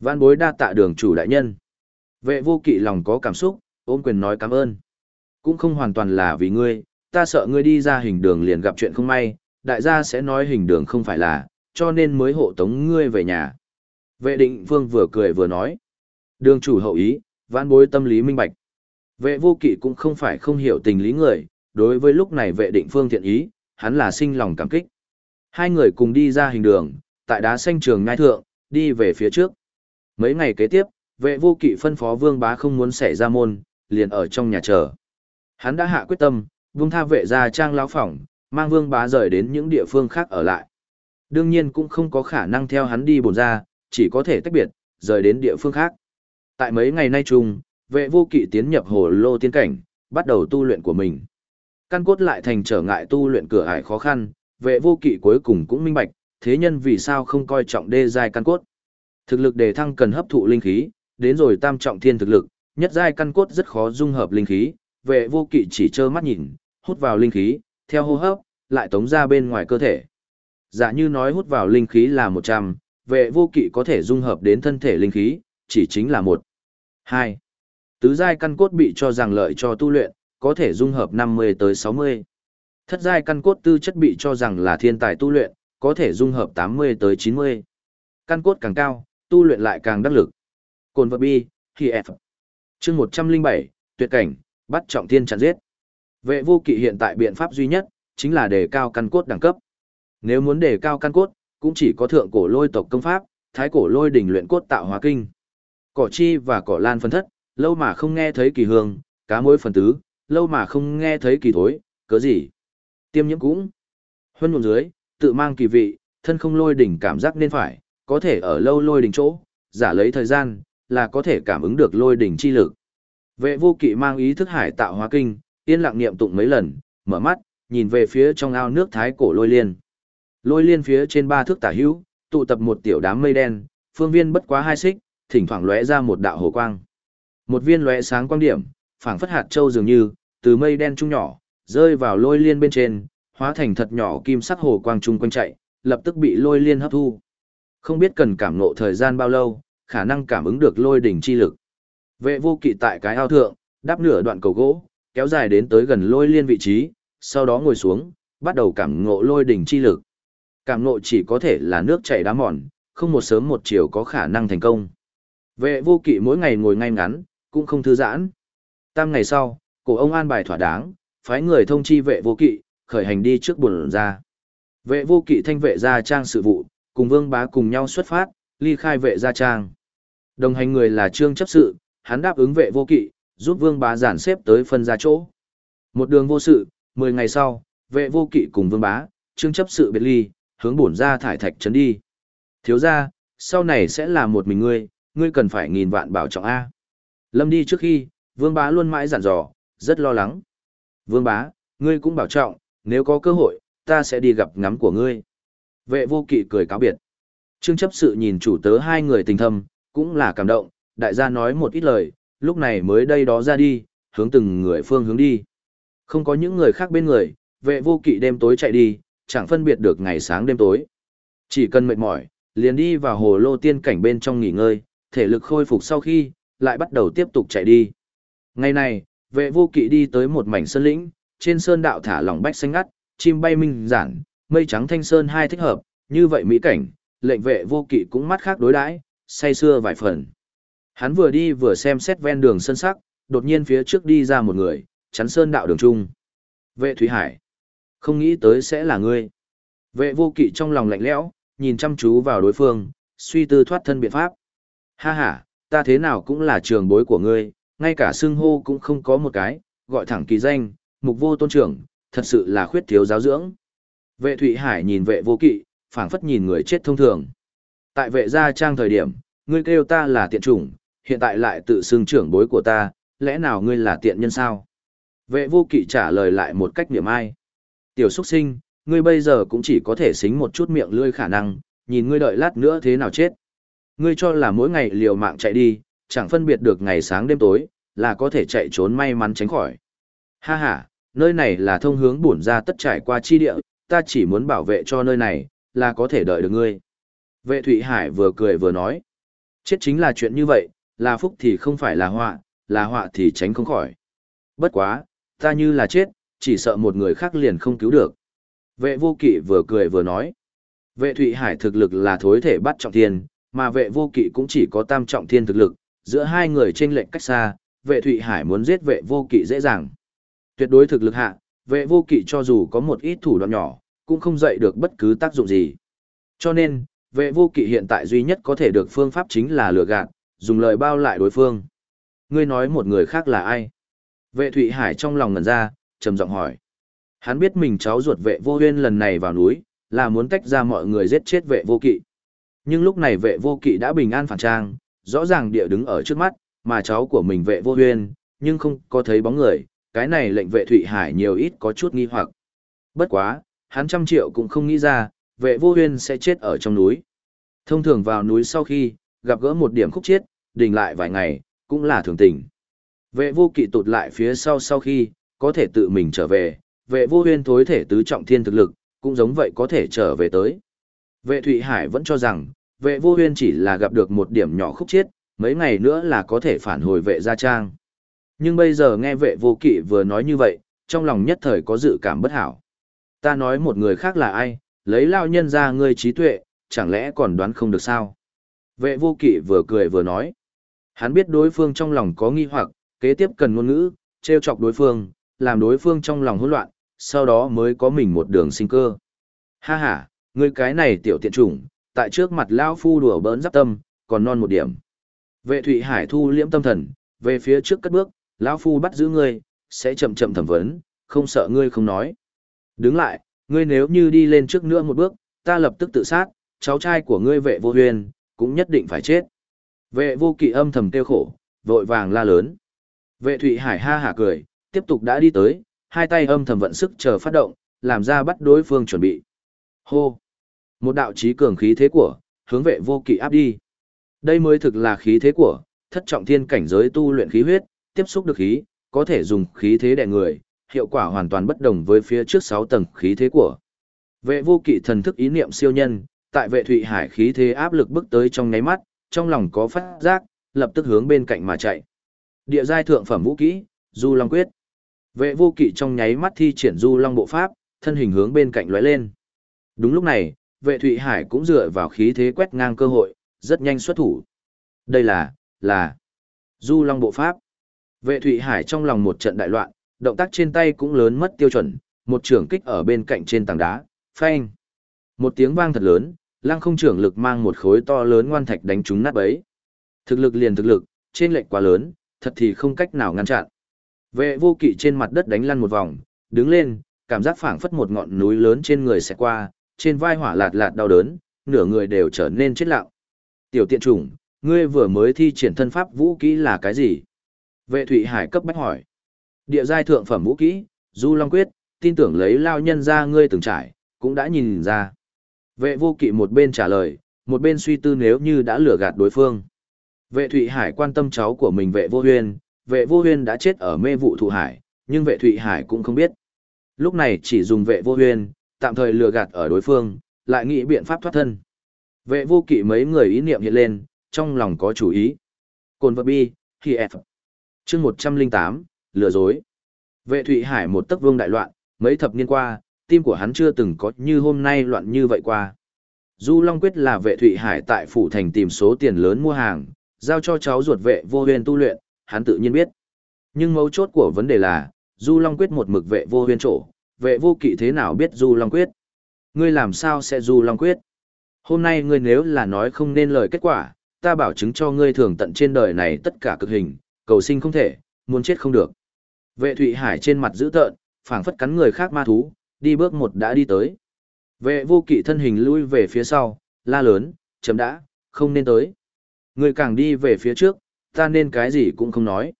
Vạn bối đa tạ đường chủ đại nhân. Vệ vô kỵ lòng có cảm xúc, ôm quyền nói cảm ơn. Cũng không hoàn toàn là vì ngươi, ta sợ ngươi đi ra hình đường liền gặp chuyện không may, đại gia sẽ nói hình đường không phải là, cho nên mới hộ tống ngươi về nhà. Vệ định vương vừa cười vừa nói. Đường chủ hậu ý, văn bối tâm lý minh bạch. Vệ vô kỵ cũng không phải không hiểu tình lý người, đối với lúc này vệ định phương thiện ý, hắn là sinh lòng cảm kích. Hai người cùng đi ra hình đường, tại đá xanh trường ngai thượng, đi về phía trước. Mấy ngày kế tiếp, vệ vô kỵ phân phó vương bá không muốn xảy ra môn, liền ở trong nhà chờ. Hắn đã hạ quyết tâm, vương tha vệ ra trang lão phỏng, mang vương bá rời đến những địa phương khác ở lại. Đương nhiên cũng không có khả năng theo hắn đi bồn ra, chỉ có thể tách biệt, rời đến địa phương khác. Tại mấy ngày nay chung, vệ vô kỵ tiến nhập hồ lô tiên cảnh, bắt đầu tu luyện của mình. Căn cốt lại thành trở ngại tu luyện cửa ải khó khăn, vệ vô kỵ cuối cùng cũng minh bạch, thế nhân vì sao không coi trọng đê giai căn cốt. Thực lực đề thăng cần hấp thụ linh khí, đến rồi tam trọng thiên thực lực, nhất giai căn cốt rất khó dung hợp linh khí, vệ vô kỵ chỉ trơ mắt nhìn, hút vào linh khí, theo hô hấp, lại tống ra bên ngoài cơ thể. Giả như nói hút vào linh khí là 100, vệ vô kỵ có thể dung hợp đến thân thể linh khí, chỉ chính là một. 2. Tứ giai căn cốt bị cho rằng lợi cho tu luyện, có thể dung hợp 50 tới 60. Thất giai căn cốt tư chất bị cho rằng là thiên tài tu luyện, có thể dung hợp 80 tới 90. Căn cốt càng cao, tu luyện lại càng đắc lực. Cồn vật bi, khi F. Chương 107, tuyệt cảnh, bắt trọng thiên chặn giết. Vệ vô kỵ hiện tại biện pháp duy nhất, chính là đề cao căn cốt đẳng cấp. Nếu muốn đề cao căn cốt, cũng chỉ có thượng cổ lôi tộc công pháp, thái cổ lôi đỉnh luyện cốt tạo hóa kinh. Cỏ chi và cỏ lan phân thất, lâu mà không nghe thấy kỳ hương, cá mối phần tứ, lâu mà không nghe thấy kỳ thối, cớ gì. Tiêm nhiễm cũng. Huân nhuộm dưới, tự mang kỳ vị, thân không lôi đỉnh cảm giác nên phải, có thể ở lâu lôi đỉnh chỗ, giả lấy thời gian, là có thể cảm ứng được lôi đỉnh chi lực. Vệ vô kỵ mang ý thức hải tạo hóa kinh, yên lặng niệm tụng mấy lần, mở mắt, nhìn về phía trong ao nước thái cổ lôi liên. Lôi liên phía trên ba thước tả hữu, tụ tập một tiểu đám mây đen, phương viên bất quá hai xích, thỉnh thoảng lóe ra một đạo hồ quang. Một viên lóe sáng quang điểm, phảng phất hạt châu dường như, từ mây đen trung nhỏ, rơi vào lôi liên bên trên, hóa thành thật nhỏ kim sắc hồ quang trung quanh chạy, lập tức bị lôi liên hấp thu. Không biết cần cảm ngộ thời gian bao lâu, khả năng cảm ứng được lôi đỉnh chi lực. Vệ vô kỵ tại cái ao thượng, đáp nửa đoạn cầu gỗ, kéo dài đến tới gần lôi liên vị trí, sau đó ngồi xuống, bắt đầu cảm ngộ lôi đỉnh chi lực. Cảm ngộ chỉ có thể là nước chảy đá mòn, không một sớm một chiều có khả năng thành công. Vệ vô kỵ mỗi ngày ngồi ngay ngắn, cũng không thư giãn. Tam ngày sau, cổ ông an bài thỏa đáng, phái người thông chi vệ vô kỵ, khởi hành đi trước buồn ra. Vệ vô kỵ thanh vệ gia trang sự vụ, cùng vương bá cùng nhau xuất phát, ly khai vệ gia trang. Đồng hành người là trương chấp sự, hắn đáp ứng vệ vô kỵ, giúp vương bá giản xếp tới phân ra chỗ. Một đường vô sự, 10 ngày sau, vệ vô kỵ cùng vương bá, trương chấp sự biệt ly, hướng bổn ra thải thạch trấn đi. Thiếu ra, sau này sẽ là một mình ngươi, ngươi cần phải nghìn vạn bảo trọng A. Lâm đi trước khi, vương bá luôn mãi dặn dò, rất lo lắng. Vương bá, ngươi cũng bảo trọng, nếu có cơ hội, ta sẽ đi gặp ngắm của ngươi. Vệ vô kỵ cười cáo biệt. Trương chấp sự nhìn chủ tớ hai người tình thâm, cũng là cảm động, đại gia nói một ít lời, lúc này mới đây đó ra đi, hướng từng người phương hướng đi. Không có những người khác bên người, vệ vô kỵ đêm tối chạy đi, chẳng phân biệt được ngày sáng đêm tối. Chỉ cần mệt mỏi, liền đi vào hồ lô tiên cảnh bên trong nghỉ ngơi, thể lực khôi phục sau khi, lại bắt đầu tiếp tục chạy đi. Ngày này, vệ vô kỵ đi tới một mảnh sơn lĩnh, trên sơn đạo thả lỏng bách xanh ngắt, chim bay minh giản, mây trắng thanh sơn hai thích hợp, như vậy mỹ cảnh, lệnh vệ vô kỵ cũng mắt khác đối đãi, say xưa vài phần. Hắn vừa đi vừa xem xét ven đường sơn sắc, đột nhiên phía trước đi ra một người, chắn sơn đạo đường trung. Vệ Thúy Hải. Không nghĩ tới sẽ là ngươi. Vệ vô kỵ trong lòng lạnh lẽo, nhìn chăm chú vào đối phương, suy tư thoát thân biện pháp. Ha ha, ta thế nào cũng là trường bối của ngươi, ngay cả xưng hô cũng không có một cái, gọi thẳng kỳ danh, mục vô tôn trưởng, thật sự là khuyết thiếu giáo dưỡng. Vệ Thụy Hải nhìn vệ vô kỵ, phảng phất nhìn người chết thông thường. Tại vệ gia trang thời điểm, ngươi kêu ta là tiện chủng, hiện tại lại tự xưng trưởng bối của ta, lẽ nào ngươi là tiện nhân sao? Vệ vô kỵ trả lời lại một cách niệm ai. Tiểu xuất sinh, ngươi bây giờ cũng chỉ có thể xính một chút miệng lươi khả năng, nhìn ngươi đợi lát nữa thế nào chết. Ngươi cho là mỗi ngày liều mạng chạy đi, chẳng phân biệt được ngày sáng đêm tối, là có thể chạy trốn may mắn tránh khỏi. Ha ha, nơi này là thông hướng bổn ra tất trải qua chi địa, ta chỉ muốn bảo vệ cho nơi này, là có thể đợi được ngươi. Vệ Thụy Hải vừa cười vừa nói. Chết chính là chuyện như vậy, là phúc thì không phải là họa, là họa thì tránh không khỏi. Bất quá, ta như là chết, chỉ sợ một người khác liền không cứu được. Vệ vô kỵ vừa cười vừa nói. Vệ Thụy Hải thực lực là thối thể bắt trọng thiên, mà vệ vô kỵ cũng chỉ có tam trọng thiên thực lực, giữa hai người trên lệnh cách xa, vệ Thụy Hải muốn giết vệ vô kỵ dễ dàng. Tuyệt đối thực lực hạ, vệ vô kỵ cho dù có một ít thủ đoạn nhỏ, cũng không dậy được bất cứ tác dụng gì. Cho nên, vệ vô kỵ hiện tại duy nhất có thể được phương pháp chính là lừa gạt, dùng lời bao lại đối phương. Ngươi nói một người khác là ai? Vệ Thụy Hải trong lòng ngẩn ra, trầm giọng hỏi. Hắn biết mình cháu ruột vệ vô huyên lần này vào núi, là muốn tách ra mọi người giết chết vệ vô kỵ. Nhưng lúc này vệ vô kỵ đã bình an phản trang, rõ ràng địa đứng ở trước mắt, mà cháu của mình vệ vô huyên, nhưng không có thấy bóng người, cái này lệnh vệ Thụy Hải nhiều ít có chút nghi hoặc. Bất quá, hắn trăm triệu cũng không nghĩ ra, vệ vô huyên sẽ chết ở trong núi. Thông thường vào núi sau khi, gặp gỡ một điểm khúc chết, đình lại vài ngày, cũng là thường tình. Vệ vô kỵ tụt lại phía sau sau khi, có thể tự mình trở về, vệ vô huyên thối thể tứ trọng thiên thực lực, cũng giống vậy có thể trở về tới. Vệ Thụy Hải vẫn cho rằng, vệ vô huyên chỉ là gặp được một điểm nhỏ khúc chết, mấy ngày nữa là có thể phản hồi vệ gia trang. Nhưng bây giờ nghe vệ vô kỵ vừa nói như vậy, trong lòng nhất thời có dự cảm bất hảo. Ta nói một người khác là ai, lấy lao nhân ra ngươi trí tuệ, chẳng lẽ còn đoán không được sao? Vệ vô kỵ vừa cười vừa nói. Hắn biết đối phương trong lòng có nghi hoặc, kế tiếp cần ngôn ngữ, trêu chọc đối phương, làm đối phương trong lòng hỗn loạn, sau đó mới có mình một đường sinh cơ. Ha ha, ngươi cái này tiểu tiện chủng, tại trước mặt lão phu đùa bỡn giáp tâm, còn non một điểm. Vệ Thụy Hải thu liễm tâm thần, về phía trước cất bước, lão phu bắt giữ ngươi, sẽ chậm chậm thẩm vấn, không sợ ngươi không nói. Đứng lại, ngươi nếu như đi lên trước nữa một bước, ta lập tức tự sát, cháu trai của ngươi vệ vô huyền, cũng nhất định phải chết. Vệ vô kỵ âm thầm tiêu khổ, vội vàng la lớn. Vệ Thụy Hải ha hả cười, tiếp tục đã đi tới, hai tay âm thầm vận sức chờ phát động, làm ra bắt đối phương chuẩn bị. Hô! Một đạo trí cường khí thế của, hướng vệ vô kỵ áp đi. Đây mới thực là khí thế của, thất trọng thiên cảnh giới tu luyện khí huyết, tiếp xúc được khí, có thể dùng khí thế đè người, hiệu quả hoàn toàn bất đồng với phía trước 6 tầng khí thế của. Vệ vô kỵ thần thức ý niệm siêu nhân, tại vệ thụy hải khí thế áp lực bước tới trong nháy mắt, trong lòng có phát giác, lập tức hướng bên cạnh mà chạy. Địa giai thượng phẩm vũ kỹ, Du Long Quyết. Vệ vô kỵ trong nháy mắt thi triển Du Long bộ pháp, thân hình hướng bên cạnh lóe lên. Đúng lúc này, vệ thụy hải cũng dựa vào khí thế quét ngang cơ hội, rất nhanh xuất thủ. Đây là, là Du Long bộ pháp. Vệ thụy hải trong lòng một trận đại loạn, động tác trên tay cũng lớn mất tiêu chuẩn, một trưởng kích ở bên cạnh trên tảng đá, phanh. Một tiếng vang thật lớn, lăng không trưởng lực mang một khối to lớn ngoan thạch đánh trúng nát bấy. Thực lực liền thực lực, trên lệnh quá lớn, thật thì không cách nào ngăn chặn. Vệ vô kỵ trên mặt đất đánh lăn một vòng, đứng lên, cảm giác phảng phất một ngọn núi lớn trên người sẽ qua, trên vai hỏa lạt lạt đau đớn, nửa người đều trở nên chết lặng. Tiểu tiện chủng, ngươi vừa mới thi triển thân pháp vũ kỹ là cái gì? Vệ Thụy Hải cấp bách hỏi. Địa giai thượng phẩm vũ kỹ, Du Long Quyết, tin tưởng lấy lao nhân ra ngươi từng trải, cũng đã nhìn ra. Vệ vô kỵ một bên trả lời, một bên suy tư nếu như đã lừa gạt đối phương. Vệ Thụy Hải quan tâm cháu của mình vệ vô huyên, vệ vô huyên đã chết ở mê vụ thụ hải, nhưng vệ Thụy Hải cũng không biết. Lúc này chỉ dùng vệ vô huyên, tạm thời lừa gạt ở đối phương, lại nghĩ biện pháp thoát thân. Vệ vô kỵ mấy người ý niệm hiện lên, trong lòng có chủ ý. Cồn vật bi, khi F. chương 108, lừa dối. Vệ Thụy Hải một tấc vương đại loạn, mấy thập niên qua, tim của hắn chưa từng có như hôm nay loạn như vậy qua. Du Long Quyết là vệ Thụy Hải tại phủ thành tìm số tiền lớn mua hàng, giao cho cháu ruột vệ vô huyền tu luyện, hắn tự nhiên biết. Nhưng mấu chốt của vấn đề là, Du Long Quyết một mực vệ vô huyền trổ, vệ vô kỵ thế nào biết Du Long Quyết? Ngươi làm sao sẽ Du Long Quyết? Hôm nay ngươi nếu là nói không nên lời kết quả, ta bảo chứng cho ngươi thường tận trên đời này tất cả cực hình, cầu sinh không thể, muốn chết không được. Vệ Thụy Hải trên mặt dữ tợn, phảng phất cắn người khác ma thú, đi bước một đã đi tới. Vệ vô kỵ thân hình lui về phía sau, la lớn, chấm đã, không nên tới. Người càng đi về phía trước, ta nên cái gì cũng không nói.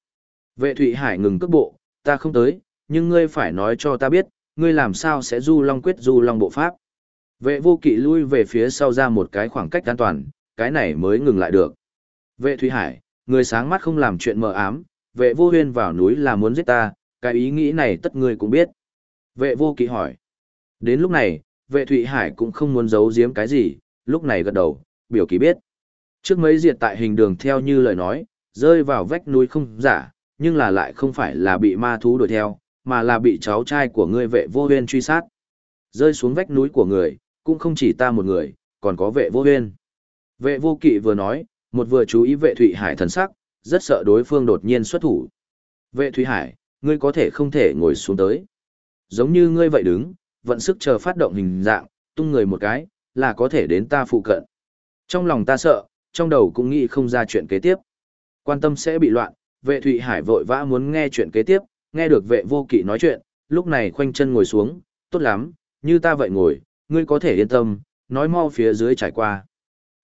Vệ Thụy Hải ngừng cước bộ, ta không tới, nhưng ngươi phải nói cho ta biết, ngươi làm sao sẽ du long quyết du long bộ pháp. Vệ vô kỵ lui về phía sau ra một cái khoảng cách an toàn, cái này mới ngừng lại được. Vệ thúy Hải, người sáng mắt không làm chuyện mờ ám, vệ vô huyên vào núi là muốn giết ta, cái ý nghĩ này tất ngươi cũng biết. Vệ vô kỵ hỏi. Đến lúc này, vệ Thụy Hải cũng không muốn giấu giếm cái gì, lúc này gật đầu, biểu kỳ biết. Trước mấy diệt tại hình đường theo như lời nói, rơi vào vách núi không giả, nhưng là lại không phải là bị ma thú đuổi theo, mà là bị cháu trai của ngươi vệ vô huyên truy sát. Rơi xuống vách núi của người, cũng không chỉ ta một người, còn có vệ vô huyên. Vệ vô kỵ vừa nói, một vừa chú ý vệ Thụy Hải thần sắc, rất sợ đối phương đột nhiên xuất thủ. Vệ Thụy Hải, ngươi có thể không thể ngồi xuống tới. Giống như ngươi vậy đứng, vận sức chờ phát động hình dạng, tung người một cái, là có thể đến ta phụ cận. Trong lòng ta sợ, trong đầu cũng nghĩ không ra chuyện kế tiếp. Quan tâm sẽ bị loạn, vệ Thụy Hải vội vã muốn nghe chuyện kế tiếp, nghe được vệ vô kỵ nói chuyện, lúc này khoanh chân ngồi xuống, tốt lắm, như ta vậy ngồi, ngươi có thể yên tâm, nói mau phía dưới trải qua.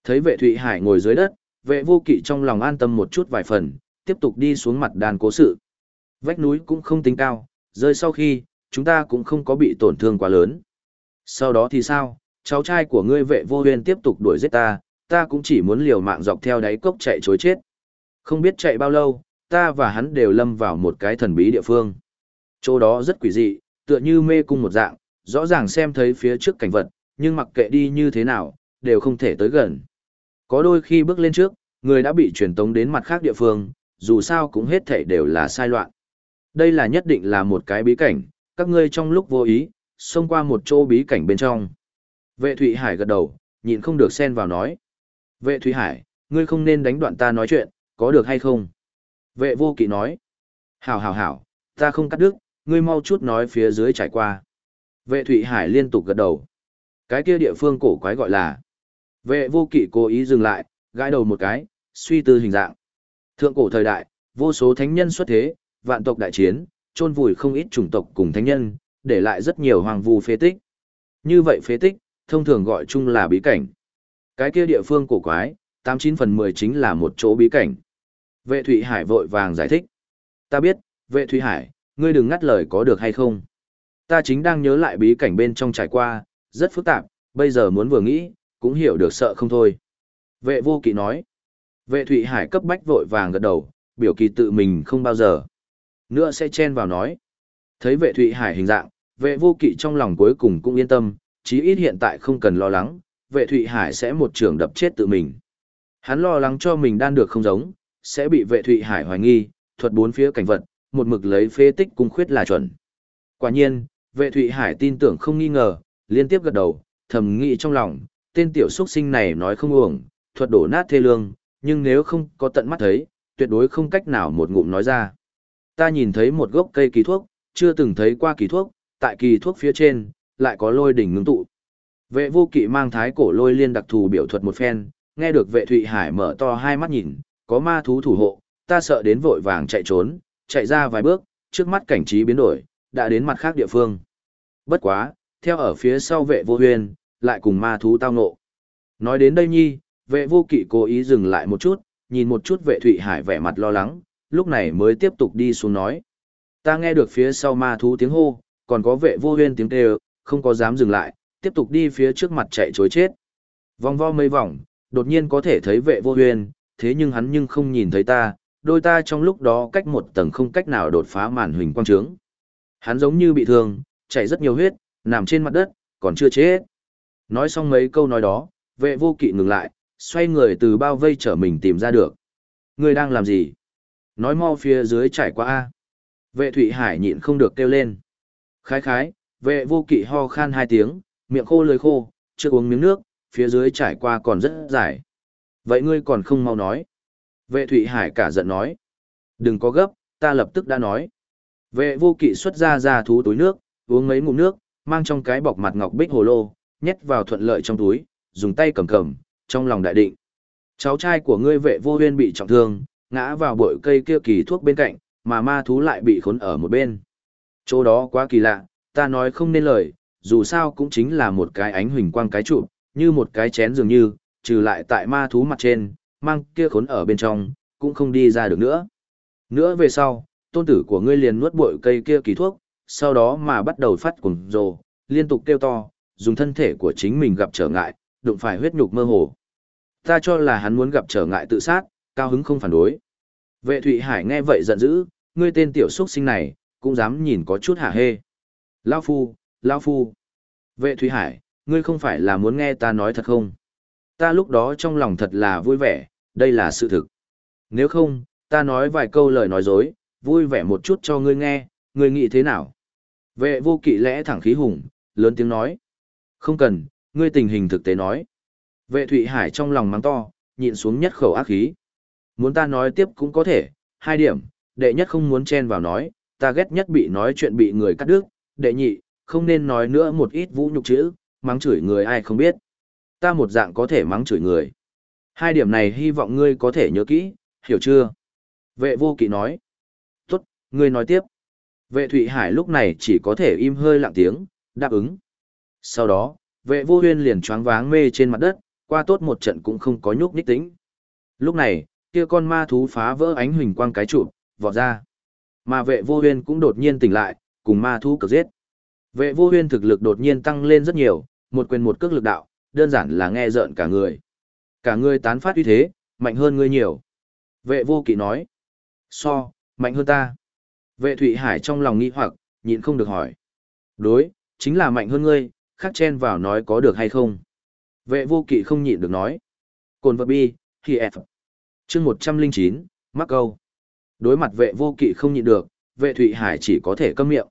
Thấy vệ Thụy Hải ngồi dưới đất, vệ vô kỵ trong lòng an tâm một chút vài phần, tiếp tục đi xuống mặt đàn cố sự. Vách núi cũng không tính cao, rơi sau khi, chúng ta cũng không có bị tổn thương quá lớn. Sau đó thì sao, cháu trai của ngươi vệ vô huyền tiếp tục đuổi giết ta, ta cũng chỉ muốn liều mạng dọc theo đáy cốc chạy chối chết. Không biết chạy bao lâu, ta và hắn đều lâm vào một cái thần bí địa phương. Chỗ đó rất quỷ dị, tựa như mê cung một dạng, rõ ràng xem thấy phía trước cảnh vật, nhưng mặc kệ đi như thế nào, đều không thể tới gần. Có đôi khi bước lên trước, người đã bị truyền tống đến mặt khác địa phương, dù sao cũng hết thể đều là sai loạn. Đây là nhất định là một cái bí cảnh, các ngươi trong lúc vô ý, xông qua một chỗ bí cảnh bên trong. Vệ Thụy Hải gật đầu, nhịn không được xen vào nói. Vệ Thụy Hải, ngươi không nên đánh đoạn ta nói chuyện, có được hay không? Vệ vô kỵ nói. Hảo hảo hảo, ta không cắt đứt, ngươi mau chút nói phía dưới trải qua. Vệ Thụy Hải liên tục gật đầu. Cái kia địa phương cổ quái gọi là. Vệ vô kỵ cố ý dừng lại, gãi đầu một cái, suy tư hình dạng. Thượng cổ thời đại, vô số thánh nhân xuất thế, vạn tộc đại chiến, chôn vùi không ít chủng tộc cùng thánh nhân, để lại rất nhiều hoàng vu phế tích. Như vậy phế tích, thông thường gọi chung là bí cảnh. Cái kia địa phương cổ quái, 89 phần 10 chính là một chỗ bí cảnh. Vệ Thụy Hải vội vàng giải thích. Ta biết, vệ Thụy Hải, ngươi đừng ngắt lời có được hay không. Ta chính đang nhớ lại bí cảnh bên trong trải qua, rất phức tạp, bây giờ muốn vừa nghĩ, cũng hiểu được sợ không thôi. Vệ vô kỵ nói. Vệ Thụy Hải cấp bách vội vàng gật đầu, biểu kỳ tự mình không bao giờ. Nữa sẽ chen vào nói. Thấy vệ Thụy Hải hình dạng, vệ vô kỵ trong lòng cuối cùng cũng yên tâm, chí ít hiện tại không cần lo lắng, vệ Thụy Hải sẽ một trường đập chết tự mình. Hắn lo lắng cho mình đan được không giống, sẽ bị vệ Thụy Hải hoài nghi, thuật bốn phía cảnh vật, một mực lấy phế tích cung khuyết là chuẩn. Quả nhiên, vệ Thụy Hải tin tưởng không nghi ngờ, liên tiếp gật đầu, thầm nghĩ trong lòng, tên tiểu xuất sinh này nói không uổng, thuật đổ nát thê lương, nhưng nếu không có tận mắt thấy, tuyệt đối không cách nào một ngụm nói ra. Ta nhìn thấy một gốc cây kỳ thuốc, chưa từng thấy qua kỳ thuốc, tại kỳ thuốc phía trên, lại có lôi đỉnh ngưng tụ. Vệ vô kỵ mang thái cổ lôi liên đặc thù biểu thuật một phen, nghe được vệ Thụy Hải mở to hai mắt nhìn, có ma thú thủ hộ, ta sợ đến vội vàng chạy trốn, chạy ra vài bước, trước mắt cảnh trí biến đổi, đã đến mặt khác địa phương. Bất quá, theo ở phía sau vệ vô huyền, lại cùng ma thú tao ngộ. Nói đến đây nhi, vệ vô kỵ cố ý dừng lại một chút, nhìn một chút vệ Thụy Hải vẻ mặt lo lắng, lúc này mới tiếp tục đi xuống nói. Ta nghe được phía sau ma thú tiếng hô, còn có vệ vô huyền tiếng kêu, không có dám dừng lại, tiếp tục đi phía trước mặt chạy chối chết. Vòng vo mấy vòng, đột nhiên có thể thấy vệ vô huyền thế nhưng hắn nhưng không nhìn thấy ta, đôi ta trong lúc đó cách một tầng không cách nào đột phá màn huỳnh quang trướng. Hắn giống như bị thương, chảy rất nhiều huyết, nằm trên mặt đất, còn chưa chết. Nói xong mấy câu nói đó, vệ vô kỵ ngừng lại, xoay người từ bao vây trở mình tìm ra được. Người đang làm gì? Nói mau phía dưới trải qua A. Vệ Thụy Hải nhịn không được kêu lên. Khái khái, vệ vô kỵ ho khan hai tiếng, miệng khô lưỡi khô, chưa uống miếng nước, phía dưới trải qua còn rất dài. Vậy ngươi còn không mau nói. Vệ Thụy Hải cả giận nói. Đừng có gấp, ta lập tức đã nói. Vệ vô kỵ xuất ra ra thú túi nước, uống mấy ngụm nước, mang trong cái bọc mặt ngọc bích hồ lô, nhét vào thuận lợi trong túi, dùng tay cầm cầm, trong lòng đại định. Cháu trai của ngươi vệ vô huyên bị trọng thương, ngã vào bụi cây kia kỳ thuốc bên cạnh, mà ma thú lại bị khốn ở một bên. Chỗ đó quá kỳ lạ, ta nói không nên lời, dù sao cũng chính là một cái ánh huỳnh quang cái trụ, như một cái chén dường như, trừ lại tại ma thú mặt trên, mang kia khốn ở bên trong, cũng không đi ra được nữa. Nữa về sau, tôn tử của ngươi liền nuốt bụi cây kia kỳ thuốc, sau đó mà bắt đầu phát cuồng rồ, liên tục kêu to, dùng thân thể của chính mình gặp trở ngại, đụng phải huyết nhục mơ hồ. Ta cho là hắn muốn gặp trở ngại tự sát, cao hứng không phản đối. Vệ Thụy Hải nghe vậy giận dữ, ngươi tên tiểu xuất sinh này, cũng dám nhìn có chút hả hê. Lao phu, Lao phu. Vệ Thụy Hải, ngươi không phải là muốn nghe ta nói thật không? Ta lúc đó trong lòng thật là vui vẻ, đây là sự thực. Nếu không, ta nói vài câu lời nói dối, vui vẻ một chút cho ngươi nghe, ngươi nghĩ thế nào? Vệ vô kỵ lẽ thẳng khí hùng, lớn tiếng nói. Không cần, ngươi tình hình thực tế nói. Vệ Thụy Hải trong lòng mắng to, nhịn xuống nhất khẩu ác khí. Muốn ta nói tiếp cũng có thể, hai điểm, đệ nhất không muốn chen vào nói, ta ghét nhất bị nói chuyện bị người cắt đứt, đệ nhị, không nên nói nữa một ít vũ nhục chữ, mắng chửi người ai không biết. Ta một dạng có thể mắng chửi người. Hai điểm này hy vọng ngươi có thể nhớ kỹ, hiểu chưa? Vệ vô kỵ nói. Tốt, ngươi nói tiếp. Vệ Thụy Hải lúc này chỉ có thể im hơi lặng tiếng, đáp ứng. Sau đó, vệ vô huyên liền choáng váng mê trên mặt đất, qua tốt một trận cũng không có nhúc nhích tính. Lúc này, kia con ma thú phá vỡ ánh huỳnh quang cái trụ, vọt ra. Mà vệ vô huyên cũng đột nhiên tỉnh lại, cùng ma thú cực giết. Vệ vô huyên thực lực đột nhiên tăng lên rất nhiều, một quyền một cước lực đạo, đơn giản là nghe rợn cả người. Cả người tán phát uy thế, mạnh hơn ngươi nhiều. Vệ vô kỵ nói. So, mạnh hơn ta. Vệ Thụy Hải trong lòng nghi hoặc, nhịn không được hỏi. Đối, chính là mạnh hơn ngươi, khắc chen vào nói có được hay không. Vệ vô kỵ không nhịn được nói. Cồn vật bi, thì F. chương 109, mắc câu. Đối mặt vệ vô kỵ không nhịn được, vệ Thụy Hải chỉ có thể câm miệng.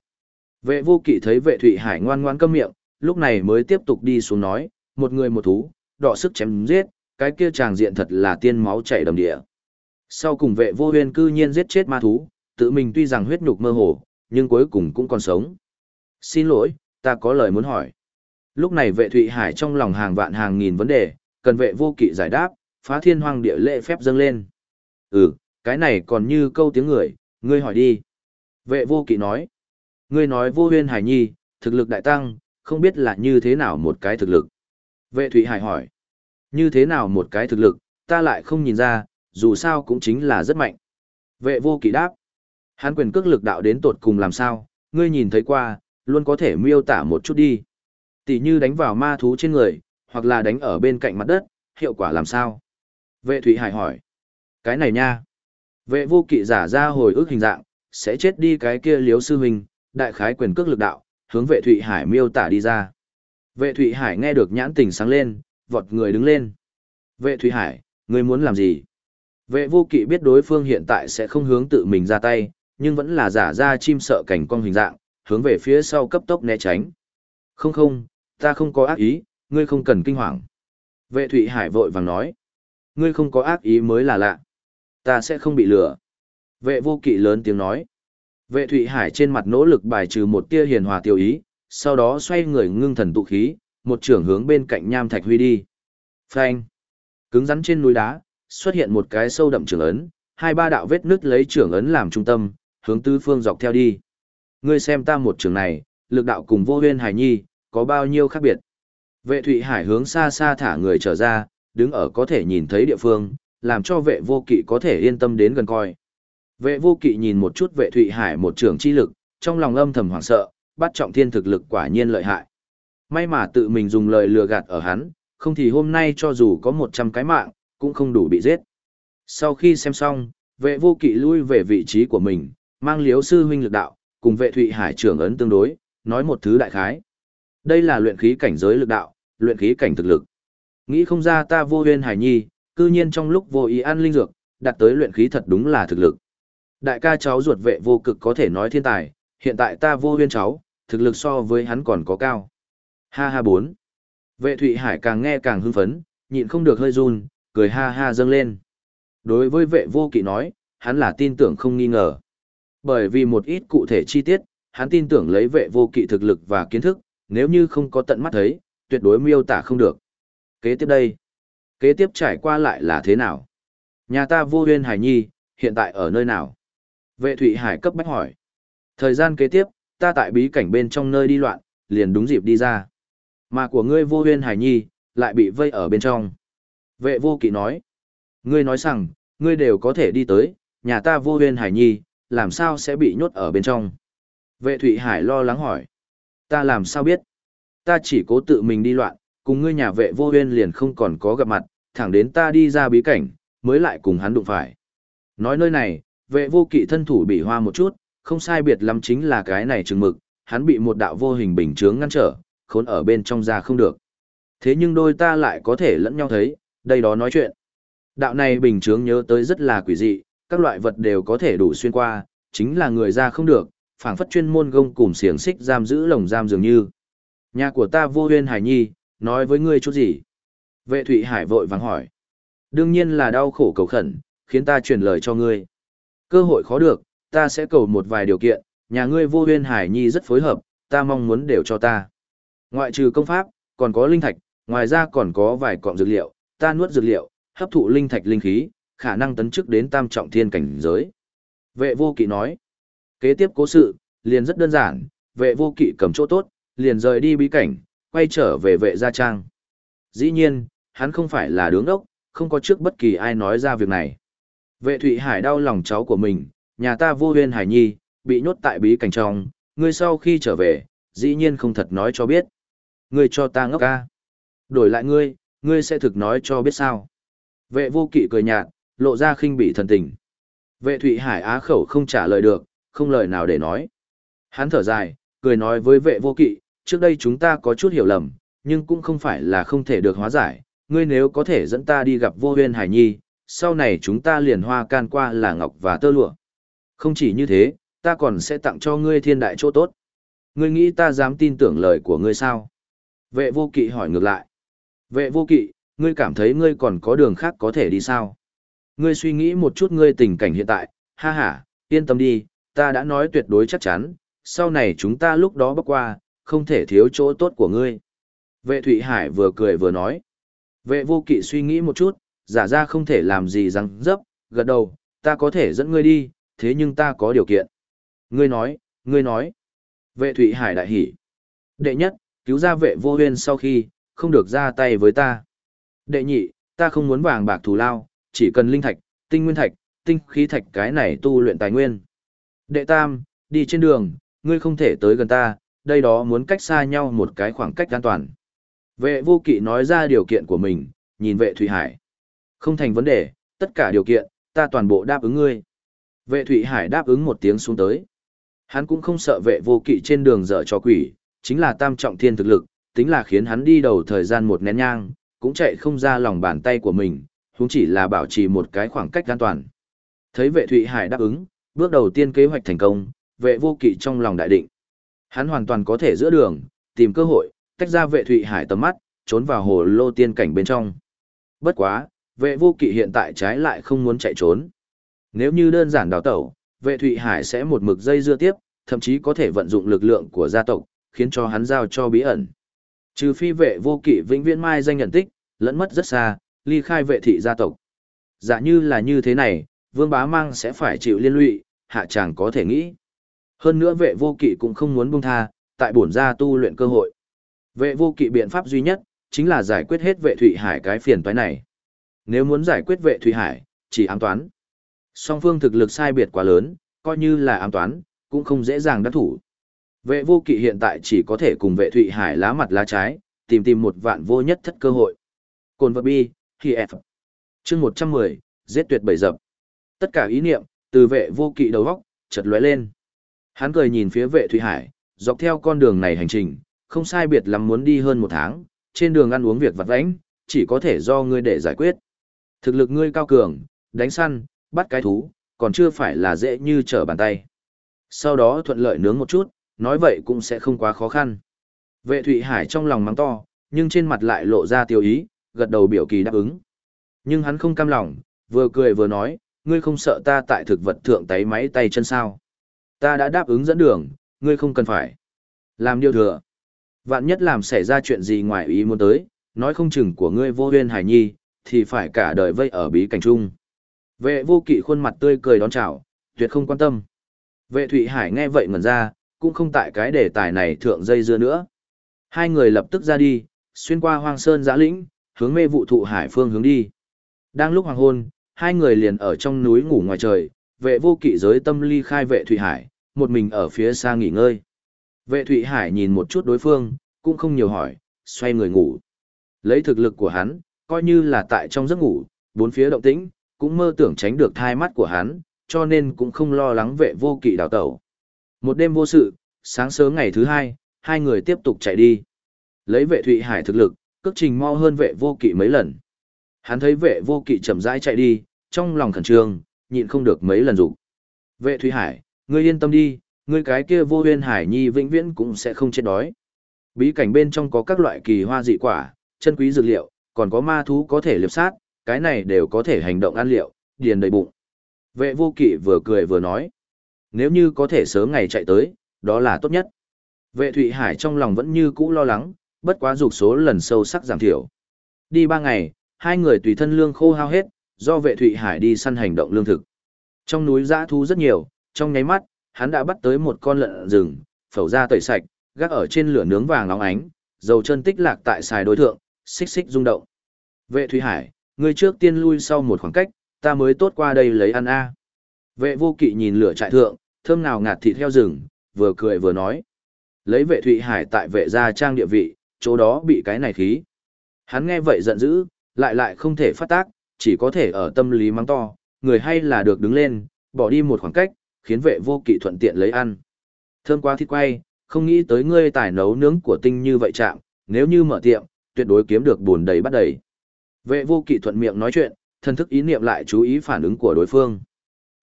Vệ vô kỵ thấy vệ Thụy Hải ngoan ngoan câm miệng, lúc này mới tiếp tục đi xuống nói, một người một thú, đọ sức chém giết, cái kia tràng diện thật là tiên máu chảy đầm địa. Sau cùng vệ vô huyên cư nhiên giết chết ma thú, tự mình tuy rằng huyết nhục mơ hồ, nhưng cuối cùng cũng còn sống. Xin lỗi, ta có lời muốn hỏi. Lúc này vệ Thụy Hải trong lòng hàng vạn hàng nghìn vấn đề, cần vệ vô kỵ giải đáp, phá thiên hoang địa lệ phép dâng lên. Ừ, cái này còn như câu tiếng người, ngươi hỏi đi. Vệ vô kỵ nói. Ngươi nói vô huyên hải nhi, thực lực đại tăng, không biết là như thế nào một cái thực lực. Vệ Thụy Hải hỏi. Như thế nào một cái thực lực, ta lại không nhìn ra, dù sao cũng chính là rất mạnh. Vệ vô kỵ đáp. Hắn quyền cước lực đạo đến tột cùng làm sao, ngươi nhìn thấy qua, luôn có thể miêu tả một chút đi. Tỷ như đánh vào ma thú trên người, hoặc là đánh ở bên cạnh mặt đất, hiệu quả làm sao? Vệ Thụy Hải hỏi. Cái này nha. Vệ vô kỵ giả ra hồi ức hình dạng, sẽ chết đi cái kia liếu sư huynh, đại khái quyền cước lực đạo, hướng vệ Thụy Hải miêu tả đi ra. Vệ Thụy Hải nghe được nhãn tình sáng lên, vọt người đứng lên. Vệ Thụy Hải, ngươi muốn làm gì? Vệ vô kỵ biết đối phương hiện tại sẽ không hướng tự mình ra tay, nhưng vẫn là giả ra chim sợ cảnh cong hình dạng, hướng về phía sau cấp tốc né tránh. Không không, ta không có ác ý, ngươi không cần kinh hoàng. Vệ Thụy Hải vội vàng nói. Ngươi không có ác ý mới là lạ. Ta sẽ không bị lừa. Vệ vô kỵ lớn tiếng nói. Vệ Thụy Hải trên mặt nỗ lực bài trừ một tia hiền hòa tiêu ý, sau đó xoay người ngưng thần tụ khí, một trưởng hướng bên cạnh nham thạch huy đi. Phanh. Cứng rắn trên núi đá, xuất hiện một cái sâu đậm trưởng ấn, hai ba đạo vết nứt lấy trưởng ấn làm trung tâm, hướng tứ phương dọc theo đi. Ngươi xem ta một trường này, lực đạo cùng vô huyên hải nhi, có bao nhiêu khác biệt. Vệ Thụy Hải hướng xa xa thả người trở ra, đứng ở có thể nhìn thấy địa phương, làm cho vệ vô kỵ có thể yên tâm đến gần coi. Vệ vô kỵ nhìn một chút vệ Thụy Hải một trường chi lực, trong lòng âm thầm hoảng sợ, bắt trọng thiên thực lực quả nhiên lợi hại. May mà tự mình dùng lời lừa gạt ở hắn, không thì hôm nay cho dù có 100 cái mạng, cũng không đủ bị giết. Sau khi xem xong, vệ vô kỵ lui về vị trí của mình, mang liếu sư huynh lực đạo, cùng vệ Thụy Hải trưởng ấn tương đối, nói một thứ đại khái. Đây là luyện khí cảnh giới lực đạo, luyện khí cảnh thực lực. Nghĩ không ra ta vô huyên hải nhi, cư nhiên trong lúc vô ý ăn linh dược, đạt tới luyện khí thật đúng là thực lực. Đại ca cháu ruột vệ vô cực có thể nói thiên tài, hiện tại ta vô huyên cháu, thực lực so với hắn còn có cao. Ha ha bốn. Vệ Thụy Hải càng nghe càng hưng phấn, nhịn không được hơi run, cười ha ha dâng lên. Đối với vệ vô kỵ nói, hắn là tin tưởng không nghi ngờ. Bởi vì một ít cụ thể chi tiết, hắn tin tưởng lấy vệ vô kỵ thực lực và kiến thức, nếu như không có tận mắt thấy, tuyệt đối miêu tả không được. Kế tiếp đây, kế tiếp trải qua lại là thế nào? Nhà ta vô huyên hải nhi, hiện tại ở nơi nào? Vệ Thụy Hải cấp bách hỏi. Thời gian kế tiếp, ta tại bí cảnh bên trong nơi đi loạn, liền đúng dịp đi ra. Mà của ngươi vô huyên hải nhi, lại bị vây ở bên trong. Vệ vô kỵ nói. Ngươi nói rằng, ngươi đều có thể đi tới, nhà ta vô huyên hải nhi, làm sao sẽ bị nhốt ở bên trong? Vệ Thụy Hải lo lắng hỏi. Ta làm sao biết? Ta chỉ cố tự mình đi loạn, cùng ngươi nhà vệ vô huyên liền không còn có gặp mặt, thẳng đến ta đi ra bí cảnh, mới lại cùng hắn đụng phải. Nói nơi này, vệ vô kỵ thân thủ bị hoa một chút, không sai biệt lắm chính là cái này chừng mực, hắn bị một đạo vô hình bình chướng ngăn trở, khốn ở bên trong ra không được. Thế nhưng đôi ta lại có thể lẫn nhau thấy, đây đó nói chuyện. Đạo này bình chướng nhớ tới rất là quỷ dị, các loại vật đều có thể đủ xuyên qua, chính là người ra không được, phảng phất chuyên môn gông cùng xiềng xích giam giữ lồng giam dường như. Nhà của ta vô huyên hải nhi, nói với ngươi chút gì? Vệ Thụy Hải vội vàng hỏi. Đương nhiên là đau khổ cầu khẩn, khiến ta truyền lời cho ngươi. Cơ hội khó được, ta sẽ cầu một vài điều kiện, nhà ngươi vô huyên hải nhi rất phối hợp, ta mong muốn đều cho ta. Ngoại trừ công pháp, còn có linh thạch, ngoài ra còn có vài cọng dược liệu, ta nuốt dược liệu, hấp thụ linh thạch linh khí, khả năng tấn chức đến tam trọng thiên cảnh giới. Vệ vô kỵ nói, kế tiếp cố sự, liền rất đơn giản, vệ vô kỵ cầm chỗ tốt, liền rời đi bí cảnh, quay trở về vệ gia trang. Dĩ nhiên, hắn không phải là đứng đốc, không có trước bất kỳ ai nói ra việc này. Vệ Thụy Hải đau lòng cháu của mình, nhà ta vô huyên hải nhi, bị nhốt tại bí cảnh trong, ngươi sau khi trở về, dĩ nhiên không thật nói cho biết. Ngươi cho ta ngốc ca. Đổi lại ngươi, ngươi sẽ thực nói cho biết sao. Vệ vô kỵ cười nhạt, lộ ra khinh bị thần tình. Vệ Thụy Hải á khẩu không trả lời được, không lời nào để nói. Hắn thở dài, cười nói với vệ vô kỵ, trước đây chúng ta có chút hiểu lầm, nhưng cũng không phải là không thể được hóa giải. Ngươi nếu có thể dẫn ta đi gặp vô huyên hải nhi, sau này chúng ta liền hoa can qua là ngọc và tơ lụa. Không chỉ như thế, ta còn sẽ tặng cho ngươi thiên đại chỗ tốt. Ngươi nghĩ ta dám tin tưởng lời của ngươi sao? Vệ vô kỵ hỏi ngược lại. Vệ vô kỵ, ngươi cảm thấy ngươi còn có đường khác có thể đi sao? Ngươi suy nghĩ một chút ngươi tình cảnh hiện tại, ha ha, yên tâm đi, ta đã nói tuyệt đối chắc chắn, sau này chúng ta lúc đó bắc qua, không thể thiếu chỗ tốt của ngươi. Vệ Thụy Hải vừa cười vừa nói. Vệ vô kỵ suy nghĩ một chút, giả ra không thể làm gì răng dấp, gật đầu, ta có thể dẫn ngươi đi, thế nhưng ta có điều kiện. Ngươi nói, ngươi nói. Vệ Thụy Hải đại hỉ. Đệ nhất, cứu ra vệ vô huyên sau khi, không được ra tay với ta. Đệ nhị, ta không muốn vàng bạc thù lao, chỉ cần linh thạch, tinh nguyên thạch, tinh khí thạch cái này tu luyện tài nguyên. Đệ tam, đi trên đường, ngươi không thể tới gần ta, đây đó muốn cách xa nhau một cái khoảng cách an toàn. Vệ vô kỵ nói ra điều kiện của mình, nhìn vệ Thụy Hải. Không thành vấn đề, tất cả điều kiện, ta toàn bộ đáp ứng ngươi. Vệ Thụy Hải đáp ứng một tiếng xuống tới. Hắn cũng không sợ vệ vô kỵ trên đường dở cho quỷ, chính là tam trọng thiên thực lực, tính là khiến hắn đi đầu thời gian một nén nhang, cũng chạy không ra lòng bàn tay của mình, cũng chỉ là bảo trì một cái khoảng cách an toàn. Thấy vệ Thụy Hải đáp ứng, bước đầu tiên kế hoạch thành công, vệ vô kỵ trong lòng đại định. Hắn hoàn toàn có thể giữa đường, tìm cơ hội, tách ra vệ Thụy Hải tầm mắt, trốn vào hồ lô tiên cảnh bên trong. Bất quá, vệ vô kỵ hiện tại trái lại không muốn chạy trốn. Nếu như đơn giản đào tẩu, vệ Thụy Hải sẽ một mực dây dưa tiếp, thậm chí có thể vận dụng lực lượng của gia tộc, khiến cho hắn giao cho bí ẩn. Trừ phi vệ vô kỵ vĩnh viễn mai danh nhận tích, lẫn mất rất xa, ly khai vệ thị gia tộc. Giả dạ như là như thế này, vương bá mang sẽ phải chịu liên lụy, hạ chàng có thể nghĩ. Hơn nữa vệ vô kỵ cũng không muốn buông tha, tại bổn gia tu luyện cơ hội. Vệ vô kỵ biện pháp duy nhất, chính là giải quyết hết vệ Thụy Hải cái phiền toái này. Nếu muốn giải quyết vệ Thụy Hải, chỉ ám toán. Song phương thực lực sai biệt quá lớn, coi như là ám toán, cũng không dễ dàng đắc thủ. Vệ vô kỵ hiện tại chỉ có thể cùng vệ Thụy Hải lá mặt lá trái, tìm tìm một vạn vô nhất thất cơ hội. Cồn vật bi, khi F. Chương 110, giết tuyệt bảy dập. Tất cả ý niệm, từ vệ vô kỵ đầu góc, chợt lóe lên. Hắn cười nhìn phía vệ Thụy Hải, dọc theo con đường này hành trình, không sai biệt lắm muốn đi hơn một tháng, trên đường ăn uống việc vặt vãnh, chỉ có thể do ngươi để giải quyết. Thực lực ngươi cao cường, đánh săn, bắt cái thú, còn chưa phải là dễ như trở bàn tay. Sau đó thuận lợi nướng một chút, nói vậy cũng sẽ không quá khó khăn. Vệ Thụy Hải trong lòng mắng to, nhưng trên mặt lại lộ ra tiêu ý, gật đầu biểu kỳ đáp ứng. Nhưng hắn không cam lòng, vừa cười vừa nói, ngươi không sợ ta tại thực vật thượng tay máy tay chân sao. Ta đã đáp ứng dẫn đường, ngươi không cần phải. Làm điều thừa. Vạn nhất làm xảy ra chuyện gì ngoài ý muốn tới, nói không chừng của ngươi vô huyên hải nhi, thì phải cả đời vây ở bí cảnh chung. Vệ vô kỵ khuôn mặt tươi cười đón chào, tuyệt không quan tâm. Vệ Thụy Hải nghe vậy ngẩn ra, cũng không tại cái đề tài này thượng dây dưa nữa. Hai người lập tức ra đi, xuyên qua hoang sơn giã lĩnh, hướng mê vụ thụ hải phương hướng đi. Đang lúc hoàng hôn, hai người liền ở trong núi ngủ ngoài trời, vệ vô kỵ giới tâm ly khai vệ Thụy Hải, một mình ở phía xa nghỉ ngơi. Vệ Thụy Hải nhìn một chút đối phương, cũng không nhiều hỏi, xoay người ngủ. Lấy thực lực của hắn, coi như là tại trong giấc ngủ, bốn phía động tĩnh, cũng mơ tưởng tránh được thai mắt của hắn, cho nên cũng không lo lắng vệ vô kỵ đào tẩu. Một đêm vô sự, sáng sớm ngày thứ hai, hai người tiếp tục chạy đi. Lấy vệ Thụy Hải thực lực, cước trình mau hơn vệ vô kỵ mấy lần. Hắn thấy vệ vô kỵ chậm rãi chạy đi, trong lòng khẩn trương, nhịn không được mấy lần rủ. Vệ Thụy Hải, ngươi yên tâm đi, ngươi cái kia vô huyên hải nhi vĩnh viễn cũng sẽ không chết đói. Bí cảnh bên trong có các loại kỳ hoa dị quả, chân quý dược liệu, còn có ma thú có thể liệp sát, cái này đều có thể hành động ăn liệu, điền đầy bụng. Vệ vô kỵ vừa cười vừa nói. Nếu như có thể sớm ngày chạy tới, đó là tốt nhất. Vệ Thụy Hải trong lòng vẫn như cũ lo lắng, bất quá dục số lần sâu sắc giảm thiểu. Đi ba ngày, hai người tùy thân lương khô hao hết, do vệ Thụy Hải đi săn hành động lương thực. Trong núi dã thú rất nhiều, trong nháy mắt, hắn đã bắt tới một con lợn rừng, phẩu ra tẩy sạch, gác ở trên lửa nướng vàng nóng ánh, dầu chân tích lạc tại xài đối thượng, xích xích rung động. Vệ thụy Hải, ngươi trước tiên lui sau một khoảng cách, ta mới tốt qua đây lấy ăn a. Vệ vô kỵ nhìn lửa trại thượng, thơm nào ngạt thịt heo rừng, vừa cười vừa nói. Lấy vệ Thụy Hải tại vệ gia trang địa vị, chỗ đó bị cái này khí. Hắn nghe vậy giận dữ, lại lại không thể phát tác, chỉ có thể ở tâm lý mắng to, người hay là được đứng lên, bỏ đi một khoảng cách, khiến vệ vô kỵ thuận tiện lấy ăn. Thơm quá thịt quay, không nghĩ tới ngươi tài nấu nướng của tinh như vậy chạm, nếu như mở tiệm, tuyệt đối kiếm được buồn đầy bắt đầy. Vệ vô kỵ thuận miệng nói chuyện, thân thức ý niệm lại chú ý phản ứng của đối phương.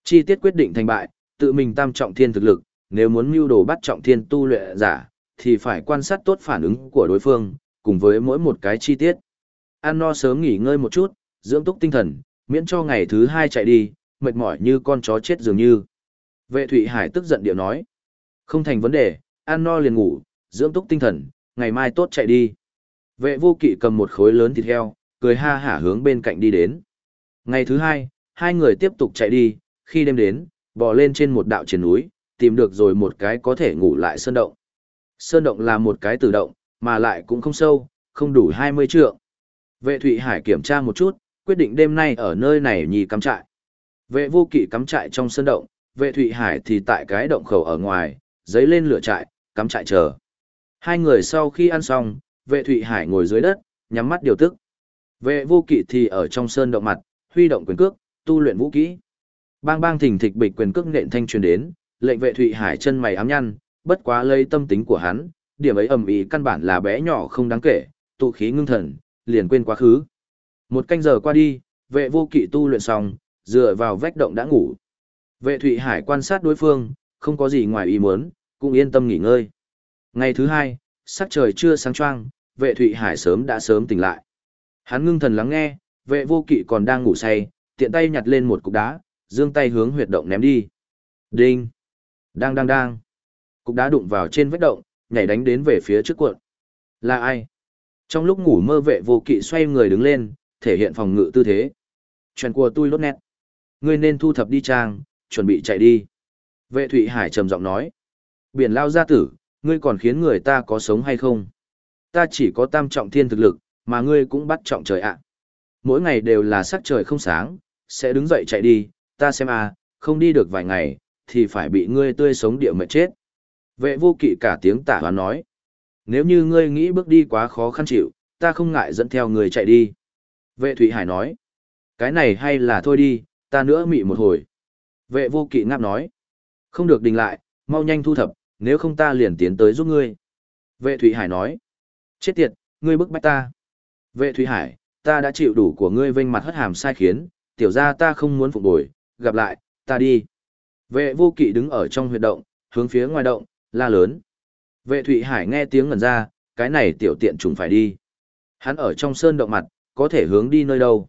Chi tiết quyết định thành bại, tự mình tam trọng thiên thực lực, nếu muốn mưu đồ bắt trọng thiên tu luyện giả, thì phải quan sát tốt phản ứng của đối phương, cùng với mỗi một cái chi tiết. Ăn no sớm nghỉ ngơi một chút, dưỡng túc tinh thần, miễn cho ngày thứ hai chạy đi, mệt mỏi như con chó chết dường như. Vệ Thụy Hải tức giận điệu nói. Không thành vấn đề, ăn no liền ngủ, dưỡng túc tinh thần, ngày mai tốt chạy đi. Vệ vô kỵ cầm một khối lớn thịt heo, cười ha hả hướng bên cạnh đi đến. Ngày thứ hai, hai người tiếp tục chạy đi, khi đêm đến, bò lên trên một đạo triển núi, tìm được rồi một cái có thể ngủ lại sơn động. Sơn động là một cái tự động, mà lại cũng không sâu, không đủ 20 trượng. Vệ Thụy Hải kiểm tra một chút, quyết định đêm nay ở nơi này nhì cắm trại. Vệ vô kỵ cắm trại trong sơn động, vệ Thụy Hải thì tại cái động khẩu ở ngoài, giấy lên lửa trại, cắm trại chờ. Hai người sau khi ăn xong, vệ Thụy Hải ngồi dưới đất, nhắm mắt điều tức. Vệ vô kỵ thì ở trong sơn động mặt, huy động quyền cước, tu luyện vũ kỹ. Bang bang thình thịch bịch quyền cước nện thanh truyền đến, lệnh vệ Thụy Hải chân mày ám nhăn, bất quá lây tâm tính của hắn, điểm ấy ầm ĩ căn bản là bé nhỏ không đáng kể, tụ khí ngưng thần, liền quên quá khứ. Một canh giờ qua đi, vệ vô kỵ tu luyện xong, dựa vào vách động đã ngủ. Vệ Thụy Hải quan sát đối phương, không có gì ngoài ý muốn, cũng yên tâm nghỉ ngơi. Ngày thứ hai, sắc trời chưa sáng choang, vệ Thụy Hải sớm đã sớm tỉnh lại. Hắn ngưng thần lắng nghe, vệ vô kỵ còn đang ngủ say, tiện tay nhặt lên một cục đá, dương tay hướng huyệt động ném đi. Đinh! Đang đang đang! Cục đá đụng vào trên vách động, nhảy đánh đến về phía trước cuộn. Là ai? Trong lúc ngủ mơ vệ vô kỵ xoay người đứng lên, thể hiện phòng ngự tư thế. Chuyện của tôi lốt nét. Ngươi nên thu thập đi trang, chuẩn bị chạy đi. Vệ Thụy Hải trầm giọng nói. Biển lao gia tử, ngươi còn khiến người ta có sống hay không? Ta chỉ có tam trọng thiên thực lực, mà ngươi cũng bắt trọng trời ạ. Mỗi ngày đều là sắc trời không sáng, sẽ đứng dậy chạy đi, ta xem à, không đi được vài ngày, thì phải bị ngươi tươi sống địa mệt chết. Vệ vô kỵ cả tiếng tả hoán nói. Nếu như ngươi nghĩ bước đi quá khó khăn chịu, ta không ngại dẫn theo người chạy đi. Vệ Thụy Hải nói. Cái này hay là thôi đi, ta nữa mị một hồi. Vệ vô kỵ ngáp nói. Không được đình lại, mau nhanh thu thập, nếu không ta liền tiến tới giúp ngươi. Vệ Thụy Hải nói. Chết tiệt, ngươi bức bách ta. Vệ Thủy Hải, ta đã chịu đủ của ngươi vênh mặt hất hàm sai khiến, tiểu ra ta không muốn phục bồi, gặp lại, ta đi. Vệ vô kỵ đứng ở trong huyệt động, hướng phía ngoài động, la lớn. Vệ Thụy Hải nghe tiếng ngẩn ra, cái này tiểu tiện trùng phải đi. Hắn ở trong sơn động mặt, có thể hướng đi nơi đâu.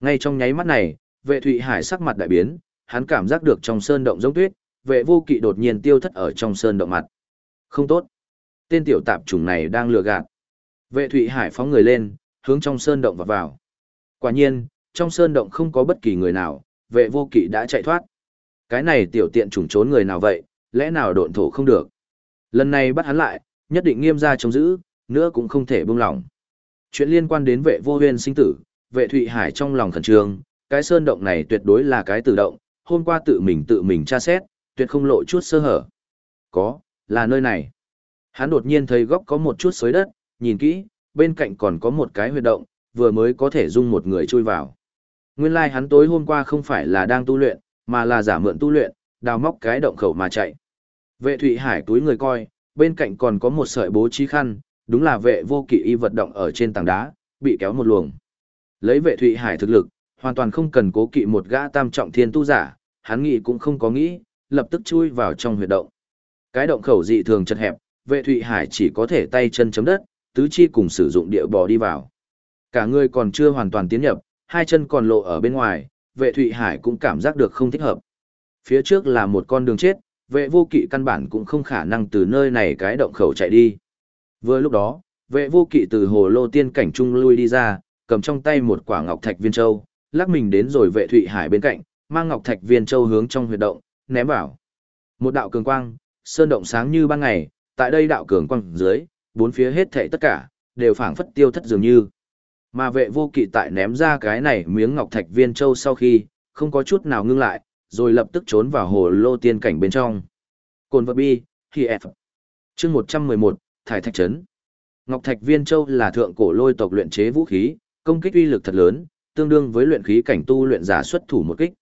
Ngay trong nháy mắt này, vệ Thụy Hải sắc mặt đại biến, hắn cảm giác được trong sơn động giống tuyết, vệ vô kỵ đột nhiên tiêu thất ở trong sơn động mặt. Không tốt. Tên tiểu tạp trùng này đang lừa gạt. Vệ Thụy Hải phóng người lên, hướng trong sơn động và vào. Quả nhiên, trong sơn động không có bất kỳ người nào, vệ vô kỵ đã chạy thoát. Cái này tiểu tiện trùng trốn người nào vậy, lẽ nào độn thổ không được. Lần này bắt hắn lại, nhất định nghiêm ra chống giữ, nữa cũng không thể buông lỏng. Chuyện liên quan đến vệ vô huyên sinh tử, vệ Thụy Hải trong lòng khẩn trương, cái sơn động này tuyệt đối là cái tự động, hôm qua tự mình tự mình tra xét, tuyệt không lộ chút sơ hở. Có, là nơi này. Hắn đột nhiên thấy góc có một chút xới đất, nhìn kỹ, bên cạnh còn có một cái huyệt động, vừa mới có thể dung một người chui vào. Nguyên lai like hắn tối hôm qua không phải là đang tu luyện, mà là giả mượn tu luyện, đào móc cái động khẩu mà chạy. Vệ Thụy Hải túi người coi, bên cạnh còn có một sợi bố trí khăn, đúng là vệ vô kỵ y vật động ở trên tảng đá, bị kéo một luồng. Lấy vệ Thụy Hải thực lực, hoàn toàn không cần cố kỵ một gã tam trọng thiên tu giả, hắn nghĩ cũng không có nghĩ, lập tức chui vào trong huyệt động. Cái động khẩu dị thường chật hẹp, vệ Thụy Hải chỉ có thể tay chân chấm đất, tứ chi cùng sử dụng địa bò đi vào. Cả người còn chưa hoàn toàn tiến nhập, hai chân còn lộ ở bên ngoài, vệ Thụy Hải cũng cảm giác được không thích hợp. Phía trước là một con đường chết, vệ vô kỵ căn bản cũng không khả năng từ nơi này cái động khẩu chạy đi. Vừa lúc đó, vệ vô kỵ từ hồ lô tiên cảnh trung lui đi ra, cầm trong tay một quả ngọc thạch viên châu, lắc mình đến rồi vệ Thụy Hải bên cạnh, mang ngọc thạch viên châu hướng trong huyệt động, ném vào. Một đạo cường quang, sơn động sáng như ban ngày, tại đây đạo cường quang dưới, bốn phía hết thảy tất cả, đều phảng phất tiêu thất dường như. Mà vệ vô kỵ tại ném ra cái này miếng ngọc thạch viên châu sau khi, không có chút nào ngưng lại, rồi lập tức trốn vào hồ lô tiên cảnh bên trong. Cồn vật bi, khi F. chương 111, Thải Thạch Trấn. Ngọc Thạch Viên Châu là thượng cổ lôi tộc luyện chế vũ khí, công kích uy lực thật lớn, tương đương với luyện khí cảnh tu luyện giả xuất thủ một kích.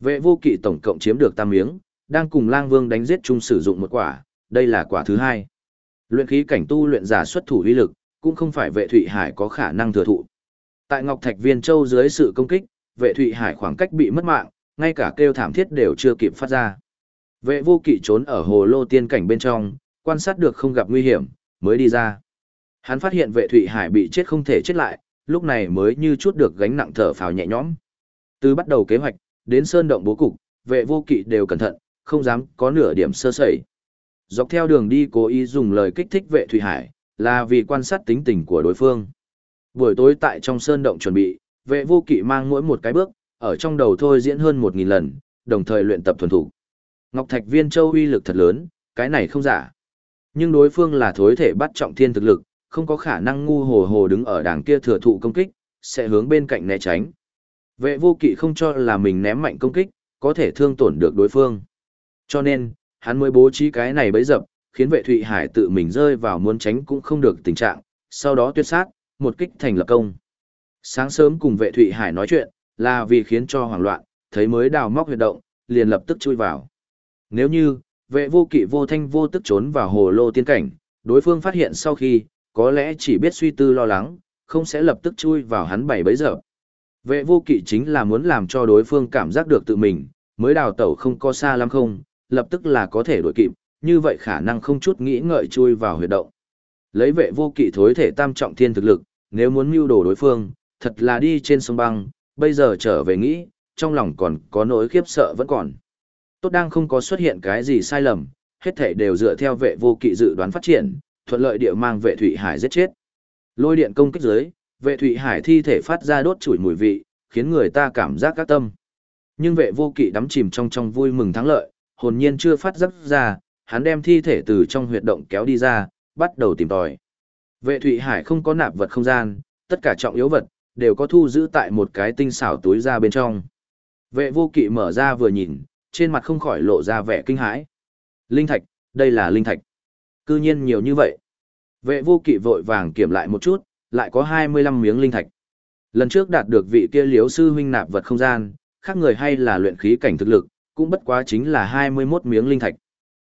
Vệ vô kỵ tổng cộng chiếm được tam miếng, đang cùng lang vương đánh giết chung sử dụng một quả, đây là quả thứ hai. Luyện khí cảnh tu luyện giả xuất thủ uy lực, cũng không phải vệ Thụy Hải có khả năng thừa thụ. Tại Ngọc Thạch Viên Châu dưới sự công kích, vệ Thụy Hải khoảng cách bị mất mạng, ngay cả kêu thảm thiết đều chưa kịp phát ra. Vệ vô kỵ trốn ở hồ lô tiên cảnh bên trong, quan sát được không gặp nguy hiểm, mới đi ra. Hắn phát hiện vệ Thụy Hải bị chết không thể chết lại, lúc này mới như chút được gánh nặng thở phào nhẹ nhõm. Từ bắt đầu kế hoạch, đến sơn động bố cục, vệ vô kỵ đều cẩn thận, không dám có nửa điểm sơ sẩy. Dọc theo đường đi cố ý dùng lời kích thích vệ thủy Hải, là vì quan sát tính tình của đối phương. Buổi tối tại trong sơn động chuẩn bị, vệ vô kỵ mang mỗi một cái bước, ở trong đầu thôi diễn hơn một nghìn lần, đồng thời luyện tập thuần thủ. Ngọc Thạch Viên Châu uy lực thật lớn, cái này không giả. Nhưng đối phương là thối thể bắt trọng thiên thực lực, không có khả năng ngu hồ hồ đứng ở đảng kia thừa thụ công kích, sẽ hướng bên cạnh né tránh. Vệ vô kỵ không cho là mình ném mạnh công kích, có thể thương tổn được đối phương. Cho nên, hắn mới bố trí cái này bấy dập, khiến vệ Thụy Hải tự mình rơi vào muốn tránh cũng không được tình trạng, sau đó tuyệt sát, một kích thành lập công. Sáng sớm cùng vệ Thụy Hải nói chuyện, là vì khiến cho hoảng loạn, thấy mới đào móc huyệt động, liền lập tức chui vào. Nếu như, vệ vô kỵ vô thanh vô tức trốn vào hồ lô tiên cảnh, đối phương phát hiện sau khi, có lẽ chỉ biết suy tư lo lắng, không sẽ lập tức chui vào hắn bảy bấy giờ. Vệ vô kỵ chính là muốn làm cho đối phương cảm giác được tự mình, mới đào tẩu không có xa lắm không, lập tức là có thể đuổi kịp, như vậy khả năng không chút nghĩ ngợi chui vào huyệt động. Lấy vệ vô kỵ thối thể tam trọng thiên thực lực, nếu muốn mưu đồ đối phương, thật là đi trên sông băng, bây giờ trở về nghĩ, trong lòng còn có nỗi khiếp sợ vẫn còn. Tốt đang không có xuất hiện cái gì sai lầm, hết thể đều dựa theo vệ vô kỵ dự đoán phát triển, thuận lợi địa mang vệ thủy Hải giết chết. Lôi điện công kích dưới, vệ thủy Hải thi thể phát ra đốt chủi mùi vị, khiến người ta cảm giác các tâm. Nhưng vệ vô kỵ đắm chìm trong trong vui mừng thắng lợi, hồn nhiên chưa phát giác ra, hắn đem thi thể từ trong huyệt động kéo đi ra, bắt đầu tìm tòi. Vệ Thụy Hải không có nạp vật không gian, tất cả trọng yếu vật, đều có thu giữ tại một cái tinh xảo túi ra bên trong. Vệ vô kỵ mở ra vừa nhìn, trên mặt không khỏi lộ ra vẻ kinh hãi. Linh thạch, đây là linh thạch. Cư nhiên nhiều như vậy. Vệ vô kỵ vội vàng kiểm lại một chút, lại có 25 miếng linh thạch. Lần trước đạt được vị kia liếu sư huynh nạp vật không gian, khác người hay là luyện khí cảnh thực lực, cũng bất quá chính là 21 miếng linh thạch.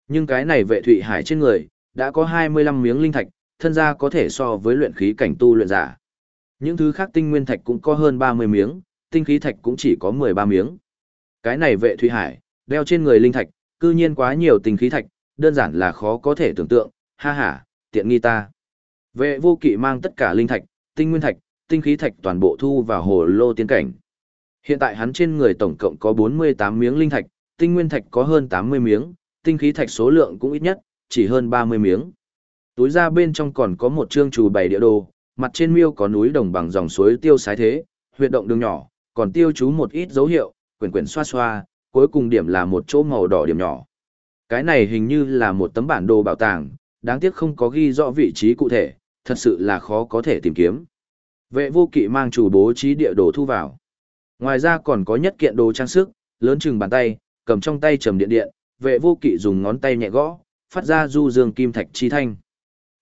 Nhưng cái này vệ thụy hải trên người, đã có 25 miếng linh thạch, thân ra có thể so với luyện khí cảnh tu luyện giả. Những thứ khác tinh nguyên thạch cũng có hơn 30 miếng, tinh khí thạch cũng chỉ có 13 miếng. Cái này vệ thụy hải, đeo trên người linh thạch, cư nhiên quá nhiều tinh khí thạch, đơn giản là khó có thể tưởng tượng, ha ha, tiện nghi ta. Vệ vô kỵ mang tất cả linh thạch, tinh nguyên thạch, tinh khí thạch toàn bộ thu vào hồ lô tiên cảnh. Hiện tại hắn trên người tổng cộng có 48 miếng linh thạch, tinh nguyên thạch có hơn 80 miếng, tinh khí thạch số lượng cũng ít nhất, chỉ hơn 30 miếng. Túi ra bên trong còn có một chương trù bày địa đồ, mặt trên miêu có núi đồng bằng dòng suối tiêu sái thế, huyệt động đường nhỏ, còn tiêu chú một ít dấu hiệu, quyển quyển xoa xoa, cuối cùng điểm là một chỗ màu đỏ điểm nhỏ. Cái này hình như là một tấm bản đồ bảo tàng, đáng tiếc không có ghi rõ vị trí cụ thể, thật sự là khó có thể tìm kiếm. Vệ vô kỵ mang chủ bố trí địa đồ thu vào. Ngoài ra còn có nhất kiện đồ trang sức, lớn chừng bàn tay, cầm trong tay trầm điện điện, vệ vô kỵ dùng ngón tay nhẹ gõ, phát ra du dương kim thạch chi thanh.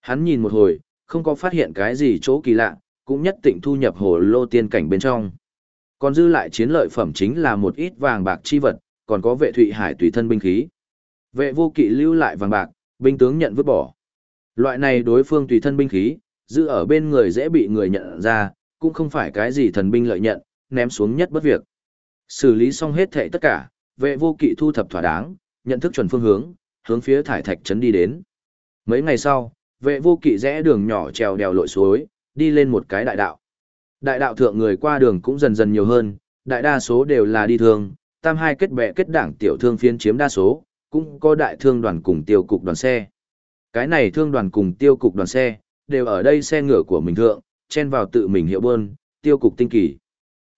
Hắn nhìn một hồi, không có phát hiện cái gì chỗ kỳ lạ, cũng nhất định thu nhập hồ lô tiên cảnh bên trong. Còn dư lại chiến lợi phẩm chính là một ít vàng bạc chi vật, còn có vệ thụy hải tùy thân binh khí. Vệ vô kỵ lưu lại vàng bạc, binh tướng nhận vứt bỏ. Loại này đối phương tùy thân binh khí, giữ ở bên người dễ bị người nhận ra, cũng không phải cái gì thần binh lợi nhận, ném xuống nhất bất việc. Xử lý xong hết thảy tất cả, vệ vô kỵ thu thập thỏa đáng, nhận thức chuẩn phương hướng, hướng phía thải thạch trấn đi đến. Mấy ngày sau, vệ vô kỵ rẽ đường nhỏ trèo đèo lội suối, đi lên một cái đại đạo. Đại đạo thượng người qua đường cũng dần dần nhiều hơn, đại đa số đều là đi thường, tam hai kết bè kết đảng tiểu thương phiên chiếm đa số, cũng có đại thương đoàn cùng tiêu cục đoàn xe. Cái này thương đoàn cùng tiêu cục đoàn xe, đều ở đây xe ngựa của mình thượng, chen vào tự mình hiệu bơn, tiêu cục tinh kỳ.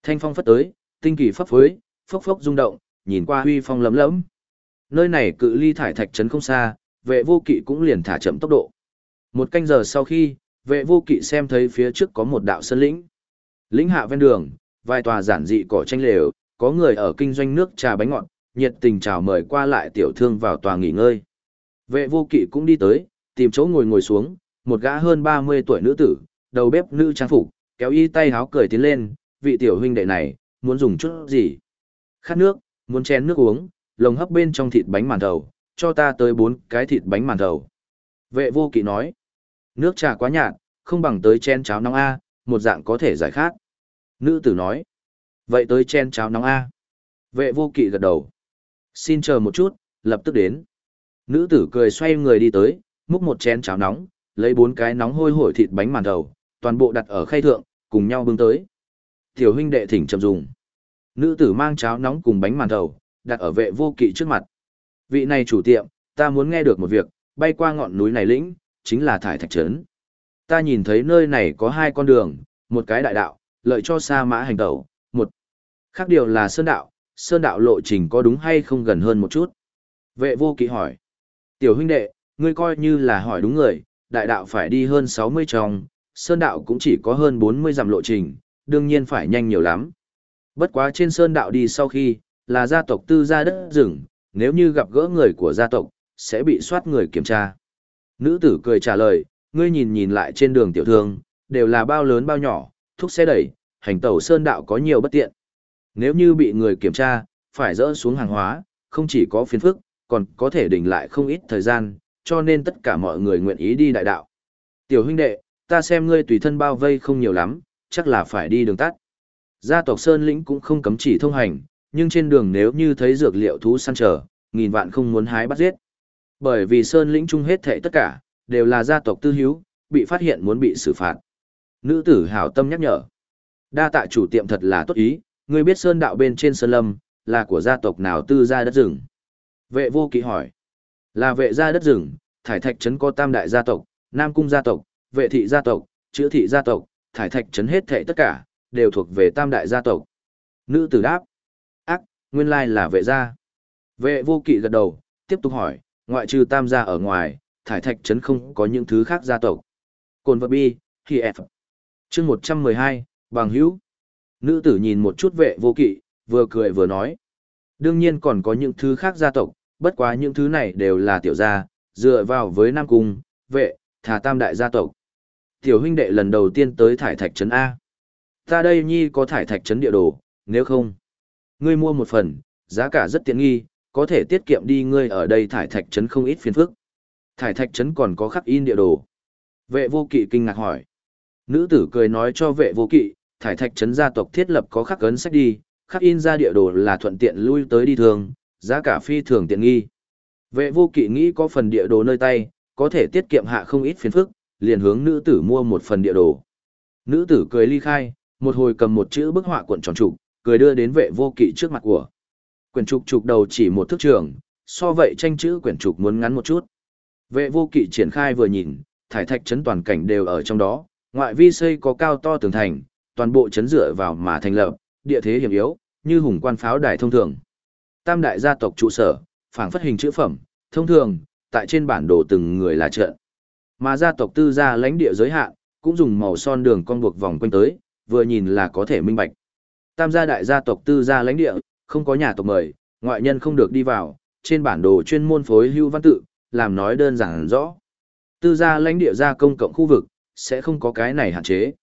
Thanh phong phất tới, tinh kỳ phấp phới, phốc phốc rung động, nhìn qua huy phong lấm lấm. Nơi này cự ly thải thạch trấn không xa, vệ vô kỵ cũng liền thả chậm tốc độ. Một canh giờ sau khi, vệ vô kỵ xem thấy phía trước có một đạo sân lĩnh. Lĩnh hạ ven đường, vài tòa giản dị cỏ tranh lều, có người ở kinh doanh nước trà bánh ngọt, nhiệt tình chào mời qua lại tiểu thương vào tòa nghỉ ngơi. Vệ vô kỵ cũng đi tới, tìm chỗ ngồi ngồi xuống, một gã hơn 30 tuổi nữ tử, đầu bếp nữ trang phục, kéo y tay háo cười tiến lên, vị tiểu huynh đệ này, muốn dùng chút gì? Khát nước, muốn chén nước uống, lồng hấp bên trong thịt bánh màn thầu, cho ta tới bốn cái thịt bánh màn thầu. Vệ vô kỵ nói, nước trà quá nhạt, không bằng tới chén cháo nóng A, một dạng có thể giải khát. Nữ tử nói, vậy tới chén cháo nóng A. Vệ vô kỵ gật đầu. Xin chờ một chút, lập tức đến. Nữ tử cười xoay người đi tới, múc một chén cháo nóng, lấy bốn cái nóng hôi hổi thịt bánh màn thầu, toàn bộ đặt ở khay thượng, cùng nhau bưng tới. Tiểu huynh đệ thỉnh chậm dùng. Nữ tử mang cháo nóng cùng bánh màn thầu, đặt ở vệ vô kỵ trước mặt. Vị này chủ tiệm, ta muốn nghe được một việc, bay qua ngọn núi này lĩnh, chính là thải thạch trấn. Ta nhìn thấy nơi này có hai con đường, một cái đại đạo, lợi cho sa mã hành tẩu, một khác điều là sơn đạo, sơn đạo lộ trình có đúng hay không gần hơn một chút. Vệ vô kỵ hỏi. Tiểu huynh đệ, ngươi coi như là hỏi đúng người, đại đạo phải đi hơn 60 tròng, sơn đạo cũng chỉ có hơn 40 dặm lộ trình, đương nhiên phải nhanh nhiều lắm. Bất quá trên sơn đạo đi sau khi, là gia tộc tư gia đất rừng, nếu như gặp gỡ người của gia tộc, sẽ bị soát người kiểm tra. Nữ tử cười trả lời, ngươi nhìn nhìn lại trên đường tiểu thương, đều là bao lớn bao nhỏ, thúc xe đẩy, hành tẩu sơn đạo có nhiều bất tiện. Nếu như bị người kiểm tra, phải dỡ xuống hàng hóa, không chỉ có phiền phức, còn có thể đỉnh lại không ít thời gian, cho nên tất cả mọi người nguyện ý đi đại đạo. Tiểu huynh đệ, ta xem ngươi tùy thân bao vây không nhiều lắm, chắc là phải đi đường tắt. Gia tộc Sơn Lĩnh cũng không cấm chỉ thông hành, nhưng trên đường nếu như thấy dược liệu thú săn trở, nghìn vạn không muốn hái bắt giết. Bởi vì Sơn Lĩnh chung hết thệ tất cả, đều là gia tộc tư hiếu, bị phát hiện muốn bị xử phạt. Nữ tử hảo tâm nhắc nhở. Đa tạ chủ tiệm thật là tốt ý, ngươi biết Sơn đạo bên trên Sơn Lâm, là của gia tộc nào tư gia đất rừng. Vệ vô kỵ hỏi. Là vệ gia đất rừng, thải thạch trấn có tam đại gia tộc, Nam Cung gia tộc, vệ thị gia tộc, chữ thị gia tộc, thải thạch trấn hết thệ tất cả, đều thuộc về tam đại gia tộc. Nữ tử đáp. Ác, nguyên lai là vệ gia. Vệ vô kỵ gật đầu, tiếp tục hỏi, ngoại trừ tam gia ở ngoài, thải thạch trấn không có những thứ khác gia tộc. Cồn vật bi, khi F. chương 112, bằng hữu. Nữ tử nhìn một chút vệ vô kỵ, vừa cười vừa nói. Đương nhiên còn có những thứ khác gia tộc, bất quá những thứ này đều là tiểu gia, dựa vào với Nam Cung, vệ, thà tam đại gia tộc. Tiểu huynh đệ lần đầu tiên tới thải thạch trấn A. Ta đây nhi có thải thạch trấn địa đồ, nếu không, ngươi mua một phần, giá cả rất tiện nghi, có thể tiết kiệm đi ngươi ở đây thải thạch trấn không ít phiền phức. Thải thạch trấn còn có khắc in địa đồ. Vệ vô kỵ kinh ngạc hỏi. Nữ tử cười nói cho vệ vô kỵ, thải thạch trấn gia tộc thiết lập có khắc ấn sách đi, khắc in ra địa đồ là thuận tiện lui tới đi thường, giá cả phi thường tiện nghi. Vệ vô kỵ nghĩ có phần địa đồ nơi tay, có thể tiết kiệm hạ không ít phiền phức, liền hướng nữ tử mua một phần địa đồ. Nữ tử cười ly khai, một hồi cầm một chữ bức họa cuộn tròn trục, cười đưa đến vệ vô kỵ trước mặt của. Quyển trục trục đầu chỉ một thước trường, so vậy tranh chữ quyển trục muốn ngắn một chút. Vệ vô kỵ triển khai vừa nhìn, thải thạch trấn toàn cảnh đều ở trong đó, ngoại vi xây có cao to tường thành, toàn bộ trấn dựa vào mà thành lập, địa thế hiểm yếu, như hùng quan pháo đài thông thường. Tam đại gia tộc trụ sở, phảng phất hình chữ phẩm, thông thường, tại trên bản đồ từng người là trận. Mà gia tộc tư gia lãnh địa giới hạn, cũng dùng màu son đường con buộc vòng quanh tới, vừa nhìn là có thể minh bạch. Tam gia đại gia tộc tư gia lãnh địa, không có nhà tộc mời, ngoại nhân không được đi vào, trên bản đồ chuyên môn phối hưu văn tự, làm nói đơn giản rõ. Tư gia lãnh địa gia công cộng khu vực, sẽ không có cái này hạn chế.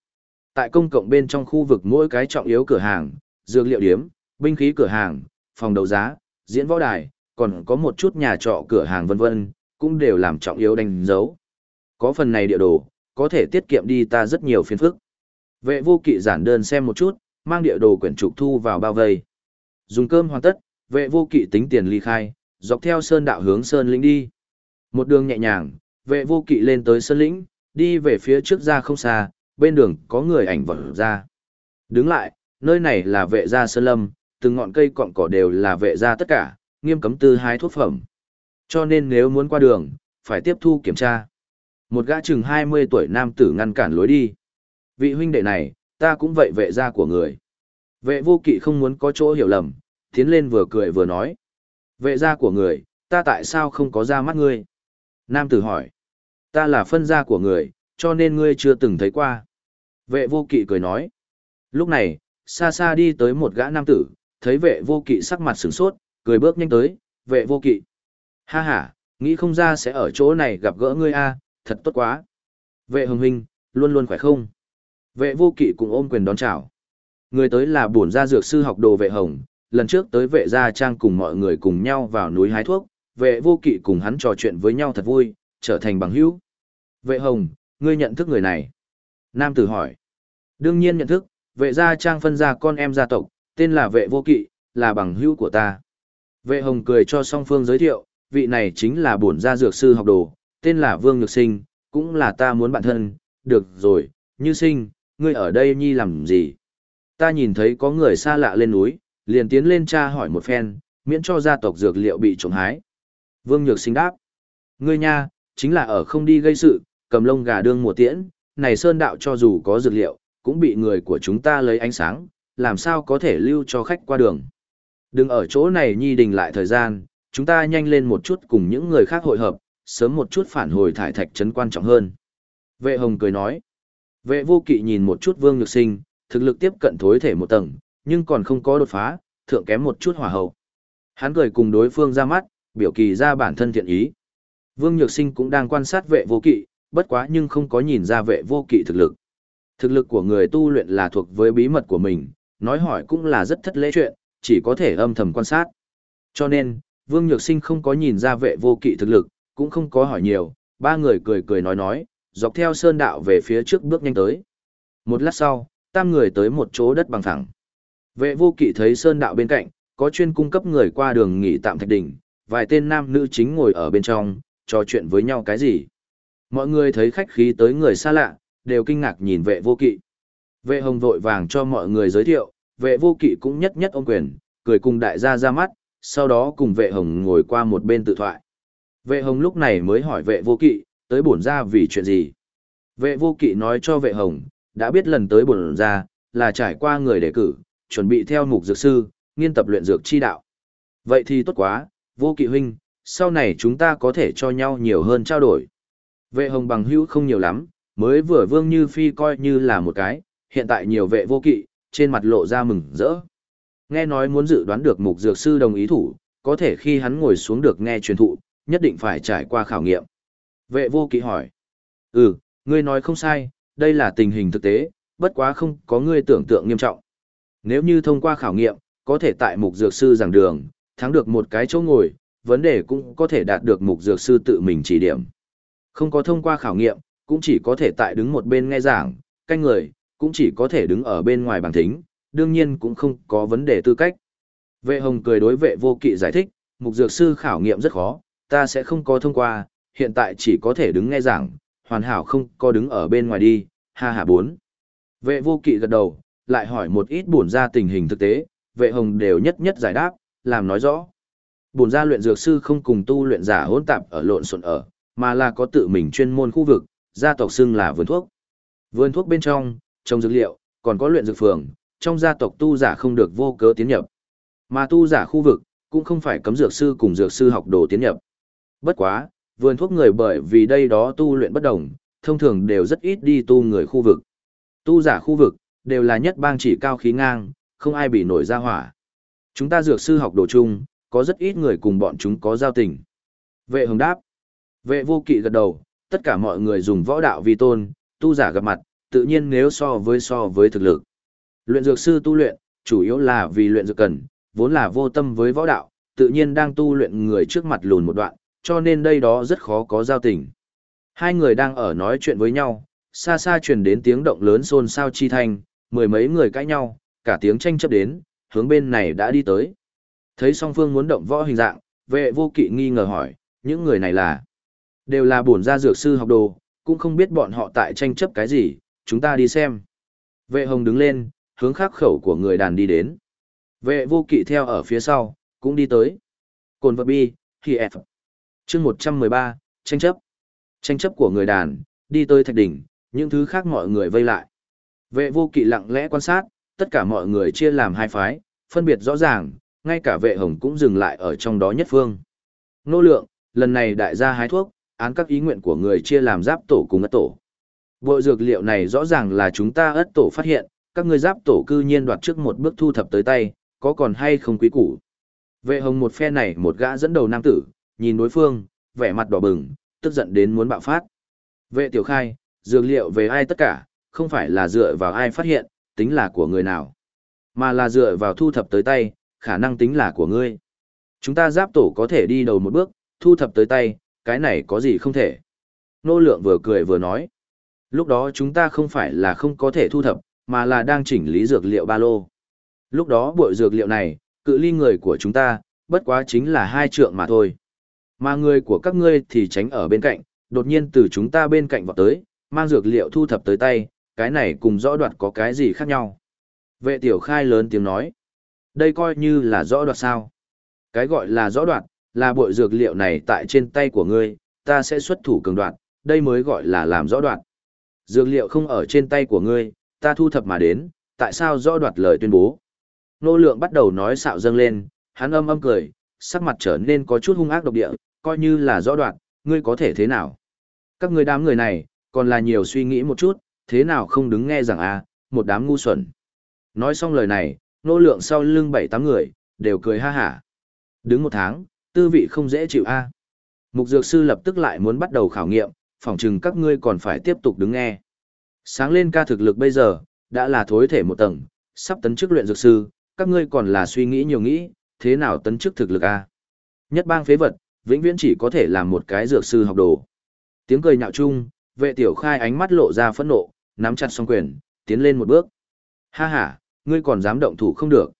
Tại công cộng bên trong khu vực mỗi cái trọng yếu cửa hàng, dược liệu điếm, binh khí cửa hàng, phòng đấu giá, diễn võ đài, còn có một chút nhà trọ cửa hàng vân vân, cũng đều làm trọng yếu đánh dấu. Có phần này địa đồ, có thể tiết kiệm đi ta rất nhiều phiền phức. Vệ vô kỵ giản đơn xem một chút, mang địa đồ quyển trục thu vào bao vây. Dùng cơm hoàn tất, vệ vô kỵ tính tiền ly khai, dọc theo sơn đạo hướng sơn lĩnh đi. Một đường nhẹ nhàng, vệ vô kỵ lên tới sơn lĩnh, đi về phía trước ra không xa, bên đường có người ảnh vật ra. Đứng lại, nơi này là vệ gia sơn lâm, từng ngọn cây cọng cỏ đều là vệ gia tất cả, nghiêm cấm tư hai thuốc phẩm. Cho nên nếu muốn qua đường, phải tiếp thu kiểm tra. Một gã chừng 20 tuổi nam tử ngăn cản lối đi. Vị huynh đệ này, ta cũng vậy vệ gia của người. Vệ vô kỵ không muốn có chỗ hiểu lầm, tiến lên vừa cười vừa nói. Vệ gia của người, ta tại sao không có ra mắt ngươi? Nam tử hỏi. Ta là phân gia của người, cho nên ngươi chưa từng thấy qua. Vệ vô kỵ cười nói. Lúc này, xa xa đi tới một gã nam tử, thấy vệ vô kỵ sắc mặt sửng sốt, cười bước nhanh tới, vệ vô kỵ. Ha ha, nghĩ không ra sẽ ở chỗ này gặp gỡ ngươi a, thật tốt quá. Vệ hồng huynh, luôn luôn khỏe không? Vệ vô kỵ cũng ôm quyền đón chào. Người tới là bổn gia dược sư học đồ vệ hồng, lần trước tới vệ gia trang cùng mọi người cùng nhau vào núi hái thuốc, vệ vô kỵ cùng hắn trò chuyện với nhau thật vui, trở thành bằng hữu. Vệ hồng, ngươi nhận thức người này? Nam tử hỏi. Đương nhiên nhận thức, vệ gia trang phân ra con em gia tộc, tên là vệ vô kỵ, là bằng hữu của ta. Vệ hồng cười cho song phương giới thiệu, vị này chính là bổn gia dược sư học đồ, tên là Vương Nhược Sinh, cũng là ta muốn bạn thân, được rồi, như sinh, ngươi ở đây nhi làm gì? Ta nhìn thấy có người xa lạ lên núi, liền tiến lên tra hỏi một phen, miễn cho gia tộc dược liệu bị trộm hái. Vương Nhược Sinh đáp, ngươi nha, chính là ở không đi gây sự, cầm lông gà đương mùa tiễn, này sơn đạo cho dù có dược liệu, cũng bị người của chúng ta lấy ánh sáng, làm sao có thể lưu cho khách qua đường. Đừng ở chỗ này nhi đình lại thời gian, chúng ta nhanh lên một chút cùng những người khác hội hợp, sớm một chút phản hồi thải thạch trấn quan trọng hơn. Vệ hồng cười nói. Vệ vô kỵ nhìn một chút vương nhược sinh, thực lực tiếp cận thối thể một tầng, nhưng còn không có đột phá, thượng kém một chút hỏa hậu. Hắn cười cùng đối phương ra mắt, biểu kỳ ra bản thân thiện ý. Vương Nhược Sinh cũng đang quan sát vệ vô kỵ, bất quá nhưng không có nhìn ra vệ vô kỵ thực lực. Thực lực của người tu luyện là thuộc với bí mật của mình, nói hỏi cũng là rất thất lễ chuyện, chỉ có thể âm thầm quan sát. Cho nên, Vương Nhược Sinh không có nhìn ra vệ vô kỵ thực lực, cũng không có hỏi nhiều, ba người cười cười nói nói, dọc theo sơn đạo về phía trước bước nhanh tới. Một lát sau, tam người tới một chỗ đất bằng phẳng. Vệ vô kỵ thấy sơn đạo bên cạnh, có chuyên cung cấp người qua đường nghỉ tạm thạch đỉnh, vài tên nam nữ chính ngồi ở bên trong, trò chuyện với nhau cái gì. Mọi người thấy khách khí tới người xa lạ, đều kinh ngạc nhìn vệ vô kỵ. Vệ hồng vội vàng cho mọi người giới thiệu, vệ vô kỵ cũng nhất nhất ôm quyền, cười cùng đại gia ra mắt, sau đó cùng vệ hồng ngồi qua một bên tự thoại. Vệ hồng lúc này mới hỏi vệ vô kỵ, tới bổn ra vì chuyện gì. Vệ vô kỵ nói cho vệ hồng, đã biết lần tới bổn ra, là trải qua người đề cử, chuẩn bị theo mục dược sư, nghiên tập luyện dược chi đạo. Vậy thì tốt quá, vô kỵ huynh, sau này chúng ta có thể cho nhau nhiều hơn trao đổi. Vệ hồng bằng hữu không nhiều lắm, mới vừa vương như phi coi như là một cái, hiện tại nhiều vệ vô kỵ, trên mặt lộ ra mừng rỡ. Nghe nói muốn dự đoán được mục dược sư đồng ý thủ, có thể khi hắn ngồi xuống được nghe truyền thụ, nhất định phải trải qua khảo nghiệm. Vệ vô kỵ hỏi. Ừ, ngươi nói không sai, đây là tình hình thực tế, bất quá không có ngươi tưởng tượng nghiêm trọng. Nếu như thông qua khảo nghiệm, có thể tại mục dược sư giảng đường, thắng được một cái chỗ ngồi, vấn đề cũng có thể đạt được mục dược sư tự mình chỉ điểm. Không có thông qua khảo nghiệm, cũng chỉ có thể tại đứng một bên nghe giảng, canh người, cũng chỉ có thể đứng ở bên ngoài bằng thính, đương nhiên cũng không có vấn đề tư cách. Vệ hồng cười đối vệ vô kỵ giải thích, mục dược sư khảo nghiệm rất khó, ta sẽ không có thông qua, hiện tại chỉ có thể đứng nghe giảng, hoàn hảo không có đứng ở bên ngoài đi, ha ha bốn. Vệ vô kỵ gật đầu, lại hỏi một ít bổn ra tình hình thực tế, vệ hồng đều nhất nhất giải đáp, làm nói rõ. Bổn ra luyện dược sư không cùng tu luyện giả hỗn tạp ở lộn xộn ở, mà là có tự mình chuyên môn khu vực, gia tộc xưng là vườn thuốc. Vườn thuốc bên trong, trồng dược liệu, còn có luyện dược phường, trong gia tộc tu giả không được vô cớ tiến nhập. Mà tu giả khu vực, cũng không phải cấm dược sư cùng dược sư học đồ tiến nhập. Bất quá, vườn thuốc người bởi vì đây đó tu luyện bất đồng, thông thường đều rất ít đi tu người khu vực. Tu giả khu vực, đều là nhất bang chỉ cao khí ngang, không ai bị nổi ra hỏa. Chúng ta dược sư học đồ chung, có rất ít người cùng bọn chúng có giao tình. Vệ hồng đáp. Vệ vô kỵ gật đầu, tất cả mọi người dùng võ đạo vi tôn, tu giả gặp mặt, tự nhiên nếu so với so với thực lực. Luyện dược sư tu luyện, chủ yếu là vì luyện dược cần, vốn là vô tâm với võ đạo, tự nhiên đang tu luyện người trước mặt lùn một đoạn, cho nên đây đó rất khó có giao tình. Hai người đang ở nói chuyện với nhau, xa xa truyền đến tiếng động lớn xôn xao chi thanh, mười mấy người cãi nhau, cả tiếng tranh chấp đến, hướng bên này đã đi tới. Thấy song phương muốn động võ hình dạng, vệ vô kỵ nghi ngờ hỏi, những người này là đều là bổn gia dược sư học đồ, cũng không biết bọn họ tại tranh chấp cái gì, chúng ta đi xem. Vệ hồng đứng lên, hướng khắc khẩu của người đàn đi đến. Vệ vô kỵ theo ở phía sau, cũng đi tới. Cồn vật bi, khi F chương 113, tranh chấp. Tranh chấp của người đàn, đi tới thạch đỉnh, những thứ khác mọi người vây lại. Vệ vô kỵ lặng lẽ quan sát, tất cả mọi người chia làm hai phái, phân biệt rõ ràng, ngay cả vệ hồng cũng dừng lại ở trong đó nhất phương. Nô lượng, lần này đại gia hái thuốc, án các ý nguyện của người chia làm giáp tổ cùng ất tổ. Bộ dược liệu này rõ ràng là chúng ta ất tổ phát hiện, các ngươi giáp tổ cư nhiên đoạt trước một bước thu thập tới tay, có còn hay không quý củ. Vệ hồng một phe này một gã dẫn đầu nam tử, nhìn đối phương, vẻ mặt đỏ bừng, tức giận đến muốn bạo phát. Vệ tiểu khai, dược liệu về ai tất cả, không phải là dựa vào ai phát hiện, tính là của người nào, mà là dựa vào thu thập tới tay, khả năng tính là của ngươi. Chúng ta giáp tổ có thể đi đầu một bước, thu thập tới tay, cái này có gì không thể. Nô lượng vừa cười vừa nói. Lúc đó chúng ta không phải là không có thể thu thập, mà là đang chỉnh lý dược liệu ba lô. Lúc đó bội dược liệu này, cự ly người của chúng ta, bất quá chính là hai trượng mà thôi. Mà người của các ngươi thì tránh ở bên cạnh, đột nhiên từ chúng ta bên cạnh vào tới, mang dược liệu thu thập tới tay, cái này cùng rõ đoạt có cái gì khác nhau. Vệ tiểu khai lớn tiếng nói. Đây coi như là rõ đoạt sao. Cái gọi là rõ đoạt, là bội dược liệu này tại trên tay của ngươi, ta sẽ xuất thủ cường đoạt, đây mới gọi là làm rõ đoạt. Dược liệu không ở trên tay của ngươi, ta thu thập mà đến, tại sao rõ đoạt lời tuyên bố. Nô lượng bắt đầu nói xạo dâng lên, hắn âm âm cười, sắc mặt trở nên có chút hung ác độc địa, coi như là rõ đoạn, ngươi có thể thế nào. Các ngươi đám người này, còn là nhiều suy nghĩ một chút, thế nào không đứng nghe rằng a một đám ngu xuẩn. Nói xong lời này, nô lượng sau lưng bảy tám người, đều cười ha hả. Đứng một tháng, tư vị không dễ chịu a Mục dược sư lập tức lại muốn bắt đầu khảo nghiệm, phỏng chừng các ngươi còn phải tiếp tục đứng nghe. Sáng lên ca thực lực bây giờ, đã là thối thể một tầng, sắp tấn chức luyện dược sư, các ngươi còn là suy nghĩ nhiều nghĩ, thế nào tấn chức thực lực a? Nhất bang phế vật, vĩnh viễn chỉ có thể làm một cái dược sư học đồ. Tiếng cười nhạo chung, vệ tiểu khai ánh mắt lộ ra phẫn nộ, nắm chặt song quyền, tiến lên một bước. Ha ha, ngươi còn dám động thủ không được.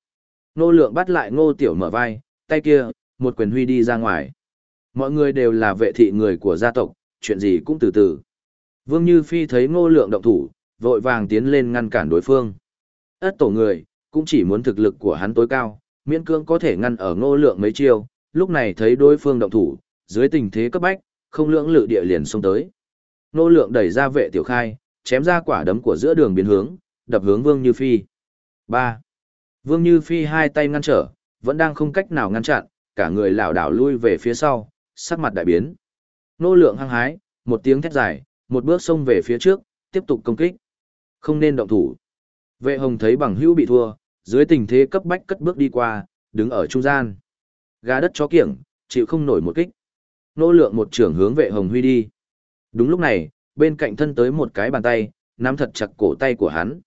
Nô lượng bắt lại ngô tiểu mở vai, tay kia, một quyền huy đi ra ngoài. Mọi người đều là vệ thị người của gia tộc, chuyện gì cũng từ từ. Vương Như Phi thấy ngô lượng động thủ, vội vàng tiến lên ngăn cản đối phương. Ất tổ người, cũng chỉ muốn thực lực của hắn tối cao, miễn cưỡng có thể ngăn ở ngô lượng mấy chiêu, lúc này thấy đối phương động thủ, dưới tình thế cấp bách, không lưỡng lự địa liền xông tới. Nô lượng đẩy ra vệ tiểu khai, chém ra quả đấm của giữa đường biến hướng, đập hướng Vương Như Phi. 3. Vương Như Phi hai tay ngăn trở, vẫn đang không cách nào ngăn chặn, cả người lảo đảo lui về phía sau, sắc mặt đại biến. Nô lượng hăng hái, một tiếng thét dài, một bước xông về phía trước, tiếp tục công kích. Không nên động thủ. Vệ hồng thấy bằng hữu bị thua, dưới tình thế cấp bách cất bước đi qua, đứng ở trung gian. Gà đất chó kiểng, chịu không nổi một kích. Nô lượng một trưởng hướng vệ hồng huy đi. Đúng lúc này, bên cạnh thân tới một cái bàn tay, nắm thật chặt cổ tay của hắn.